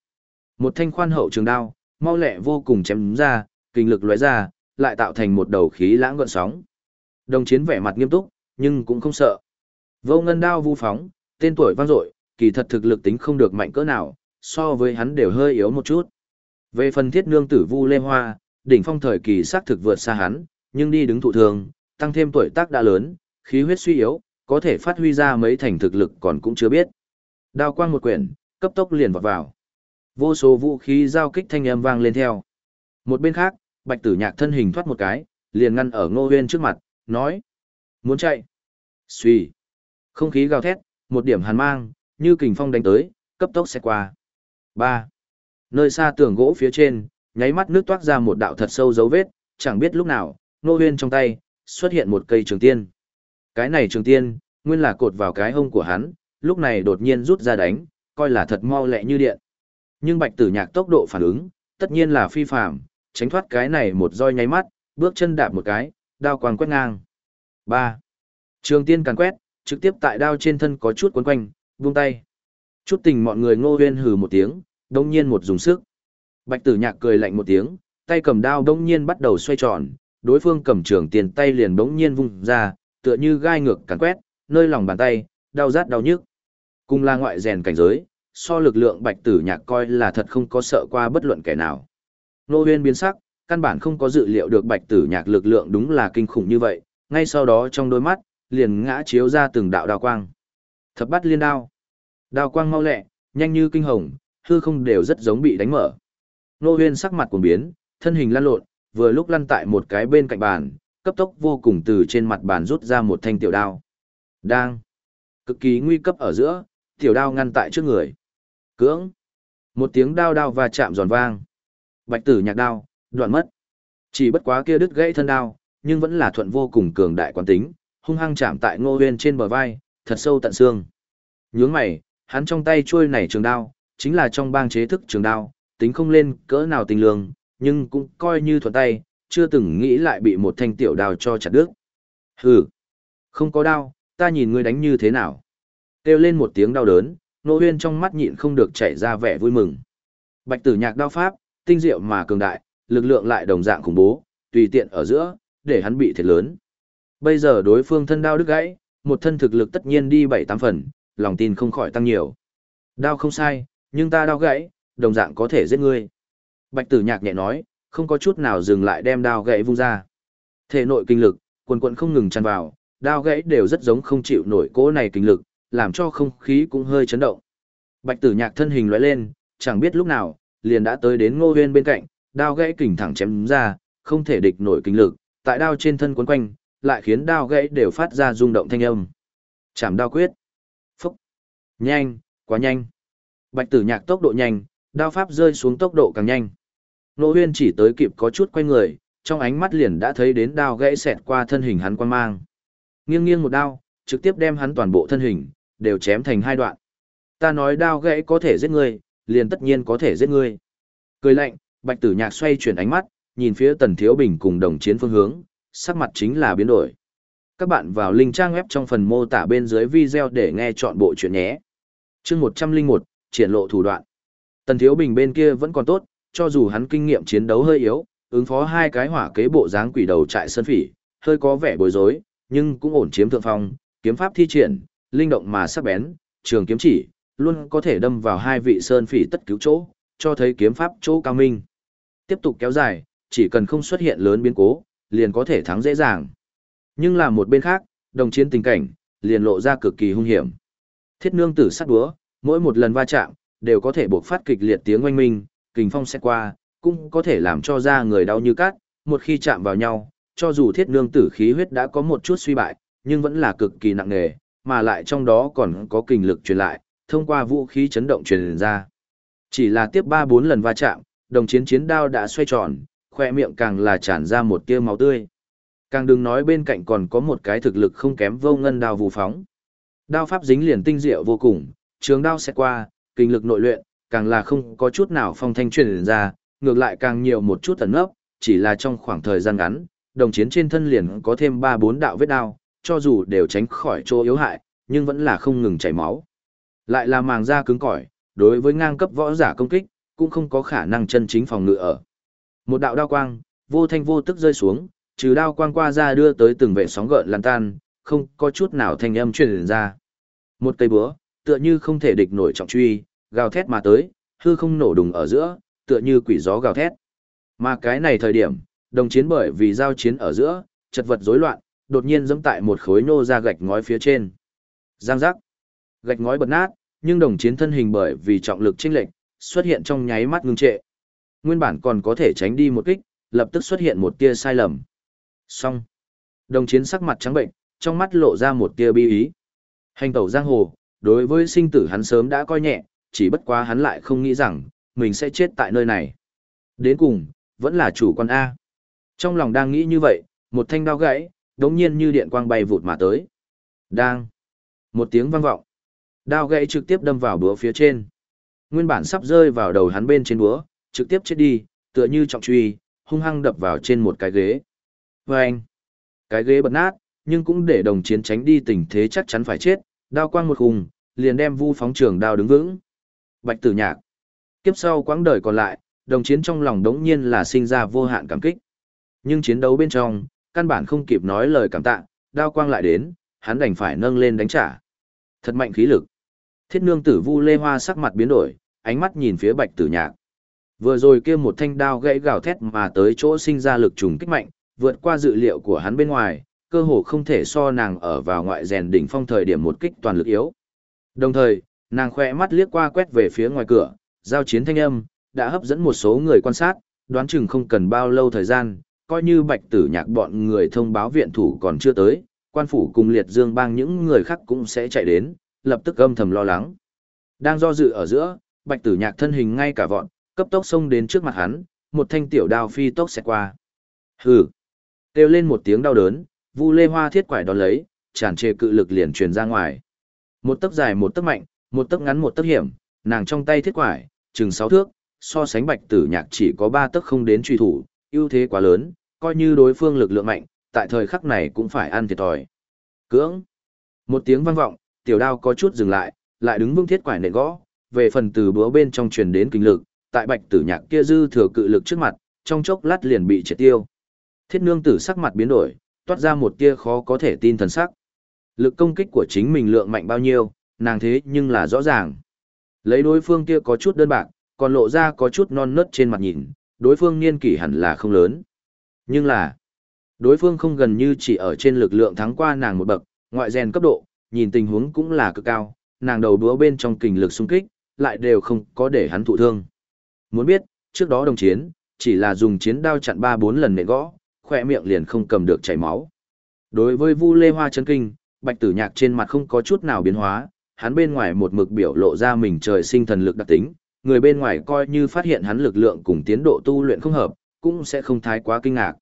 Một thanh khoan hậu trường đao, mau lẹ vô cùng chém ra, kinh lực lóe ra, lại tạo thành một đầu khí lãng gợn sóng. Đồng chiến vẻ mặt nghiêm túc, nhưng cũng không sợ. Vô ngân đao vu phóng, tên tuổi vang dội, kỳ thật thực lực tính không được mạnh cỡ nào, so với hắn đều hơi yếu một chút. Về phần thiết nương tử vu lê hoa, đỉnh phong thời kỳ xác thực vượt xa hắn, nhưng đi đứng thụ thường, tăng thêm tuổi tác đã lớn, khí huyết suy yếu, có thể phát huy ra mấy thành thực lực còn cũng chưa biết. Đao quang một quyển, cấp tốc liền vọt vào. Vô số vũ khí giao kích thanh âm vang lên theo. Một bên khác, Bạch Tử Nhạc thân hình thoát một cái, liền ngăn ở Ngô Huyên trước mặt, nói: "Muốn chạy?" Suy. Không khí gào thét, một điểm hàn mang, như kình phong đánh tới, cấp tốc sẽ qua. Ba. Nơi xa tường gỗ phía trên, nháy mắt nước toát ra một đạo thật sâu dấu vết, chẳng biết lúc nào, Ngô Huyên trong tay xuất hiện một cây trường tiên. Cái này trường tiên, nguyên là cột vào cái hông của hắn, lúc này đột nhiên rút ra đánh, coi là thật mau lẹ như điện. Nhưng Bạch Tử Nhạc tốc độ phản ứng, tất nhiên là phi phạm tránh thoát cái này một roi nháy mắt, bước chân đạp một cái, đao quang quét ngang. 3. Trường tiên càn quét, trực tiếp tại đao trên thân có chút quấn quanh, buông tay. Chút tình mọi người ngô huyên hừ một tiếng, đông nhiên một dùng sức. Bạch tử nhạc cười lạnh một tiếng, tay cầm đao đông nhiên bắt đầu xoay tròn, đối phương cầm trường tiền tay liền đống nhiên vung ra, tựa như gai ngược càn quét, nơi lòng bàn tay, đau rát đau nhức. Cùng là ngoại rèn cảnh giới, so lực lượng bạch tử nhạc coi là thật không có sợ qua bất luận kẻ nào. Nô huyên biến sắc, căn bản không có dự liệu được bạch tử nhạc lực lượng đúng là kinh khủng như vậy, ngay sau đó trong đôi mắt, liền ngã chiếu ra từng đạo đao quang. Thập bắt liên đao. Đao quang mau lẹ, nhanh như kinh hồng, hư không đều rất giống bị đánh mở. Nô huyên sắc mặt cuồng biến, thân hình lăn lộn, vừa lúc lăn tại một cái bên cạnh bàn, cấp tốc vô cùng từ trên mặt bàn rút ra một thanh tiểu đao. Đang. Cực kỳ nguy cấp ở giữa, tiểu đao ngăn tại trước người. Cưỡng. Một tiếng đao đao và chạm giòn vang. Bạch tử nhạc đao, đoạn mất. Chỉ bất quá kia đứt gãy thân đao, nhưng vẫn là thuận vô cùng cường đại quán tính, hung hăng chạm tại ngô huyên trên bờ vai, thật sâu tận xương. Nhướng mày, hắn trong tay trôi này trường đao, chính là trong bang chế thức trường đao, tính không lên cỡ nào tình lương, nhưng cũng coi như thuận tay, chưa từng nghĩ lại bị một thanh tiểu đao cho chặt đứt. Hừ, không có đao, ta nhìn ngươi đánh như thế nào. Kêu lên một tiếng đau đớn, nô huyên trong mắt nhịn không được chảy ra vẻ vui mừng. Bạch tử nhạc đao pháp, tinh diệu mà cường đại, lực lượng lại đồng dạng khủng bố, tùy tiện ở giữa, để hắn bị thiệt lớn. Bây giờ đối phương thân đao đứt gãy, một thân thực lực tất nhiên đi bảy tám phần, lòng tin không khỏi tăng nhiều. Đao không sai, nhưng ta đao gãy, đồng dạng có thể giết ngươi. Bạch tử nhạc nhẹ nói, không có chút nào dừng lại đem đao gãy vung ra. Thể nội kinh lực, quần quần không ngừng tràn vào, đao gãy đều rất giống không chịu nổi cỗ này kinh lực, làm cho không khí cũng hơi chấn động. Bạch tử nhạc thân hình lóe lên, chẳng biết lúc nào, liền đã tới đến ngô huyên bên cạnh, đao gãy kình thẳng chém ra, không thể địch nổi kinh lực, tại đao trên thân quấn quanh, lại khiến đao gãy đều phát ra rung động thanh âm. Chạm đao quyết. Phúc. Nhanh, quá nhanh. Bạch tử nhạc tốc độ nhanh, đao pháp rơi xuống tốc độ càng nhanh. Ngô huyên chỉ tới kịp có chút quay người, trong ánh mắt liền đã thấy đến đao gãy xẹt qua thân hình hắn quan mang. Nghiêng nghiêng một đao, trực tiếp đem hắn toàn bộ thân hình, đều chém thành hai đoạn. Ta nói đao gãy có thể giết ngươi, liền tất nhiên có thể giết ngươi. Cười lạnh, bạch tử nhạc xoay chuyển ánh mắt, nhìn phía tần thiếu bình cùng đồng chiến phương hướng, sắc mặt chính là biến đổi. Các bạn vào link trang web trong phần mô tả bên dưới video để nghe chọn bộ chuyện nhé. chương 101, triển lộ thủ đoạn. Tần thiếu bình bên kia vẫn còn tốt, cho dù hắn kinh nghiệm chiến đấu hơi yếu, ứng phó hai cái hỏa kế bộ dáng quỷ đầu trại sơn phỉ, hơi có vẻ bối rối, nhưng cũng ổn chiếm thượng phong, kiếm pháp thi triển, linh động mà sắc bén, trường kiếm chỉ, luôn có thể đâm vào hai vị sơn phỉ tất cứu chỗ, cho thấy kiếm pháp chỗ cao minh. Tiếp tục kéo dài, chỉ cần không xuất hiện lớn biến cố, liền có thể thắng dễ dàng. Nhưng là một bên khác, đồng chiến tình cảnh, liền lộ ra cực kỳ hung hiểm. Thiết nương tử sát đúa, mỗi một lần va chạm, đều có thể buộc phát kịch liệt tiếng oanh minh, kình phong sẽ qua, cũng có thể làm cho da người đau như cát, một khi chạm vào nhau, cho dù thiết nương tử khí huyết đã có một chút suy bại, nhưng vẫn là cực kỳ nặng nề, mà lại trong đó còn có kinh lực truyền lại, thông qua vũ khí chấn động truyền ra. Chỉ là tiếp 3-4 lần va chạm, đồng chiến chiến đao đã xoay tròn, khoe miệng càng là tràn ra một tia máu tươi. Càng đừng nói bên cạnh còn có một cái thực lực không kém vô ngân đao vù phóng. Đao pháp dính liền tinh diệu vô cùng, trường đao sẽ qua, kinh lực nội luyện, càng là không có chút nào phong thanh truyền ra, ngược lại càng nhiều một chút ẩn ấp, chỉ là trong khoảng thời gian ngắn, đồng chiến trên thân liền có thêm 3-4 đạo vết đao, cho dù đều tránh khỏi chỗ yếu hại, nhưng vẫn là không ngừng chảy máu. Lại là màng da cứng cỏi, đối với ngang cấp võ giả công kích, cũng không có khả năng chân chính phòng ngự ở. Một đạo đao quang, vô thanh vô tức rơi xuống, trừ đao quang qua ra đưa tới từng vệ sóng gợn lan tan, không có chút nào thanh âm truyền ra. Một cây búa, tựa như không thể địch nổi trọng truy, gào thét mà tới, hư không nổ đùng ở giữa, tựa như quỷ gió gào thét. Mà cái này thời điểm, đồng chiến bởi vì giao chiến ở giữa, chật vật rối loạn, đột nhiên dẫm tại một khối nô ra gạch ngói phía trên. Giang giác. Gạch ngói bật nát, nhưng đồng chiến thân hình bởi vì trọng lực chênh lệch, xuất hiện trong nháy mắt ngưng trệ. Nguyên bản còn có thể tránh đi một kích, lập tức xuất hiện một tia sai lầm. Xong. Đồng chiến sắc mặt trắng bệnh, trong mắt lộ ra một tia bi ý. Hành tẩu giang hồ, đối với sinh tử hắn sớm đã coi nhẹ, chỉ bất quá hắn lại không nghĩ rằng, mình sẽ chết tại nơi này. Đến cùng, vẫn là chủ quan A. Trong lòng đang nghĩ như vậy, một thanh đao gãy, đống nhiên như điện quang bay vụt mà tới. Đang. Một tiếng vang vọng. Đao gãy trực tiếp đâm vào búa phía trên. Nguyên bản sắp rơi vào đầu hắn bên trên búa, trực tiếp chết đi, tựa như trọng truy, hung hăng đập vào trên một cái ghế. Vâng! Cái ghế bật nát, nhưng cũng để đồng chiến tránh đi tình thế chắc chắn phải chết, đao quang một hùng liền đem vu phóng trường đao đứng vững. Bạch tử nhạc. Kiếp sau quãng đời còn lại, đồng chiến trong lòng đống nhiên là sinh ra vô hạn cảm kích. Nhưng chiến đấu bên trong, căn bản không kịp nói lời cảm tạ, đao quang lại đến, hắn đành phải nâng lên đánh trả. Thật mạnh khí lực. Thiết nương tử Vu Lê Hoa sắc mặt biến đổi, ánh mắt nhìn phía Bạch Tử Nhạc. Vừa rồi kia một thanh đao gãy gào thét mà tới chỗ sinh ra lực trùng kích mạnh, vượt qua dự liệu của hắn bên ngoài, cơ hồ không thể so nàng ở vào ngoại rèn đỉnh phong thời điểm một kích toàn lực yếu. Đồng thời, nàng khỏe mắt liếc qua quét về phía ngoài cửa, giao chiến thanh âm, đã hấp dẫn một số người quan sát, đoán chừng không cần bao lâu thời gian, coi như bạch tử nhạc bọn người thông báo viện thủ còn chưa tới, quan phủ cùng liệt dương bang những người khác cũng sẽ chạy đến, lập tức âm thầm lo lắng. Đang do dự ở giữa, bạch tử nhạc thân hình ngay cả vọn, cấp tốc xông đến trước mặt hắn, một thanh tiểu đao phi tốc xẹt qua. Hừ! Kêu lên một tiếng đau đớn, Vu Lê Hoa thiết quải đón lấy, tràn trề cự lực liền truyền ra ngoài. Một tấc dài một tấc mạnh, một tấc ngắn một tấc hiểm, nàng trong tay thiết quải, chừng sáu thước, so sánh Bạch Tử Nhạc chỉ có ba tấc không đến truy thủ, ưu thế quá lớn, coi như đối phương lực lượng mạnh, tại thời khắc này cũng phải ăn thiệt thòi. Cưỡng. Một tiếng vang vọng, tiểu đao có chút dừng lại, lại đứng vững thiết quải nện gõ, về phần từ búa bên trong truyền đến kinh lực, tại Bạch Tử Nhạc kia dư thừa cự lực trước mặt, trong chốc lát liền bị triệt tiêu. Thiết nương tử sắc mặt biến đổi, toát ra một tia khó có thể tin thần sắc. Lực công kích của chính mình lượng mạnh bao nhiêu, nàng thế nhưng là rõ ràng. Lấy đối phương kia có chút đơn bạc, còn lộ ra có chút non nớt trên mặt nhìn, đối phương niên kỷ hẳn là không lớn. Nhưng là, đối phương không gần như chỉ ở trên lực lượng thắng qua nàng một bậc, ngoại rèn cấp độ, nhìn tình huống cũng là cực cao, nàng đầu đúa bên trong kình lực xung kích, lại đều không có để hắn thụ thương. Muốn biết, trước đó đồng chiến, chỉ là dùng chiến đao chặn 3-4 lần nện gõ, khỏe miệng liền không cầm được chảy máu. Đối với Vu Lê Hoa chấn kinh, Bạch Tử Nhạc trên mặt không có chút nào biến hóa, hắn bên ngoài một mực biểu lộ ra mình trời sinh thần lực đặc tính, người bên ngoài coi như phát hiện hắn lực lượng cùng tiến độ tu luyện không hợp, cũng sẽ không thái quá kinh ngạc.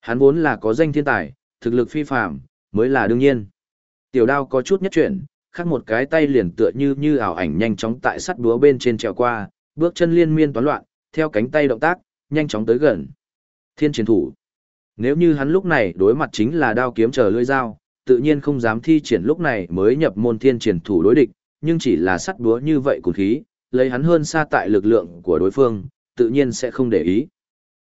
Hắn vốn là có danh thiên tài, thực lực phi phàm, mới là đương nhiên. Tiểu đao có chút nhất chuyển, khác một cái tay liền tựa như như ảo ảnh nhanh chóng tại sắt búa bên trên trèo qua, bước chân liên miên toán loạn, theo cánh tay động tác, nhanh chóng tới gần. Thiên chiến thủ. Nếu như hắn lúc này đối mặt chính là đao kiếm chờ lưỡi dao, tự nhiên không dám thi triển lúc này mới nhập môn thiên triển thủ đối địch, nhưng chỉ là sắt búa như vậy cùng khí, lấy hắn hơn xa tại lực lượng của đối phương, tự nhiên sẽ không để ý.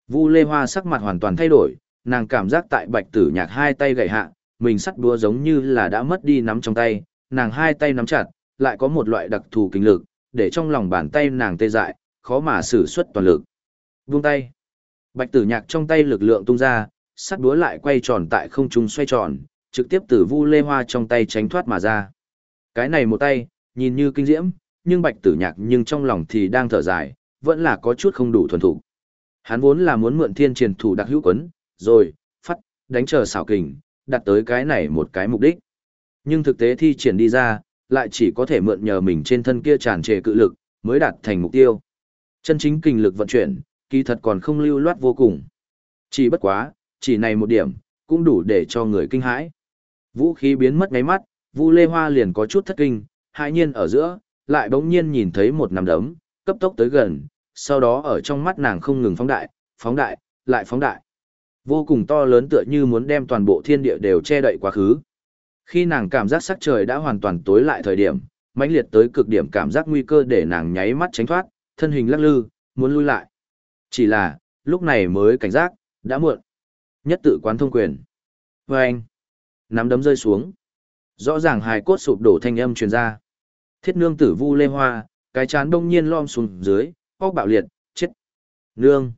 Vu Lê Hoa sắc mặt hoàn toàn thay đổi, nàng cảm giác tại bạch tử nhạc hai tay gãy hạ, mình sắt búa giống như là đã mất đi nắm trong tay, nàng hai tay nắm chặt, lại có một loại đặc thù kinh lực, để trong lòng bàn tay nàng tê dại, khó mà sử xuất toàn lực. Buông tay. Bạch tử nhạc trong tay lực lượng tung ra, sắt búa lại quay tròn tại không trung xoay tròn, trực tiếp từ Vu Lê Hoa trong tay tránh thoát mà ra. Cái này một tay, nhìn như kinh diễm, nhưng Bạch Tử Nhạc nhưng trong lòng thì đang thở dài, vẫn là có chút không đủ thuần thủ. Hắn vốn là muốn mượn thiên truyền thủ đặc hữu quấn, rồi, phát, đánh chờ xảo kình, đặt tới cái này một cái mục đích. Nhưng thực tế thi triển đi ra, lại chỉ có thể mượn nhờ mình trên thân kia tràn trề cự lực, mới đạt thành mục tiêu. Chân chính kinh lực vận chuyển, kỳ thật còn không lưu loát vô cùng. Chỉ bất quá, chỉ này một điểm, cũng đủ để cho người kinh hãi. Vũ khí biến mất ngay mắt, Vu Lê Hoa liền có chút thất kinh, hai nhiên ở giữa, lại bỗng nhiên nhìn thấy một nắm đấm, cấp tốc tới gần, sau đó ở trong mắt nàng không ngừng phóng đại, phóng đại, lại phóng đại. Vô cùng to lớn tựa như muốn đem toàn bộ thiên địa đều che đậy quá khứ. Khi nàng cảm giác sắc trời đã hoàn toàn tối lại thời điểm, mãnh liệt tới cực điểm cảm giác nguy cơ để nàng nháy mắt tránh thoát, thân hình lắc lư, muốn lui lại. Chỉ là, lúc này mới cảnh giác, đã muộn. Nhất tự quán thông quyền. Và anh, nắm đấm rơi xuống. Rõ ràng hài cốt sụp đổ thanh âm truyền ra. Thiết nương tử vu lê hoa, cái chán đông nhiên lom xuống dưới, óc bạo liệt, chết. Nương.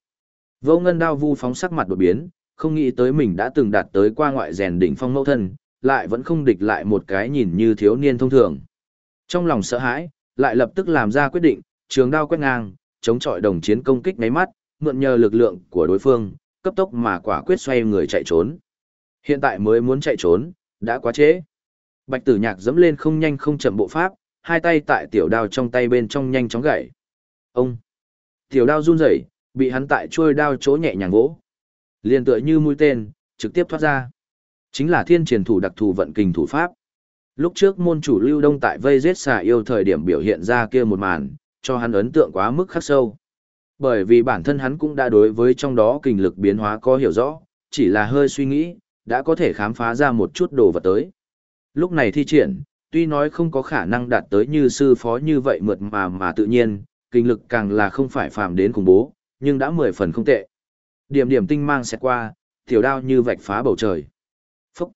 Vô ngân đao vu phóng sắc mặt đột biến, không nghĩ tới mình đã từng đạt tới qua ngoại rèn đỉnh phong mẫu thân, lại vẫn không địch lại một cái nhìn như thiếu niên thông thường. Trong lòng sợ hãi, lại lập tức làm ra quyết định, trường đao quét ngang, chống chọi đồng chiến công kích ngáy mắt, mượn nhờ lực lượng của đối phương, cấp tốc mà quả quyết xoay người chạy trốn. Hiện tại mới muốn chạy trốn, đã quá trễ. Bạch tử nhạc dẫm lên không nhanh không chậm bộ pháp, hai tay tại tiểu đao trong tay bên trong nhanh chóng gậy. Ông! Tiểu đao run rẩy, bị hắn tại chuôi đao chỗ nhẹ nhàng gỗ, Liên tựa như mũi tên, trực tiếp thoát ra. Chính là thiên triển thủ đặc thù vận kình thủ pháp. Lúc trước môn chủ lưu đông tại vây giết xà yêu thời điểm biểu hiện ra kia một màn, cho hắn ấn tượng quá mức khắc sâu. Bởi vì bản thân hắn cũng đã đối với trong đó kình lực biến hóa có hiểu rõ, chỉ là hơi suy nghĩ, đã có thể khám phá ra một chút đồ vật tới. Lúc này thi triển, tuy nói không có khả năng đạt tới như sư phó như vậy mượt mà mà tự nhiên, kinh lực càng là không phải phàm đến khủng bố, nhưng đã mười phần không tệ. Điểm điểm tinh mang sẽ qua, tiểu đao như vạch phá bầu trời. Phúc!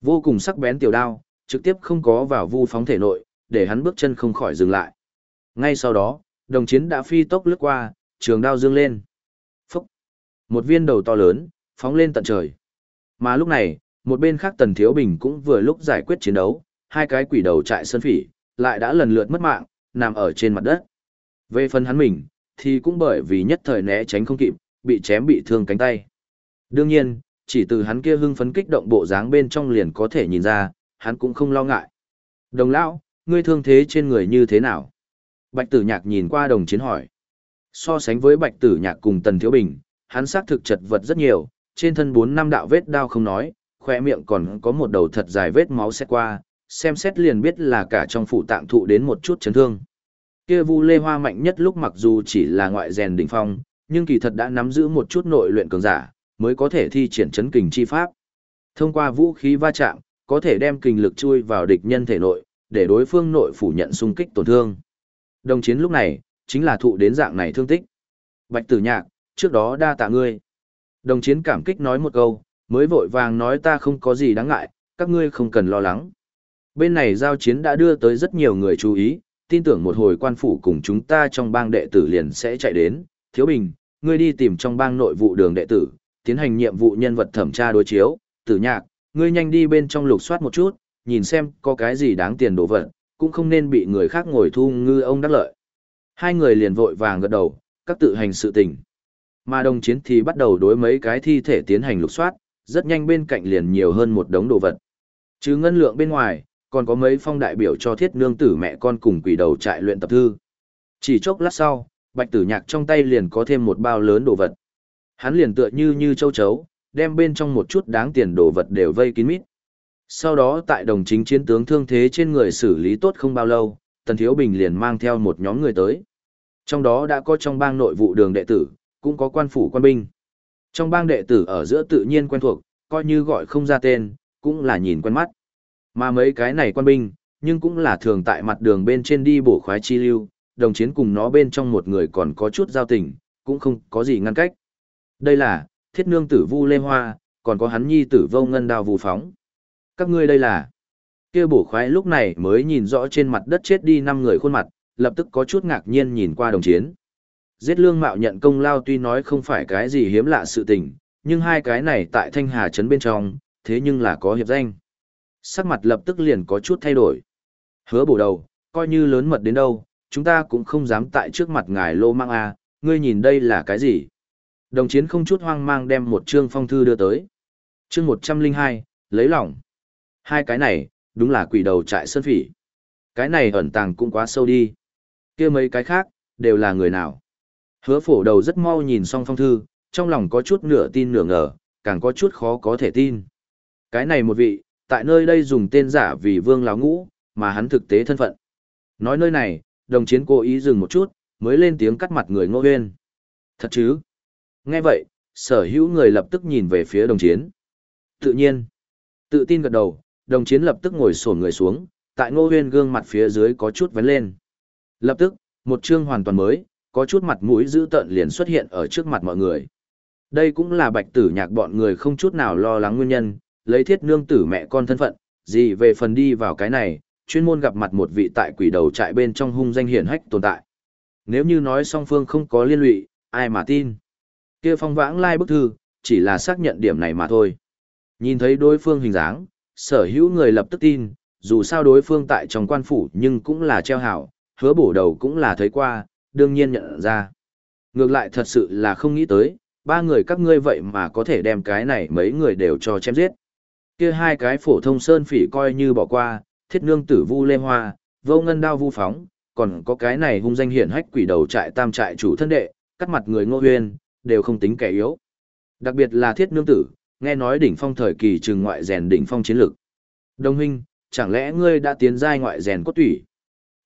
Vô cùng sắc bén tiểu đao, trực tiếp không có vào vu phóng thể nội, để hắn bước chân không khỏi dừng lại. Ngay sau đó, đồng chiến đã phi tốc lướt qua, trường đao dương lên. Phúc! Một viên đầu to lớn, phóng lên tận trời. Mà lúc này, một bên khác Tần Thiếu Bình cũng vừa lúc giải quyết chiến đấu, hai cái quỷ đầu trại sơn phỉ, lại đã lần lượt mất mạng, nằm ở trên mặt đất. Về phần hắn mình, thì cũng bởi vì nhất thời né tránh không kịp, bị chém bị thương cánh tay. Đương nhiên, chỉ từ hắn kia hưng phấn kích động bộ dáng bên trong liền có thể nhìn ra, hắn cũng không lo ngại. Đồng lão, ngươi thương thế trên người như thế nào? Bạch tử nhạc nhìn qua đồng chiến hỏi. So sánh với bạch tử nhạc cùng tần thiếu bình, hắn xác thực chật vật rất nhiều, trên thân bốn năm đạo vết đau không nói, khoe miệng còn có một đầu thật dài vết máu xét qua, xem xét liền biết là cả trong phụ tạng thụ đến một chút chấn thương. Kia Vu Lê Hoa mạnh nhất lúc mặc dù chỉ là ngoại rèn đỉnh phong, nhưng kỳ thật đã nắm giữ một chút nội luyện cường giả, mới có thể thi triển chấn kình chi pháp. Thông qua vũ khí va chạm, có thể đem kình lực chui vào địch nhân thể nội, để đối phương nội phủ nhận xung kích tổn thương. Đồng chiến lúc này, chính là thụ đến dạng này thương tích. Bạch tử nhạc, trước đó đa tạ ngươi. Đồng chiến cảm kích nói một câu, mới vội vàng nói ta không có gì đáng ngại, các ngươi không cần lo lắng. Bên này giao chiến đã đưa tới rất nhiều người chú ý, tin tưởng một hồi quan phủ cùng chúng ta trong bang đệ tử liền sẽ chạy đến. Thiếu Bình, ngươi đi tìm trong bang nội vụ đường đệ tử, tiến hành nhiệm vụ nhân vật thẩm tra đối chiếu. Tử nhạc, ngươi nhanh đi bên trong lục soát một chút, nhìn xem có cái gì đáng tiền đồ vật, cũng không nên bị người khác ngồi thu ngư ông đắc lợi. Hai người liền vội vàng gật đầu, các tự hành sự tình. Mà đồng chiến thì bắt đầu đối mấy cái thi thể tiến hành lục soát, rất nhanh bên cạnh liền nhiều hơn một đống đồ vật. Chứ ngân lượng bên ngoài, còn có mấy phong đại biểu cho thiết nương tử mẹ con cùng quỷ đầu trại luyện tập thư. Chỉ chốc lát sau, bạch tử nhạc trong tay liền có thêm một bao lớn đồ vật. Hắn liền tựa như như châu chấu, đem bên trong một chút đáng tiền đồ vật đều vây kín mít. Sau đó tại đồng chính chiến tướng thương thế trên người xử lý tốt không bao lâu, Tần Thiếu Bình liền mang theo một nhóm người tới. Trong đó đã có trong bang nội vụ đường đệ tử, cũng có quan phủ quan binh. Trong bang đệ tử ở giữa tự nhiên quen thuộc, coi như gọi không ra tên, cũng là nhìn quen mắt. Mà mấy cái này quan binh, nhưng cũng là thường tại mặt đường bên trên đi bổ khoái chi lưu, đồng chiến cùng nó bên trong một người còn có chút giao tình, cũng không có gì ngăn cách. Đây là, thiết nương tử vu lê hoa, còn có hắn nhi tử vô ngân đào vù phóng. Các ngươi đây là, kia bổ khoái lúc này mới nhìn rõ trên mặt đất chết đi năm người khuôn mặt, lập tức có chút ngạc nhiên nhìn qua đồng chiến. Giết lương mạo nhận công lao tuy nói không phải cái gì hiếm lạ sự tình, nhưng hai cái này tại thanh hà trấn bên trong, thế nhưng là có hiệp danh. Sắc mặt lập tức liền có chút thay đổi. Hứa bổ đầu, coi như lớn mật đến đâu, chúng ta cũng không dám tại trước mặt ngài lô mang a ngươi nhìn đây là cái gì? Đồng chiến không chút hoang mang đem một chương phong thư đưa tới. Chương một trăm linh hai lấy lòng. Hai cái này, đúng là quỷ đầu trại sơn phỉ. Cái này ẩn tàng cũng quá sâu đi. kia mấy cái khác, đều là người nào? Hứa phổ đầu rất mau nhìn xong phong thư, trong lòng có chút nửa tin nửa ngờ, càng có chút khó có thể tin. Cái này một vị, tại nơi đây dùng tên giả vì vương láo ngũ, mà hắn thực tế thân phận. Nói nơi này, đồng chiến cố ý dừng một chút, mới lên tiếng cắt mặt người ngô huyên. Thật chứ? Nghe vậy, sở hữu người lập tức nhìn về phía đồng chiến. Tự nhiên, tự tin gật đầu, đồng chiến lập tức ngồi sổn người xuống, tại ngô huyên gương mặt phía dưới có chút vấn lên. Lập tức, một chương hoàn toàn mới, có chút mặt mũi dữ tợn liền xuất hiện ở trước mặt mọi người. Đây cũng là bạch tử nhạc bọn người không chút nào lo lắng nguyên nhân, lấy thiết nương tử mẹ con thân phận, gì về phần đi vào cái này, chuyên môn gặp mặt một vị tại quỷ đầu trại bên trong hung danh hiển hách tồn tại. Nếu như nói song phương không có liên lụy, ai mà tin? Kia phong vãng lai like bức thư, chỉ là xác nhận điểm này mà thôi. Nhìn thấy đối phương hình dáng, sở hữu người lập tức tin, dù sao đối phương tại trong quan phủ nhưng cũng là treo hảo, hứa bổ đầu cũng là thấy qua, đương nhiên nhận ra. Ngược lại thật sự là không nghĩ tới, ba người các ngươi vậy mà có thể đem cái này mấy người đều cho chém giết. Kia hai cái phổ thông sơn phỉ coi như bỏ qua, thiết nương tử vu lê hoa, vô ngân đao vu phóng, còn có cái này hung danh hiển hách quỷ đầu trại tam trại chủ thân đệ, cắt mặt người ngô huyên, đều không tính kẻ yếu. Đặc biệt là thiết nương tử, nghe nói đỉnh phong thời kỳ trừng ngoại rèn đỉnh phong chiến lực. đồng huynh, chẳng lẽ ngươi đã tiến giai ngoại rèn cốt tủy?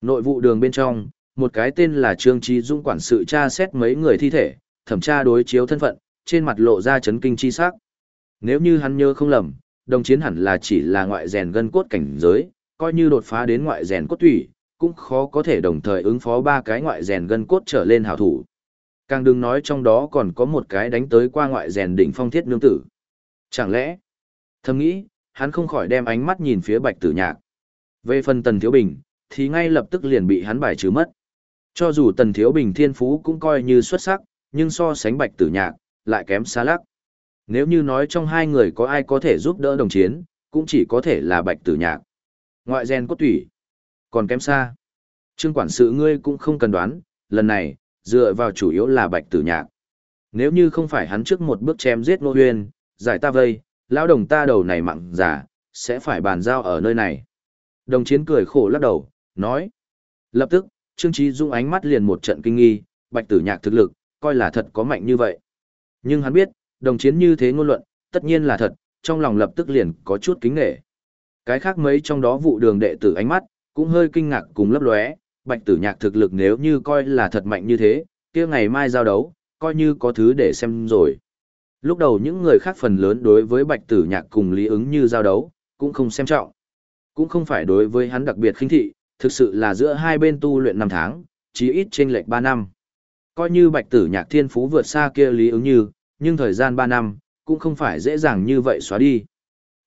Nội vụ đường bên trong, một cái tên là Trương Trí Dung quản sự tra xét mấy người thi thể, thẩm tra đối chiếu thân phận, trên mặt lộ ra chấn kinh chi sắc. Nếu như hắn nhớ không lầm, đồng chiến hẳn là chỉ là ngoại rèn gân cốt cảnh giới, coi như đột phá đến ngoại rèn cốt thủy cũng khó có thể đồng thời ứng phó ba cái ngoại rèn gân cốt trở lên hảo thủ. Càng đừng nói trong đó còn có một cái đánh tới qua ngoại rèn đỉnh phong thiết nương tử. Chẳng lẽ, thầm nghĩ, hắn không khỏi đem ánh mắt nhìn phía bạch tử nhạc. Về phần tần thiếu bình, thì ngay lập tức liền bị hắn bài trừ mất. Cho dù tần thiếu bình thiên phú cũng coi như xuất sắc, nhưng so sánh bạch tử nhạc, lại kém xa lắc. Nếu như nói trong hai người có ai có thể giúp đỡ đồng chiến, cũng chỉ có thể là bạch tử nhạc. Ngoại gen cốt tủy, còn kém xa. Trương quản sự ngươi cũng không cần đoán, lần này, dựa vào chủ yếu là bạch tử nhạc. Nếu như không phải hắn trước một bước chém giết nô Huyên, giải ta vây, lão đồng ta đầu này mặn giả, sẽ phải bàn giao ở nơi này. Đồng chiến cười khổ lắc đầu, nói. Lập tức, Trương Trí Dung ánh mắt liền một trận kinh nghi, bạch tử nhạc thực lực, coi là thật có mạnh như vậy. Nhưng hắn biết, đồng chiến như thế ngôn luận, tất nhiên là thật, trong lòng lập tức liền có chút kính nghệ. Cái khác mấy trong đó vụ đường đệ tử ánh mắt, cũng hơi kinh ngạc cùng lấp lóe, bạch tử nhạc thực lực nếu như coi là thật mạnh như thế, kia ngày mai giao đấu, coi như có thứ để xem rồi. Lúc đầu những người khác phần lớn đối với bạch tử nhạc cùng lý ứng như giao đấu, cũng không xem trọng. Cũng không phải đối với hắn đặc biệt khinh thị, thực sự là giữa hai bên tu luyện năm tháng, chí ít trên lệch 3 năm. Coi như bạch tử nhạc thiên phú vượt xa kia lý ứng như, nhưng thời gian 3 năm, cũng không phải dễ dàng như vậy xóa đi.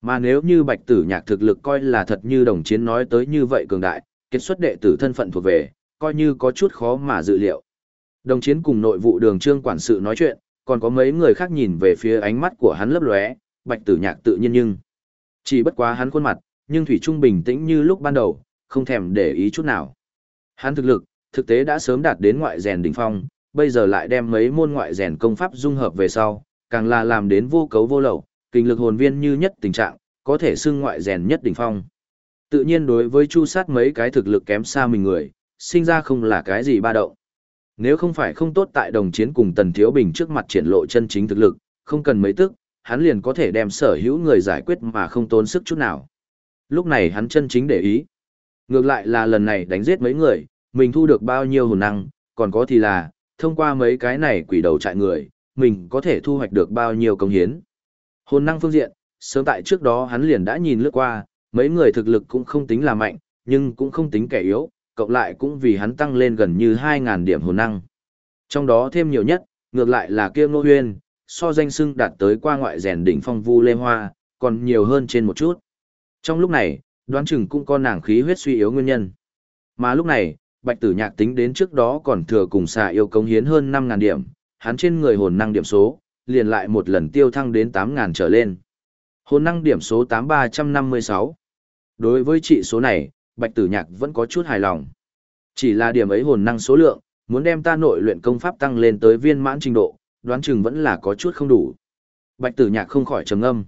Mà nếu như bạch tử nhạc thực lực coi là thật như đồng chiến nói tới như vậy cường đại, kết xuất đệ tử thân phận thuộc về, coi như có chút khó mà dự liệu. Đồng chiến cùng nội vụ đường trương quản sự nói chuyện, còn có mấy người khác nhìn về phía ánh mắt của hắn lấp lóe, bạch tử nhạc tự nhiên nhưng. Chỉ bất quá hắn khuôn mặt, nhưng Thủy Trung bình tĩnh như lúc ban đầu, không thèm để ý chút nào. Hắn thực lực, thực tế đã sớm đạt đến ngoại rèn đỉnh phong, bây giờ lại đem mấy môn ngoại rèn công pháp dung hợp về sau, càng là làm đến vô cấu vô lậu, kinh lực hồn viên như nhất tình trạng, có thể xưng ngoại rèn nhất đỉnh phong. Tự nhiên đối với chu sát mấy cái thực lực kém xa mình người, sinh ra không là cái gì ba động. Nếu không phải không tốt tại đồng chiến cùng Tần Thiếu Bình trước mặt triển lộ chân chính thực lực, không cần mấy tức, hắn liền có thể đem sở hữu người giải quyết mà không tốn sức chút nào. Lúc này hắn chân chính để ý. Ngược lại là lần này đánh giết mấy người, mình thu được bao nhiêu hồn năng, còn có thì là, thông qua mấy cái này quỷ đầu trại người, mình có thể thu hoạch được bao nhiêu công hiến. Hồn năng phương diện, sớm tại trước đó hắn liền đã nhìn lướt qua, mấy người thực lực cũng không tính là mạnh, nhưng cũng không tính kẻ yếu, cộng lại cũng vì hắn tăng lên gần như 2.000 điểm hồn năng. Trong đó thêm nhiều nhất, ngược lại là kia Ngô Huyên, so danh xưng đạt tới qua ngoại rèn đỉnh phong vu lê hoa, còn nhiều hơn trên một chút. Trong lúc này, đoán chừng cũng có nàng khí huyết suy yếu nguyên nhân. Mà lúc này, Bạch Tử Nhạc tính đến trước đó còn thừa cùng xà yêu công hiến hơn 5000 điểm, hắn trên người hồn năng điểm số, liền lại một lần tiêu thăng đến 8000 trở lên. Hồn năng điểm số 8356. Đối với trị số này, Bạch Tử Nhạc vẫn có chút hài lòng. Chỉ là điểm ấy hồn năng số lượng, muốn đem ta nội luyện công pháp tăng lên tới viên mãn trình độ, đoán chừng vẫn là có chút không đủ. Bạch Tử Nhạc không khỏi trầm ngâm.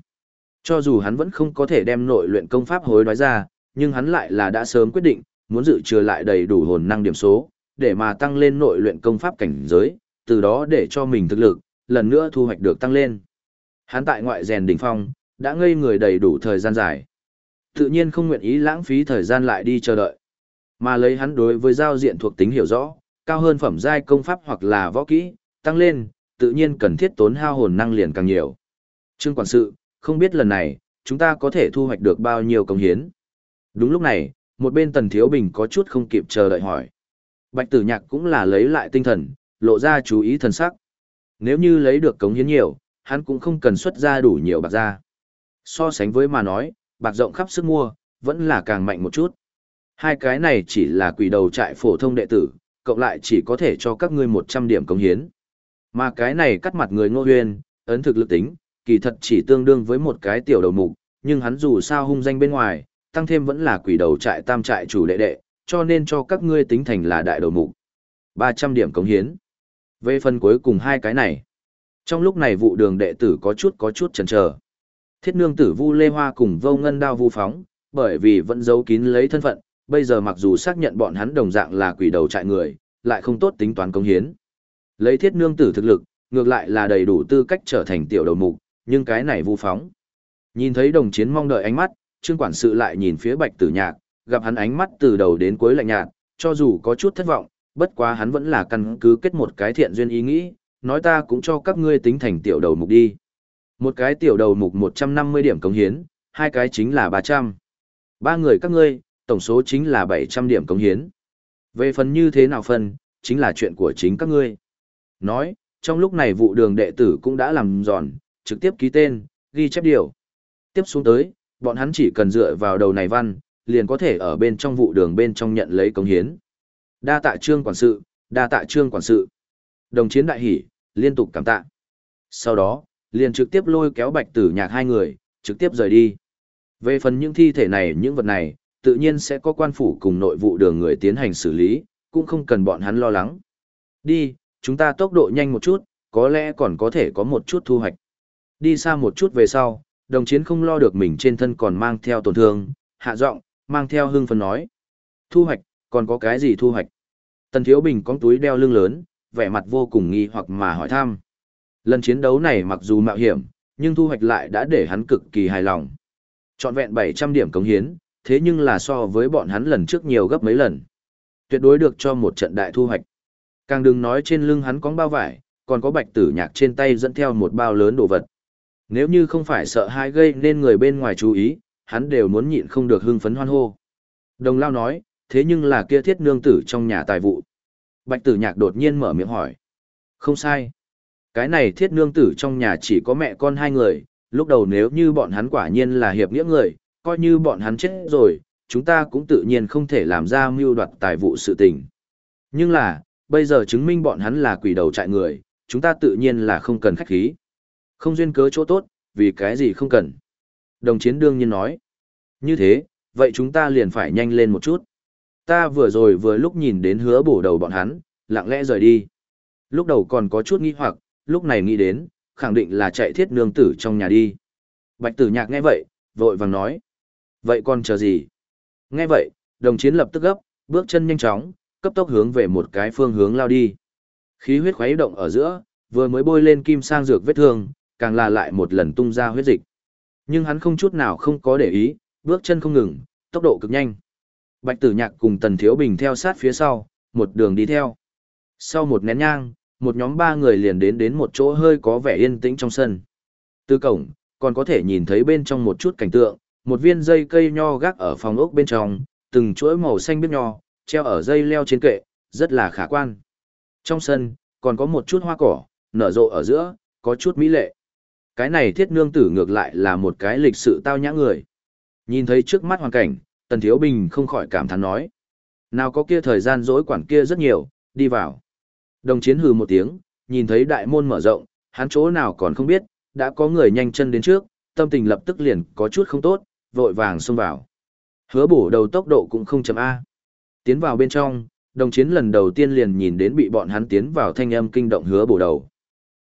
Cho dù hắn vẫn không có thể đem nội luyện công pháp hối đoái ra, nhưng hắn lại là đã sớm quyết định, muốn dự trừ lại đầy đủ hồn năng điểm số, để mà tăng lên nội luyện công pháp cảnh giới, từ đó để cho mình thực lực, lần nữa thu hoạch được tăng lên. Hắn tại ngoại rèn đỉnh phong, đã ngây người đầy đủ thời gian dài. Tự nhiên không nguyện ý lãng phí thời gian lại đi chờ đợi. Mà lấy hắn đối với giao diện thuộc tính hiểu rõ, cao hơn phẩm giai công pháp hoặc là võ kỹ, tăng lên, tự nhiên cần thiết tốn hao hồn năng liền càng nhiều. Trương quản sự, không biết lần này, chúng ta có thể thu hoạch được bao nhiêu công hiến. Đúng lúc này, một bên Tần Thiếu Bình có chút không kịp chờ đợi hỏi. Bạch Tử Nhạc cũng là lấy lại tinh thần, lộ ra chú ý thần sắc. Nếu như lấy được cống hiến nhiều, hắn cũng không cần xuất ra đủ nhiều bạc ra. So sánh với mà nói, bạc rộng khắp sức mua, vẫn là càng mạnh một chút. Hai cái này chỉ là quỷ đầu trại phổ thông đệ tử, cộng lại chỉ có thể cho các ngươi 100 điểm cống hiến. Mà cái này cắt mặt người ngô huyền, ấn thực lực tính, kỳ thật chỉ tương đương với một cái tiểu đầu mục, nhưng hắn dù sao hung danh bên ngoài, tăng thêm vẫn là quỷ đầu trại tam trại chủ đệ đệ, cho nên cho các ngươi tính thành là đại đầu mục. 300 điểm cống hiến. Về phần cuối cùng hai cái này. Trong lúc này vụ đường đệ tử có chút có chút chần chờ. Thiết nương tử Vu Lê Hoa cùng Vô Ngân Đao Vu Phóng, bởi vì vẫn giấu kín lấy thân phận, bây giờ mặc dù xác nhận bọn hắn đồng dạng là quỷ đầu trại người, lại không tốt tính toán công hiến. Lấy thiết nương tử thực lực, ngược lại là đầy đủ tư cách trở thành tiểu đầu mục, nhưng cái này Vu Phóng. Nhìn thấy đồng chiến mong đợi ánh mắt, trương quản sự lại nhìn phía bạch tử nhạc, gặp hắn ánh mắt từ đầu đến cuối lạnh nhạt, cho dù có chút thất vọng, bất quá hắn vẫn là căn cứ kết một cái thiện duyên ý nghĩ, nói ta cũng cho các ngươi tính thành tiểu đầu mục đi. Một cái tiểu đầu mục 150 điểm cống hiến, hai cái chính là 300. Ba người các ngươi, tổng số chính là 700 điểm cống hiến. Về phần như thế nào phân, chính là chuyện của chính các ngươi. Nói, trong lúc này vụ đường đệ tử cũng đã làm giòn, trực tiếp ký tên, ghi chép điều. Tiếp xuống tới, bọn hắn chỉ cần dựa vào đầu này văn, liền có thể ở bên trong vụ đường bên trong nhận lấy công hiến. Đa tạ trương quản sự, đa tạ trương quản sự. Đồng chiến đại hỉ, liên tục cảm tạ. Sau đó, liền trực tiếp lôi kéo bạch tử nhạc hai người, trực tiếp rời đi. Về phần những thi thể này những vật này, tự nhiên sẽ có quan phủ cùng nội vụ đường người tiến hành xử lý, cũng không cần bọn hắn lo lắng. Đi, chúng ta tốc độ nhanh một chút, có lẽ còn có thể có một chút thu hoạch. Đi xa một chút về sau, đồng chiến không lo được mình trên thân còn mang theo tổn thương, hạ giọng, mang theo hưng phấn nói. Thu hoạch, còn có cái gì thu hoạch? Tần Thiếu Bình có túi đeo lưng lớn, vẻ mặt vô cùng nghi hoặc mà hỏi thăm. Lần chiến đấu này mặc dù mạo hiểm, nhưng thu hoạch lại đã để hắn cực kỳ hài lòng. Chọn vẹn 700 điểm cống hiến, thế nhưng là so với bọn hắn lần trước nhiều gấp mấy lần. Tuyệt đối được cho một trận đại thu hoạch. Càng đừng nói trên lưng hắn có bao vải, còn có bạch tử nhạc trên tay dẫn theo một bao lớn đồ vật. Nếu như không phải sợ hai gây nên người bên ngoài chú ý, hắn đều muốn nhịn không được hưng phấn hoan hô. Đồng lao nói, thế nhưng là kia thiết nương tử trong nhà tài vụ. Bạch tử nhạc đột nhiên mở miệng hỏi. Không sai. Cái này thiết nương tử trong nhà chỉ có mẹ con hai người, lúc đầu nếu như bọn hắn quả nhiên là hiệp nghĩa người, coi như bọn hắn chết rồi, chúng ta cũng tự nhiên không thể làm ra mưu đoạt tài vụ sự tình. Nhưng là, bây giờ chứng minh bọn hắn là quỷ đầu trại người, chúng ta tự nhiên là không cần khách khí. Không duyên cớ chỗ tốt, vì cái gì không cần. Đồng chiến đương nhiên nói. Như thế, vậy chúng ta liền phải nhanh lên một chút. Ta vừa rồi vừa lúc nhìn đến hứa bổ đầu bọn hắn, lặng lẽ rời đi. Lúc đầu còn có chút nghi hoặc, lúc này nghĩ đến, khẳng định là chạy thiết nương tử trong nhà đi. Bạch tử nhạc nghe vậy, vội vàng nói. Vậy còn chờ gì? Nghe vậy, đồng chiến lập tức gấp, bước chân nhanh chóng, cấp tốc hướng về một cái phương hướng lao đi. Khí huyết khuấy động ở giữa, vừa mới bôi lên kim sang dược vết thương, càng là lại một lần tung ra huyết dịch. Nhưng hắn không chút nào không có để ý, bước chân không ngừng, tốc độ cực nhanh. Bạch Tử Nhạc cùng Tần Thiếu Bình theo sát phía sau, một đường đi theo. Sau một nén nhang, một nhóm ba người liền đến đến một chỗ hơi có vẻ yên tĩnh trong sân. Từ cổng, còn có thể nhìn thấy bên trong một chút cảnh tượng, một viên dây cây nho gác ở phòng ốc bên trong, từng chuỗi màu xanh biếc nho, treo ở dây leo trên kệ, rất là khả quan. Trong sân, còn có một chút hoa cỏ, nở rộ ở giữa, có chút mỹ lệ. Cái này thiết nương tử ngược lại là một cái lịch sự tao nhã người. Nhìn thấy trước mắt hoàn cảnh, Tần Thiếu Bình không khỏi cảm thán nói. Nào có kia thời gian dối quản kia rất nhiều, đi vào. Đồng chiến hừ một tiếng, nhìn thấy đại môn mở rộng, hắn chỗ nào còn không biết, đã có người nhanh chân đến trước, tâm tình lập tức liền có chút không tốt, vội vàng xông vào. Hứa bổ đầu tốc độ cũng không chậm A. Tiến vào bên trong, đồng chiến lần đầu tiên liền nhìn đến bị bọn hắn tiến vào thanh âm kinh động hứa bổ đầu.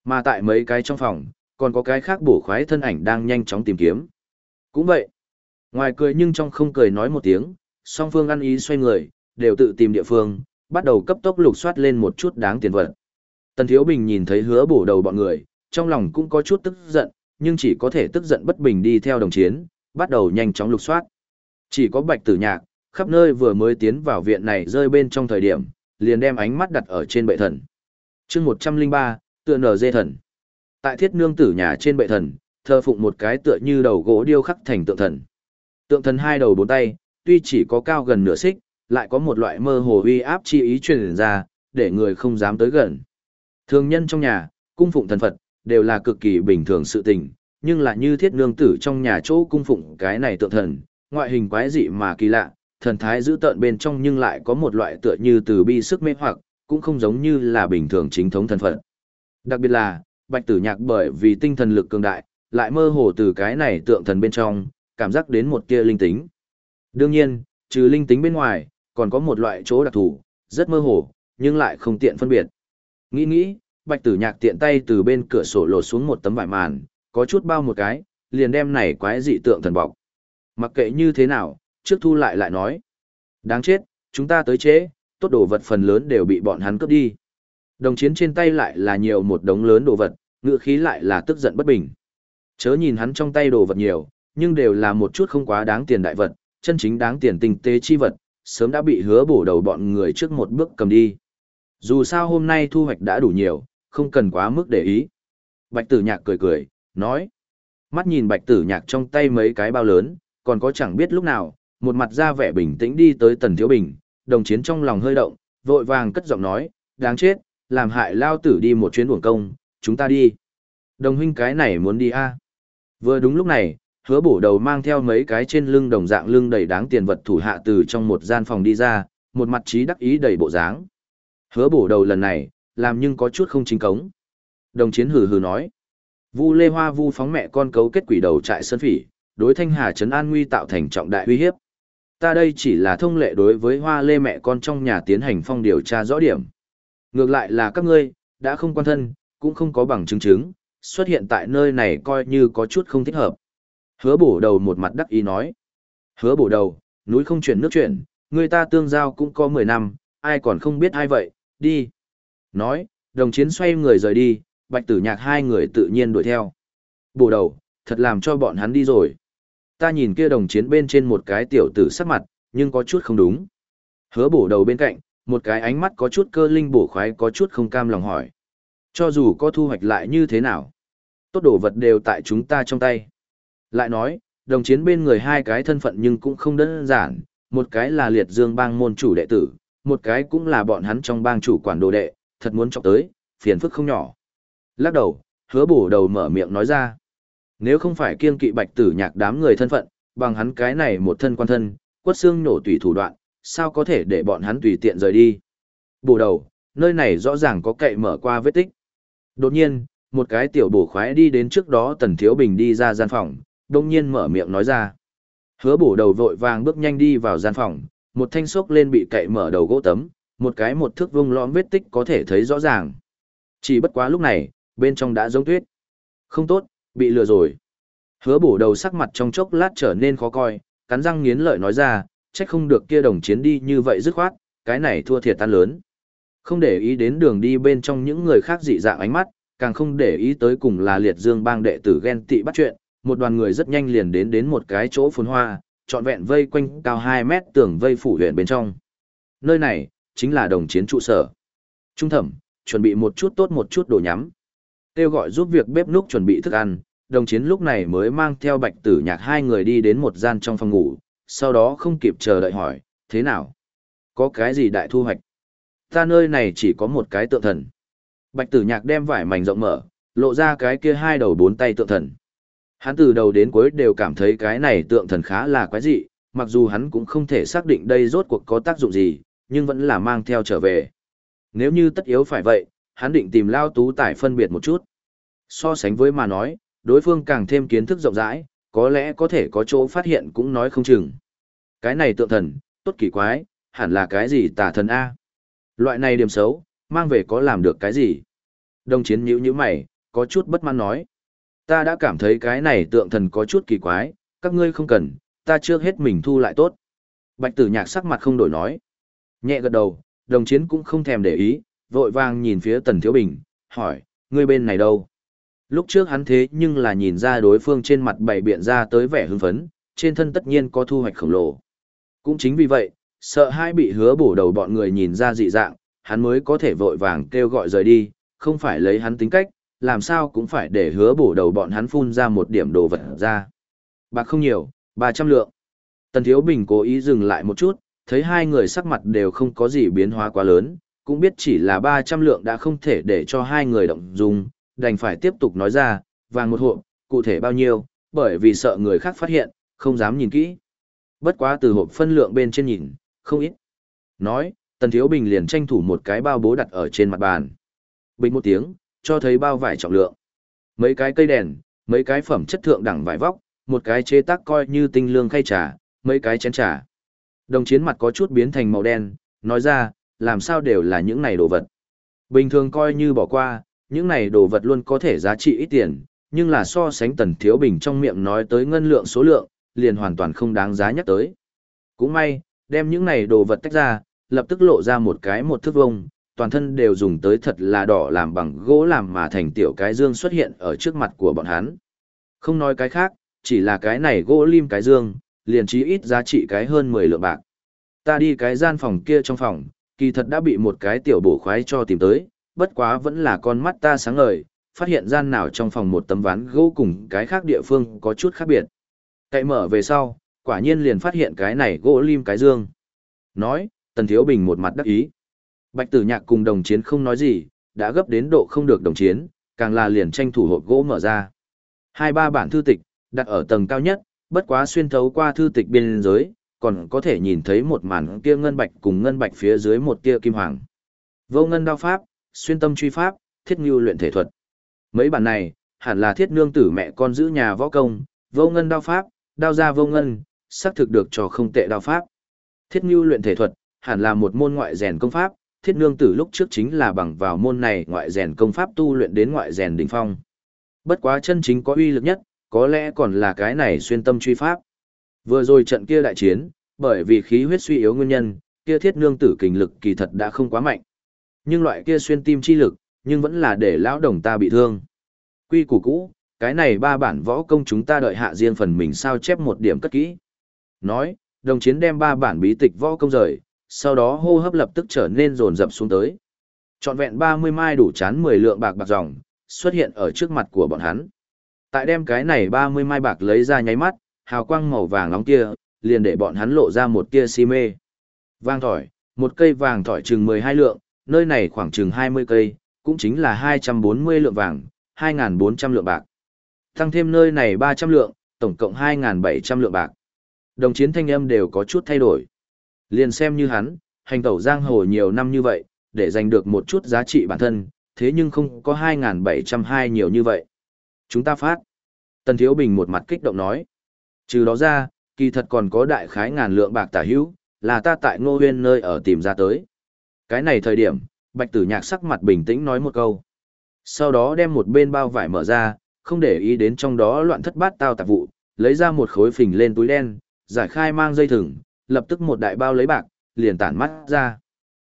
Mà tại mấy cái trong phòng, còn có cái khác bổ khoái thân ảnh đang nhanh chóng tìm kiếm. Cũng vậy. Ngoài cười nhưng trong không cười nói một tiếng, song phương ăn ý xoay người, đều tự tìm địa phương, bắt đầu cấp tốc lục soát lên một chút đáng tiền vật. Tần Thiếu Bình nhìn thấy hứa bổ đầu bọn người, trong lòng cũng có chút tức giận, nhưng chỉ có thể tức giận bất bình đi theo đồng chiến, bắt đầu nhanh chóng lục soát. Chỉ có bạch tử nhạc, khắp nơi vừa mới tiến vào viện này rơi bên trong thời điểm, liền đem ánh mắt đặt ở trên bệ thần. chương 103, tựa nở dê thần. Tại thiết nương tử nhà trên bệ thần, thờ phụng một cái tựa như đầu gỗ điêu khắc thành tượng thần. Tượng thần hai đầu bốn tay, tuy chỉ có cao gần nửa xích, lại có một loại mơ hồ uy áp chi ý truyền ra, để người không dám tới gần. Thường nhân trong nhà, cung phụng thần Phật, đều là cực kỳ bình thường sự tình, nhưng là như thiết nương tử trong nhà chỗ cung phụng cái này tượng thần, ngoại hình quái dị mà kỳ lạ, thần thái giữ tợn bên trong nhưng lại có một loại tựa như từ bi sức mê hoặc, cũng không giống như là bình thường chính thống thần Phật. Đặc biệt là, bạch tử nhạc bởi vì tinh thần lực cường đại, lại mơ hồ từ cái này tượng thần bên trong, cảm giác đến một tia linh tính. Đương nhiên, trừ linh tính bên ngoài, còn có một loại chỗ đặc thù, rất mơ hồ, nhưng lại không tiện phân biệt. Nghĩ nghĩ, bạch tử nhạc tiện tay từ bên cửa sổ lột xuống một tấm vải màn, có chút bao một cái, liền đem này quái dị tượng thần bọc. Mặc kệ như thế nào, trước thu lại lại nói. Đáng chết, chúng ta tới chế, tốt đồ vật phần lớn đều bị bọn hắn cướp đi. Đồng chiến trên tay lại là nhiều một đống lớn đồ vật, ngựa khí lại là tức giận bất bình. Chớ nhìn hắn trong tay đồ vật nhiều, nhưng đều là một chút không quá đáng tiền đại vật, chân chính đáng tiền tinh tế chi vật, sớm đã bị hứa bổ đầu bọn người trước một bước cầm đi. Dù sao hôm nay thu hoạch đã đủ nhiều, không cần quá mức để ý. Bạch tử nhạc cười cười, nói. Mắt nhìn bạch tử nhạc trong tay mấy cái bao lớn, còn có chẳng biết lúc nào, một mặt ra vẻ bình tĩnh đi tới tần thiếu bình, đồng chiến trong lòng hơi động, vội vàng cất giọng nói, đáng chết, làm hại lao tử đi một chuyến uổng công, chúng ta đi. Đồng huynh cái này muốn đi a Vừa đúng lúc này, hứa bổ đầu mang theo mấy cái trên lưng đồng dạng lưng đầy đáng tiền vật thủ hạ từ trong một gian phòng đi ra, một mặt trí đắc ý đầy bộ dáng. Hứa bổ đầu lần này, làm nhưng có chút không chính cống. Đồng chiến hừ hừ nói. Vu Lê Hoa vu phóng mẹ con cấu kết quỷ đầu trại sơn phỉ, đối thanh hà trấn an nguy tạo thành trọng đại uy hiếp. Ta đây chỉ là thông lệ đối với hoa lê mẹ con trong nhà tiến hành phong điều tra rõ điểm. Ngược lại là các ngươi, đã không quan thân, cũng không có bằng chứng chứng, xuất hiện tại nơi này coi như có chút không thích hợp. Hứa bổ đầu một mặt đắc ý nói. Hứa bổ đầu, núi không chuyển nước chuyển, người ta tương giao cũng có 10 năm, ai còn không biết ai vậy, đi. Nói, đồng chiến xoay người rời đi, bạch tử nhạc hai người tự nhiên đuổi theo. Bổ đầu, thật làm cho bọn hắn đi rồi. Ta nhìn kia đồng chiến bên trên một cái tiểu tử sắc mặt, nhưng có chút không đúng. Hứa bổ đầu bên cạnh, một cái ánh mắt có chút cơ linh bổ khoái có chút không cam lòng hỏi. Cho dù có thu hoạch lại như thế nào, tốt đồ vật đều tại chúng ta trong tay. Lại nói, đồng chiến bên người hai cái thân phận nhưng cũng không đơn giản, một cái là liệt dương bang môn chủ đệ tử, một cái cũng là bọn hắn trong bang chủ quản đồ đệ, thật muốn chọc tới, phiền phức không nhỏ. Lắc đầu, hứa bổ đầu mở miệng nói ra. Nếu không phải kiên kỵ bạch tử nhạc đám người thân phận, bằng hắn cái này một thân quan thân, quất xương nổ tùy thủ đoạn, sao có thể để bọn hắn tùy tiện rời đi. Bổ đầu, nơi này rõ ràng có cậy mở qua vết tích. Đột nhiên, một cái tiểu bổ khoái đi đến trước đó tần thiếu bình đi ra gian phòng, đông nhiên mở miệng nói ra. Hứa bổ đầu vội vàng bước nhanh đi vào gian phòng, một thanh sốc lên bị cậy mở đầu gỗ tấm, một cái một thước vung lõm vết tích có thể thấy rõ ràng. Chỉ bất quá lúc này, bên trong đã giống tuyết. Không tốt, bị lừa rồi. Hứa bổ đầu sắc mặt trong chốc lát trở nên khó coi, cắn răng nghiến lợi nói ra, trách không được kia đồng chiến đi như vậy dứt khoát, cái này thua thiệt tan lớn. Không để ý đến đường đi bên trong những người khác dị dạng ánh mắt, càng không để ý tới cùng là liệt dương bang đệ tử ghen tị bắt chuyện, một đoàn người rất nhanh liền đến đến một cái chỗ phồn hoa, trọn vẹn vây quanh cao 2 mét tường vây phủ huyện bên trong. Nơi này, chính là đồng chiến trụ sở. Trung thẩm, chuẩn bị một chút tốt một chút đồ nhắm. Kêu gọi giúp việc bếp núc chuẩn bị thức ăn, đồng chiến lúc này mới mang theo bạch tử nhạc hai người đi đến một gian trong phòng ngủ, sau đó không kịp chờ đợi hỏi, thế nào? Có cái gì đại thu hoạch? Ta nơi này chỉ có một cái tượng thần. Bạch tử nhạc đem vải mảnh rộng mở, lộ ra cái kia hai đầu bốn tay tượng thần. Hắn từ đầu đến cuối đều cảm thấy cái này tượng thần khá là quái dị, mặc dù hắn cũng không thể xác định đây rốt cuộc có tác dụng gì, nhưng vẫn là mang theo trở về. Nếu như tất yếu phải vậy, hắn định tìm Lao Tú Tài phân biệt một chút. So sánh với mà nói, đối phương càng thêm kiến thức rộng rãi, có lẽ có thể có chỗ phát hiện cũng nói không chừng. Cái này tượng thần, tốt kỳ quái, hẳn là cái gì tà thần A. Loại này điểm xấu, mang về có làm được cái gì? Đồng chiến nhữ như mày, có chút bất mãn nói. Ta đã cảm thấy cái này tượng thần có chút kỳ quái, các ngươi không cần, ta trước hết mình thu lại tốt. Bạch tử nhạc sắc mặt không đổi nói. Nhẹ gật đầu, đồng chiến cũng không thèm để ý, vội vàng nhìn phía tần thiếu bình, hỏi, ngươi bên này đâu? Lúc trước hắn thế nhưng là nhìn ra đối phương trên mặt bày biện ra tới vẻ hưng phấn, trên thân tất nhiên có thu hoạch khổng lồ. Cũng chính vì vậy, sợ hai bị hứa bổ đầu bọn người nhìn ra dị dạng, hắn mới có thể vội vàng kêu gọi rời đi, không phải lấy hắn tính cách, làm sao cũng phải để hứa bổ đầu bọn hắn phun ra một điểm đồ vật ra. Bạc không nhiều, 300 lượng. Tần Thiếu Bình cố ý dừng lại một chút, thấy hai người sắc mặt đều không có gì biến hóa quá lớn, cũng biết chỉ là 300 lượng đã không thể để cho hai người động dùng, đành phải tiếp tục nói ra, vàng một hộp, cụ thể bao nhiêu, bởi vì sợ người khác phát hiện, không dám nhìn kỹ. Bất quá từ hộp phân lượng bên trên nhìn, không ít. Nói, Tần Thiếu Bình liền tranh thủ một cái bao bố đặt ở trên mặt bàn. Bình một tiếng, cho thấy bao vải trọng lượng. Mấy cái cây đèn, mấy cái phẩm chất thượng đẳng vải vóc, một cái chế tác coi như tinh lương khay trà, mấy cái chén trà. Đồng chiến mặt có chút biến thành màu đen, nói ra, làm sao đều là những này đồ vật. Bình thường coi như bỏ qua, những này đồ vật luôn có thể giá trị ít tiền, nhưng là so sánh tần thiếu bình trong miệng nói tới ngân lượng số lượng, liền hoàn toàn không đáng giá nhắc tới. Cũng may, đem những này đồ vật tách ra, lập tức lộ ra một cái một thước vông, toàn thân đều dùng tới thật là đỏ làm bằng gỗ làm mà thành tiểu cái dương xuất hiện ở trước mặt của bọn hắn. Không nói cái khác, chỉ là cái này gỗ lim cái dương, liền chí ít giá trị cái hơn 10 lượng bạc. Ta đi cái gian phòng kia trong phòng, kỳ thật đã bị một cái tiểu bổ khoái cho tìm tới, bất quá vẫn là con mắt ta sáng ngời, phát hiện gian nào trong phòng một tấm ván gỗ cùng cái khác địa phương có chút khác biệt. Cậy mở về sau, quả nhiên liền phát hiện cái này gỗ lim cái dương. Nói, Tần Thiếu Bình một mặt đắc ý. Bạch Tử Nhạc cùng đồng chiến không nói gì, đã gấp đến độ không được đồng chiến, càng là liền tranh thủ hộp gỗ mở ra. Hai ba bản thư tịch, đặt ở tầng cao nhất, bất quá xuyên thấu qua thư tịch biên giới, còn có thể nhìn thấy một màn kia ngân bạch cùng ngân bạch phía dưới một tia kim hoàng. Vô ngân đao pháp, xuyên tâm truy pháp, thiết ngưu luyện thể thuật. Mấy bản này, hẳn là thiết nương tử mẹ con giữ nhà võ công, vô ngân đao pháp, đao ra vô ngân, xác thực được cho không tệ đao pháp. Thiết ngưu luyện thể thuật, hẳn là một môn ngoại rèn công pháp, thiết nương tử lúc trước chính là bằng vào môn này ngoại rèn công pháp tu luyện đến ngoại rèn đỉnh phong. Bất quá chân chính có uy lực nhất, có lẽ còn là cái này xuyên tâm truy pháp. Vừa rồi trận kia đại chiến, bởi vì khí huyết suy yếu nguyên nhân, kia thiết nương tử kình lực kỳ thật đã không quá mạnh. Nhưng loại kia xuyên tim chi lực, nhưng vẫn là để lão đồng ta bị thương. Quy củ cũ, cái này ba bản võ công chúng ta đợi hạ riêng phần mình sao chép một điểm cất kỹ. Nói, đồng chiến đem ba bản bí tịch võ công rời, sau đó hô hấp lập tức trở nên rồn rập xuống tới. Trọn vẹn 30 mai đủ chán 10 lượng bạc bạc dòng, xuất hiện ở trước mặt của bọn hắn. Tại đem cái này 30 mai bạc lấy ra nháy mắt, hào quang màu vàng nóng kia, liền để bọn hắn lộ ra một tia si mê. Vàng thỏi, một cây vàng thỏi chừng 12 lượng, nơi này khoảng chừng 20 cây, cũng chính là 240 lượng vàng, 2.400 lượng bạc. Tăng thêm nơi này 300 lượng, tổng cộng 2.700 lượng bạc. Đồng chiến thanh âm đều có chút thay đổi. Liền xem như hắn, hành tẩu giang hồ nhiều năm như vậy, để giành được một chút giá trị bản thân, thế nhưng không có 2.702 nhiều như vậy. Chúng ta phát. Tần Thiếu Bình một mặt kích động nói. Trừ đó ra, kỳ thật còn có đại khái ngàn lượng bạc tả hữu, là ta tại ngô huyên nơi ở tìm ra tới. Cái này thời điểm, bạch tử nhạc sắc mặt bình tĩnh nói một câu. Sau đó đem một bên bao vải mở ra, không để ý đến trong đó loạn thất bát tao tạp vụ, lấy ra một khối phình lên túi đen, giải khai mang dây thừng, lập tức một đại bao lấy bạc, liền tản mắt ra.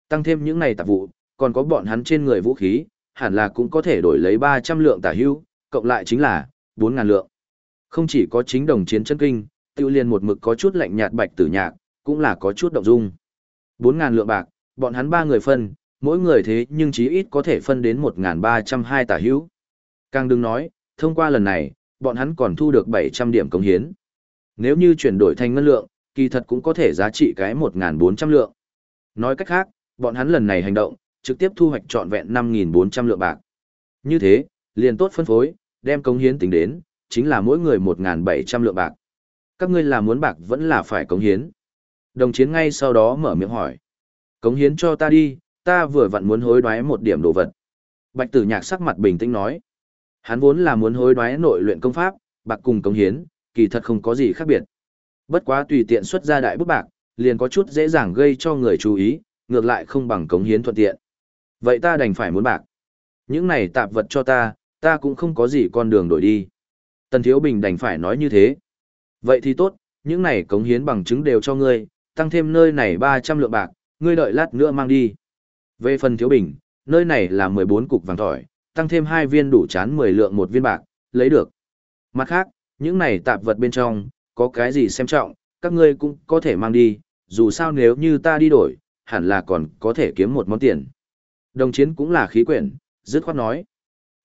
Tăng thêm những này tạp vụ, còn có bọn hắn trên người vũ khí, hẳn là cũng có thể đổi lấy 300 lượng tả hữu, cộng lại chính là 4.000 lượng. Không chỉ có chính đồng chiến chân kinh, tiêu liền một mực có chút lạnh nhạt bạch tử nhạc, cũng là có chút động dung. 4.000 lượng bạc, bọn hắn ba người phân, mỗi người thế nhưng chí ít có thể phân đến 1.320 tả hữu. Càng đừng nói, thông qua lần này, bọn hắn còn thu được 700 điểm công hiến. Nếu như chuyển đổi thành ngân lượng, kỳ thật cũng có thể giá trị cái 1.400 lượng. Nói cách khác, bọn hắn lần này hành động, trực tiếp thu hoạch trọn vẹn 5.400 lượng bạc. Như thế, liền tốt phân phối, đem công hiến tính đến, chính là mỗi người 1.700 lượng bạc. Các ngươi là muốn bạc vẫn là phải cống hiến. Đồng chiến ngay sau đó mở miệng hỏi. Cống hiến cho ta đi, ta vừa vặn muốn hối đoái một điểm đồ vật. Bạch tử nhạc sắc mặt bình tĩnh nói. Hắn vốn là muốn hối đoái nội luyện công pháp, bạc cùng cống hiến, kỳ thật không có gì khác biệt. Bất quá tùy tiện xuất ra đại bút bạc, liền có chút dễ dàng gây cho người chú ý, ngược lại không bằng cống hiến thuận tiện. Vậy ta đành phải muốn bạc. Những này tạp vật cho ta, ta cũng không có gì con đường đổi đi. Tần Thiếu Bình đành phải nói như thế. Vậy thì tốt, những này cống hiến bằng chứng đều cho ngươi, tăng thêm nơi này 300 lượng bạc, ngươi đợi lát nữa mang đi. Về phần Thiếu Bình, nơi này là 14 cục vàng thỏi, tăng thêm hai viên đủ chán 10 lượng một viên bạc, lấy được. Mặt khác, những này tạp vật bên trong, có cái gì xem trọng, các ngươi cũng có thể mang đi, dù sao nếu như ta đi đổi, hẳn là còn có thể kiếm một món tiền. Đồng chiến cũng là khí quyển, dứt khoát nói.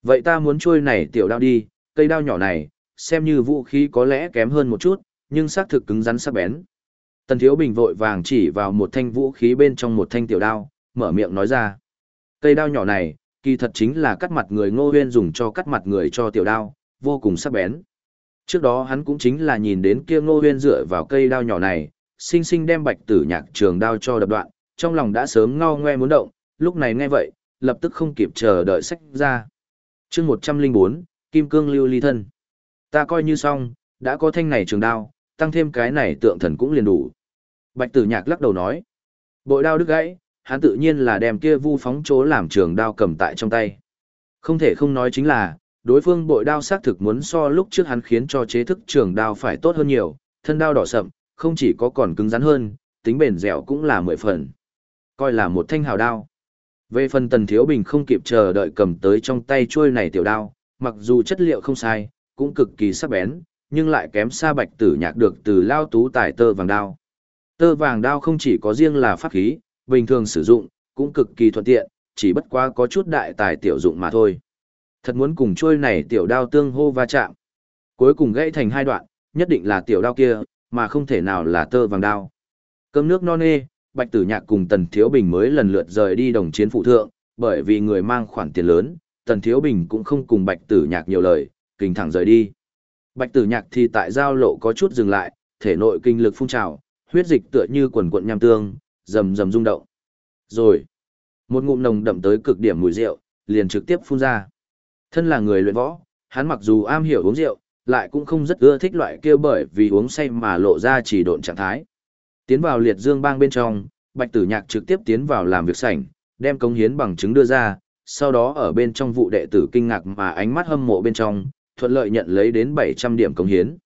Vậy ta muốn trôi này tiểu đao đi, cây đao nhỏ này, xem như vũ khí có lẽ kém hơn một chút, nhưng xác thực cứng rắn sắc bén. Tần Thiếu Bình vội vàng chỉ vào một thanh vũ khí bên trong một thanh tiểu đao, mở miệng nói ra. Cây đao nhỏ này, kỳ thật chính là cắt mặt người ngô huyên dùng cho cắt mặt người cho tiểu đao, vô cùng sắc bén. Trước đó hắn cũng chính là nhìn đến kia ngô huyên dựa vào cây đao nhỏ này, sinh sinh đem bạch tử nhạc trường đao cho đập đoạn, trong lòng đã sớm ngao ngoe muốn động, lúc này nghe vậy, lập tức không kịp chờ đợi sách ra. chương 104, Kim Cương Lưu Ly Thân. Ta coi như xong, đã có thanh này trường đao, tăng thêm cái này tượng thần cũng liền đủ. Bạch tử nhạc lắc đầu nói. Bội đao đứt gãy, hắn tự nhiên là đem kia vu phóng chỗ làm trường đao cầm tại trong tay. Không thể không nói chính là, đối phương bội đao xác thực muốn so lúc trước hắn khiến cho chế thức trường đao phải tốt hơn nhiều, thân đao đỏ sậm, không chỉ có còn cứng rắn hơn, tính bền dẻo cũng là mười phần. Coi là một thanh hào đao. Về phần tần thiếu bình không kịp chờ đợi cầm tới trong tay chuôi này tiểu đao, mặc dù chất liệu không sai, cũng cực kỳ sắc bén, nhưng lại kém xa bạch tử nhạc được từ lao tú tài tơ vàng đao. Tơ vàng đao không chỉ có riêng là pháp khí, bình thường sử dụng, cũng cực kỳ thuận tiện, chỉ bất quá có chút đại tài tiểu dụng mà thôi. Thật muốn cùng trôi này tiểu đao tương hô va chạm. Cuối cùng gãy thành hai đoạn, nhất định là tiểu đao kia, mà không thể nào là tơ vàng đao. Cơm nước non nê, Bạch Tử Nhạc cùng Tần Thiếu Bình mới lần lượt rời đi đồng chiến phụ thượng, bởi vì người mang khoản tiền lớn, Tần Thiếu Bình cũng không cùng Bạch Tử Nhạc nhiều lời, kinh thẳng rời đi. Bạch Tử Nhạc thì tại giao lộ có chút dừng lại, thể nội kinh lực phun trào, huyết dịch tựa như quần cuộn nham tương, rầm rầm rung động. Rồi, một ngụm nồng đậm tới cực điểm mùi rượu, liền trực tiếp phun ra. Thân là người luyện võ, hắn mặc dù am hiểu uống rượu, lại cũng không rất ưa thích loại kia bởi vì uống say mà lộ ra chỉ độn trạng thái. Tiến vào liệt dương bang bên trong, Bạch Tử Nhạc trực tiếp tiến vào làm việc sảnh, đem công hiến bằng chứng đưa ra, sau đó ở bên trong vụ đệ tử kinh ngạc mà ánh mắt hâm mộ bên trong, thuận lợi nhận lấy đến 700 điểm công hiến.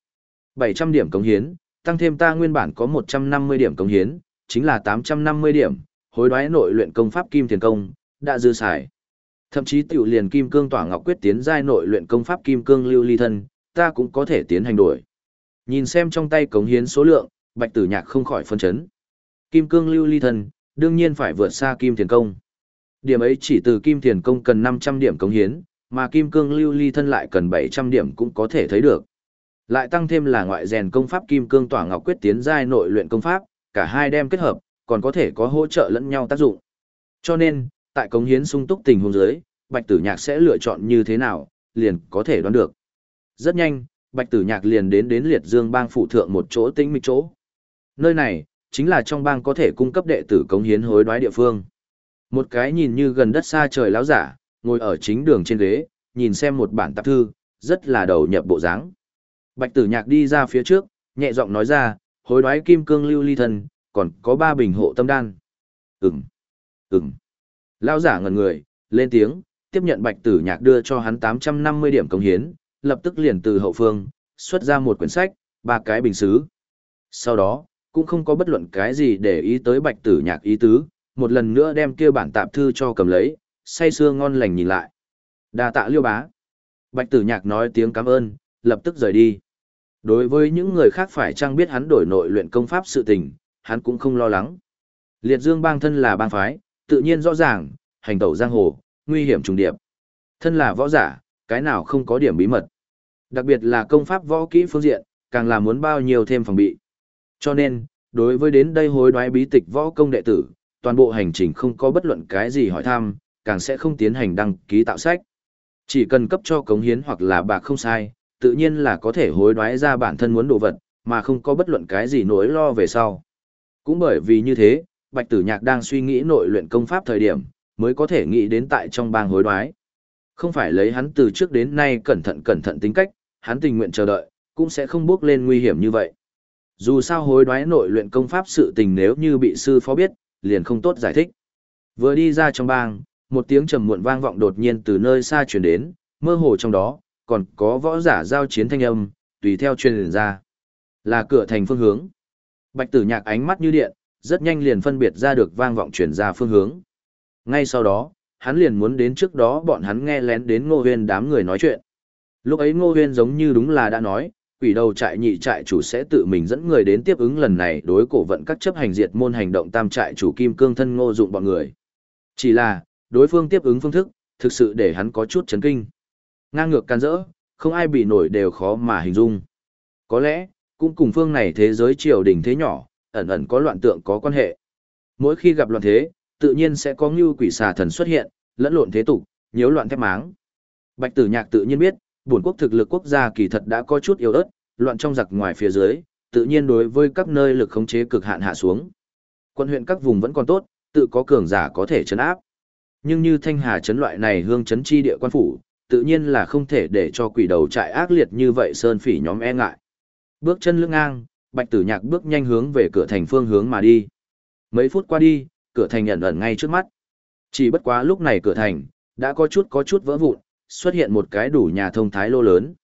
700 điểm công hiến, tăng thêm ta nguyên bản có 150 điểm công hiến, chính là 850 điểm, hối đoái nội luyện công pháp kim thiền công, đã dư xài. Thậm chí tiểu liền kim cương tỏa ngọc quyết tiến giai nội luyện công pháp kim cương lưu ly thân, ta cũng có thể tiến hành đổi. Nhìn xem trong tay cống hiến số lượng, Bạch Tử Nhạc không khỏi phân chấn. Kim cương lưu ly thân, đương nhiên phải vượt xa kim thiền công. Điểm ấy chỉ từ kim thiền công cần 500 điểm cống hiến, mà kim cương lưu ly thân lại cần 700 điểm cũng có thể thấy được. Lại tăng thêm là ngoại rèn công pháp kim cương tỏa ngọc quyết tiến giai nội luyện công pháp, cả hai đem kết hợp, còn có thể có hỗ trợ lẫn nhau tác dụng. Cho nên, tại cống hiến sung túc tình huống dưới, Bạch Tử Nhạc sẽ lựa chọn như thế nào, liền có thể đoán được. Rất nhanh, Bạch Tử Nhạc liền đến đến Liệt Dương bang phụ thượng một chỗ tĩnh mịch chỗ. Nơi này, chính là trong bang có thể cung cấp đệ tử cống hiến hối đoái địa phương. Một cái nhìn như gần đất xa trời láo giả, ngồi ở chính đường trên ghế, nhìn xem một bản tạp thư, rất là đầu nhập bộ dáng. Bạch Tử Nhạc đi ra phía trước, nhẹ giọng nói ra, hối đoái kim cương lưu ly thân, còn có ba bình hộ tâm đan. Ừm, ừm. Lão giả ngẩn người, lên tiếng, tiếp nhận Bạch Tử Nhạc đưa cho hắn 850 điểm công hiến, lập tức liền từ hậu phương, xuất ra một quyển sách, ba cái bình xứ. Sau đó, cũng không có bất luận cái gì để ý tới Bạch Tử Nhạc ý tứ, một lần nữa đem kia bản tạp thư cho cầm lấy, say sưa ngon lành nhìn lại. Đa tạ liêu bá. Bạch Tử Nhạc nói tiếng cảm ơn, lập tức rời đi. Đối với những người khác phải chăng biết hắn đổi nội luyện công pháp sự tình, hắn cũng không lo lắng. Liệt Dương bang thân là bang phái, tự nhiên rõ ràng, hành tẩu giang hồ, nguy hiểm trùng điệp. Thân là võ giả, cái nào không có điểm bí mật. Đặc biệt là công pháp võ kỹ phương diện, càng là muốn bao nhiêu thêm phòng bị. Cho nên, đối với đến đây hối đoái bí tịch võ công đệ tử, toàn bộ hành trình không có bất luận cái gì hỏi thăm, càng sẽ không tiến hành đăng ký tạo sách. Chỉ cần cấp cho cống hiến hoặc là bạc không sai, tự nhiên là có thể hối đoái ra bản thân muốn đồ vật, mà không có bất luận cái gì nỗi lo về sau. Cũng bởi vì như thế, Bạch Tử Nhạc đang suy nghĩ nội luyện công pháp thời điểm, mới có thể nghĩ đến tại trong bang hối đoái. Không phải lấy hắn từ trước đến nay cẩn thận cẩn thận tính cách, hắn tình nguyện chờ đợi, cũng sẽ không bước lên nguy hiểm như vậy. Dù sao hối đoái nội luyện công pháp sự tình nếu như bị sư phó biết, liền không tốt giải thích. Vừa đi ra trong bang, một tiếng trầm muộn vang vọng đột nhiên từ nơi xa truyền đến, mơ hồ trong đó, còn có võ giả giao chiến thanh âm, tùy theo truyền ra. Là cửa thành phương hướng. Bạch tử nhạc ánh mắt như điện, rất nhanh liền phân biệt ra được vang vọng truyền ra phương hướng. Ngay sau đó, hắn liền muốn đến trước đó bọn hắn nghe lén đến ngô huyên đám người nói chuyện. Lúc ấy ngô huyên giống như đúng là đã nói, quỷ đầu trại nhị trại chủ sẽ tự mình dẫn người đến tiếp ứng lần này đối cổ vận các chấp hành diệt môn hành động tam trại chủ kim cương thân ngô dụng bọn người. Chỉ là, đối phương tiếp ứng phương thức, thực sự để hắn có chút chấn kinh. Ngang ngược can rỡ, không ai bị nổi đều khó mà hình dung. Có lẽ, cũng cùng phương này thế giới triều đình thế nhỏ, ẩn ẩn có loạn tượng có quan hệ. Mỗi khi gặp loạn thế, tự nhiên sẽ có ngưu quỷ xà thần xuất hiện, lẫn lộn thế tục, nhiễu loạn thép máng. Bạch Tử Nhạc tự nhiên biết, bổn quốc thực lực quốc gia kỳ thật đã có chút yếu ớt, loạn trong giặc ngoài phía dưới, tự nhiên đối với các nơi lực khống chế cực hạn hạ xuống. Quân huyện các vùng vẫn còn tốt, tự có cường giả có thể chấn áp. Nhưng như Thanh Hà trấn loại này hương trấn chi địa quan phủ, tự nhiên là không thể để cho quỷ đầu trại ác liệt như vậy sơn phỉ nhóm e ngại. Bước chân lưng ngang, Bạch Tử Nhạc bước nhanh hướng về cửa thành phương hướng mà đi. Mấy phút qua đi, cửa thành ẩn ẩn ngay trước mắt. Chỉ bất quá lúc này cửa thành đã có chút có chút vỡ vụn, xuất hiện một cái đủ nhà thông thái lô lớn.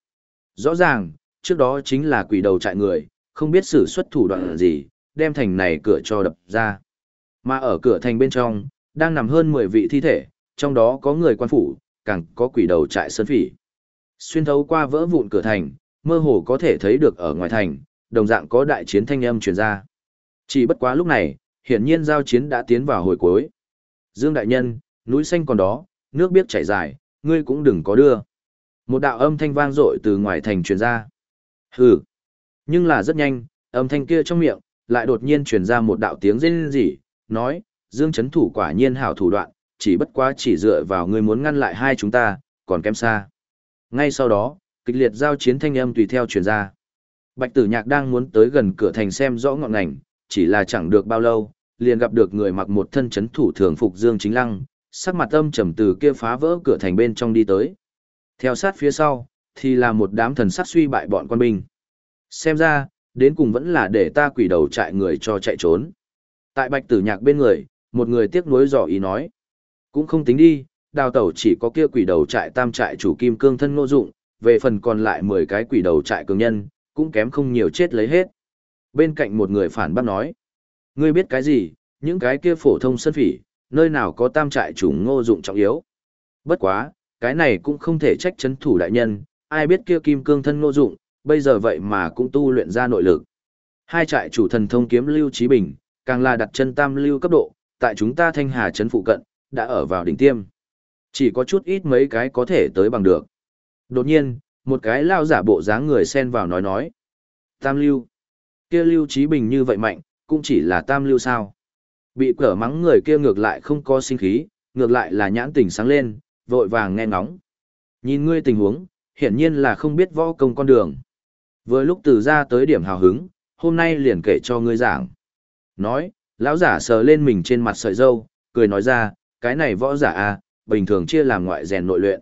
Rõ ràng, trước đó chính là quỷ đầu trại người, không biết sử xuất thủ đoạn gì, đem thành này cửa cho đập ra. Mà ở cửa thành bên trong, đang nằm hơn 10 vị thi thể, trong đó có người quan phủ, càng có quỷ đầu trại sơn phỉ. Xuyên thấu qua vỡ vụn cửa thành, mơ hồ có thể thấy được ở ngoài thành, đồng dạng có đại chiến thanh âm truyền ra. Chỉ bất quá lúc này, hiển nhiên giao chiến đã tiến vào hồi cuối. Dương đại nhân, núi xanh còn đó, nước biết chảy dài, ngươi cũng đừng có đưa. Một đạo âm thanh vang dội từ ngoài thành truyền ra. Hừ. Nhưng là rất nhanh, âm thanh kia trong miệng, lại đột nhiên truyền ra một đạo tiếng rên rỉ, nói, Dương chấn thủ quả nhiên hảo thủ đoạn, chỉ bất quá chỉ dựa vào ngươi muốn ngăn lại hai chúng ta, còn kém xa. Ngay sau đó, kịch liệt giao chiến thanh âm tùy theo truyền ra. Bạch Tử Nhạc đang muốn tới gần cửa thành xem rõ ngọn ngành, chỉ là chẳng được bao lâu, liền gặp được người mặc một thân chấn thủ thường phục Dương Chính Lăng, sắc mặt âm trầm từ kia phá vỡ cửa thành bên trong đi tới. Theo sát phía sau, thì là một đám thần sắc suy bại bọn quân binh. Xem ra, đến cùng vẫn là để ta quỷ đầu chạy người cho chạy trốn. Tại Bạch Tử Nhạc bên người, một người tiếc nuối dò ý nói. Cũng không tính đi, đào tẩu chỉ có kia quỷ đầu trại tam trại chủ kim cương thân ngô dụng, về phần còn lại 10 cái quỷ đầu trại cường nhân, cũng kém không nhiều chết lấy hết. Bên cạnh một người phản bác nói. Ngươi biết cái gì, những cái kia phổ thông sân phỉ, nơi nào có tam trại chủ ngô dụng trọng yếu. Bất quá, cái này cũng không thể trách chấn thủ đại nhân, ai biết kia kim cương thân ngô dụng, bây giờ vậy mà cũng tu luyện ra nội lực. Hai trại chủ thần thông kiếm lưu trí bình, càng là đặt chân tam lưu cấp độ, tại chúng ta thanh hà trấn phụ cận, đã ở vào đỉnh tiêm. Chỉ có chút ít mấy cái có thể tới bằng được. Đột nhiên, một cái lao giả bộ dáng người xen vào nói nói. Tam lưu. Kia lưu trí bình như vậy mạnh, cũng chỉ là tam lưu sao. Bị cỡ mắng người kia ngược lại không có sinh khí, ngược lại là nhãn tình sáng lên, vội vàng nghe ngóng. Nhìn ngươi tình huống, hiển nhiên là không biết võ công con đường. Vừa lúc từ ra tới điểm hào hứng, hôm nay liền kể cho ngươi giảng. Nói, lão giả sờ lên mình trên mặt sợi dâu, cười nói ra, cái này võ giả a, à, bình thường chia làm ngoại rèn nội luyện.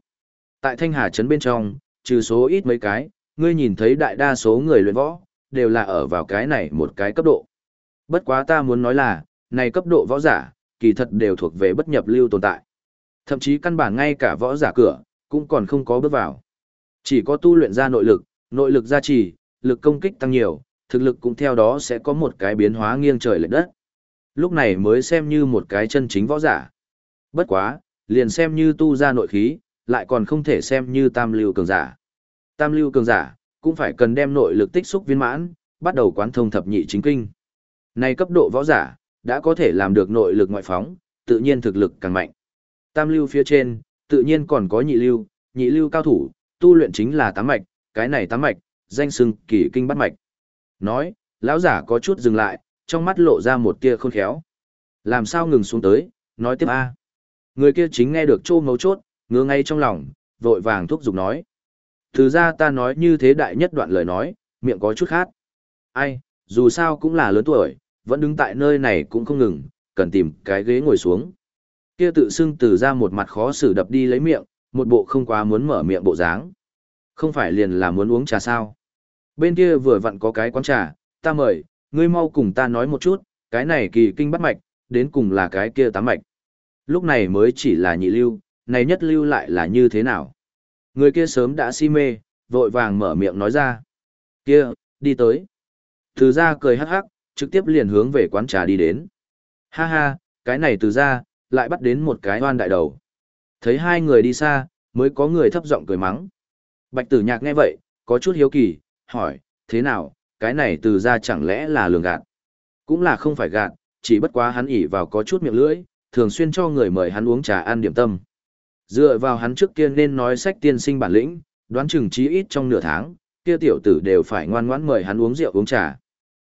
Tại Thanh Hà trấn bên trong, trừ số ít mấy cái, ngươi nhìn thấy đại đa số người luyện võ, đều là ở vào cái này một cái cấp độ. Bất quá ta muốn nói là, này cấp độ võ giả, kỳ thật đều thuộc về bất nhập lưu tồn tại. Thậm chí căn bản ngay cả võ giả cửa, cũng còn không có bước vào. Chỉ có tu luyện ra nội lực, nội lực gia trì, lực công kích tăng nhiều, thực lực cũng theo đó sẽ có một cái biến hóa nghiêng trời lệch đất. Lúc này mới xem như một cái chân chính võ giả. Bất quá, liền xem như tu ra nội khí, lại còn không thể xem như tam lưu cường giả. Tam lưu cường giả, cũng phải cần đem nội lực tích xúc viên mãn, bắt đầu quán thông thập nhị chính kinh. Này cấp độ võ giả, đã có thể làm được nội lực ngoại phóng, tự nhiên thực lực càng mạnh. Tam lưu phía trên, tự nhiên còn có nhị lưu, nhị lưu cao thủ, tu luyện chính là tám mạch, cái này tám mạch, danh xưng kỳ kinh bắt mạch. Nói, lão giả có chút dừng lại, trong mắt lộ ra một tia khôn khéo. Làm sao ngừng xuống tới, nói tiếp a. Người kia chính nghe được trô ngấu chốt, ngứa ngay trong lòng, vội vàng thúc giục nói. Từ ra ta nói như thế đại nhất đoạn lời nói, miệng có chút khát. Ai, dù sao cũng là lớn tuổi, vẫn đứng tại nơi này cũng không ngừng, cần tìm cái ghế ngồi xuống. Kia tự xưng từ ra một mặt khó xử đập đi lấy miệng, một bộ không quá muốn mở miệng bộ dáng. Không phải liền là muốn uống trà sao. Bên kia vừa vặn có cái quán trà, ta mời, ngươi mau cùng ta nói một chút, cái này kỳ kinh bắt mạch, đến cùng là cái kia tám mạch. Lúc này mới chỉ là nhị lưu, này nhất lưu lại là như thế nào? Người kia sớm đã si mê, vội vàng mở miệng nói ra. Kia, đi tới. Từ ra cười hắc hắc, trực tiếp liền hướng về quán trà đi đến. Ha ha, cái này từ ra, lại bắt đến một cái hoan đại đầu. Thấy hai người đi xa, mới có người thấp giọng cười mắng. Bạch tử nhạc nghe vậy, có chút hiếu kỳ, hỏi, thế nào, cái này từ ra chẳng lẽ là lường gạt? Cũng là không phải gạt, chỉ bất quá hắn ỉ vào có chút miệng lưỡi, thường xuyên cho người mời hắn uống trà ăn điểm tâm. Dựa vào hắn trước kia nên nói sách tiên sinh bản lĩnh, đoán chừng chí ít trong nửa tháng, kia tiểu tử đều phải ngoan ngoãn mời hắn uống rượu uống trà.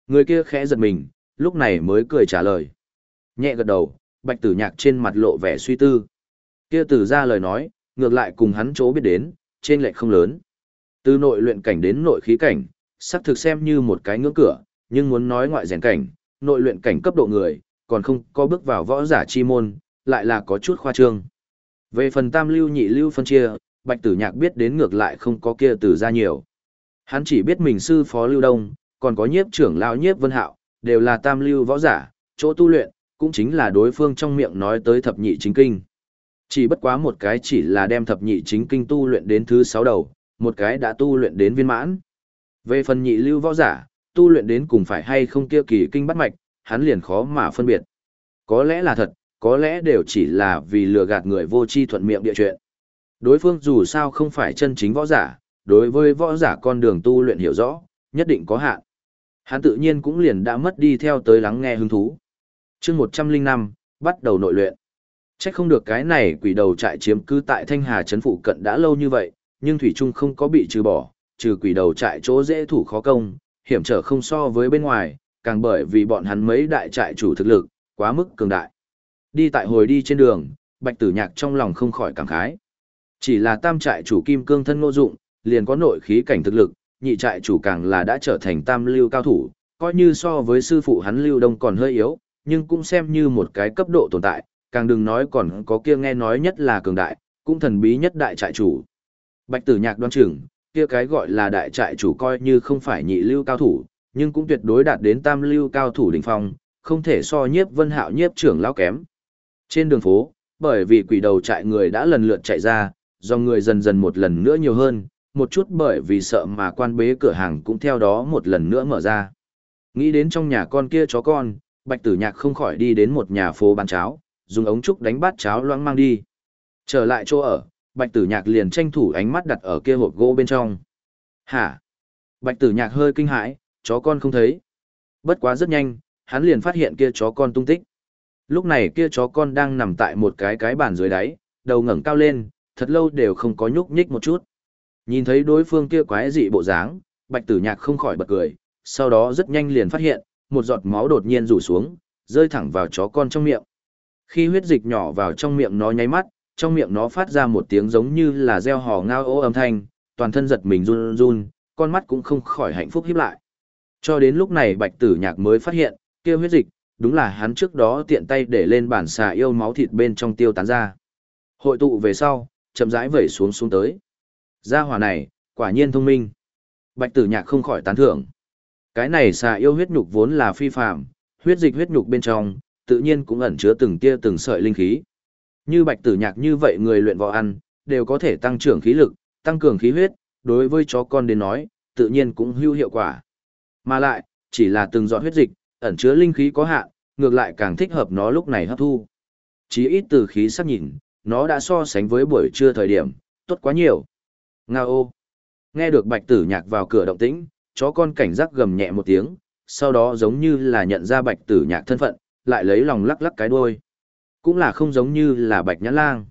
Người kia khẽ giật mình, lúc này mới cười trả lời. Nhẹ gật đầu, bạch tử nhạc trên mặt lộ vẻ suy tư. Kia tử ra lời nói, ngược lại cùng hắn chỗ biết đến, trên lệch không lớn. Từ nội luyện cảnh đến nội khí cảnh, sắc thực xem như một cái ngưỡng cửa, nhưng muốn nói ngoại rèn cảnh, nội luyện cảnh cấp độ người, còn không có bước vào võ giả chi môn, lại là có chút khoa trương. Về phần tam lưu nhị lưu phân chia, bạch tử nhạc biết đến ngược lại không có kia từ ra nhiều. Hắn chỉ biết mình sư phó lưu đông, còn có nhiếp trưởng lao nhiếp vân hạo, đều là tam lưu võ giả, chỗ tu luyện, cũng chính là đối phương trong miệng nói tới thập nhị chính kinh. Chỉ bất quá một cái chỉ là đem thập nhị chính kinh tu luyện đến thứ sáu đầu, một cái đã tu luyện đến viên mãn. Về phần nhị lưu võ giả, tu luyện đến cùng phải hay không kia kỳ kinh bắt mạch, hắn liền khó mà phân biệt. Có lẽ là thật, có lẽ đều chỉ là vì lừa gạt người vô tri thuận miệng địa chuyện. Đối phương dù sao không phải chân chính võ giả, đối với võ giả con đường tu luyện hiểu rõ, nhất định có hạn. Hắn tự nhiên cũng liền đã mất đi theo tới lắng nghe hứng thú. chương 105, bắt đầu nội luyện. Chắc không được cái này quỷ đầu trại chiếm cứ tại Thanh Hà Trấn Phụ cận đã lâu như vậy, nhưng Thủy Trung không có bị trừ bỏ, trừ quỷ đầu trại chỗ dễ thủ khó công, hiểm trở không so với bên ngoài, càng bởi vì bọn hắn mấy đại trại chủ thực lực, quá mức cường đại. Đi tại hồi đi trên đường, Bạch Tử Nhạc trong lòng không khỏi cảm khái. Chỉ là tam trại chủ kim cương thân ngô dụng, liền có nội khí cảnh thực lực, nhị trại chủ càng là đã trở thành tam lưu cao thủ, coi như so với sư phụ hắn lưu đông còn hơi yếu, nhưng cũng xem như một cái cấp độ tồn tại, càng đừng nói còn có kia nghe nói nhất là cường đại, cũng thần bí nhất đại trại chủ. Bạch tử nhạc đoan chừng, kia cái gọi là đại trại chủ coi như không phải nhị lưu cao thủ, nhưng cũng tuyệt đối đạt đến tam lưu cao thủ đỉnh phong, không thể so nhiếp vân hạo nhiếp trưởng lão kém. Trên đường phố, bởi vì quỷ đầu trại người đã lần lượt chạy ra, do người dần dần một lần nữa nhiều hơn, một chút bởi vì sợ mà quan bế cửa hàng cũng theo đó một lần nữa mở ra. Nghĩ đến trong nhà con kia chó con, Bạch Tử Nhạc không khỏi đi đến một nhà phố bán cháo, dùng ống trúc đánh bát cháo loãng mang đi. Trở lại chỗ ở, Bạch Tử Nhạc liền tranh thủ ánh mắt đặt ở kia hộp gỗ bên trong. Hả? Bạch Tử Nhạc hơi kinh hãi, chó con không thấy. Bất quá rất nhanh, hắn liền phát hiện kia chó con tung tích. Lúc này kia chó con đang nằm tại một cái cái bàn dưới đáy, đầu ngẩng cao lên, thật lâu đều không có nhúc nhích một chút. Nhìn thấy đối phương kia quái dị bộ dáng, Bạch Tử Nhạc không khỏi bật cười, sau đó rất nhanh liền phát hiện, một giọt máu đột nhiên rủ xuống, rơi thẳng vào chó con trong miệng. Khi huyết dịch nhỏ vào trong miệng nó nháy mắt, trong miệng nó phát ra một tiếng giống như là reo hò ngao ô âm thanh, toàn thân giật mình run run, con mắt cũng không khỏi hạnh phúc híp lại. Cho đến lúc này Bạch Tử Nhạc mới phát hiện, kia huyết dịch, đúng là hắn trước đó tiện tay để lên bản xà yêu máu thịt bên trong tiêu tán ra. Hội tụ về sau, chậm rãi vẩy xuống xuống tới. Gia hỏa này, quả nhiên thông minh. Bạch Tử Nhạc không khỏi tán thưởng. Cái này xà yêu huyết nhục vốn là phi phàm, huyết dịch huyết nhục bên trong, tự nhiên cũng ẩn chứa từng tia từng sợi linh khí. Như Bạch Tử Nhạc như vậy người luyện võ ăn, đều có thể tăng trưởng khí lực, tăng cường khí huyết, đối với chó con đến nói, tự nhiên cũng hữu hiệu quả. Mà lại, chỉ là từng giọt huyết dịch, ẩn chứa linh khí có hạn, ngược lại càng thích hợp nó lúc này hấp thu. Chí ít từ khí sắc nhìn, nó đã so sánh với buổi trưa thời điểm, tốt quá nhiều. Nga ô! Nghe được bạch tử nhạc vào cửa động tĩnh, chó con cảnh giác gầm nhẹ một tiếng, sau đó giống như là nhận ra bạch tử nhạc thân phận, lại lấy lòng lắc lắc cái đuôi. Cũng là không giống như là bạch nhãn lang.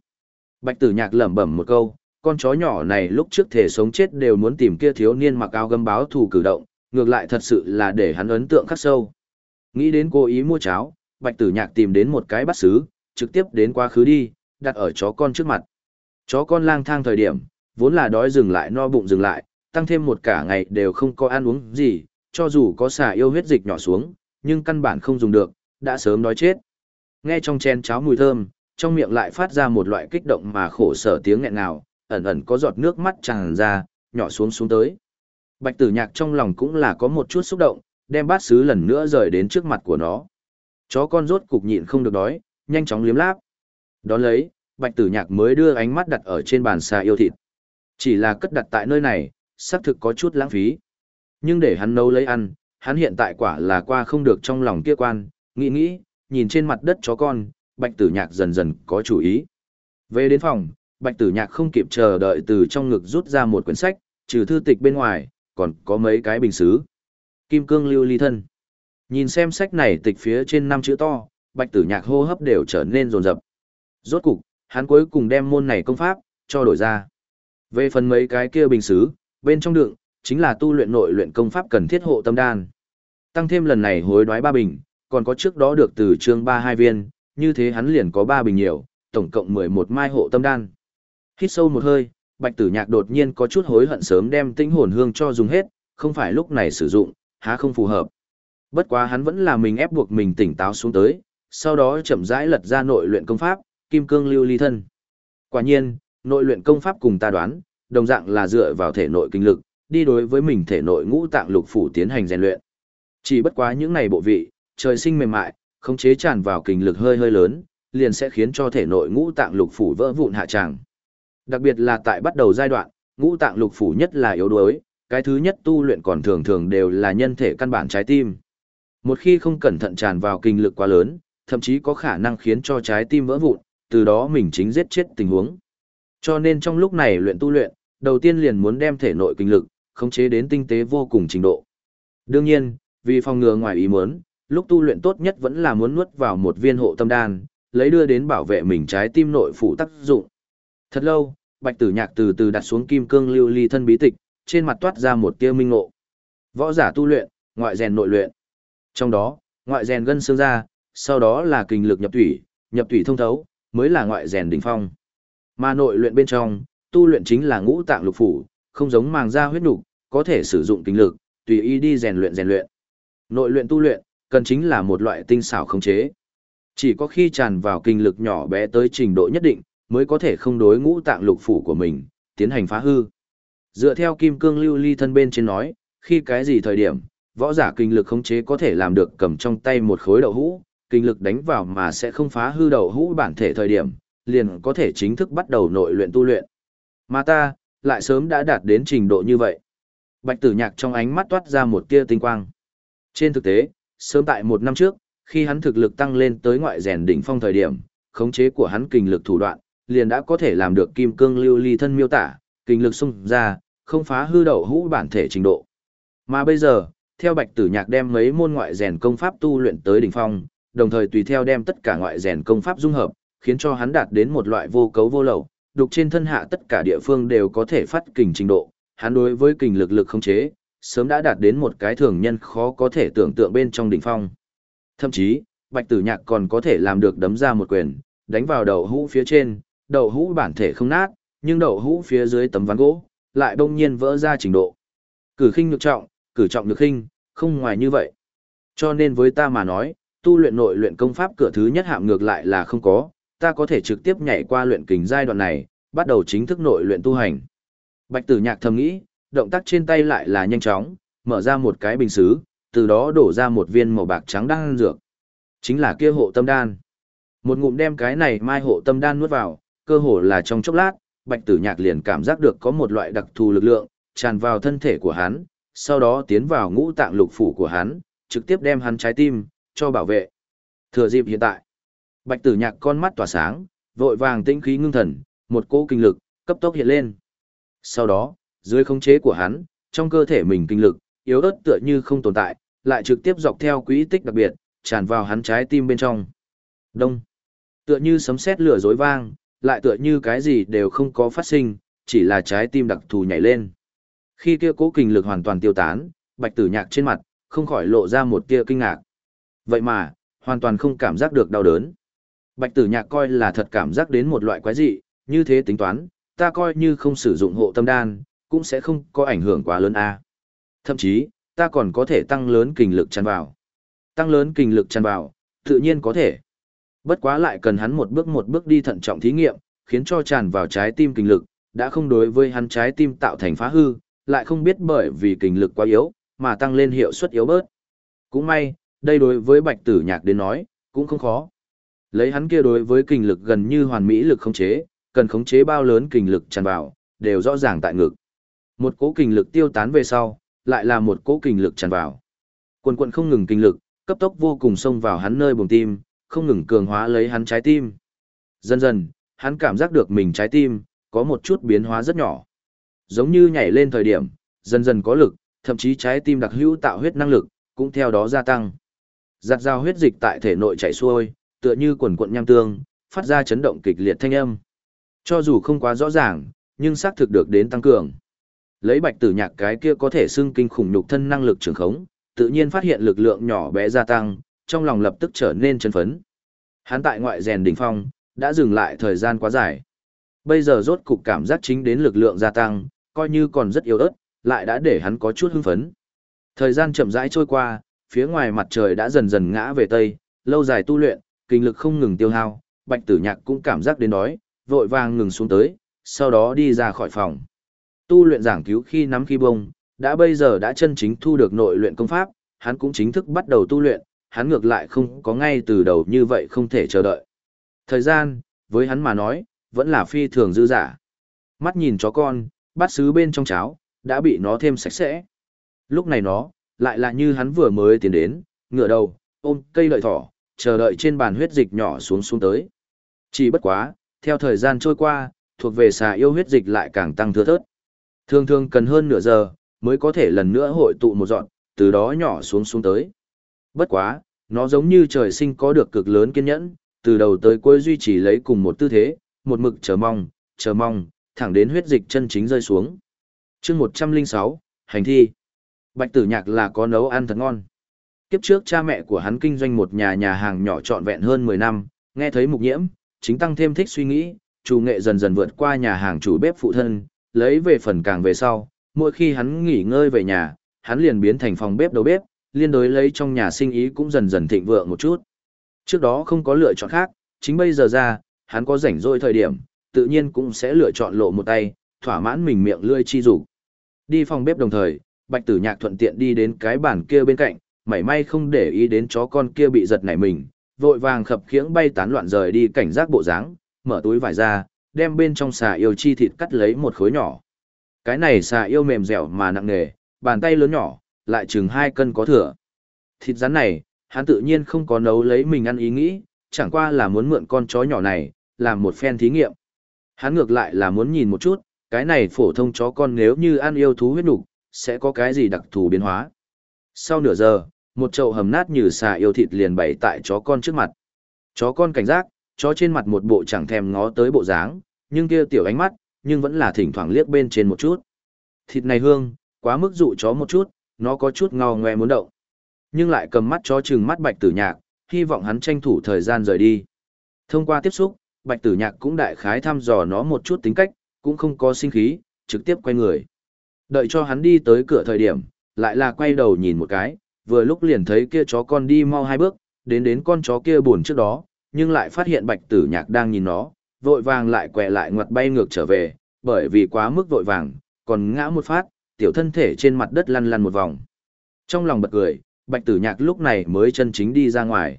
Bạch tử nhạc lẩm bẩm một câu, con chó nhỏ này lúc trước thể sống chết đều muốn tìm kia thiếu niên mặc áo gấm báo thù cử động, ngược lại thật sự là để hắn ấn tượng khắc sâu. Nghĩ đến cố ý mua cháo, bạch tử nhạc tìm đến một cái bát xứ, trực tiếp đến quá khứ đi, đặt ở chó con trước mặt. Chó con lang thang thời điểm, vốn là đói dừng lại no bụng dừng lại, tăng thêm một cả ngày đều không có ăn uống gì, cho dù có xả yêu huyết dịch nhỏ xuống, nhưng căn bản không dùng được, đã sớm đói chết. Nghe trong chén cháo mùi thơm, trong miệng lại phát ra một loại kích động mà khổ sở tiếng nghẹn ngào, ẩn ẩn có giọt nước mắt tràn ra, nhỏ xuống xuống tới. Bạch tử nhạc trong lòng cũng là có một chút xúc động, đem bát sứ lần nữa rời đến trước mặt của nó. Chó con rốt cục nhịn không được đói, nhanh chóng liếm láp. Đón lấy, bạch tử nhạc mới đưa ánh mắt đặt ở trên bàn xà yêu thịt. Chỉ là cất đặt tại nơi này, xác thực có chút lãng phí. Nhưng để hắn nấu lấy ăn, hắn hiện tại quả là qua không được trong lòng kia quan, nghĩ nghĩ, nhìn trên mặt đất chó con, bạch tử nhạc dần dần có chủ ý. Về đến phòng, bạch tử nhạc không kịp chờ đợi từ trong ngực rút ra một quyển sách, trừ thư tịch bên ngoài, còn có mấy cái bình xứ. Kim cương lưu ly thân. Nhìn xem sách này tịch phía trên năm chữ to, bạch tử nhạc hô hấp đều trở nên rồn rập. Rốt cục, hắn cuối cùng đem môn này công pháp, cho đổi ra. Về phần mấy cái kia bình xứ, bên trong đựng, chính là tu luyện nội luyện công pháp cần thiết hộ tâm đan. Tăng thêm lần này hối đoái ba bình, còn có trước đó được từ chương ba hai viên, như thế hắn liền có ba bình nhiều, tổng cộng mười một mai hộ tâm đan. Hít sâu một hơi, Bạch Tử Nhạc đột nhiên có chút hối hận sớm đem tinh hồn hương cho dùng hết, không phải lúc này sử dụng, há không phù hợp. Bất quá hắn vẫn là mình ép buộc mình tỉnh táo xuống tới, sau đó chậm rãi lật ra nội luyện công pháp, Kim Cương Lưu Ly Thân. Quả nhiên, nội luyện công pháp cùng ta đoán, đồng dạng là dựa vào thể nội kinh lực, đi đối với mình thể nội ngũ tạng lục phủ tiến hành rèn luyện. Chỉ bất quá những này bộ vị, trời sinh mềm mại, khống chế tràn vào kinh lực hơi hơi lớn, liền sẽ khiến cho thể nội ngũ tạng lục phủ vỡ vụn hạ tràng. Đặc biệt là tại bắt đầu giai đoạn, ngũ tạng lục phủ nhất là yếu đuối, cái thứ nhất tu luyện còn thường thường đều là nhân thể căn bản trái tim. Một khi không cẩn thận tràn vào kinh lực quá lớn, thậm chí có khả năng khiến cho trái tim vỡ vụn, từ đó mình chính giết chết tình huống. Cho nên trong lúc này luyện tu luyện, đầu tiên liền muốn đem thể nội kinh lực, khống chế đến tinh tế vô cùng trình độ. Đương nhiên, vì phòng ngừa ngoài ý muốn, lúc tu luyện tốt nhất vẫn là muốn nuốt vào một viên hộ tâm đan, lấy đưa đến bảo vệ mình trái tim nội phụ tác dụng. Thật lâu, Bạch Tử Nhạc từ từ đặt xuống kim cương lưu ly thân bí tịch, trên mặt toát ra một tia minh ngộ. Võ giả tu luyện, ngoại rèn nội luyện. Trong đó, ngoại rèn gân xương ra, sau đó là kinh lực nhập thủy, nhập thủy thông thấu, mới là ngoại rèn đỉnh phong. Mà nội luyện bên trong, tu luyện chính là ngũ tạng lục phủ, không giống màng da huyết nục, có thể sử dụng kinh lực, tùy ý đi rèn luyện rèn luyện. Nội luyện tu luyện, cần chính là một loại tinh xảo khống chế. Chỉ có khi tràn vào kinh lực nhỏ bé tới trình độ nhất định, mới có thể không đối ngũ tạng lục phủ của mình, tiến hành phá hư. Dựa theo kim cương lưu ly thân bên trên nói, khi cái gì thời điểm, võ giả kinh lực khống chế có thể làm được cầm trong tay một khối đậu hũ, kinh lực đánh vào mà sẽ không phá hư đậu hũ bản thể thời điểm, liền có thể chính thức bắt đầu nội luyện tu luyện. Mà ta, lại sớm đã đạt đến trình độ như vậy. Bạch tử nhạc trong ánh mắt toát ra một tia tinh quang. Trên thực tế, sớm tại một năm trước, khi hắn thực lực tăng lên tới ngoại rèn đỉnh phong thời điểm, khống chế của hắn kinh lực thủ đoạn, liền đã có thể làm được kim cương lưu ly thân miêu tả, kinh lực xung ra, không phá hư đậu hũ bản thể trình độ. Mà bây giờ, theo Bạch Tử Nhạc đem mấy môn ngoại rèn công pháp tu luyện tới đỉnh phong, đồng thời tùy theo đem tất cả ngoại rèn công pháp dung hợp, khiến cho hắn đạt đến một loại vô cấu vô lậu, đục trên thân hạ tất cả địa phương đều có thể phát kình trình độ, hắn đối với kình lực lực không chế, sớm đã đạt đến một cái thường nhân khó có thể tưởng tượng bên trong đỉnh phong. Thậm chí, Bạch Tử Nhạc còn có thể làm được đấm ra một quyền, đánh vào đầu hũ phía trên, đầu hũ bản thể không nát, nhưng đầu hũ phía dưới tấm ván gỗ lại đông nhiên vỡ ra trình độ. Cử khinh nhược trọng, cử trọng nhược khinh, không ngoài như vậy. Cho nên với ta mà nói, tu luyện nội luyện công pháp cửa thứ nhất hạng ngược lại là không có, ta có thể trực tiếp nhảy qua luyện kình giai đoạn này, bắt đầu chính thức nội luyện tu hành. Bạch Tử Nhạc thầm nghĩ, động tác trên tay lại là nhanh chóng, mở ra một cái bình sứ, từ đó đổ ra một viên màu bạc trắng đan dược. Chính là kia hộ tâm đan. Một ngụm đem cái này mai hộ tâm đan nuốt vào, cơ hồ là trong chốc lát, Bạch Tử Nhạc liền cảm giác được có một loại đặc thù lực lượng tràn vào thân thể của hắn, sau đó tiến vào ngũ tạng lục phủ của hắn, trực tiếp đem hắn trái tim cho bảo vệ. Thừa dịp hiện tại, Bạch Tử Nhạc con mắt tỏa sáng, vội vàng tĩnh khí ngưng thần, một cỗ kinh lực cấp tốc hiện lên. Sau đó, dưới khống chế của hắn, trong cơ thể mình kinh lực yếu ớt tựa như không tồn tại, lại trực tiếp dọc theo quỹ tích đặc biệt, tràn vào hắn trái tim bên trong. Đông. Tựa như sấm sét lửa rối vang, lại tựa như cái gì đều không có phát sinh, chỉ là trái tim đặc thù nhảy lên. Khi kia cố kinh lực hoàn toàn tiêu tán, bạch tử nhạc trên mặt, không khỏi lộ ra một tia kinh ngạc. Vậy mà, hoàn toàn không cảm giác được đau đớn. Bạch tử nhạc coi là thật cảm giác đến một loại quái dị, như thế tính toán, ta coi như không sử dụng hộ tâm đan, cũng sẽ không có ảnh hưởng quá lớn a. Thậm chí, ta còn có thể tăng lớn kinh lực chăn vào. Tăng lớn kinh lực chăn vào, tự nhiên có thể. Bất quá lại cần hắn một bước một bước đi thận trọng thí nghiệm, khiến cho tràn vào trái tim kinh lực, đã không đối với hắn trái tim tạo thành phá hư, lại không biết bởi vì kinh lực quá yếu, mà tăng lên hiệu suất yếu bớt. Cũng may, đây đối với bạch tử nhạc đến nói, cũng không khó. Lấy hắn kia đối với kinh lực gần như hoàn mỹ lực khống chế, cần khống chế bao lớn kinh lực tràn vào, đều rõ ràng tại ngực. Một cỗ kinh lực tiêu tán về sau, lại là một cỗ kinh lực tràn vào. Quần quần không ngừng kinh lực, cấp tốc vô cùng xông vào hắn nơi bùng tim, không ngừng cường hóa lấy hắn trái tim. Dần dần, hắn cảm giác được mình trái tim, có một chút biến hóa rất nhỏ. Giống như nhảy lên thời điểm, dần dần có lực, thậm chí trái tim đặc hữu tạo huyết năng lực, cũng theo đó gia tăng. Giặt dao huyết dịch tại thể nội chảy xuôi, tựa như quần cuộn nham tương, phát ra chấn động kịch liệt thanh âm. Cho dù không quá rõ ràng, nhưng xác thực được đến tăng cường. Lấy bạch tử nhạc cái kia có thể xưng kinh khủng nhục thân năng lực trường khống, tự nhiên phát hiện lực lượng nhỏ bé gia tăng, trong lòng lập tức trở nên chấn phấn. Hắn tại ngoại rèn đỉnh phong, đã dừng lại thời gian quá dài. Bây giờ rốt cục cảm giác chính đến lực lượng gia tăng, coi như còn rất yếu ớt, lại đã để hắn có chút hưng phấn. Thời gian chậm rãi trôi qua, phía ngoài mặt trời đã dần dần ngã về tây, lâu dài tu luyện, kinh lực không ngừng tiêu hao, Bạch Tử Nhạc cũng cảm giác đến đói, vội vàng ngừng xuống tới, sau đó đi ra khỏi phòng. Tu luyện giảng cứu khi nắm khi bông, đã bây giờ đã chân chính thu được nội luyện công pháp, hắn cũng chính thức bắt đầu tu luyện, hắn ngược lại không có ngay từ đầu như vậy không thể chờ đợi. Thời gian, với hắn mà nói, vẫn là phi thường dư giả. Mắt nhìn chó con, bát sứ bên trong cháo, đã bị nó thêm sạch sẽ. Lúc này nó, lại là như hắn vừa mới tiến đến, ngựa đầu, ôm cây lợi thỏ, chờ đợi trên bàn huyết dịch nhỏ xuống xuống tới. Chỉ bất quá, theo thời gian trôi qua, thuộc về xà yêu huyết dịch lại càng tăng thưa thớt. Thường thường cần hơn nửa giờ, mới có thể lần nữa hội tụ một dọn, từ đó nhỏ xuống xuống tới. Bất quá, nó giống như trời sinh có được cực lớn kiên nhẫn, từ đầu tới cuối duy trì lấy cùng một tư thế, một mực chờ mong, chờ mong, thẳng đến huyết dịch chân chính rơi xuống. chương 106, hành thi. Bạch tử nhạc là có nấu ăn thật ngon. Kiếp trước cha mẹ của hắn kinh doanh một nhà nhà hàng nhỏ trọn vẹn hơn 10 năm, nghe thấy mục nhiễm, chính tăng thêm thích suy nghĩ, chủ nghệ dần dần vượt qua nhà hàng chủ bếp phụ thân, lấy về phần càng về sau, mỗi khi hắn nghỉ ngơi về nhà, hắn liền biến thành phòng bếp đầu bếp, liên đối lấy trong nhà sinh ý cũng dần dần thịnh vượng một chút. Trước đó không có lựa chọn khác, chính bây giờ ra, hắn có rảnh rỗi thời điểm, tự nhiên cũng sẽ lựa chọn lộ một tay, thỏa mãn mình miệng lươi chi dục. Đi phòng bếp đồng thời, Bạch Tử Nhạc thuận tiện đi đến cái bàn kia bên cạnh, mảy may không để ý đến chó con kia bị giật nảy mình, vội vàng khập khiễng bay tán loạn rời đi cảnh giác bộ dáng, mở túi vải ra, đem bên trong xà yêu chi thịt cắt lấy một khối nhỏ. Cái này xà yêu mềm dẻo mà nặng nề, bàn tay lớn nhỏ, lại chừng hai cân có thừa. Thịt rắn này, hắn tự nhiên không có nấu lấy mình ăn ý nghĩ, chẳng qua là muốn mượn con chó nhỏ này, làm một phen thí nghiệm. Hắn ngược lại là muốn nhìn một chút, cái này phổ thông chó con nếu như ăn yêu thú huyết nục, sẽ có cái gì đặc thù biến hóa. Sau nửa giờ, một chậu hầm nát như xà yêu thịt liền bày tại chó con trước mặt. Chó con cảnh giác, chó trên mặt một bộ chẳng thèm ngó tới bộ dáng, nhưng kia tiểu ánh mắt, nhưng vẫn là thỉnh thoảng liếc bên trên một chút. Thịt này hương, quá mức dụ chó một chút, nó có chút ngao ngoe muốn động. Nhưng lại cầm mắt chó chừng mắt bạch tử nhạc, hy vọng hắn tranh thủ thời gian rời đi. Thông qua tiếp xúc, bạch tử nhạc cũng đại khái thăm dò nó một chút tính cách, cũng không có sinh khí, trực tiếp quay người. Đợi cho hắn đi tới cửa thời điểm, lại là quay đầu nhìn một cái, vừa lúc liền thấy kia chó con đi mau hai bước, đến đến con chó kia buồn trước đó, nhưng lại phát hiện bạch tử nhạc đang nhìn nó, vội vàng lại quẹ lại ngoặt bay ngược trở về, bởi vì quá mức vội vàng, còn ngã một phát, tiểu thân thể trên mặt đất lăn lăn một vòng. Trong lòng bật cười, bạch tử nhạc lúc này mới chân chính đi ra ngoài.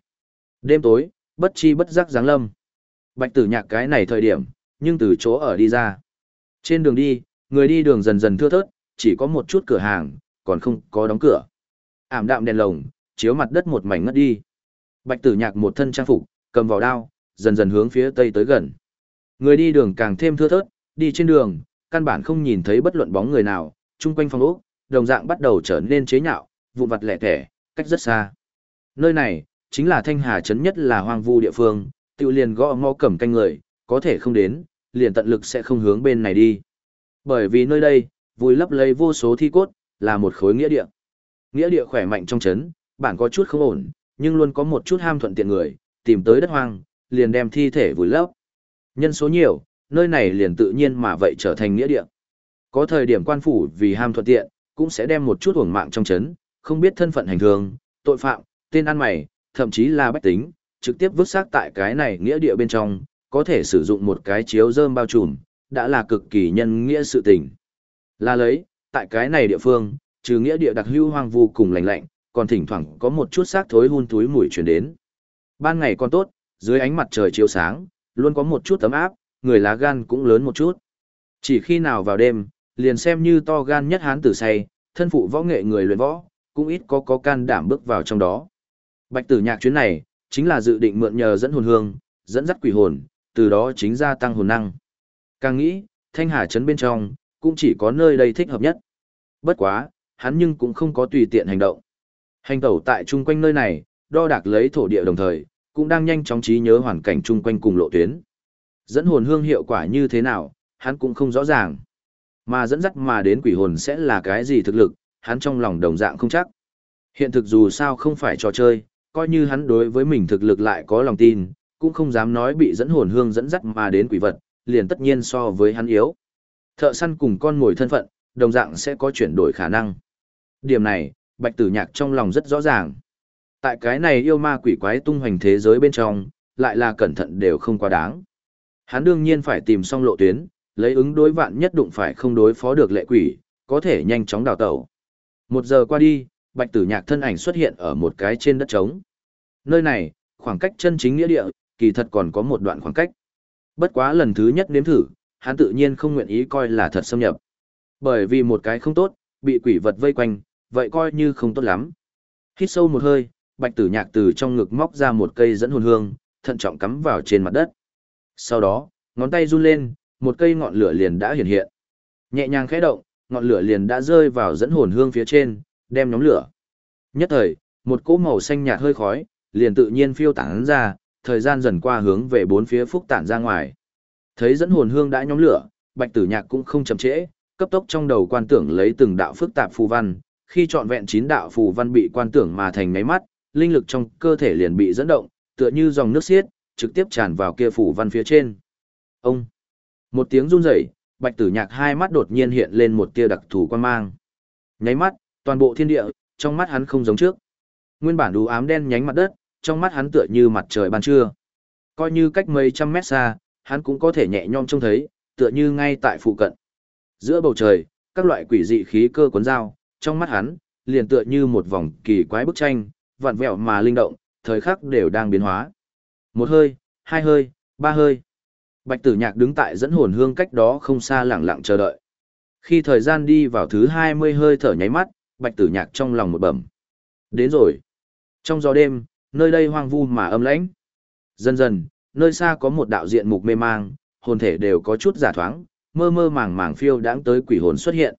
Đêm tối, bất chi bất giác giáng lâm. Bạch tử nhạc cái này thời điểm, nhưng từ chỗ ở đi ra. Trên đường đi, người đi đường dần dần thưa thớt, chỉ có một chút cửa hàng, còn không có đóng cửa. Ảm đạm đèn lồng, chiếu mặt đất một mảnh ngất đi. Bạch tử nhạc một thân trang phục, cầm vào đao, dần dần hướng phía tây tới gần. Người đi đường càng thêm thưa thớt, đi trên đường, căn bản không nhìn thấy bất luận bóng người nào, chung quanh phòng ốc, đồng dạng bắt đầu trở nên chế nhạo, vụn vặt lẻ tẻ, cách rất xa. Nơi này, chính là thanh hà trấn nhất là hoang vu địa phương, tự liền gõ ngõ cầm canh người, có thể không đến, liền tận lực sẽ không hướng bên này đi. Bởi vì nơi đây, vùi lấp lấy vô số thi cốt, là một khối nghĩa địa. Nghĩa địa khỏe mạnh trong trấn, bản có chút không ổn, nhưng luôn có một chút ham thuận tiện người, tìm tới đất hoang, liền đem thi thể vùi lấp. Nhân số nhiều, nơi này liền tự nhiên mà vậy trở thành nghĩa địa. Có thời điểm quan phủ vì ham thuận tiện, cũng sẽ đem một chút uổng mạng trong chấn, không biết thân phận hành thường, tội phạm, tên ăn mày, thậm chí là bách tính, trực tiếp vứt xác tại cái này nghĩa địa bên trong, có thể sử dụng một cái chiếu dơm bao trùm, đã là cực kỳ nhân nghĩa sự tình. Là lấy, tại cái này địa phương, trừ nghĩa địa đặc hữu hoang vu cùng lạnh lạnh, còn thỉnh thoảng có một chút xác thối hun túi mùi truyền đến. Ban ngày còn tốt, dưới ánh mặt trời chiếu sáng, luôn có một chút ấm áp, người lá gan cũng lớn một chút. Chỉ khi nào vào đêm, liền xem như to gan nhất hán tử say, thân phụ võ nghệ người luyện võ, cũng ít có có can đảm bước vào trong đó. Bạch tử nhạc chuyến này, chính là dự định mượn nhờ dẫn hồn hương, dẫn dắt quỷ hồn, từ đó chính gia tăng hồn năng. Càng nghĩ, thanh hà trấn bên trong, cũng chỉ có nơi đây thích hợp nhất. Bất quá, hắn nhưng cũng không có tùy tiện hành động. Hành tẩu tại chung quanh nơi này, đo đạc lấy thổ địa đồng thời, cũng đang nhanh chóng trí nhớ hoàn cảnh chung quanh cùng lộ tuyến. Dẫn hồn hương hiệu quả như thế nào, hắn cũng không rõ ràng. Mà dẫn dắt mà đến quỷ hồn sẽ là cái gì thực lực, hắn trong lòng đồng dạng không chắc. Hiện thực dù sao không phải trò chơi, coi như hắn đối với mình thực lực lại có lòng tin, cũng không dám nói bị dẫn hồn hương dẫn dắt mà đến quỷ vật, liền tất nhiên so với hắn yếu. Thợ săn cùng con mồi thân phận, đồng dạng sẽ có chuyển đổi khả năng. Điểm này, Bạch Tử Nhạc trong lòng rất rõ ràng. Tại cái này yêu ma quỷ quái tung hoành thế giới bên trong, lại là cẩn thận đều không quá đáng. Hắn đương nhiên phải tìm xong lộ tuyến, lấy ứng đối vạn nhất đụng phải không đối phó được lệ quỷ, có thể nhanh chóng đào tẩu. Một giờ qua đi, Bạch Tử Nhạc thân ảnh xuất hiện ở một cái trên đất trống. Nơi này, khoảng cách chân chính nghĩa địa, kỳ thật còn có một đoạn khoảng cách. Bất quá lần thứ nhất nếm thử, hắn tự nhiên không nguyện ý coi là thật xâm nhập. Bởi vì một cái không tốt, bị quỷ vật vây quanh, vậy coi như không tốt lắm. Hít sâu một hơi, bạch tử nhạc từ trong ngực móc ra một cây dẫn hồn hương, thận trọng cắm vào trên mặt đất. Sau đó, ngón tay run lên, một cây ngọn lửa liền đã hiện hiện. Nhẹ nhàng khẽ động, ngọn lửa liền đã rơi vào dẫn hồn hương phía trên, đem nhóm lửa. Nhất thời, một cỗ màu xanh nhạt hơi khói, liền tự nhiên phiêu tán ra, thời gian dần qua hướng về bốn phía phúc tản ra ngoài. Thấy dẫn hồn hương đã nhóm lửa, Bạch Tử Nhạc cũng không chậm trễ, cấp tốc trong đầu quan tưởng lấy từng đạo phức tạp phù văn, khi trọn vẹn chín đạo phù văn bị quan tưởng mà thành ngáy mắt, linh lực trong cơ thể liền bị dẫn động, tựa như dòng nước xiết, trực tiếp tràn vào kia phù văn phía trên. Ông! Một tiếng run rẩy, bạch tử nhạc hai mắt đột nhiên hiện lên một tia đặc thù quan mang. Nháy mắt, toàn bộ thiên địa, trong mắt hắn không giống trước. Nguyên bản đủ ám đen nhánh mặt đất, trong mắt hắn tựa như mặt trời ban trưa. Coi như cách mấy trăm mét xa, hắn cũng có thể nhẹ nhõm trông thấy, tựa như ngay tại phụ cận. Giữa bầu trời, các loại quỷ dị khí cơ cuốn dao, trong mắt hắn, liền tựa như một vòng kỳ quái bức tranh, vặn vẹo mà linh động, thời khắc đều đang biến hóa. Một hơi, hai hơi, ba hơi. Bạch tử nhạc đứng tại dẫn hồn hương cách đó không xa lặng lặng chờ đợi. Khi thời gian đi vào thứ hai mươi hơi thở nháy mắt, bạch tử nhạc trong lòng một bẩm. Đến rồi. Trong gió đêm, nơi đây hoang vu mà âm lãnh. Dần dần, nơi xa có một đạo diện mục mê mang, hồn thể đều có chút giả thoáng, mơ mơ màng màng phiêu đáng tới quỷ hồn xuất hiện.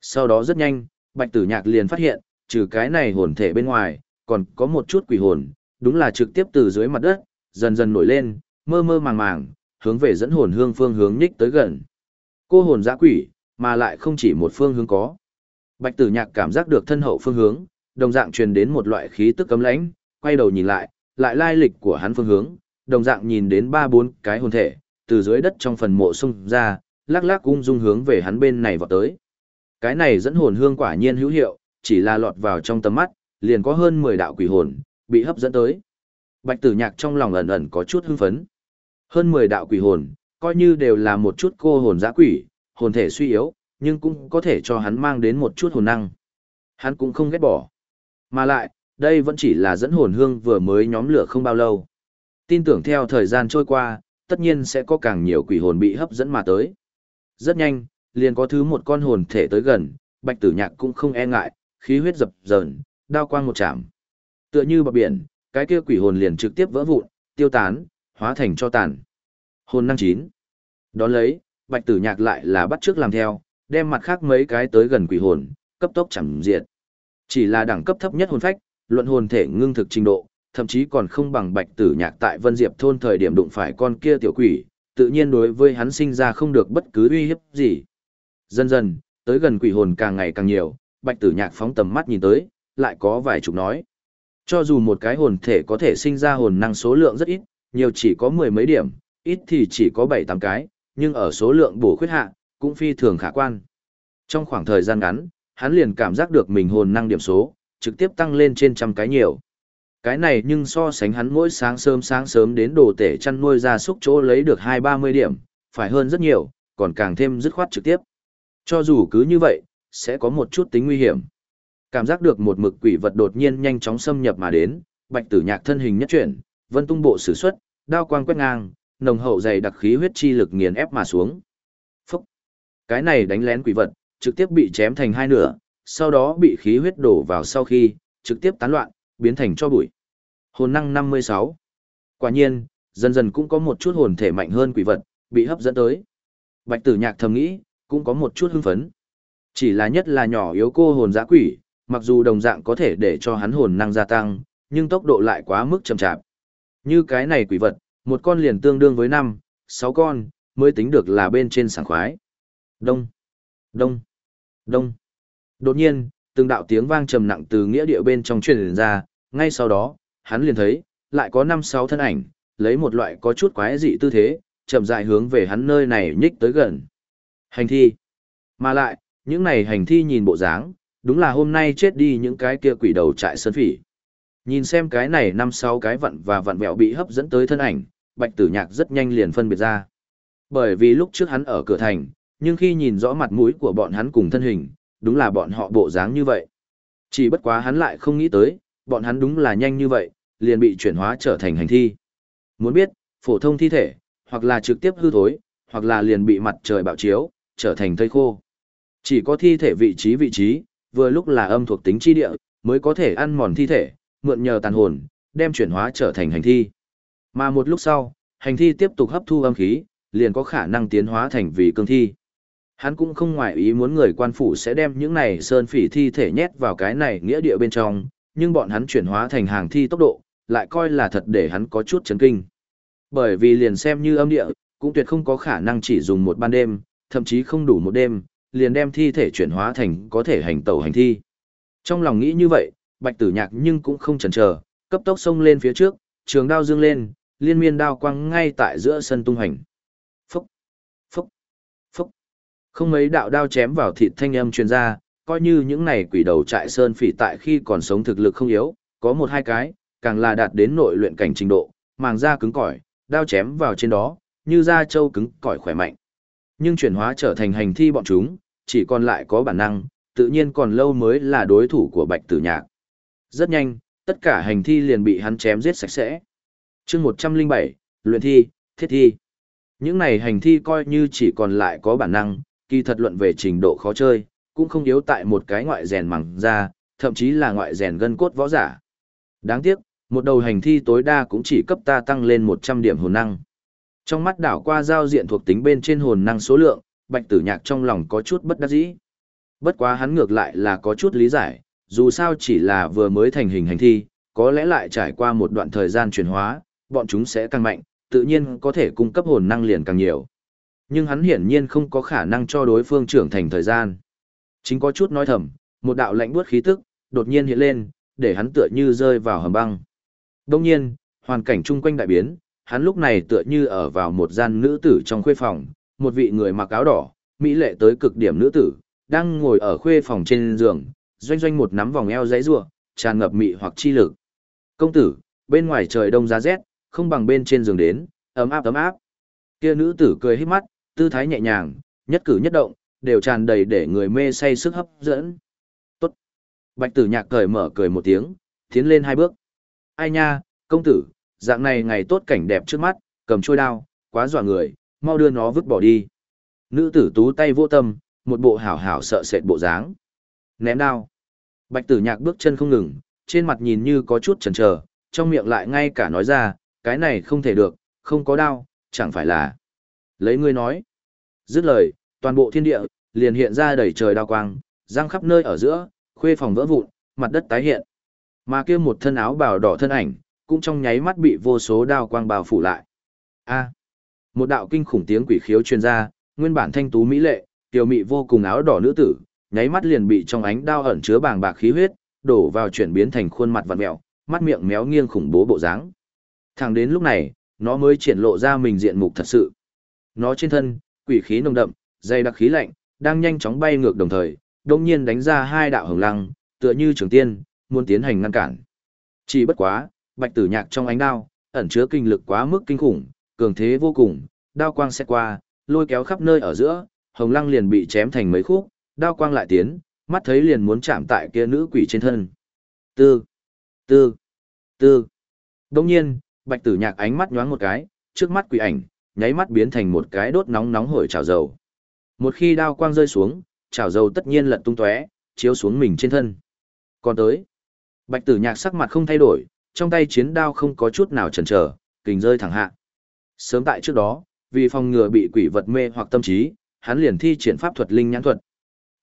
Sau đó rất nhanh, Bạch Tử Nhạc liền phát hiện, trừ cái này hồn thể bên ngoài, còn có một chút quỷ hồn, đúng là trực tiếp từ dưới mặt đất, dần dần nổi lên, mơ mơ màng màng, hướng về dẫn hồn hương phương hướng nhích tới gần. Cô hồn dã quỷ, mà lại không chỉ một phương hướng có. Bạch Tử Nhạc cảm giác được thân hậu phương hướng, đồng dạng truyền đến một loại khí tức cấm lãnh, quay đầu nhìn lại, lại lai lịch của hắn phương hướng, đồng dạng nhìn đến ba bốn cái hồn thể, từ dưới đất trong phần mộ xung ra, lắc lắc ung dung hướng về hắn bên này vọt tới. Cái này dẫn hồn hương quả nhiên hữu hiệu, chỉ là lọt vào trong tầm mắt, liền có hơn 10 đạo quỷ hồn, bị hấp dẫn tới. Bạch tử nhạc trong lòng ẩn ẩn có chút hưng phấn. Hơn 10 đạo quỷ hồn, coi như đều là một chút cô hồn giã quỷ, hồn thể suy yếu, nhưng cũng có thể cho hắn mang đến một chút hồn năng. Hắn cũng không ghét bỏ. Mà lại, đây vẫn chỉ là dẫn hồn hương vừa mới nhóm lửa không bao lâu. Tin tưởng theo thời gian trôi qua, tất nhiên sẽ có càng nhiều quỷ hồn bị hấp dẫn mà tới. Rất nhanh, liền có thứ một con hồn thể tới gần, bạch tử nhạc cũng không e ngại, khí huyết dập dờn, đao quang một chạm. Tựa như bờ biển, cái kia quỷ hồn liền trực tiếp vỡ vụn, tiêu tán, hóa thành cho tàn. Hồn năng chín. Đón lấy, bạch tử nhạc lại là bắt trước làm theo, đem mặt khác mấy cái tới gần quỷ hồn, cấp tốc chẳng diệt. Chỉ là đẳng cấp thấp nhất hồn phách, luận hồn thể ngưng thực trình độ, thậm chí còn không bằng bạch tử nhạc tại Vân Diệp thôn thời điểm đụng phải con kia tiểu quỷ, tự nhiên đối với hắn sinh ra không được bất cứ uy hiếp gì. Dần dần, tới gần quỷ hồn càng ngày càng nhiều, bạch tử nhạc phóng tầm mắt nhìn tới, lại có vài chục nói. Cho dù một cái hồn thể có thể sinh ra hồn năng số lượng rất ít, nhiều chỉ có mười mấy điểm, ít thì chỉ có bảy tám cái, nhưng ở số lượng bổ khuyết hạ, cũng phi thường khả quan. Trong khoảng thời gian ngắn, hắn liền cảm giác được mình hồn năng điểm số, trực tiếp tăng lên trên trăm cái nhiều. Cái này nhưng so sánh hắn mỗi sáng sớm sáng sớm đến đồ tể chăn nuôi ra súc chỗ lấy được hai ba mươi điểm, phải hơn rất nhiều, còn càng thêm dứt khoát trực tiếp. Cho dù cứ như vậy, sẽ có một chút tính nguy hiểm. Cảm giác được một mực quỷ vật đột nhiên nhanh chóng xâm nhập mà đến, bạch tử nhạc thân hình nhất chuyển, vân tung bộ sử xuất, đao quang quét ngang, nồng hậu dày đặc khí huyết chi lực nghiền ép mà xuống. Phúc! Cái này đánh lén quỷ vật, trực tiếp bị chém thành hai nửa, sau đó bị khí huyết đổ vào sau khi, trực tiếp tán loạn, biến thành cho bụi. Hồn năng 56. Quả nhiên, dần dần cũng có một chút hồn thể mạnh hơn quỷ vật, bị hấp dẫn tới. Bạch tử nhạc thầm nghĩ, cũng có một chút hưng phấn. Chỉ là nhất là nhỏ yếu cô hồn giã quỷ, mặc dù đồng dạng có thể để cho hắn hồn năng gia tăng, nhưng tốc độ lại quá mức chậm chạp. Như cái này quỷ vật, một con liền tương đương với 5, 6 con, mới tính được là bên trên sảng khoái. Đông, đông, đông. Đột nhiên, từng đạo tiếng vang trầm nặng từ nghĩa địa bên trong truyền ra, ngay sau đó, hắn liền thấy, lại có 5-6 thân ảnh, lấy một loại có chút quái dị tư thế, chậm rãi hướng về hắn nơi này nhích tới gần. Hành thi. Mà lại, những này hành thi nhìn bộ dáng, đúng là hôm nay chết đi những cái kia quỷ đầu trại sơn phỉ. Nhìn xem cái này năm sáu cái vặn và vặn vẹo bị hấp dẫn tới thân ảnh, bạch tử nhạc rất nhanh liền phân biệt ra. Bởi vì lúc trước hắn ở cửa thành, nhưng khi nhìn rõ mặt mũi của bọn hắn cùng thân hình, đúng là bọn họ bộ dáng như vậy. Chỉ bất quá hắn lại không nghĩ tới, bọn hắn đúng là nhanh như vậy, liền bị chuyển hóa trở thành hành thi. Muốn biết, phổ thông thi thể, hoặc là trực tiếp hư thối, hoặc là liền bị mặt trời bạo chiếu, trở thành thây khô. Chỉ có thi thể vị trí vị trí, vừa lúc là âm thuộc tính chi địa, mới có thể ăn mòn thi thể, mượn nhờ tàn hồn, đem chuyển hóa trở thành hành thi. Mà một lúc sau, hành thi tiếp tục hấp thu âm khí, liền có khả năng tiến hóa thành vị cương thi. Hắn cũng không ngoại ý muốn người quan phủ sẽ đem những này sơn phỉ thi thể nhét vào cái này nghĩa địa bên trong, nhưng bọn hắn chuyển hóa thành hàng thi tốc độ, lại coi là thật để hắn có chút chấn kinh. Bởi vì liền xem như âm địa, cũng tuyệt không có khả năng chỉ dùng một ban đêm, thậm chí không đủ một đêm, liền đem thi thể chuyển hóa thành có thể hành tẩu hành thi. Trong lòng nghĩ như vậy, bạch tử nhạc nhưng cũng không chần chờ, cấp tốc xông lên phía trước, trường đao dương lên, liên miên đao quăng ngay tại giữa sân tung hành. Phúc, phúc, phúc. Không mấy đạo đao chém vào thịt thanh âm truyền ra, coi như những này quỷ đầu trại sơn phỉ tại khi còn sống thực lực không yếu, có một hai cái, càng là đạt đến nội luyện cảnh trình độ, màng da cứng cỏi, đao chém vào trên đó, như da trâu cứng cỏi khỏe mạnh. Nhưng chuyển hóa trở thành hành thi bọn chúng, chỉ còn lại có bản năng, tự nhiên còn lâu mới là đối thủ của Bạch Tử Nhạc. Rất nhanh, tất cả hành thi liền bị hắn chém giết sạch sẽ. chương 107, luyện thi, thiết thi. Những này hành thi coi như chỉ còn lại có bản năng, kỳ thật luận về trình độ khó chơi, cũng không yếu tại một cái ngoại rèn mẳng ra, thậm chí là ngoại rèn gân cốt võ giả. Đáng tiếc, một đầu hành thi tối đa cũng chỉ cấp ta tăng lên 100 điểm hồn năng. Trong mắt đảo qua giao diện thuộc tính bên trên hồn năng số lượng, bạch tử nhạc trong lòng có chút bất đắc dĩ. Bất quá hắn ngược lại là có chút lý giải, dù sao chỉ là vừa mới thành hình hành thi, có lẽ lại trải qua một đoạn thời gian chuyển hóa, bọn chúng sẽ càng mạnh, tự nhiên có thể cung cấp hồn năng liền càng nhiều. Nhưng hắn hiển nhiên không có khả năng cho đối phương trưởng thành thời gian. Chính có chút nói thầm, một đạo lạnh buốt khí tức, đột nhiên hiện lên, để hắn tựa như rơi vào hầm băng. Đông nhiên, hoàn cảnh chung quanh đại biến, hắn lúc này tựa như ở vào một gian nữ tử trong khuê phòng, một vị người mặc áo đỏ, mỹ lệ tới cực điểm nữ tử, đang ngồi ở khuê phòng trên giường, doanh doanh một nắm vòng eo dãy rua, tràn ngập mị hoặc chi lực. Công tử, bên ngoài trời đông giá rét, không bằng bên trên giường đến, ấm áp ấm áp. Kia nữ tử cười hít mắt, tư thái nhẹ nhàng, nhất cử nhất động, đều tràn đầy để người mê say sức hấp dẫn. Tốt. Bạch tử nhạc cười mở cười một tiếng, tiến lên hai bước. Ai nha, công tử, dạng này ngày tốt cảnh đẹp trước mắt, cầm trôi đao, quá dọa người, mau đưa nó vứt bỏ đi. Nữ tử tú tay vô tâm, một bộ hảo hảo sợ sệt bộ dáng. Ném đao. Bạch tử nhạc bước chân không ngừng, trên mặt nhìn như có chút chần chờ, trong miệng lại ngay cả nói ra, cái này không thể được, không có đao, chẳng phải là. Lấy ngươi nói. Dứt lời, toàn bộ thiên địa, liền hiện ra đầy trời đao quang, răng khắp nơi ở giữa, khuê phòng vỡ vụn, mặt đất tái hiện. Mà kia một thân áo bào đỏ thân ảnh, cũng trong nháy mắt bị vô số đao quang bào phủ lại. A. một đạo kinh khủng tiếng quỷ khiếu truyền ra, nguyên bản thanh tú mỹ lệ, tiểu mị vô cùng áo đỏ nữ tử, nháy mắt liền bị trong ánh đao ẩn chứa bàng bạc khí huyết, đổ vào chuyển biến thành khuôn mặt vặn mèo, mắt miệng méo nghiêng khủng bố bộ dáng. Thẳng đến lúc này, nó mới triển lộ ra mình diện mục thật sự. Nó trên thân, quỷ khí nồng đậm, dày đặc khí lạnh, đang nhanh chóng bay ngược đồng thời, đột nhiên đánh ra hai đạo hồng lăng, tựa như trường tiên, muốn tiến hành ngăn cản. Chỉ bất quá, bạch tử nhạc trong ánh đao, ẩn chứa kinh lực quá mức kinh khủng, cường thế vô cùng, đao quang sẽ qua, lôi kéo khắp nơi ở giữa, hồng lăng liền bị chém thành mấy khúc, đao quang lại tiến, mắt thấy liền muốn chạm tại kia nữ quỷ trên thân. Tư, tư, tư. Đồng nhiên, bạch tử nhạc ánh mắt nhoáng một cái, trước mắt quỷ ảnh, nháy mắt biến thành một cái đốt nóng nóng hổi chảo dầu. Một khi đao quang rơi xuống, chảo dầu tất nhiên lật tung tóe, chiếu xuống mình trên thân. Còn tới, bạch tử nhạc sắc mặt không thay đổi, trong tay chiến đao không có chút nào chần chờ, kình rơi thẳng hạ. Sớm tại trước đó, vì phòng ngừa bị quỷ vật mê hoặc tâm trí, hắn liền thi triển pháp thuật linh nhãn thuật.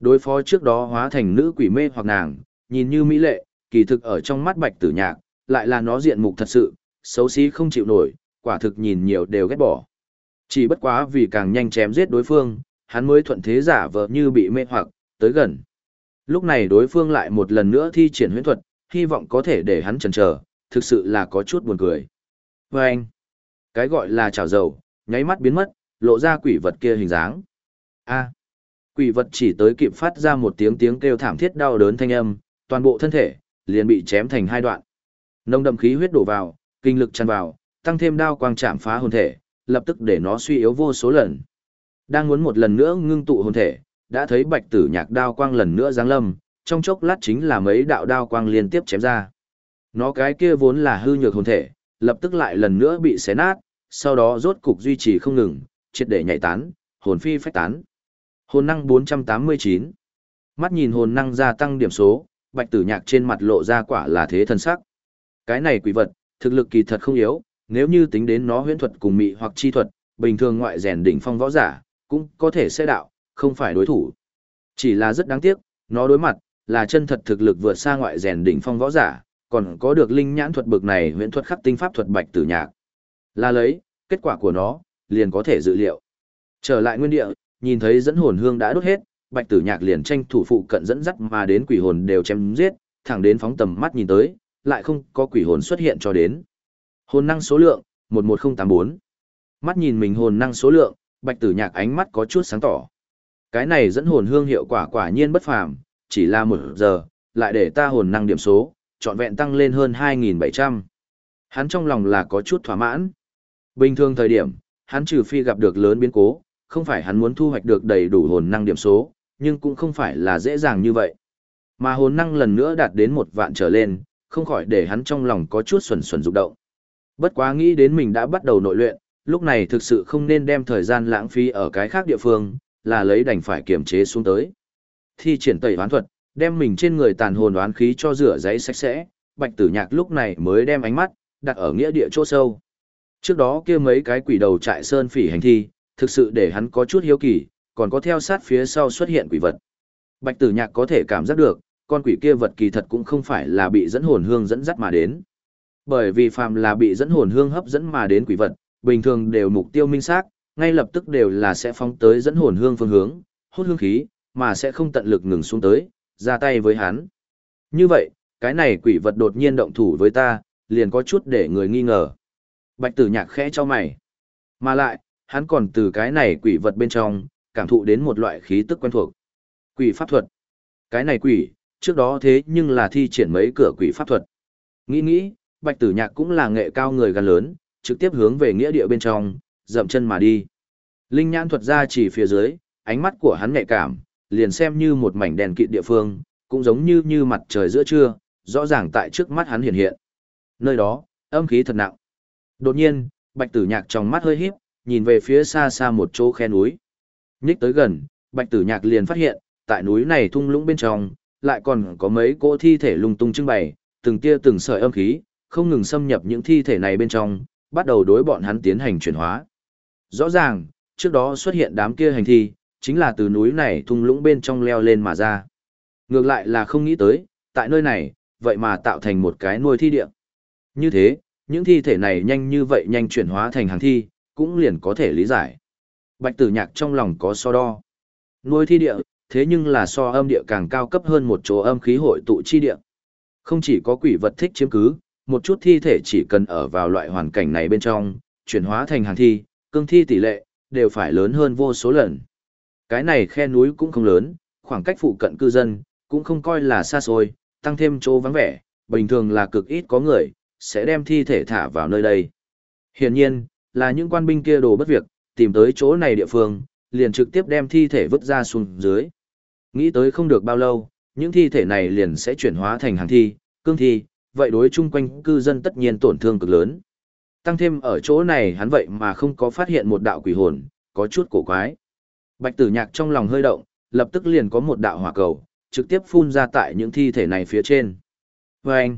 Đối phó trước đó hóa thành nữ quỷ mê hoặc nàng, nhìn như mỹ lệ, kỳ thực ở trong mắt bạch tử nhạc, lại là nó diện mục thật sự, xấu xí không chịu nổi, quả thực nhìn nhiều đều ghét bỏ. Chỉ bất quá vì càng nhanh chém giết đối phương, hắn mới thuận thế giả vờ như bị mê hoặc, tới gần. Lúc này đối phương lại một lần nữa thi triển huyễn thuật, hy vọng có thể để hắn chần chờ, thực sự là có chút buồn cười. Và anh, cái gọi là chảo dầu, nháy mắt biến mất, lộ ra quỷ vật kia hình dáng. A, quỷ vật chỉ tới kịp phát ra một tiếng tiếng kêu thảm thiết đau đớn thanh âm, toàn bộ thân thể liền bị chém thành hai đoạn. Nông đậm khí huyết đổ vào, kinh lực tràn vào, tăng thêm đao quang chạm phá hồn thể, lập tức để nó suy yếu vô số lần. Đang muốn một lần nữa ngưng tụ hồn thể, đã thấy bạch tử nhạc đao quang lần nữa giáng lâm, trong chốc lát chính là mấy đạo đao quang liên tiếp chém ra. Nó cái kia vốn là hư nhược hồn thể, lập tức lại lần nữa bị xé nát, sau đó rốt cục duy trì không ngừng, triệt để nhảy tán, hồn phi phách tán. Hồn năng 489. Mắt nhìn hồn năng gia tăng điểm số, bạch tử nhạc trên mặt lộ ra quả là thế thân sắc. Cái này quỷ vật, thực lực kỳ thật không yếu, nếu như tính đến nó huyễn thuật cùng mị hoặc chi thuật, bình thường ngoại rèn đỉnh phong võ giả, cũng có thể sẽ đạo, không phải đối thủ. Chỉ là rất đáng tiếc, nó đối mặt, là chân thật thực lực vượt xa ngoại rèn đỉnh phong võ giả, còn có được linh nhãn thuật bực này huyễn thuật khắc tinh pháp thuật bạch tử nhạc. Là lấy, kết quả của nó, liền có thể dự liệu. Trở lại nguyên địa, nhìn thấy dẫn hồn hương đã đốt hết, bạch tử nhạc liền tranh thủ phụ cận dẫn dắt mà đến quỷ hồn đều chém giết, thẳng đến phóng tầm mắt nhìn tới, lại không có quỷ hồn xuất hiện cho đến. Hồn năng số lượng, 11084. Mắt nhìn mình hồn năng số lượng, bạch tử nhạc ánh mắt có chút sáng tỏ. Cái này dẫn hồn hương hiệu quả quả nhiên bất phàm, chỉ là một giờ, lại để ta hồn năng điểm số, trọn vẹn tăng lên hơn 2.700. Hắn trong lòng là có chút thỏa mãn. Bình thường thời điểm, hắn trừ phi gặp được lớn biến cố, không phải hắn muốn thu hoạch được đầy đủ hồn năng điểm số, nhưng cũng không phải là dễ dàng như vậy. Mà hồn năng lần nữa đạt đến một vạn trở lên, không khỏi để hắn trong lòng có chút xuẩn xuẩn rụng động. Bất quá nghĩ đến mình đã bắt đầu nội luyện, lúc này thực sự không nên đem thời gian lãng phí ở cái khác địa phương, là lấy đành phải kiềm chế xuống tới. Thi triển tẩy hoán thuật, đem mình trên người tàn hồn đoán khí cho rửa giấy sạch sẽ, bạch tử nhạc lúc này mới đem ánh mắt, đặt ở nghĩa địa chỗ sâu. Trước đó kia mấy cái quỷ đầu trại sơn phỉ hành thi, thực sự để hắn có chút hiếu kỳ, còn có theo sát phía sau xuất hiện quỷ vật. Bạch tử nhạc có thể cảm giác được, con quỷ kia vật kỳ thật cũng không phải là bị dẫn hồn hương dẫn dắt mà đến. Bởi vì phàm là bị dẫn hồn hương hấp dẫn mà đến quỷ vật, bình thường đều mục tiêu minh xác, ngay lập tức đều là sẽ phóng tới dẫn hồn hương phương hướng, hút hương khí, mà sẽ không tận lực ngừng xuống tới, ra tay với hắn. Như vậy, cái này quỷ vật đột nhiên động thủ với ta, liền có chút để người nghi ngờ. Bạch tử nhạc khẽ cho mày. Mà lại, hắn còn từ cái này quỷ vật bên trong, cảm thụ đến một loại khí tức quen thuộc. Quỷ pháp thuật. Cái này quỷ, trước đó thế nhưng là thi triển mấy cửa quỷ pháp thuật. Nghĩ nghĩ, bạch tử nhạc cũng là nghệ cao người gần lớn, trực tiếp hướng về nghĩa địa bên trong, dậm chân mà đi. Linh nhãn thuật ra chỉ phía dưới, ánh mắt của hắn nhạy cảm, liền xem như một mảnh đèn kịt địa phương, cũng giống như như mặt trời giữa trưa, rõ ràng tại trước mắt hắn hiện hiện. Nơi đó, âm khí thật nặng. Đột nhiên, bạch tử nhạc trong mắt hơi híp, nhìn về phía xa xa một chỗ khe núi. Nhích tới gần, bạch tử nhạc liền phát hiện, tại núi này thung lũng bên trong, lại còn có mấy cỗ thi thể lung tung trưng bày, từng tia từng sợi âm khí, không ngừng xâm nhập những thi thể này bên trong, bắt đầu đối bọn hắn tiến hành chuyển hóa. Rõ ràng, trước đó xuất hiện đám kia hành thi, chính là từ núi này thung lũng bên trong leo lên mà ra. Ngược lại là không nghĩ tới, tại nơi này, vậy mà tạo thành một cái nuôi thi địa. Như thế, những thi thể này nhanh như vậy nhanh chuyển hóa thành hàng thi, cũng liền có thể lý giải. Bạch tử nhạc trong lòng có so đo. Nuôi thi địa, thế nhưng là so âm địa càng cao cấp hơn một chỗ âm khí hội tụ chi địa. Không chỉ có quỷ vật thích chiếm cứ, một chút thi thể chỉ cần ở vào loại hoàn cảnh này bên trong, chuyển hóa thành hàng thi, cương thi tỷ lệ, đều phải lớn hơn vô số lần. Cái này khe núi cũng không lớn, khoảng cách phụ cận cư dân, cũng không coi là xa xôi, tăng thêm chỗ vắng vẻ, bình thường là cực ít có người, sẽ đem thi thể thả vào nơi đây. Hiển nhiên, là những quan binh kia đồ bất việc, tìm tới chỗ này địa phương, liền trực tiếp đem thi thể vứt ra xuống dưới. Nghĩ tới không được bao lâu, những thi thể này liền sẽ chuyển hóa thành hàng thi, cương thi, vậy đối chung quanh cư dân tất nhiên tổn thương cực lớn. Tăng thêm ở chỗ này hắn vậy mà không có phát hiện một đạo quỷ hồn, có chút cổ quái. Bạch tử nhạc trong lòng hơi động, lập tức liền có một đạo hỏa cầu, trực tiếp phun ra tại những thi thể này phía trên. Vâng!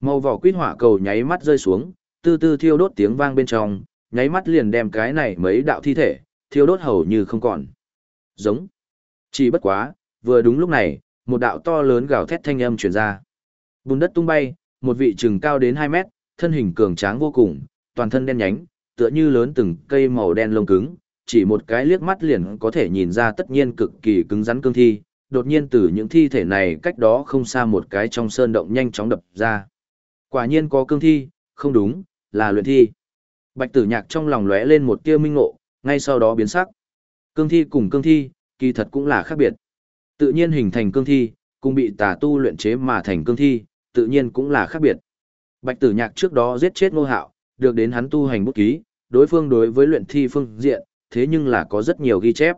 màu vỏ quýt hỏa cầu nháy mắt rơi xuống, tư tư thiêu đốt tiếng vang bên trong, nháy mắt liền đem cái này mấy đạo thi thể, thiêu đốt hầu như không còn. Giống. Chỉ bất quá, vừa đúng lúc này, một đạo to lớn gào thét thanh âm truyền ra. Bùn đất tung bay, một vị trừng cao đến 2 mét, thân hình cường tráng vô cùng, toàn thân đen nhánh, tựa như lớn từng cây màu đen lông cứng, chỉ một cái liếc mắt liền có thể nhìn ra tất nhiên cực kỳ cứng rắn cương thi, đột nhiên từ những thi thể này cách đó không xa một cái trong sơn động nhanh chóng đập ra. Quả nhiên có cương thi, không đúng, là luyện thi. Bạch tử nhạc trong lòng lóe lên một tia minh ngộ, ngay sau đó biến sắc. Cương thi cùng cương thi, kỳ thật cũng là khác biệt. Tự nhiên hình thành cương thi, cùng bị tà tu luyện chế mà thành cương thi, tự nhiên cũng là khác biệt. Bạch tử nhạc trước đó giết chết ngô hạo, được đến hắn tu hành bút ký, đối phương đối với luyện thi phương diện, thế nhưng là có rất nhiều ghi chép.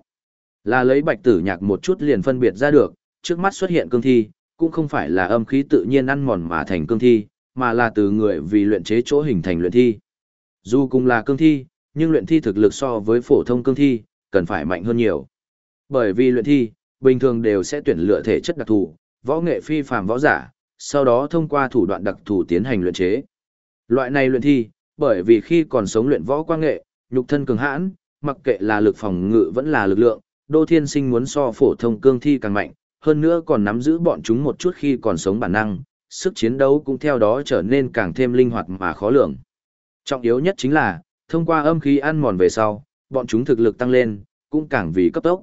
Là lấy bạch tử nhạc một chút liền phân biệt ra được, trước mắt xuất hiện cương thi, cũng không phải là âm khí tự nhiên ăn mòn mà thành cương thi, mà là từ người vì luyện chế chỗ hình thành luyện thi. Dù cùng là cương thi, nhưng luyện thi thực lực so với phổ thông cương thi, cần phải mạnh hơn nhiều. Bởi vì luyện thi, bình thường đều sẽ tuyển lựa thể chất đặc thù, võ nghệ phi phàm võ giả, sau đó thông qua thủ đoạn đặc thù tiến hành luyện chế. Loại này luyện thi, bởi vì khi còn sống luyện võ quan nghệ, nhục thân cường hãn, mặc kệ là lực phòng ngự vẫn là lực lượng, Đô Thiên Sinh muốn so phổ thông cương thi càng mạnh, hơn nữa còn nắm giữ bọn chúng một chút khi còn sống bản năng, sức chiến đấu cũng theo đó trở nên càng thêm linh hoạt mà khó lường. Trọng yếu nhất chính là, thông qua âm khí ăn mòn về sau, bọn chúng thực lực tăng lên, cũng càng vì cấp tốc.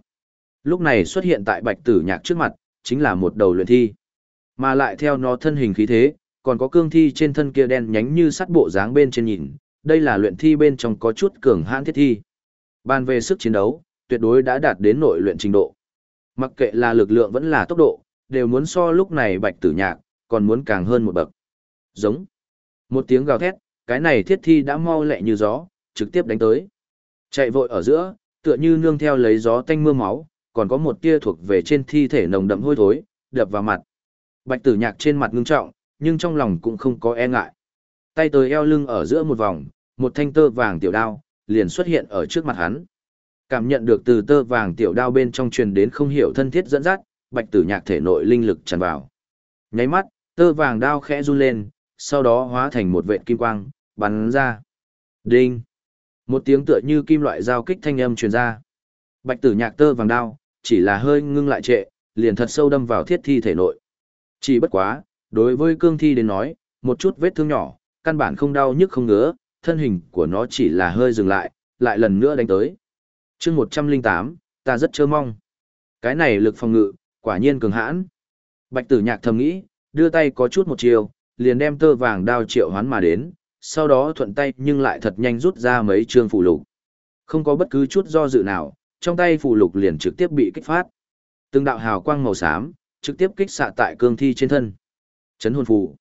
Lúc này xuất hiện tại bạch tử nhạc trước mặt, chính là một đầu luyện thi. Mà lại theo nó thân hình khí thế, còn có cương thi trên thân kia đen nhánh như sắt bộ dáng bên trên nhìn, đây là luyện thi bên trong có chút cường hãn thiết thi. Bàn về sức chiến đấu, tuyệt đối đã đạt đến nội luyện trình độ. Mặc kệ là lực lượng vẫn là tốc độ, đều muốn so lúc này bạch tử nhạc, còn muốn càng hơn một bậc. Giống. Một tiếng gào thét, cái này thiết thi đã mau lẹ như gió, trực tiếp đánh tới. Chạy vội ở giữa, tựa như nương theo lấy gió tanh mưa máu, còn có một tia thuộc về trên thi thể nồng đậm hôi thối, đập vào mặt. Bạch tử nhạc trên mặt ngưng trọng, nhưng trong lòng cũng không có e ngại. Tay tới eo lưng ở giữa một vòng, một thanh tơ vàng tiểu đao, liền xuất hiện ở trước mặt hắn. Cảm nhận được từ tơ vàng tiểu đao bên trong truyền đến không hiểu thân thiết dẫn dắt, bạch tử nhạc thể nội linh lực tràn vào. Nháy mắt, tơ vàng đao khẽ run lên, sau đó hóa thành một vệt kim quang, bắn ra. Đinh! Một tiếng tựa như kim loại giao kích thanh âm truyền ra. Bạch tử nhạc tơ vàng đao, chỉ là hơi ngưng lại trệ, liền thật sâu đâm vào thiết thi thể nội. Chỉ bất quá, đối với cương thi đến nói, một chút vết thương nhỏ, căn bản không đau nhức không ngứa, thân hình của nó chỉ là hơi dừng lại, lại lần nữa đánh tới. chương 108, ta rất chơ mong. Cái này lực phòng ngự, quả nhiên cường hãn. Bạch tử nhạc thầm nghĩ, đưa tay có chút một chiều, liền đem tơ vàng đao triệu hoán mà đến, sau đó thuận tay nhưng lại thật nhanh rút ra mấy trương phụ lục. Không có bất cứ chút do dự nào, trong tay phụ lục liền trực tiếp bị kích phát. Từng đạo hào quang màu xám, trực tiếp kích xạ tại cương thi trên thân. Chấn hồn phù.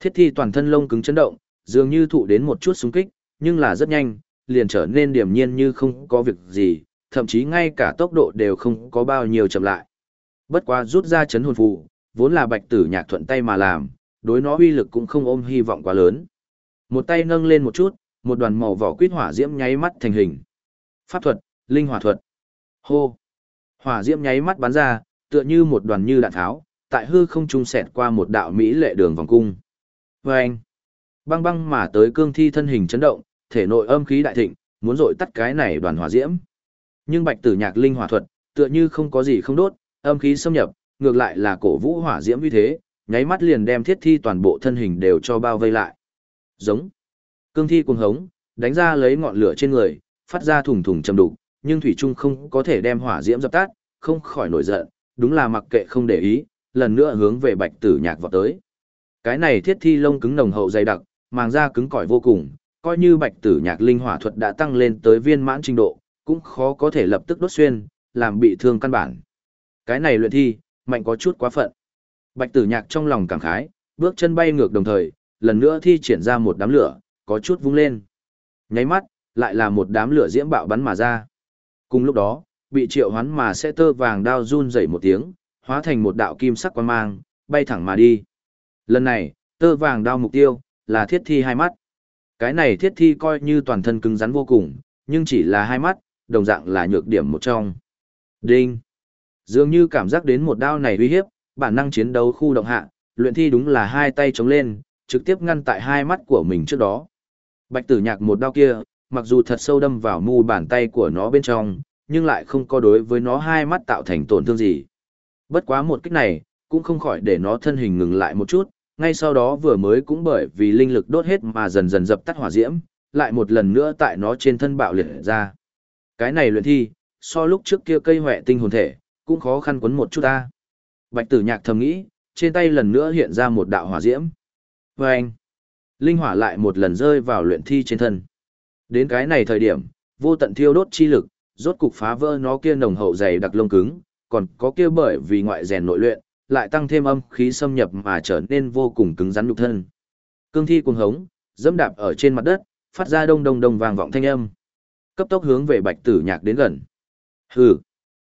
Thiết thi toàn thân lông cứng chấn động, dường như thụ đến một chút xung kích, nhưng là rất nhanh, liền trở nên điềm nhiên như không có việc gì, thậm chí ngay cả tốc độ đều không có bao nhiêu chậm lại. Bất quá rút ra chấn hồn phù, vốn là bạch tử nhạc thuận tay mà làm, đối nó uy lực cũng không ôm hy vọng quá lớn. Một tay nâng lên một chút, một đoàn màu vỏ quýt hỏa diễm nháy mắt thành hình. Pháp thuật, linh hỏa thuật. Hô. Hỏa diễm nháy mắt bắn ra, tựa như một đoàn như đạn tháo, tại hư không trung xẹt qua một đạo mỹ lệ đường vòng cung. Vâng! Băng băng mà tới cương thi thân hình chấn động, thể nội âm khí đại thịnh, muốn dội tắt cái này đoàn hỏa diễm. Nhưng bạch tử nhạc linh hỏa thuật, tựa như không có gì không đốt, âm khí xâm nhập, ngược lại là cổ vũ hỏa diễm như thế, nháy mắt liền đem thiết thi toàn bộ thân hình đều cho bao vây lại. Giống. Cương thi cuồng hống, đánh ra lấy ngọn lửa trên người, phát ra thùng thùng trầm đục, nhưng thủy trung không có thể đem hỏa diễm dập tắt, không khỏi nổi giận, đúng là mặc kệ không để ý, lần nữa hướng về bạch tử nhạc vọt tới. Cái này thiết thi lông cứng nồng hậu dày đặc, màng da cứng cỏi vô cùng, coi như bạch tử nhạc linh hỏa thuật đã tăng lên tới viên mãn trình độ, cũng khó có thể lập tức đốt xuyên, làm bị thương căn bản. Cái này luyện thi, mạnh có chút quá phận. Bạch tử nhạc trong lòng cảm khái, bước chân bay ngược đồng thời, lần nữa thi triển ra một đám lửa, có chút vung lên. Nháy mắt, lại là một đám lửa diễm bạo bắn mà ra. Cùng lúc đó, bị triệu hoán mà sẽ tơ vàng đao run dậy một tiếng, hóa thành một đạo kim sắc quang mang, bay thẳng mà đi. Lần này, tơ vàng đao mục tiêu, là thiết thi hai mắt. Cái này thiết thi coi như toàn thân cứng rắn vô cùng, nhưng chỉ là hai mắt, đồng dạng là nhược điểm một trong. Đinh! Dường như cảm giác đến một đao này uy hiếp, bản năng chiến đấu khu động hạ, luyện thi đúng là hai tay chống lên, trực tiếp ngăn tại hai mắt của mình trước đó. Bạch tử nhạc một đao kia, mặc dù thật sâu đâm vào mu bàn tay của nó bên trong, nhưng lại không có đối với nó hai mắt tạo thành tổn thương gì. Bất quá một kích này, cũng không khỏi để nó thân hình ngừng lại một chút, ngay sau đó vừa mới cũng bởi vì linh lực đốt hết mà dần dần dập tắt hỏa diễm, lại một lần nữa tại nó trên thân bạo liệt ra. Cái này luyện thi, so lúc trước kia cây hỏe tinh hồn thể, cũng khó khăn quấn một chút ta. Bạch tử nhạc thầm nghĩ, trên tay lần nữa hiện ra một đạo hỏa diễm. Và anh, linh hỏa lại một lần rơi vào luyện thi trên thân. Đến cái này thời điểm, vô tận thiêu đốt chi lực, rốt cục phá vỡ nó kia nồng hậu dày đặc lông cứng, còn có kia bởi vì ngoại rèn nội luyện, lại tăng thêm âm khí xâm nhập mà trở nên vô cùng cứng rắn nhục thân. Cương thi cuồng hống, dẫm đạp ở trên mặt đất, phát ra đông đông đông vàng vọng thanh âm. Cấp tốc hướng về Bạch Tử Nhạc đến gần. Hừ.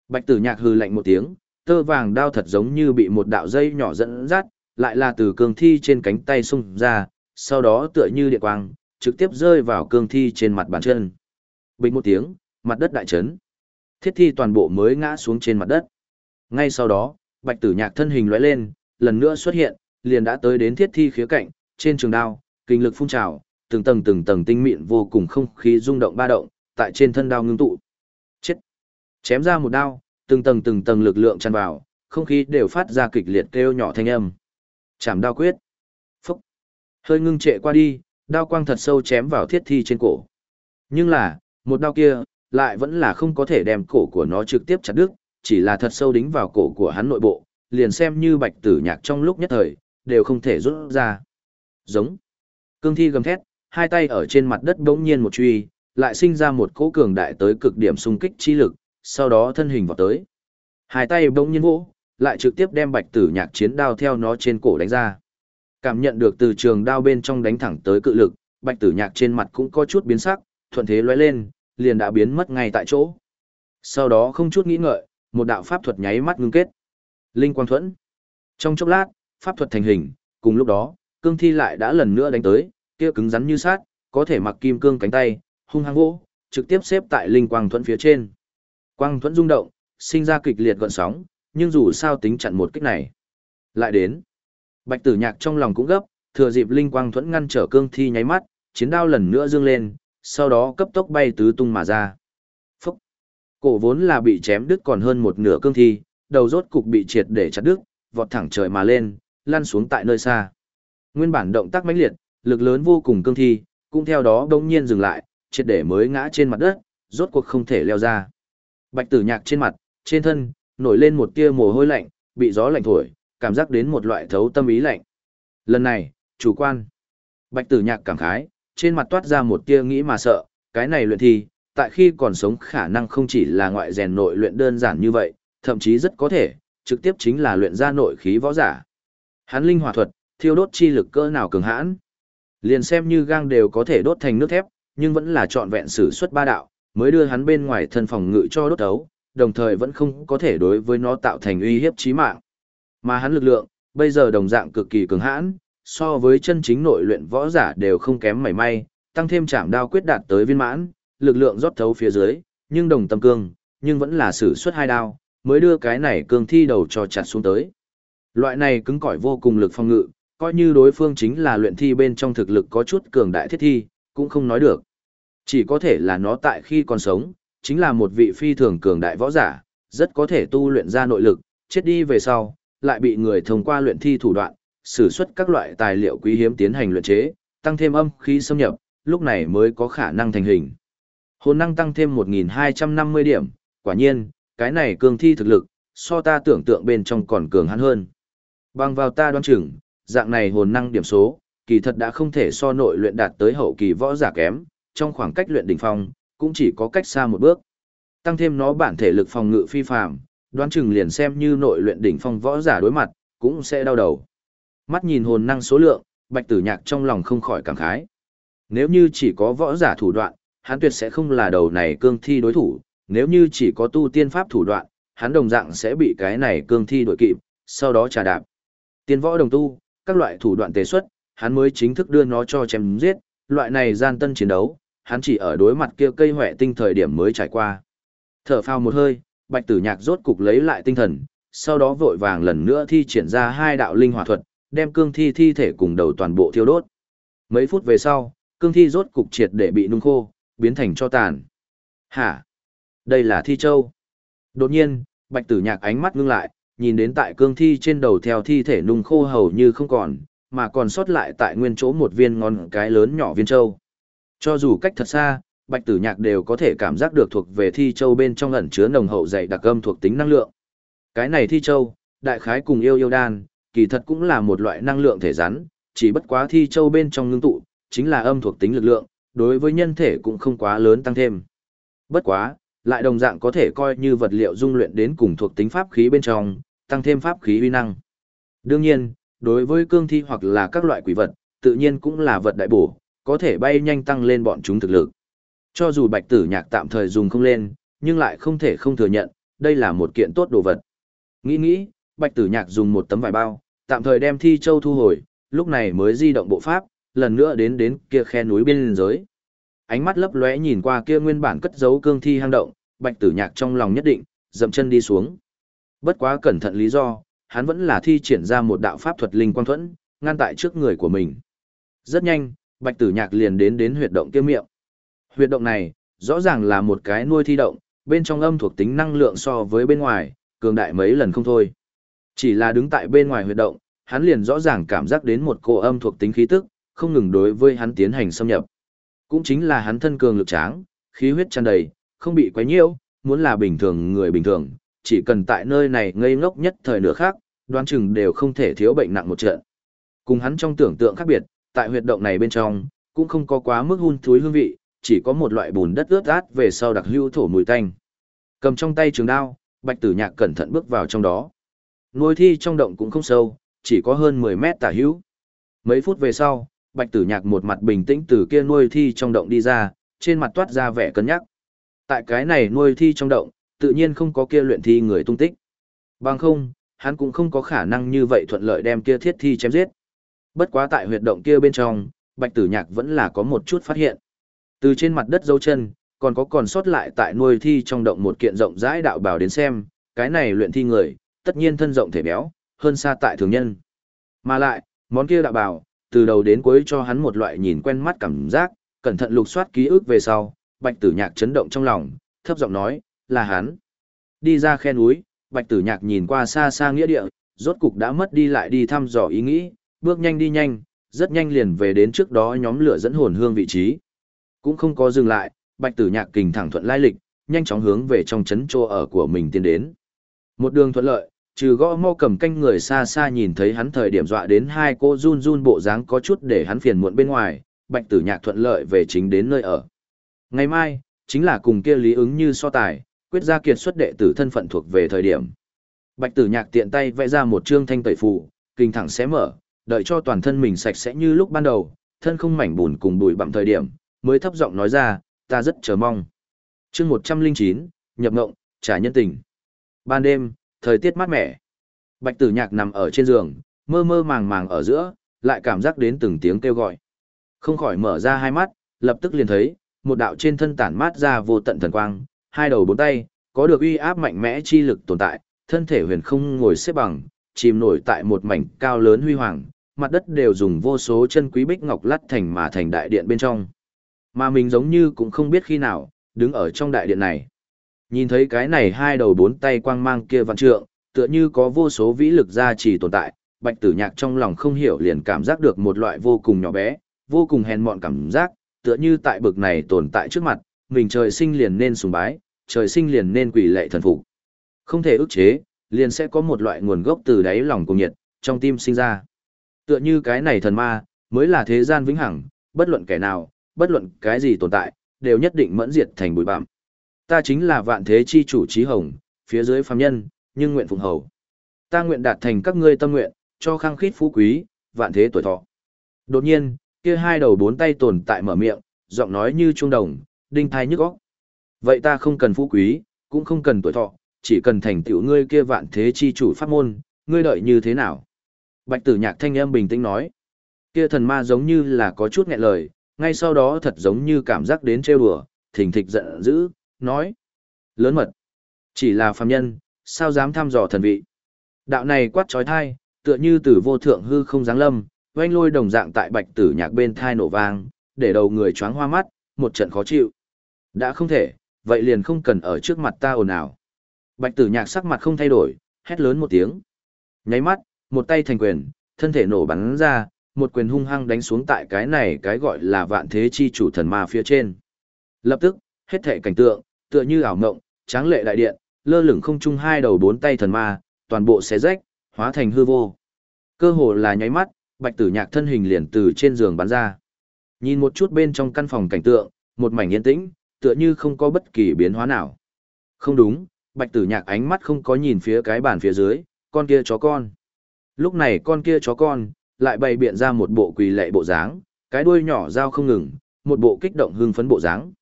Bạch Tử Nhạc hừ lạnh một tiếng, tơ vàng đao thật giống như bị một đạo dây nhỏ dẫn dắt, lại là từ cương thi trên cánh tay xung ra, sau đó tựa như điện quang, trực tiếp rơi vào cương thi trên mặt bàn chân. Bình một tiếng, mặt đất đại chấn. Thiết thi toàn bộ mới ngã xuống trên mặt đất. Ngay sau đó, bạch tử nhạc thân hình lóe lên, lần nữa xuất hiện, liền đã tới đến thiết thi khía cạnh, trên trường đao, kinh lực phun trào, từng tầng từng tầng tinh mịn vô cùng không khí rung động ba động, tại trên thân đao ngưng tụ. Chết! Chém ra một đao, từng tầng từng tầng lực lượng tràn vào, không khí đều phát ra kịch liệt kêu nhỏ thanh âm. Chảm đao quyết. Phúc! Hơi ngưng trệ qua đi, đao quang thật sâu chém vào thiết thi trên cổ. Nhưng là, một đao kia, lại vẫn là không có thể đem cổ của nó trực tiếp chặt đứt, chỉ là thật sâu đính vào cổ của hắn nội bộ, liền xem như bạch tử nhạc trong lúc nhất thời, đều không thể rút ra. Giống. Cương thi gầm thét, hai tay ở trên mặt đất bỗng nhiên một truy, lại sinh ra một cỗ cường đại tới cực điểm xung kích chi lực, sau đó thân hình vào tới. Hai tay bỗng nhiên vỗ, lại trực tiếp đem bạch tử nhạc chiến đao theo nó trên cổ đánh ra. Cảm nhận được từ trường đao bên trong đánh thẳng tới cự lực, bạch tử nhạc trên mặt cũng có chút biến sắc, thuận thế lóe lên, liền đã biến mất ngay tại chỗ. Sau đó không chút nghĩ ngợi, một đạo pháp thuật nháy mắt ngưng kết. Linh quang thuẫn. Trong chốc lát, pháp thuật thành hình, cùng lúc đó, cương thi lại đã lần nữa đánh tới, kia cứng rắn như sát, có thể mặc kim cương cánh tay, hung hăng gỗ, trực tiếp xếp tại linh quang thuẫn phía trên. Quang thuẫn rung động, sinh ra kịch liệt gợn sóng, nhưng dù sao tính chặn một kích này. Lại đến. Bạch tử nhạc trong lòng cũng gấp, thừa dịp linh quang thuẫn ngăn trở cương thi nháy mắt, chiến đao lần nữa dương lên, sau đó cấp tốc bay tứ tung mà ra. Phúc! Cổ vốn là bị chém đứt còn hơn một nửa cương thi, đầu rốt cục bị triệt để chặt đứt, vọt thẳng trời mà lên, lăn xuống tại nơi xa. Nguyên bản động tác mãnh liệt, lực lớn vô cùng cương thi, cũng theo đó đông nhiên dừng lại, triệt để mới ngã trên mặt đất, rốt cuộc không thể leo ra. Bạch tử nhạc trên mặt, trên thân, nổi lên một tia mồ hôi lạnh, bị gió lạnh thổi, cảm giác đến một loại thấu tâm ý lạnh. Lần này, chủ quan. Bạch tử nhạc cảm khái, trên mặt toát ra một tia nghĩ mà sợ, cái này luyện thi, tại khi còn sống khả năng không chỉ là ngoại rèn nội luyện đơn giản như vậy, thậm chí rất có thể, trực tiếp chính là luyện ra nội khí võ giả. Hắn linh hỏa thuật, thiêu đốt chi lực cỡ nào cường hãn. Liền xem như gang đều có thể đốt thành nước thép, nhưng vẫn là trọn vẹn sử xuất ba đạo, mới đưa hắn bên ngoài thân phòng ngự cho đốt ấu, đồng thời vẫn không có thể đối với nó tạo thành uy hiếp chí mạng. Mà hắn lực lượng, bây giờ đồng dạng cực kỳ cường hãn, so với chân chính nội luyện võ giả đều không kém mảy may, tăng thêm chạm đao quyết đạt tới viên mãn, lực lượng rót thấu phía dưới, nhưng đồng tâm cương, nhưng vẫn là sử xuất hai đao, mới đưa cái này cương thi đầu cho chặt xuống tới. Loại này cứng cỏi vô cùng lực phòng ngự, coi như đối phương chính là luyện thi bên trong thực lực có chút cường đại thiết thi, cũng không nói được. Chỉ có thể là nó tại khi còn sống, chính là một vị phi thường cường đại võ giả, rất có thể tu luyện ra nội lực, chết đi về sau, lại bị người thông qua luyện thi thủ đoạn, sử xuất các loại tài liệu quý hiếm tiến hành luyện chế, tăng thêm âm khí xâm nhập, lúc này mới có khả năng thành hình. Hồn năng tăng thêm 1.250 điểm, quả nhiên, cái này cường thi thực lực, so ta tưởng tượng bên trong còn cường hắn hơn. Bằng vào ta đoán chừng, dạng này hồn năng điểm số, kỳ thật đã không thể so nội luyện đạt tới hậu kỳ võ giả kém, trong khoảng cách luyện đỉnh phong, cũng chỉ có cách xa một bước. Tăng thêm nó bản thể lực phòng ngự phi phàm, đoán chừng liền xem như nội luyện đỉnh phong võ giả đối mặt, cũng sẽ đau đầu. Mắt nhìn hồn năng số lượng, Bạch Tử Nhạc trong lòng không khỏi cảm khái. Nếu như chỉ có võ giả thủ đoạn, hắn tuyệt sẽ không là đầu này cương thi đối thủ, nếu như chỉ có tu tiên pháp thủ đoạn, hắn đồng dạng sẽ bị cái này cương thi đội kịp, sau đó trà đạp. Tiên võ đồng tu, các loại thủ đoạn tế xuất, hắn mới chính thức đưa nó cho chém giết, loại này gian tân chiến đấu, hắn chỉ ở đối mặt kia cây hỏe tinh thời điểm mới trải qua. Thở phào một hơi, bạch tử nhạc rốt cục lấy lại tinh thần, sau đó vội vàng lần nữa thi triển ra hai đạo linh hỏa thuật, đem cương thi thi thể cùng đầu toàn bộ thiêu đốt. Mấy phút về sau, cương thi rốt cục triệt để bị nung khô, biến thành cho tàn. Hả? Đây là thi châu. Đột nhiên, bạch tử nhạc ánh mắt ngưng lại, nhìn đến tại cương thi trên đầu theo thi thể nung khô hầu như không còn, mà còn sót lại tại nguyên chỗ một viên ngon cái lớn nhỏ viên châu. Cho dù cách thật xa, bạch tử nhạc đều có thể cảm giác được thuộc về thi châu bên trong ẩn chứa nồng hậu dày đặc âm thuộc tính năng lượng. Cái này thi châu, đại khái cùng yêu yêu đan, kỳ thật cũng là một loại năng lượng thể rắn, chỉ bất quá thi châu bên trong ngưng tụ, chính là âm thuộc tính lực lượng, đối với nhân thể cũng không quá lớn tăng thêm. Bất quá, lại đồng dạng có thể coi như vật liệu dung luyện đến cùng thuộc tính pháp khí bên trong, tăng thêm pháp khí uy năng. Đương nhiên, đối với cương thi hoặc là các loại quỷ vật, tự nhiên cũng là vật đại bổ, có thể bay nhanh tăng lên bọn chúng thực lực. Cho dù bạch tử nhạc tạm thời dùng không lên, nhưng lại không thể không thừa nhận, đây là một kiện tốt đồ vật. Nghĩ nghĩ, bạch tử nhạc dùng một tấm vải bao, tạm thời đem thi châu thu hồi, lúc này mới di động bộ pháp, lần nữa đến đến kia khe núi bên giới. Ánh mắt lấp lóe nhìn qua kia nguyên bản cất giấu cương thi hang động, bạch tử nhạc trong lòng nhất định, dậm chân đi xuống. Bất quá cẩn thận lý do, hắn vẫn là thi triển ra một đạo pháp thuật linh quang thuẫn, ngăn tại trước người của mình. Rất nhanh, bạch tử nhạc liền đến đến huyệt động kia miệng. Huyệt động này, rõ ràng là một cái nuôi thi động, bên trong âm thuộc tính năng lượng so với bên ngoài, cường đại mấy lần không thôi. Chỉ là đứng tại bên ngoài huyệt động, hắn liền rõ ràng cảm giác đến một cô âm thuộc tính khí tức, không ngừng đối với hắn tiến hành xâm nhập. Cũng chính là hắn thân cường lực tráng, khí huyết tràn đầy, không bị quấy nhiễu, muốn là bình thường người bình thường, chỉ cần tại nơi này ngây ngốc nhất thời nửa khác, đoán chừng đều không thể thiếu bệnh nặng một trận. Cùng hắn trong tưởng tượng khác biệt, tại huyệt động này bên trong, cũng không có quá mức hun thối hương vị, chỉ có một loại bùn đất ướt át về sau đặc hữu thổ mùi tanh. Cầm trong tay trường đao, Bạch Tử Nhạc cẩn thận bước vào trong đó. Nuôi thi trong động cũng không sâu, chỉ có hơn 10 mét tả hữu. Mấy phút về sau, Bạch Tử Nhạc một mặt bình tĩnh từ kia nuôi thi trong động đi ra, trên mặt toát ra vẻ cân nhắc. Tại cái này nuôi thi trong động, tự nhiên không có kia luyện thi người tung tích. Bằng không, hắn cũng không có khả năng như vậy thuận lợi đem kia thiết thi chém giết. Bất quá tại huyệt động kia bên trong, Bạch Tử Nhạc vẫn là có một chút phát hiện. Từ trên mặt đất dấu chân, còn có còn sót lại tại nuôi thi trong động một kiện rộng rãi đạo bảo đến xem, cái này luyện thi người, tất nhiên thân rộng thể béo, hơn xa tại thường nhân. Mà lại, món kia đạo bảo, từ đầu đến cuối cho hắn một loại nhìn quen mắt cảm giác, cẩn thận lục soát ký ức về sau, Bạch Tử Nhạc chấn động trong lòng, thấp giọng nói, là hắn. Đi ra khe núi, Bạch Tử Nhạc nhìn qua xa xa nghĩa địa, rốt cục đã mất đi lại đi thăm dò ý nghĩ, bước nhanh đi nhanh, rất nhanh liền về đến trước đó nhóm lửa dẫn hồn hương vị trí. Cũng không có dừng lại, Bạch Tử Nhạc kình thẳng thuận lai lịch, nhanh chóng hướng về trong trấn trô ở của mình tiến đến. Một đường thuận lợi, trừ gõ mô cầm canh người xa xa nhìn thấy hắn thời điểm dọa đến hai cô run run bộ dáng có chút để hắn phiền muộn bên ngoài, Bạch Tử Nhạc thuận lợi về chính đến nơi ở. Ngày mai, chính là cùng kia lý ứng như so tài, quyết gia kiệt xuất đệ tử thân phận thuộc về thời điểm. Bạch Tử Nhạc tiện tay vẽ ra một chương thanh tẩy phù, kinh thẳng xé mở, đợi cho toàn thân mình sạch sẽ như lúc ban đầu, thân không mảnh bùn cùng bụi bặm thời điểm, mới thấp giọng nói ra, ta rất chờ mong. chương 109, nhập ngộng, trả nhân tình. Ban đêm, thời tiết mát mẻ. Bạch tử nhạc nằm ở trên giường, mơ mơ màng màng ở giữa, lại cảm giác đến từng tiếng kêu gọi. Không khỏi mở ra hai mắt, lập tức liền thấy, một đạo trên thân tản mát ra vô tận thần quang, hai đầu bốn tay, có được uy áp mạnh mẽ chi lực tồn tại, thân thể huyền không ngồi xếp bằng, chìm nổi tại một mảnh cao lớn huy hoàng, mặt đất đều dùng vô số chân quý bích ngọc lắt thành mà thành đại điện bên trong. Mà mình giống như cũng không biết khi nào, đứng ở trong đại điện này. Nhìn thấy cái này hai đầu bốn tay quang mang kia văn trượng, tựa như có vô số vĩ lực gia trì tồn tại, bạch tử nhạc trong lòng không hiểu liền cảm giác được một loại vô cùng nhỏ bé, vô cùng hèn mọn cảm giác, tựa như tại bực này tồn tại trước mặt, mình trời sinh liền nên sùng bái, trời sinh liền nên quỷ lệ thần phục. Không thể ức chế, liền sẽ có một loại nguồn gốc từ đáy lòng cùng nhiệt, trong tim sinh ra. Tựa như cái này thần ma, mới là thế gian vĩnh hằng, bất luận kẻ nào, bất luận cái gì tồn tại, đều nhất định mẫn diệt thành bụi bặm. Ta chính là vạn thế chi chủ trí hồng, phía dưới phàm nhân, nhưng nguyện phụng hầu. Ta nguyện đạt thành các ngươi tâm nguyện, cho khang khít phú quý, vạn thế tuổi thọ. Đột nhiên, kia hai đầu bốn tay tồn tại mở miệng, giọng nói như trung đồng, đinh thai nhức óc. Vậy ta không cần phú quý, cũng không cần tuổi thọ, chỉ cần thành tựu ngươi kia vạn thế chi chủ pháp môn, ngươi đợi như thế nào? Bạch tử nhạc thanh âm bình tĩnh nói. Kia thần ma giống như là có chút nghẹn lời, ngay sau đó thật giống như cảm giác đến trêu đùa, thình thịch giận dữ, nói. Lớn mật. Chỉ là phàm nhân, sao dám thăm dò thần vị. Đạo này quát trói thai, tựa như từ vô thượng hư không giáng lâm, oanh lôi đồng dạng tại bạch tử nhạc bên thai nổ vang, để đầu người choáng hoa mắt, một trận khó chịu. Đã không thể, vậy liền không cần ở trước mặt ta ồn ào. Bạch tử nhạc sắc mặt không thay đổi, hét lớn một tiếng. Nháy mắt, một tay thành quyền, thân thể nổ bắn ra, một quyền hung hăng đánh xuống tại cái này cái gọi là vạn thế chi chủ thần ma phía trên. Lập tức, hết thể cảnh tượng, tựa như ảo ngộng, tráng lệ đại điện, lơ lửng không chung hai đầu bốn tay thần ma, toàn bộ xé rách, hóa thành hư vô. Cơ hồ là nháy mắt, bạch tử nhạc thân hình liền từ trên giường bắn ra. Nhìn một chút bên trong căn phòng cảnh tượng, một mảnh yên tĩnh, tựa như không có bất kỳ biến hóa nào. Không đúng, bạch tử nhạc ánh mắt không có nhìn phía cái bàn phía dưới, con kia chó con. Lúc này con kia chó con, lại bày biện ra một bộ quỳ lệ bộ dáng, cái đuôi nhỏ dao không ngừng, một bộ kích động hưng phấn bộ dáng.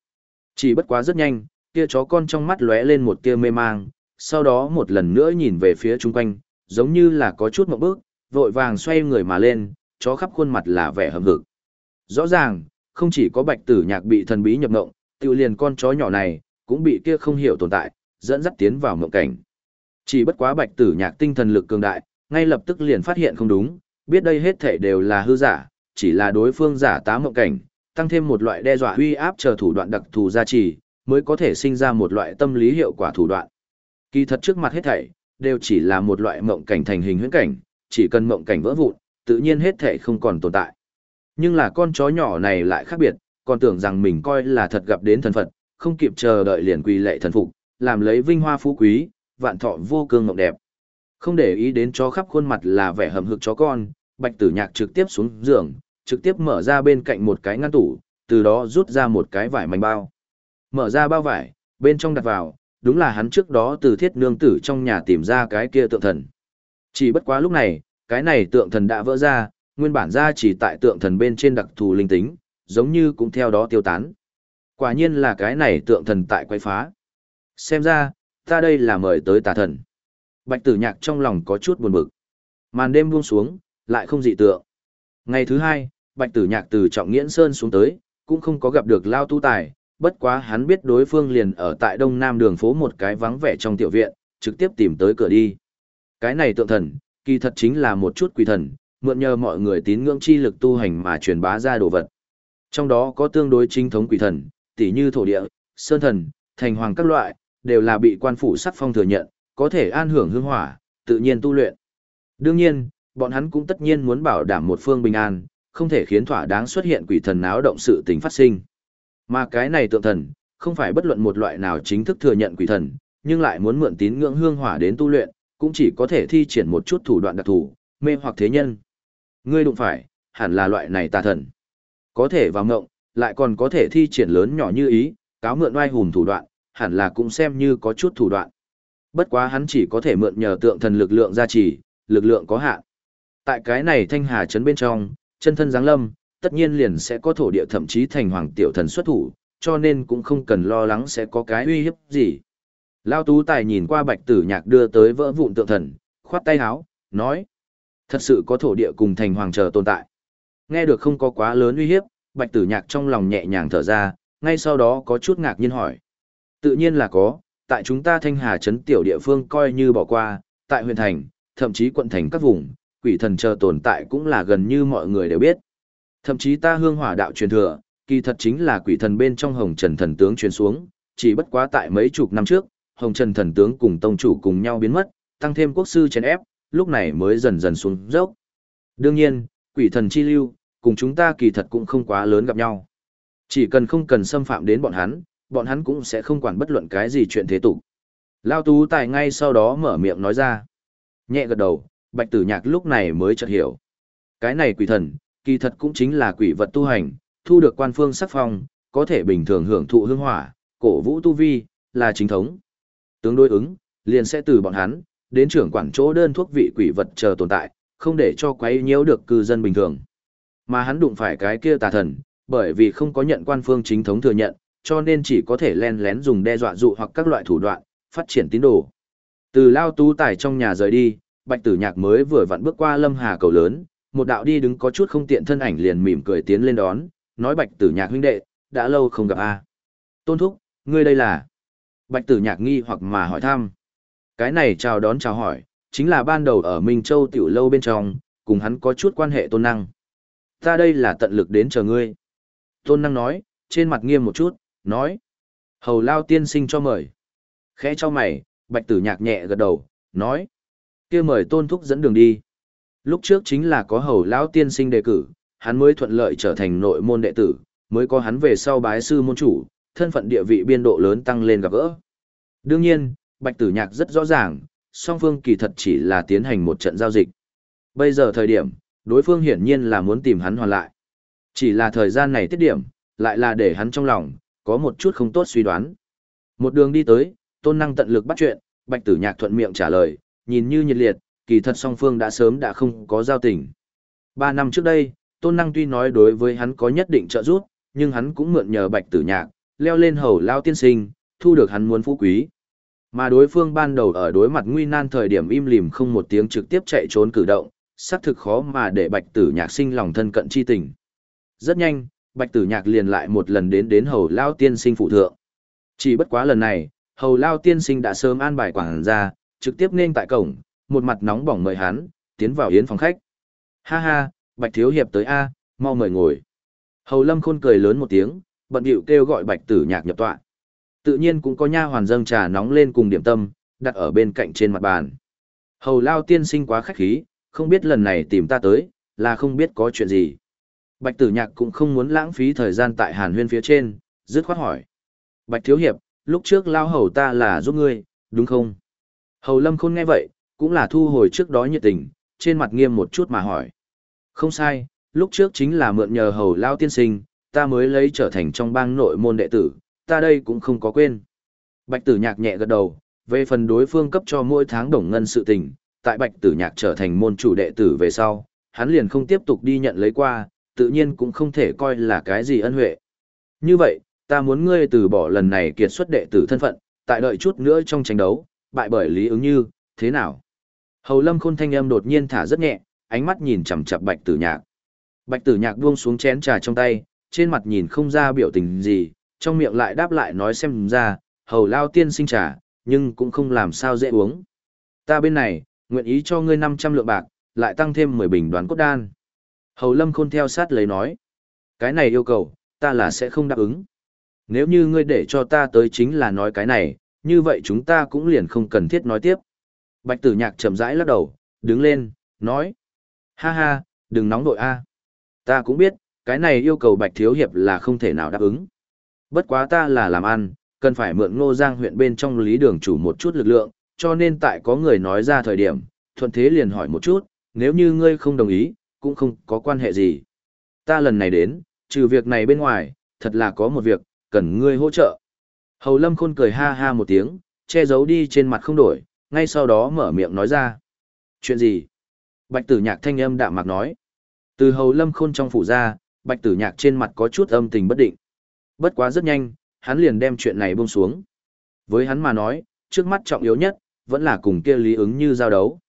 Chỉ bất quá rất nhanh, kia chó con trong mắt lóe lên một tia mê mang, sau đó một lần nữa nhìn về phía chung quanh, giống như là có chút một bước, vội vàng xoay người mà lên, chó khắp khuôn mặt là vẻ hầm hực. Rõ ràng, không chỉ có bạch tử nhạc bị thần bí nhập ngộng, tiêu liền con chó nhỏ này, cũng bị kia không hiểu tồn tại, dẫn dắt tiến vào mộng cảnh. Chỉ bất quá bạch tử nhạc tinh thần lực cường đại, ngay lập tức liền phát hiện không đúng, biết đây hết thể đều là hư giả, chỉ là đối phương giả tá mộng cảnh, tăng thêm một loại đe dọa uy áp chờ thủ đoạn đặc thù gia trì, mới có thể sinh ra một loại tâm lý hiệu quả thủ đoạn. Kỳ thật trước mặt hết thảy, đều chỉ là một loại mộng cảnh thành hình huyễn cảnh, chỉ cần mộng cảnh vỡ vụn, tự nhiên hết thảy không còn tồn tại. Nhưng là con chó nhỏ này lại khác biệt, còn tưởng rằng mình coi là thật gặp đến thần Phật, không kịp chờ đợi liền quỳ lệ thần phục, làm lấy vinh hoa phú quý, vạn thọ vô cương ngọc đẹp. Không để ý đến cho khắp khuôn mặt là vẻ hầm hực chó con, bạch tử nhạc trực tiếp xuống giường, trực tiếp mở ra bên cạnh một cái ngăn tủ, từ đó rút ra một cái vải mảnh bao. Mở ra bao vải, bên trong đặt vào, đúng là hắn trước đó từ thiết nương tử trong nhà tìm ra cái kia tượng thần. Chỉ bất quá lúc này, cái này tượng thần đã vỡ ra, nguyên bản ra chỉ tại tượng thần bên trên đặc thù linh tính, giống như cũng theo đó tiêu tán. Quả nhiên là cái này tượng thần tại quay phá. Xem ra, ta đây là mời tới tà thần. Bạch tử nhạc trong lòng có chút buồn bực. Màn đêm buông xuống, lại không dị tượng. Ngày thứ hai, bạch tử nhạc từ trọng nghiễn sơn xuống tới, cũng không có gặp được lao tu tài, bất quá hắn biết đối phương liền ở tại đông nam đường phố một cái vắng vẻ trong tiểu viện, trực tiếp tìm tới cửa đi. Cái này tượng thần, kỳ thật chính là một chút quỷ thần, mượn nhờ mọi người tín ngưỡng chi lực tu hành mà truyền bá ra đồ vật. Trong đó có tương đối chính thống quỷ thần, tỷ như thổ địa, sơn thần, thành hoàng các loại, đều là bị quan phủ sắc phong thừa nhận, có thể an hưởng hương hỏa, tự nhiên tu luyện. Đương nhiên, bọn hắn cũng tất nhiên muốn bảo đảm một phương bình an, không thể khiến thỏa đáng xuất hiện quỷ thần náo động sự tình phát sinh. Mà cái này tượng thần, không phải bất luận một loại nào chính thức thừa nhận quỷ thần, nhưng lại muốn mượn tín ngưỡng hương hỏa đến tu luyện, cũng chỉ có thể thi triển một chút thủ đoạn đặc thù, mê hoặc thế nhân. Ngươi đụng phải, hẳn là loại này tà thần. Có thể vào ngộng, lại còn có thể thi triển lớn nhỏ như ý, cáo mượn oai hùng thủ đoạn, hẳn là cũng xem như có chút thủ đoạn. Bất quá hắn chỉ có thể mượn nhờ tượng thần lực lượng gia trì, lực lượng có hạn. Tại cái này thanh hà trấn bên trong, chân thân giáng lâm, tất nhiên liền sẽ có thổ địa thậm chí thành hoàng tiểu thần xuất thủ, cho nên cũng không cần lo lắng sẽ có cái uy hiếp gì. Lao tú tài nhìn qua bạch tử nhạc đưa tới vỡ vụn tượng thần, khoát tay áo, nói. Thật sự có thổ địa cùng thành hoàng chờ tồn tại. Nghe được không có quá lớn uy hiếp, bạch tử nhạc trong lòng nhẹ nhàng thở ra, ngay sau đó có chút ngạc nhiên hỏi. Tự nhiên là có, tại chúng ta thanh hà trấn tiểu địa phương coi như bỏ qua, tại huyện thành, thậm chí quận thành các vùng, quỷ thần chờ tồn tại cũng là gần như mọi người đều biết. Thậm chí ta hương hỏa đạo truyền thừa, kỳ thật chính là quỷ thần bên trong hồng trần thần tướng truyền xuống, chỉ bất quá tại mấy chục năm trước, hồng trần thần tướng cùng tông chủ cùng nhau biến mất, tăng thêm quốc sư chèn ép, lúc này mới dần dần xuống dốc. Đương nhiên, quỷ thần chi lưu, cùng chúng ta kỳ thật cũng không quá lớn gặp nhau. Chỉ cần không cần xâm phạm đến bọn hắn, bọn hắn cũng sẽ không quản bất luận cái gì chuyện thế tục. Lao tú tài ngay sau đó mở miệng nói ra. Nhẹ gật đầu, bạch tử nhạc lúc này mới chợt hiểu. Cái này quỷ thần, kỳ thật cũng chính là quỷ vật tu hành, thu được quan phương sắc phong, có thể bình thường hưởng thụ hương hỏa, cổ vũ tu vi, là chính thống. Tương đối ứng, liền sẽ từ bọn hắn, đến trưởng quản chỗ đơn thuốc vị quỷ vật chờ tồn tại, không để cho quấy nhiễu được cư dân bình thường. Mà hắn đụng phải cái kia tà thần, bởi vì không có nhận quan phương chính thống thừa nhận, cho nên chỉ có thể len lén dùng đe dọa dụ hoặc các loại thủ đoạn, phát triển tín đồ. Từ lao tú tài trong nhà rời đi, bạch tử nhạc mới vừa vặn bước qua lâm hà cầu lớn, một đạo đi đứng có chút không tiện thân ảnh liền mỉm cười tiến lên đón, nói bạch tử nhạc huynh đệ, đã lâu không gặp a à. Tôn thúc, ngươi đây là... Bạch tử nhạc nghi hoặc mà hỏi thăm. Cái này chào đón chào hỏi, chính là ban đầu ở Minh Châu tiểu lâu bên trong, cùng hắn có chút quan hệ tôn năng. Ta đây là tận lực đến chờ ngươi. Tôn năng nói, trên mặt nghiêm một chút, nói. Hầu lao tiên sinh cho mời. Khẽ cho mày, bạch tử nhạc nhẹ gật đầu, nói. kia mời tôn thúc dẫn đường đi. Lúc trước chính là có hầu lão tiên sinh đề cử, hắn mới thuận lợi trở thành nội môn đệ tử, mới có hắn về sau bái sư môn chủ, thân phận địa vị biên độ lớn tăng lên gặp gỡ. Đương nhiên, Bạch Tử Nhạc rất rõ ràng, song phương kỳ thật chỉ là tiến hành một trận giao dịch. Bây giờ thời điểm, đối phương hiển nhiên là muốn tìm hắn hoàn lại. Chỉ là thời gian này tiết điểm, lại là để hắn trong lòng, có một chút không tốt suy đoán. Một đường đi tới, tôn năng tận lực bắt chuyện, Bạch Tử Nhạc thuận miệng trả lời, nhìn như nhiệt liệt, kỳ thật song phương đã sớm đã không có giao tình. Ba năm trước đây, tôn năng tuy nói đối với hắn có nhất định trợ giúp, nhưng hắn cũng mượn nhờ Bạch Tử Nhạc, leo lên hầu lao tiên sinh, thu được hắn muốn phú quý. Mà đối phương ban đầu ở đối mặt nguy nan thời điểm im lìm không một tiếng trực tiếp chạy trốn cử động, xác thực khó mà để bạch tử nhạc sinh lòng thân cận chi tình. Rất nhanh, bạch tử nhạc liền lại một lần đến đến hầu lao tiên sinh phụ thượng. Chỉ bất quá lần này, hầu lao tiên sinh đã sớm an bài quảng ra, trực tiếp nên tại cổng, một mặt nóng bỏng mời hắn, tiến vào yến phòng khách. Ha ha, bạch thiếu hiệp tới A, mau mời ngồi. Hầu lâm khôn cười lớn một tiếng, bận điệu kêu gọi bạch tử nhạc nhập tọa. Tự nhiên cũng có nha hoàn dâng trà nóng lên cùng điểm tâm, đặt ở bên cạnh trên mặt bàn. Hầu lao tiên sinh quá khách khí, không biết lần này tìm ta tới, là không biết có chuyện gì. Bạch tử nhạc cũng không muốn lãng phí thời gian tại hàn huyên phía trên, dứt khoát hỏi. Bạch thiếu hiệp, lúc trước lao hầu ta là giúp ngươi, đúng không? Hầu lâm khôn nghe vậy, cũng là thu hồi trước đó nhiệt tình, trên mặt nghiêm một chút mà hỏi. Không sai, lúc trước chính là mượn nhờ hầu lao tiên sinh, ta mới lấy trở thành trong bang nội môn đệ tử, ta đây cũng không có quên. Bạch tử nhạc nhẹ gật đầu, về phần đối phương cấp cho mỗi tháng đồng ngân sự tình, tại bạch tử nhạc trở thành môn chủ đệ tử về sau, hắn liền không tiếp tục đi nhận lấy qua, tự nhiên cũng không thể coi là cái gì ân huệ. Như vậy, ta muốn ngươi từ bỏ lần này kiệt xuất đệ tử thân phận, tại đợi chút nữa trong tranh đấu, bại bởi Lý ứng như, thế nào? Hầu lâm khôn thanh âm đột nhiên thả rất nhẹ, ánh mắt nhìn chằm chằm bạch tử nhạc. Bạch tử nhạc buông xuống chén trà trong tay, trên mặt nhìn không ra biểu tình gì, trong miệng lại đáp lại nói xem ra, hầu lao tiên sinh trà, nhưng cũng không làm sao dễ uống. Ta bên này, nguyện ý cho ngươi 500 lượng bạc, lại tăng thêm 10 bình đoán cốt đan. Hầu lâm khôn theo sát lấy nói. Cái này yêu cầu, ta là sẽ không đáp ứng. Nếu như ngươi để cho ta tới chính là nói cái này, như vậy chúng ta cũng liền không cần thiết nói tiếp. Bạch tử nhạc chậm rãi lắc đầu, đứng lên, nói. Ha ha, đừng nóng đội a. Ta cũng biết, cái này yêu cầu Bạch Thiếu Hiệp là không thể nào đáp ứng. Bất quá ta là làm ăn, cần phải mượn ngô giang huyện bên trong lý đường chủ một chút lực lượng, cho nên tại có người nói ra thời điểm, thuận thế liền hỏi một chút, nếu như ngươi không đồng ý, cũng không có quan hệ gì. Ta lần này đến, trừ việc này bên ngoài, thật là có một việc, cần ngươi hỗ trợ. Hầu Lâm Khôn cười ha ha một tiếng, che giấu đi trên mặt không đổi, ngay sau đó mở miệng nói ra. Chuyện gì? Bạch tử nhạc thanh âm đạm mạc nói. Từ Hầu Lâm Khôn trong phủ ra, Bạch tử nhạc trên mặt có chút âm tình bất định. Bất quá rất nhanh, hắn liền đem chuyện này buông xuống. Với hắn mà nói, trước mắt trọng yếu nhất, vẫn là cùng kia lý ứng như giao đấu.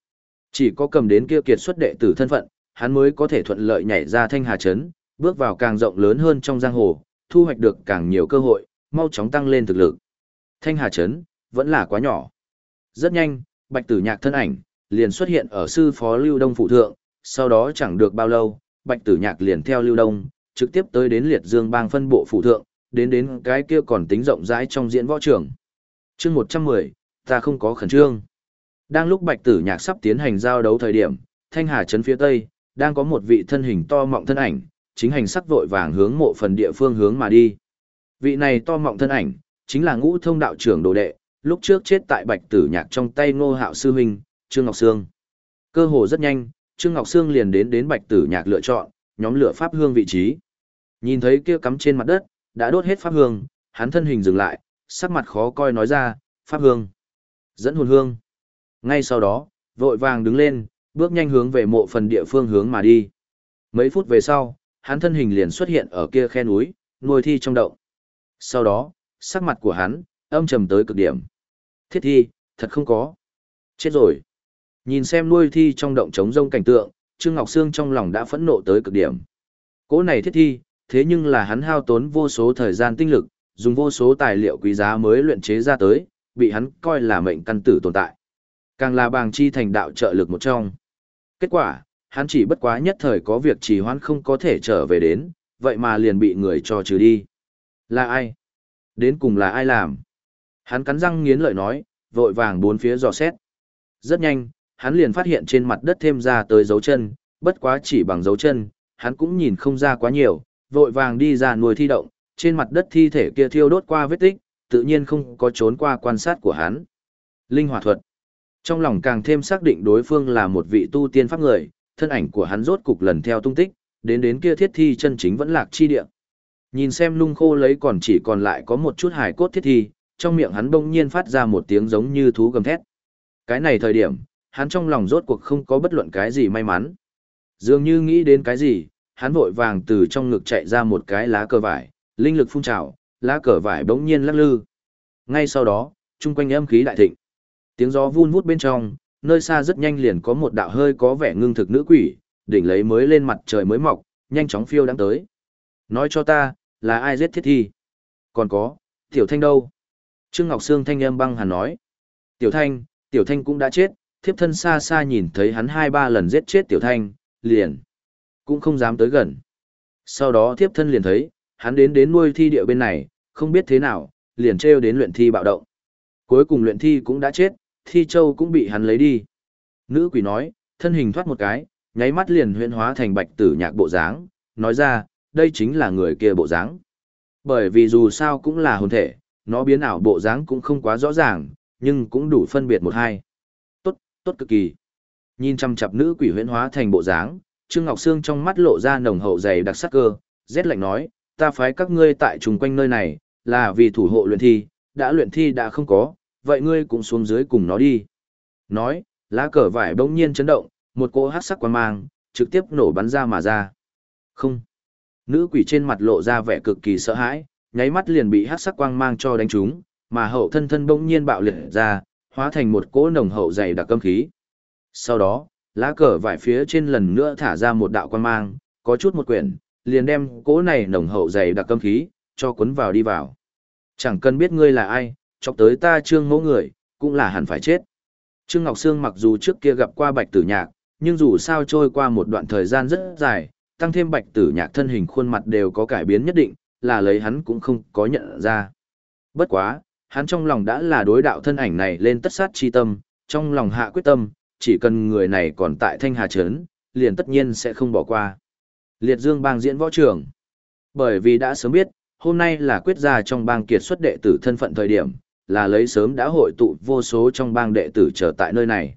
Chỉ có cầm đến kia kiệt xuất đệ tử thân phận, hắn mới có thể thuận lợi nhảy ra thanh hà chấn, bước vào càng rộng lớn hơn trong giang hồ, thu hoạch được càng nhiều cơ hội, mau chóng tăng lên thực lực. Thanh hà chấn, vẫn là quá nhỏ. Rất nhanh, bạch tử nhạc thân ảnh, liền xuất hiện ở sư phó Lưu Đông Phụ Thượng, sau đó chẳng được bao lâu, bạch tử nhạc liền theo Lưu Đông, trực tiếp tới đến liệt dương bang phân bộ Phụ Thượng, đến đến cái kia còn tính rộng rãi trong diễn võ trường. chương 110, ta không có khẩn trương. Đang lúc bạch tử nhạc sắp tiến hành giao đấu thời điểm, thanh hà trấn phía tây, đang có một vị thân hình to mọng thân ảnh, chính hành sắc vội vàng hướng mộ phần địa phương hướng mà đi. Vị này to mọng thân ảnh, chính là ngũ thông đạo trưởng đồ đệ, lúc trước chết tại bạch tử nhạc trong tay ngô hạo sư huynh, Trương Ngọc Sương. Cơ hồ rất nhanh, Trương Ngọc Sương liền đến đến bạch tử nhạc lựa chọn, nhóm lửa pháp hương vị trí. Nhìn thấy kia cắm trên mặt đất, đã đốt hết pháp hương, hắn thân hình dừng lại, sắc mặt khó coi nói ra, pháp hương, dẫn hồn hương. Ngay sau đó, vội vàng đứng lên, bước nhanh hướng về mộ phần địa phương hướng mà đi. Mấy phút về sau, hắn thân hình liền xuất hiện ở kia khe núi, nuôi thi trong động. Sau đó, sắc mặt của hắn, âm trầm tới cực điểm. Thiết thi, thật không có. Chết rồi. Nhìn xem nuôi thi trong động trống rông cảnh tượng, Trương Ngọc Sương trong lòng đã phẫn nộ tới cực điểm. Cố này thiết thi, thế nhưng là hắn hao tốn vô số thời gian tinh lực, dùng vô số tài liệu quý giá mới luyện chế ra tới, bị hắn coi là mệnh căn tử tồn tại. Càng là bàng chi thành đạo trợ lực một trong. Kết quả, hắn chỉ bất quá nhất thời có việc trì hoãn không có thể trở về đến, vậy mà liền bị người cho trừ đi. Là ai? Đến cùng là ai làm? Hắn cắn răng nghiến lợi nói, vội vàng bốn phía dò xét. Rất nhanh, hắn liền phát hiện trên mặt đất thêm ra tới dấu chân, bất quá chỉ bằng dấu chân, hắn cũng nhìn không ra quá nhiều, vội vàng đi ra nuôi thi động, trên mặt đất thi thể kia thiêu đốt qua vết tích, tự nhiên không có trốn qua quan sát của hắn. Linh hỏa thuật. Trong lòng càng thêm xác định đối phương là một vị tu tiên pháp người, thân ảnh của hắn rốt cục lần theo tung tích, đến đến kia thiết thi chân chính vẫn lạc chi địa. Nhìn xem Lung khô lấy còn chỉ còn lại có một chút hài cốt thiết thi, trong miệng hắn bỗng nhiên phát ra một tiếng giống như thú gầm thét. Cái này thời điểm, hắn trong lòng rốt cuộc không có bất luận cái gì may mắn. Dường như nghĩ đến cái gì, hắn vội vàng từ trong ngực chạy ra một cái lá cờ vải, linh lực phun trào, lá cờ vải bỗng nhiên lắc lư. Ngay sau đó, chung quanh âm khí đại thịnh. Tiếng gió vun vút bên trong, nơi xa rất nhanh liền có một đạo hơi có vẻ ngưng thực nữ quỷ, đỉnh lấy mới lên mặt trời mới mọc, nhanh chóng phiêu đang tới. Nói cho ta, là ai giết thiết thi? Còn có, Tiểu Thanh đâu? Trương Ngọc Sương thanh âm băng hàn nói. Tiểu Thanh, Tiểu Thanh cũng đã chết, thiếp thân xa xa nhìn thấy hắn hai ba lần giết chết Tiểu Thanh, liền. Cũng không dám tới gần. Sau đó thiếp thân liền thấy, hắn đến đến nuôi thi địa bên này, không biết thế nào, liền treo đến luyện thi bạo động. Cuối cùng luyện thi cũng đã chết, thi châu cũng bị hắn lấy đi. Nữ quỷ nói, thân hình thoát một cái, nháy mắt liền huyễn hóa thành bạch tử nhạc bộ dáng, nói ra, đây chính là người kia bộ dáng. Bởi vì dù sao cũng là hồn thể, nó biến ảo bộ dáng cũng không quá rõ ràng, nhưng cũng đủ phân biệt một hai. Tốt, tốt cực kỳ. Nhìn chăm chặp nữ quỷ huyễn hóa thành bộ dáng, Trương Ngọc Sương trong mắt lộ ra nồng hậu dày đặc sắc cơ, rét lạnh nói, ta phái các ngươi tại trùng quanh nơi này, là vì thủ hộ luyện thi, đã luyện thi đã không có, vậy ngươi cũng xuống dưới cùng nó đi. Nói, lá cờ vải bỗng nhiên chấn động, một cỗ hát sắc quan mang, trực tiếp nổ bắn ra mà ra. Không. Nữ quỷ trên mặt lộ ra vẻ cực kỳ sợ hãi, nháy mắt liền bị hát sắc quang mang cho đánh trúng, mà hậu thân thân bỗng nhiên bạo liệt ra, hóa thành một cỗ nồng hậu dày đặc âm khí. Sau đó, lá cờ vải phía trên lần nữa thả ra một đạo quang mang, có chút một quyển, liền đem cỗ này nồng hậu dày đặc cơm khí, cho cuốn vào đi vào. Chẳng cần biết ngươi là ai, chọc tới ta trương ngỗ người, cũng là hẳn phải chết. Trương Ngọc Sương mặc dù trước kia gặp qua bạch tử nhạc, nhưng dù sao trôi qua một đoạn thời gian rất dài, tăng thêm bạch tử nhạc thân hình khuôn mặt đều có cải biến nhất định, là lấy hắn cũng không có nhận ra. Bất quá, hắn trong lòng đã là đối đạo thân ảnh này lên tất sát chi tâm, trong lòng hạ quyết tâm, chỉ cần người này còn tại Thanh Hà Trấn, liền tất nhiên sẽ không bỏ qua. Liệt Dương bang diễn võ trường. Bởi vì đã sớm biết, hôm nay là quyết ra trong bang kiệt xuất đệ tử thân phận thời điểm, là lấy sớm đã hội tụ vô số trong bang đệ tử trở tại nơi này.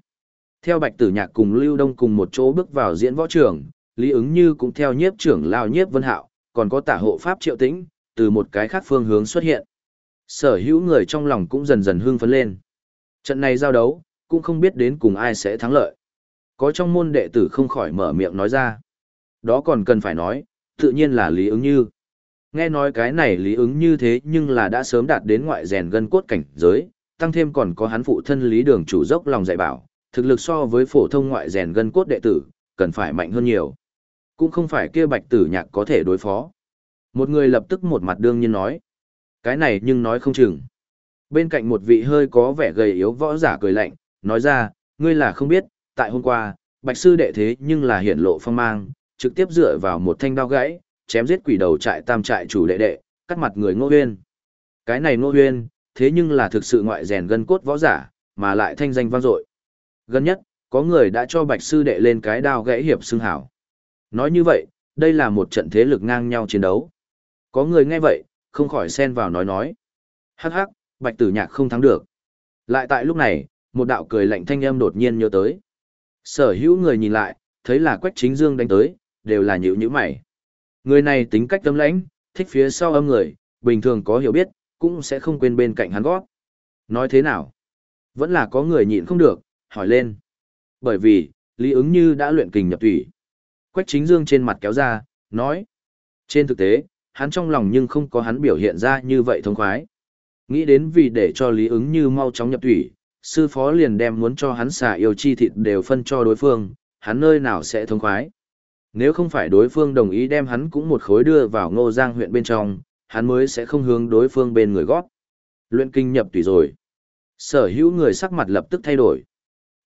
Theo Bạch Tử Nhạc cùng Lưu Đông cùng một chỗ bước vào diễn võ trường, Lý ứng như cũng theo nhiếp trưởng lao nhiếp vân hạo, còn có tả hộ pháp triệu tĩnh, từ một cái khác phương hướng xuất hiện. Sở hữu người trong lòng cũng dần dần hương phấn lên. Trận này giao đấu, cũng không biết đến cùng ai sẽ thắng lợi. Có trong môn đệ tử không khỏi mở miệng nói ra. Đó còn cần phải nói, tự nhiên là Lý ứng như. Nghe nói cái này Lý ứng như thế nhưng là đã sớm đạt đến ngoại rèn gân cốt cảnh giới, tăng thêm còn có hắn phụ thân Lý đường chủ dốc lòng dạy bảo, thực lực so với phổ thông ngoại rèn gân cốt đệ tử, cần phải mạnh hơn nhiều. Cũng không phải kia bạch tử nhạc có thể đối phó. Một người lập tức một mặt đương nhiên nói. Cái này nhưng nói không chừng. Bên cạnh một vị hơi có vẻ gầy yếu võ giả cười lạnh, nói ra, ngươi là không biết, tại hôm qua, bạch sư đệ thế nhưng là hiển lộ phong mang, trực tiếp dựa vào một thanh đao gãy, chém giết quỷ đầu trại tam trại chủ đệ đệ, cắt mặt người ngô huyên. Cái này ngô huyên, thế nhưng là thực sự ngoại rèn gân cốt võ giả, mà lại thanh danh vang dội. Gần nhất, có người đã cho bạch sư đệ lên cái đao gãy hiệp xưng hảo. Nói như vậy, đây là một trận thế lực ngang nhau chiến đấu. Có người nghe vậy, không khỏi xen vào nói nói. Hắc hắc, bạch tử nhạc không thắng được. Lại tại lúc này, một đạo cười lạnh thanh âm đột nhiên nhớ tới. Sở hữu người nhìn lại, thấy là quách chính dương đánh tới, đều là nhữ nhữ mày. Người này tính cách tâm lãnh, thích phía sau âm người, bình thường có hiểu biết, cũng sẽ không quên bên cạnh hắn gót. Nói thế nào? Vẫn là có người nhịn không được, hỏi lên. Bởi vì, Lý ứng như đã luyện kình nhập thủy. Quách chính dương trên mặt kéo ra, nói. Trên thực tế, hắn trong lòng nhưng không có hắn biểu hiện ra như vậy thông khoái. Nghĩ đến vì để cho Lý ứng như mau chóng nhập thủy, sư phó liền đem muốn cho hắn xả yêu chi thịt đều phân cho đối phương, hắn nơi nào sẽ thông khoái. Nếu không phải đối phương đồng ý đem hắn cũng một khối đưa vào ngô giang huyện bên trong, hắn mới sẽ không hướng đối phương bên người gót. Luyện kinh nhập tùy rồi. Sở hữu người sắc mặt lập tức thay đổi.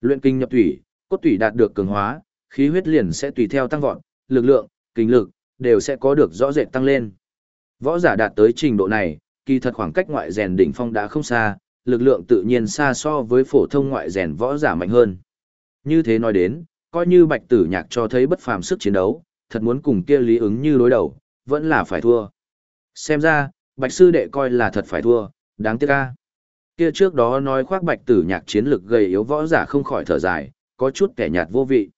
Luyện kinh nhập tủy, cốt tủy đạt được cường hóa, khí huyết liền sẽ tùy theo tăng vọt, lực lượng, kinh lực, đều sẽ có được rõ rệt tăng lên. Võ giả đạt tới trình độ này, kỳ thật khoảng cách ngoại rèn đỉnh phong đã không xa, lực lượng tự nhiên xa so với phổ thông ngoại rèn võ giả mạnh hơn. Như thế nói đến, coi như bạch tử nhạc cho thấy bất phàm sức chiến đấu, thật muốn cùng kia lý ứng như đối đầu, vẫn là phải thua. Xem ra, bạch sư đệ coi là thật phải thua, đáng tiếc ca. Kia trước đó nói khoác bạch tử nhạc chiến lực gầy yếu võ giả không khỏi thở dài, có chút kẻ nhạt vô vị.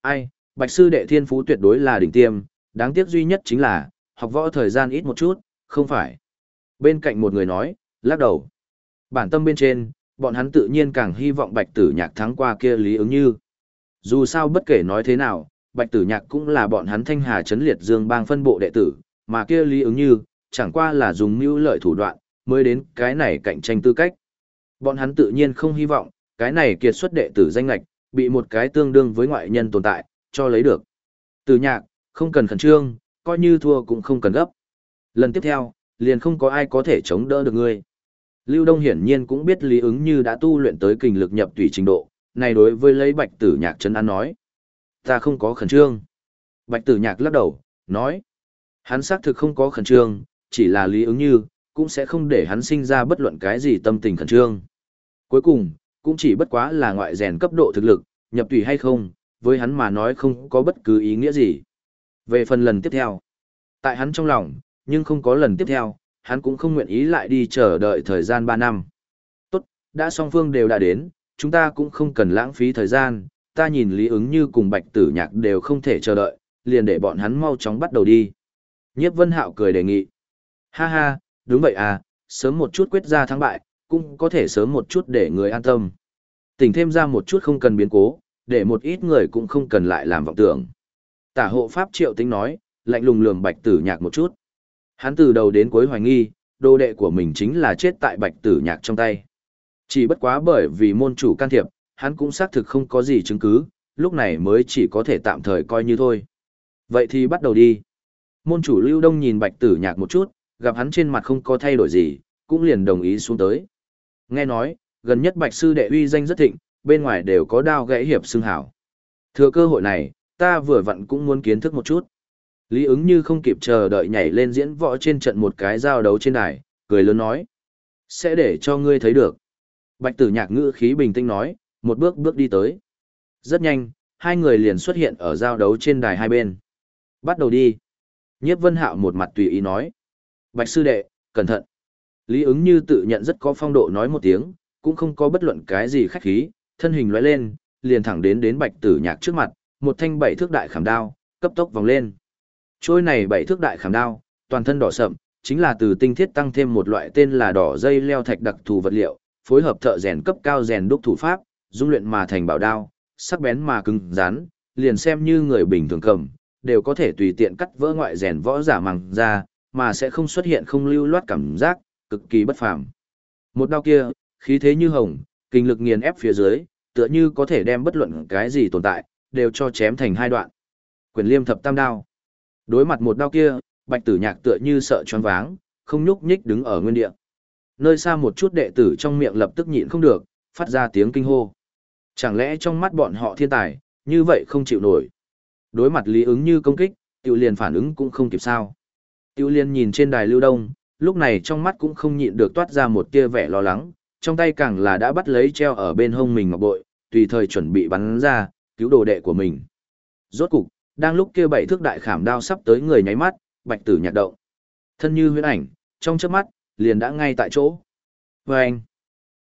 Ai, bạch sư đệ thiên phú tuyệt đối là đỉnh tiêm, đáng tiếc duy nhất chính là, học võ thời gian ít một chút, không phải. Bên cạnh một người nói, lắc đầu. Bản tâm bên trên, bọn hắn tự nhiên càng hy vọng bạch tử nhạc thắng qua kia lý ứng như. Dù sao bất kể nói thế nào, bạch tử nhạc cũng là bọn hắn thanh hà chấn liệt dương bang phân bộ đệ tử, mà kia lý ứng như, chẳng qua là dùng mưu lợi thủ đoạn, mới đến cái này cạnh tranh tư cách. Bọn hắn tự nhiên không hy vọng, cái này kiệt xuất đệ tử danh lạch, bị một cái tương đương với ngoại nhân tồn tại, cho lấy được. Từ nhạc, không cần khẩn trương, coi như thua cũng không cần gấp. Lần tiếp theo, liền không có ai có thể chống đỡ được ngươi. Lưu Đông hiển nhiên cũng biết lý ứng như đã tu luyện tới kinh lực nhập tùy trình độ, này đối với lấy bạch tử nhạc chân an nói. Ta không có khẩn trương. Bạch tử nhạc lắc đầu, nói. Hắn xác thực không có khẩn trương, chỉ là lý ứng như, cũng sẽ không để hắn sinh ra bất luận cái gì tâm tình khẩn trương. Cuối cùng, cũng chỉ bất quá là ngoại rèn cấp độ thực lực, nhập tùy hay không, với hắn mà nói không có bất cứ ý nghĩa gì. Về phần lần tiếp theo, tại hắn trong lòng, nhưng không có lần tiếp theo, hắn cũng không nguyện ý lại đi chờ đợi thời gian 3 năm. Tốt, đã song phương đều đã đến, chúng ta cũng không cần lãng phí thời gian, ta nhìn Lý ứng như cùng bạch tử nhạc đều không thể chờ đợi, liền để bọn hắn mau chóng bắt đầu đi. Nhiếp Vân Hạo cười đề nghị. Ha ha, đúng vậy à, sớm một chút quyết ra thắng bại, cũng có thể sớm một chút để người an tâm. Tỉnh thêm ra một chút không cần biến cố, để một ít người cũng không cần lại làm vọng tưởng. Tả hộ Pháp Triệu Tính nói, lạnh lùng lườm bạch tử nhạc một chút. Hắn từ đầu đến cuối hoài nghi, đồ đệ của mình chính là chết tại bạch tử nhạc trong tay. Chỉ bất quá bởi vì môn chủ can thiệp, hắn cũng xác thực không có gì chứng cứ, lúc này mới chỉ có thể tạm thời coi như thôi. Vậy thì bắt đầu đi. Môn chủ Lưu Đông nhìn bạch tử nhạc một chút, gặp hắn trên mặt không có thay đổi gì, cũng liền đồng ý xuống tới. Nghe nói, gần nhất bạch sư đệ uy danh rất thịnh, bên ngoài đều có đao gãy hiệp xưng hảo. Thừa cơ hội này, ta vừa vặn cũng muốn kiến thức một chút. Lý ứng như không kịp chờ đợi nhảy lên diễn võ trên trận một cái giao đấu trên đài, cười lớn nói. Sẽ để cho ngươi thấy được. Bạch tử nhạc ngữ khí bình tĩnh nói, một bước bước đi tới. Rất nhanh, hai người liền xuất hiện ở giao đấu trên đài hai bên. Bắt đầu đi. Nhiếp vân hạo một mặt tùy ý nói. Bạch sư đệ, cẩn thận. Lý ứng như tự nhận rất có phong độ nói một tiếng, cũng không có bất luận cái gì khách khí, thân hình lóe lên, liền thẳng đến đến bạch tử nhạc trước mặt, một thanh bảy thước đại khảm đao, cấp tốc vòng lên. Trôi này bảy thước đại khảm đao, toàn thân đỏ sậm, chính là từ tinh thiết tăng thêm một loại tên là đỏ dây leo thạch đặc thù vật liệu, phối hợp thợ rèn cấp cao rèn đúc thủ pháp, dung luyện mà thành bảo đao, sắc bén mà cứng rắn, liền xem như người bình thường cầm, đều có thể tùy tiện cắt vỡ ngoại rèn võ giả màng ra, mà sẽ không xuất hiện không lưu loát cảm giác, cực kỳ bất phàm. Một đao kia, khí thế như hồng, kinh lực nghiền ép phía dưới, tựa như có thể đem bất luận cái gì tồn tại, đều cho chém thành hai đoạn. Quyền liêm thập tam đao. Đối mặt một đao kia, bạch tử nhạc tựa như sợ choáng váng, không nhúc nhích đứng ở nguyên địa. Nơi xa một chút đệ tử trong miệng lập tức nhịn không được, phát ra tiếng kinh hô. Chẳng lẽ trong mắt bọn họ thiên tài, như vậy không chịu nổi. Đối mặt lý ứng như công kích, Tiểu liền phản ứng cũng không kịp sao. Tiểu liên nhìn trên đài lưu đông, lúc này trong mắt cũng không nhịn được toát ra một tia vẻ lo lắng, trong tay càng là đã bắt lấy treo ở bên hông mình ngọc bội, tùy thời chuẩn bị bắn ra, cứu đồ đệ của mình. Rốt cục, đang lúc kia bảy thước đại khảm đao sắp tới người nháy mắt, bạch tử nhạc động. Thân như huyễn ảnh, trong chớp mắt, liền đã ngay tại chỗ. Vâng!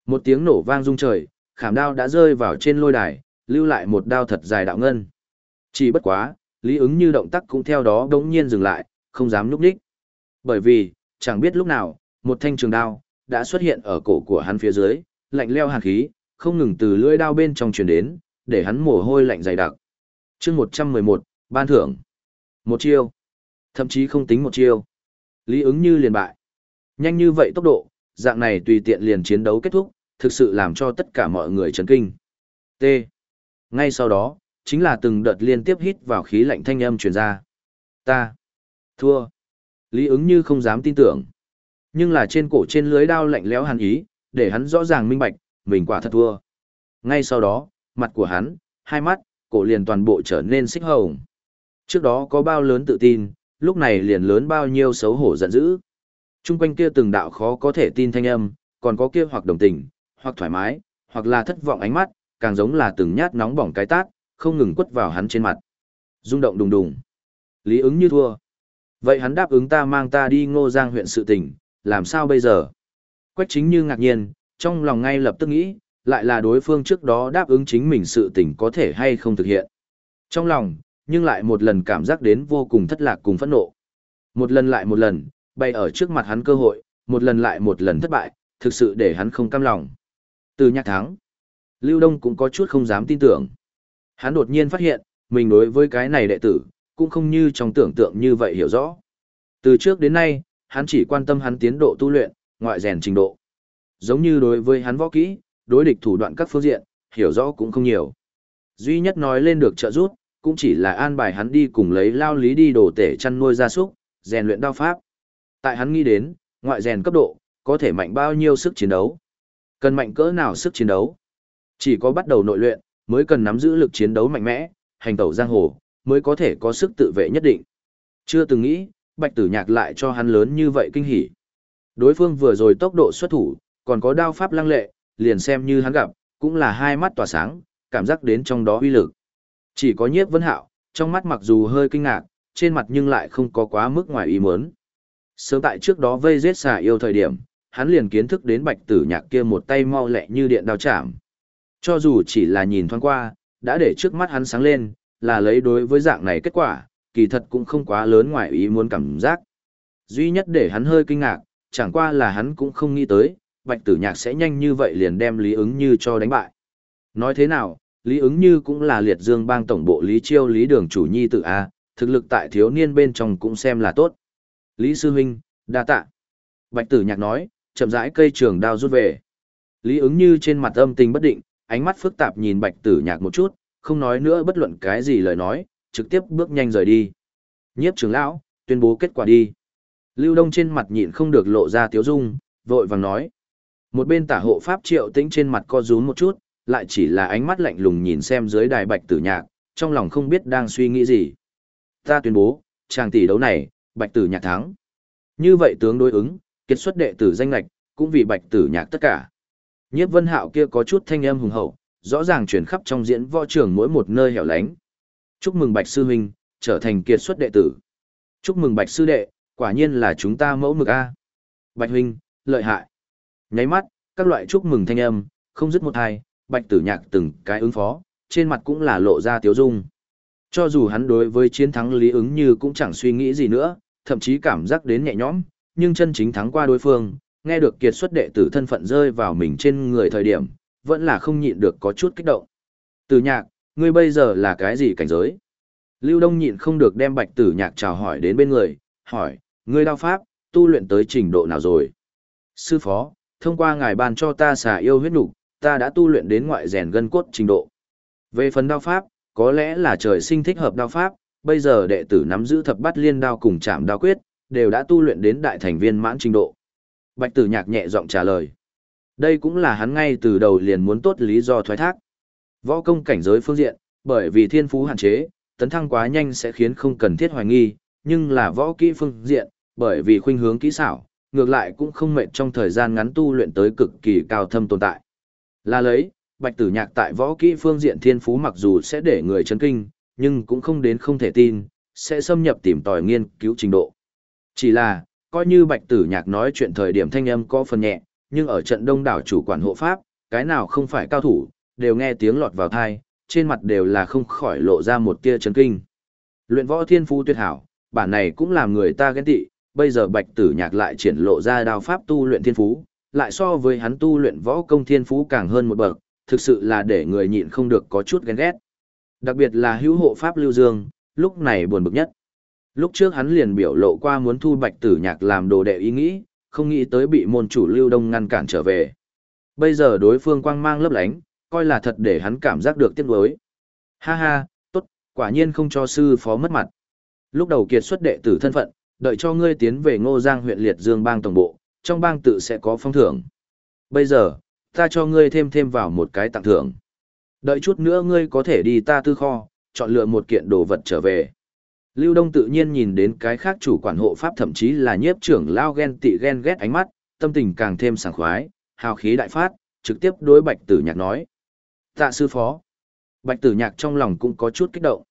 Một tiếng nổ vang rung trời, khảm đao đã rơi vào trên lôi đài, lưu lại một đao thật dài đạo ngân. Chỉ bất quá, lý ứng như động tác cũng theo đó đống nhiên dừng lại, không dám núp đích. Bởi vì, chẳng biết lúc nào, một thanh trường đao, đã xuất hiện ở cổ của hắn phía dưới, lạnh leo hàn khí, không ngừng từ lưỡi đao bên trong truyền đến, để hắn mồ hôi lạnh dày đặc. chương 111, ban thưởng. Một chiêu. Thậm chí không tính một chiêu. Lý ứng như liền bại. Nhanh như vậy tốc độ, dạng này tùy tiện liền chiến đấu kết thúc, thực sự làm cho tất cả mọi người chấn kinh. T. Ngay sau đó, chính là từng đợt liên tiếp hít vào khí lạnh thanh âm truyền ra. Ta. Thua. Lý ứng như không dám tin tưởng. Nhưng là trên cổ trên lưới đao lạnh lẽo hàn ý, để hắn rõ ràng minh bạch, mình quả thật thua. Ngay sau đó, mặt của hắn, hai mắt, cổ liền toàn bộ trở nên xích hồng. Trước đó có bao lớn tự tin, lúc này liền lớn bao nhiêu xấu hổ giận dữ. Trung quanh kia từng đạo khó có thể tin thanh âm, còn có kia hoặc đồng tình, hoặc thoải mái, hoặc là thất vọng ánh mắt, càng giống là từng nhát nóng bỏng cái tát, không ngừng quất vào hắn trên mặt. Rung động đùng đùng. Lý ứng như thua. Vậy hắn đáp ứng ta mang ta đi ngô giang huyện sự tình, làm sao bây giờ? Quách chính như ngạc nhiên, trong lòng ngay lập tức nghĩ, lại là đối phương trước đó đáp ứng chính mình sự tình có thể hay không thực hiện. Trong lòng, nhưng lại một lần cảm giác đến vô cùng thất lạc cùng phẫn nộ. Một lần lại một lần, bay ở trước mặt hắn cơ hội, một lần lại một lần thất bại, thực sự để hắn không cam lòng. Từ nhạc thắng, Lưu Đông cũng có chút không dám tin tưởng. Hắn đột nhiên phát hiện, mình đối với cái này đệ tử, cũng không như trong tưởng tượng như vậy hiểu rõ. Từ trước đến nay, hắn chỉ quan tâm hắn tiến độ tu luyện, ngoại rèn trình độ. Giống như đối với hắn võ kỹ, đối địch thủ đoạn các phương diện, hiểu rõ cũng không nhiều. Duy nhất nói lên được trợ giúp, cũng chỉ là an bài hắn đi cùng lấy lao lý đi đổ tể chăn nuôi gia súc, rèn luyện đao pháp. Tại hắn nghĩ đến, ngoại rèn cấp độ, có thể mạnh bao nhiêu sức chiến đấu. Cần mạnh cỡ nào sức chiến đấu. Chỉ có bắt đầu nội luyện, mới cần nắm giữ lực chiến đấu mạnh mẽ, hành tẩu giang hồ, mới có thể có sức tự vệ nhất định. Chưa từng nghĩ, bạch tử nhạc lại cho hắn lớn như vậy kinh hỉ. Đối phương vừa rồi tốc độ xuất thủ, còn có đao pháp lăng lệ, liền xem như hắn gặp, cũng là hai mắt tỏa sáng, cảm giác đến trong đó uy lực. Chỉ có nhiếp vân hạo, trong mắt mặc dù hơi kinh ngạc, trên mặt nhưng lại không có quá mức ngoài ý muốn. Sớm tại trước đó vây giết xà yêu thời điểm, hắn liền kiến thức đến bạch tử nhạc kia một tay mau lẹ như điện đao chạm. Cho dù chỉ là nhìn thoáng qua, đã để trước mắt hắn sáng lên, là lấy đối với dạng này kết quả, kỳ thật cũng không quá lớn ngoài ý muốn cảm giác. Duy nhất để hắn hơi kinh ngạc, chẳng qua là hắn cũng không nghĩ tới, bạch tử nhạc sẽ nhanh như vậy liền đem Lý ứng như cho đánh bại. Nói thế nào, Lý ứng như cũng là liệt dương bang tổng bộ Lý Chiêu Lý Đường chủ nhi tự A, thực lực tại thiếu niên bên trong cũng xem là tốt. Lý Sư Huynh, đa tạ. Bạch tử nhạc nói, chậm rãi cây trường đao rút về. Lý ứng như trên mặt âm tình bất định, ánh mắt phức tạp nhìn bạch tử nhạc một chút, không nói nữa bất luận cái gì lời nói, trực tiếp bước nhanh rời đi. Nhiếp trưởng lão, tuyên bố kết quả đi. Lưu Đông trên mặt nhịn không được lộ ra tiếu dung, vội vàng nói. Một bên tả hộ pháp triệu tĩnh trên mặt co rúm một chút, lại chỉ là ánh mắt lạnh lùng nhìn xem dưới đài bạch tử nhạc, trong lòng không biết đang suy nghĩ gì. Ta tuyên bố, chàng tỷ đấu này, bạch tử nhạc thắng. Như vậy tướng đối ứng, kiệt xuất đệ tử danh lạch, cũng vì bạch tử nhạc tất cả. Nhiếp vân hạo kia có chút thanh âm hùng hậu, rõ ràng chuyển khắp trong diễn võ trường mỗi một nơi hẻo lánh. Chúc mừng bạch sư huynh, trở thành kiệt xuất đệ tử. Chúc mừng bạch sư đệ, quả nhiên là chúng ta mẫu mực A. Bạch huynh, lợi hại. Nháy mắt, các loại chúc mừng thanh âm, không dứt một hai, bạch tử nhạc từng cái ứng phó, trên mặt cũng là lộ ra tiếu dung. Cho dù hắn đối với chiến thắng lý ứng như cũng chẳng suy nghĩ gì nữa, thậm chí cảm giác đến nhẹ nhõm, nhưng chân chính thắng qua đối phương, nghe được kiệt xuất đệ tử thân phận rơi vào mình trên người thời điểm, vẫn là không nhịn được có chút kích động. Tử nhạc, ngươi bây giờ là cái gì cảnh giới? Lưu Đông nhịn không được đem bạch tử nhạc chào hỏi đến bên người, hỏi, ngươi đao pháp, tu luyện tới trình độ nào rồi? Sư phó, thông qua ngài ban cho ta xà yêu huyết nục, ta đã tu luyện đến ngoại rèn gân cốt trình độ. Về phần đao pháp, có lẽ là trời sinh thích hợp đao pháp, bây giờ đệ tử nắm giữ thập bát liên đao cùng chạm đao quyết, đều đã tu luyện đến đại thành viên mãn trình độ. Bạch tử nhạc nhẹ giọng trả lời. Đây cũng là hắn ngay từ đầu liền muốn tốt lý do thoái thác. Võ công cảnh giới phương diện, bởi vì thiên phú hạn chế, tấn thăng quá nhanh sẽ khiến không cần thiết hoài nghi, nhưng là võ kỹ phương diện, bởi vì khuynh hướng kỹ xảo, ngược lại cũng không mệt trong thời gian ngắn tu luyện tới cực kỳ cao thâm tồn tại. Là lấy, Bạch Tử Nhạc tại võ kỹ phương diện thiên phú mặc dù sẽ để người chấn kinh, nhưng cũng không đến không thể tin, sẽ xâm nhập tìm tòi nghiên cứu trình độ. Chỉ là, coi như Bạch Tử Nhạc nói chuyện thời điểm thanh âm có phần nhẹ, nhưng ở trận đông đảo chủ quản hộ pháp, cái nào không phải cao thủ, đều nghe tiếng lọt vào thai, trên mặt đều là không khỏi lộ ra một tia chấn kinh. Luyện võ thiên phú tuyệt hảo, bản này cũng làm người ta ghen tị, bây giờ Bạch Tử Nhạc lại triển lộ ra đao pháp tu luyện thiên phú, lại so với hắn tu luyện võ công thiên phú càng hơn một bậc, thực sự là để người nhịn không được có chút ghen ghét. Đặc biệt là hữu hộ pháp Lưu Dương, lúc này buồn bực nhất. Lúc trước hắn liền biểu lộ qua muốn thu Bạch Tử Nhạc làm đồ đệ ý nghĩ, không nghĩ tới bị môn chủ Lưu Đông ngăn cản trở về. Bây giờ đối phương quang mang lấp lánh, coi là thật để hắn cảm giác được tiếc nuối. Ha ha, tốt, quả nhiên không cho sư phó mất mặt. Lúc đầu kiệt xuất đệ tử thân phận, đợi cho ngươi tiến về Ngô Giang huyện Liệt Dương bang tổng bộ, trong bang tự sẽ có phong thưởng. Bây giờ, ta cho ngươi thêm thêm vào một cái tặng thưởng. Đợi chút nữa ngươi có thể đi ta tư kho, chọn lựa một kiện đồ vật trở về. Lưu Đông tự nhiên nhìn đến cái khác chủ quản hộ pháp thậm chí là nhiếp trưởng lao ghen tị ghen ghét ánh mắt, tâm tình càng thêm sảng khoái, hào khí đại phát, trực tiếp đối bạch tử nhạc nói. Tạ sư phó. Bạch tử nhạc trong lòng cũng có chút kích động.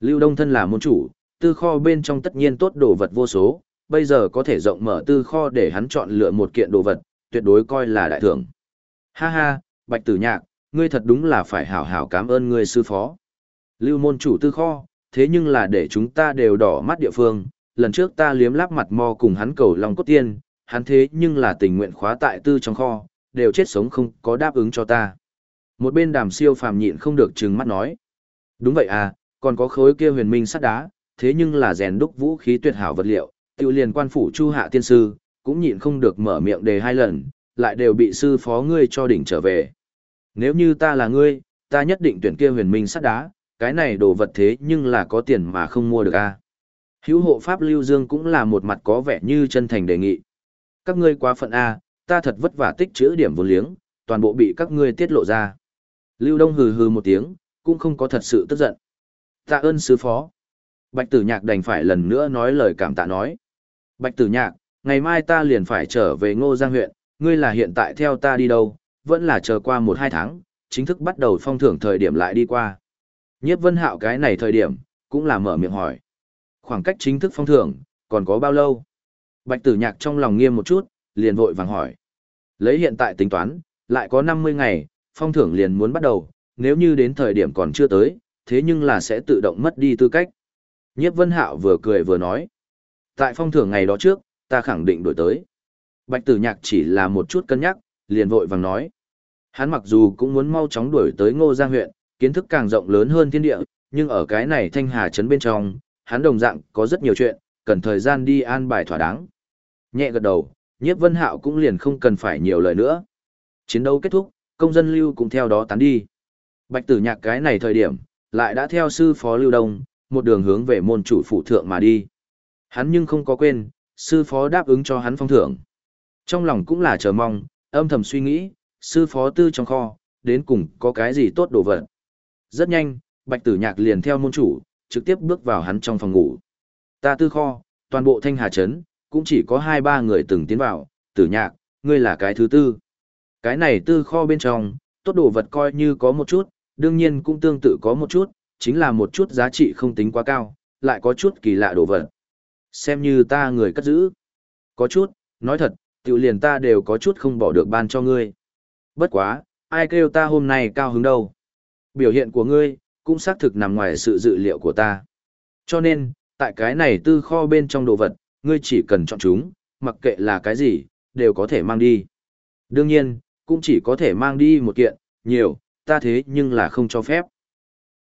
Lưu Đông thân là môn chủ, tư kho bên trong tất nhiên tốt đồ vật vô số, bây giờ có thể rộng mở tư kho để hắn chọn lựa một kiện đồ vật, tuyệt đối coi là đại thưởng. Ha ha, bạch tử nhạc, ngươi thật đúng là phải hảo hảo cảm ơn ngươi sư phó. Lưu môn chủ tư kho, thế nhưng là để chúng ta đều đỏ mắt địa phương, lần trước ta liếm láp mặt mò cùng hắn cầu lòng cốt tiên, hắn thế nhưng là tình nguyện khóa tại tư trong kho, đều chết sống không có đáp ứng cho ta. Một bên đàm siêu phàm nhịn không được trừng mắt nói. Đúng vậy à, còn có khối kia huyền minh sắt đá, thế nhưng là rèn đúc vũ khí tuyệt hảo vật liệu, tiêu liền quan phủ chu hạ tiên sư, cũng nhịn không được mở miệng đề hai lần, lại đều bị sư phó ngươi cho đỉnh trở về. Nếu như ta là ngươi, ta nhất định tuyển kia huyền minh sắt đá, cái này đồ vật thế nhưng là có tiền mà không mua được a. Hữu hộ pháp Lưu Dương cũng là một mặt có vẻ như chân thành đề nghị. Các ngươi quá phận a, ta thật vất vả tích trữ điểm vốn liếng, toàn bộ bị các ngươi tiết lộ ra. Lưu Đông hừ hừ một tiếng, cũng không có thật sự tức giận. Tạ ơn sứ phó. Bạch Tử Nhạc đành phải lần nữa nói lời cảm tạ nói. Bạch Tử Nhạc, ngày mai ta liền phải trở về Ngô Giang huyện, ngươi là hiện tại theo ta đi đâu, vẫn là chờ qua một hai tháng, chính thức bắt đầu phong thưởng thời điểm lại đi qua. Nhiếp vân hạo cái này thời điểm, cũng là mở miệng hỏi. Khoảng cách chính thức phong thưởng, còn có bao lâu? Bạch tử nhạc trong lòng nghiêm một chút, liền vội vàng hỏi. Lấy hiện tại tính toán, lại có 50 ngày, phong thưởng liền muốn bắt đầu, nếu như đến thời điểm còn chưa tới, thế nhưng là sẽ tự động mất đi tư cách. Nhiếp Vân Hạo vừa cười vừa nói. Tại phong thưởng ngày đó trước, ta khẳng định đổi tới. Bạch Tử Nhạc chỉ là một chút cân nhắc, liền vội vàng nói. Hắn mặc dù cũng muốn mau chóng đuổi tới Ngô Giang huyện, kiến thức càng rộng lớn hơn thiên địa, nhưng ở cái này thanh hà trấn bên trong, hắn đồng dạng có rất nhiều chuyện, cần thời gian đi an bài thỏa đáng. Nhẹ gật đầu, Nhiếp Vân Hạo cũng liền không cần phải nhiều lời nữa. Chiến đấu kết thúc, công dân lưu cũng theo đó tán đi. Bạch Tử Nhạc cái này thời điểm, lại đã theo sư phó Lưu Đông, một đường hướng về môn chủ phụ thượng mà đi. Hắn nhưng không có quên, sư phó đáp ứng cho hắn phong thưởng. Trong lòng cũng là chờ mong, âm thầm suy nghĩ, sư phó tư trong kho, đến cùng có cái gì tốt đồ vật. Rất nhanh, Bạch Tử Nhạc liền theo môn chủ, trực tiếp bước vào hắn trong phòng ngủ. Ta tư kho, toàn bộ thanh hà trấn, cũng chỉ có hai ba người từng tiến vào, Tử Nhạc, ngươi là cái thứ tư. Cái này tư kho bên trong, tốt đồ vật coi như có một chút, đương nhiên cũng tương tự có một chút, chính là một chút giá trị không tính quá cao, lại có chút kỳ lạ đồ vật. Xem như ta người cất giữ. Có chút, nói thật, tiểu liền ta đều có chút không bỏ được ban cho ngươi. Bất quá, ai kêu ta hôm nay cao hứng đâu. Biểu hiện của ngươi, cũng xác thực nằm ngoài sự dự liệu của ta. Cho nên, tại cái này tư kho bên trong đồ vật, ngươi chỉ cần chọn chúng, mặc kệ là cái gì, đều có thể mang đi. Đương nhiên, cũng chỉ có thể mang đi một kiện, nhiều, ta thế nhưng là không cho phép.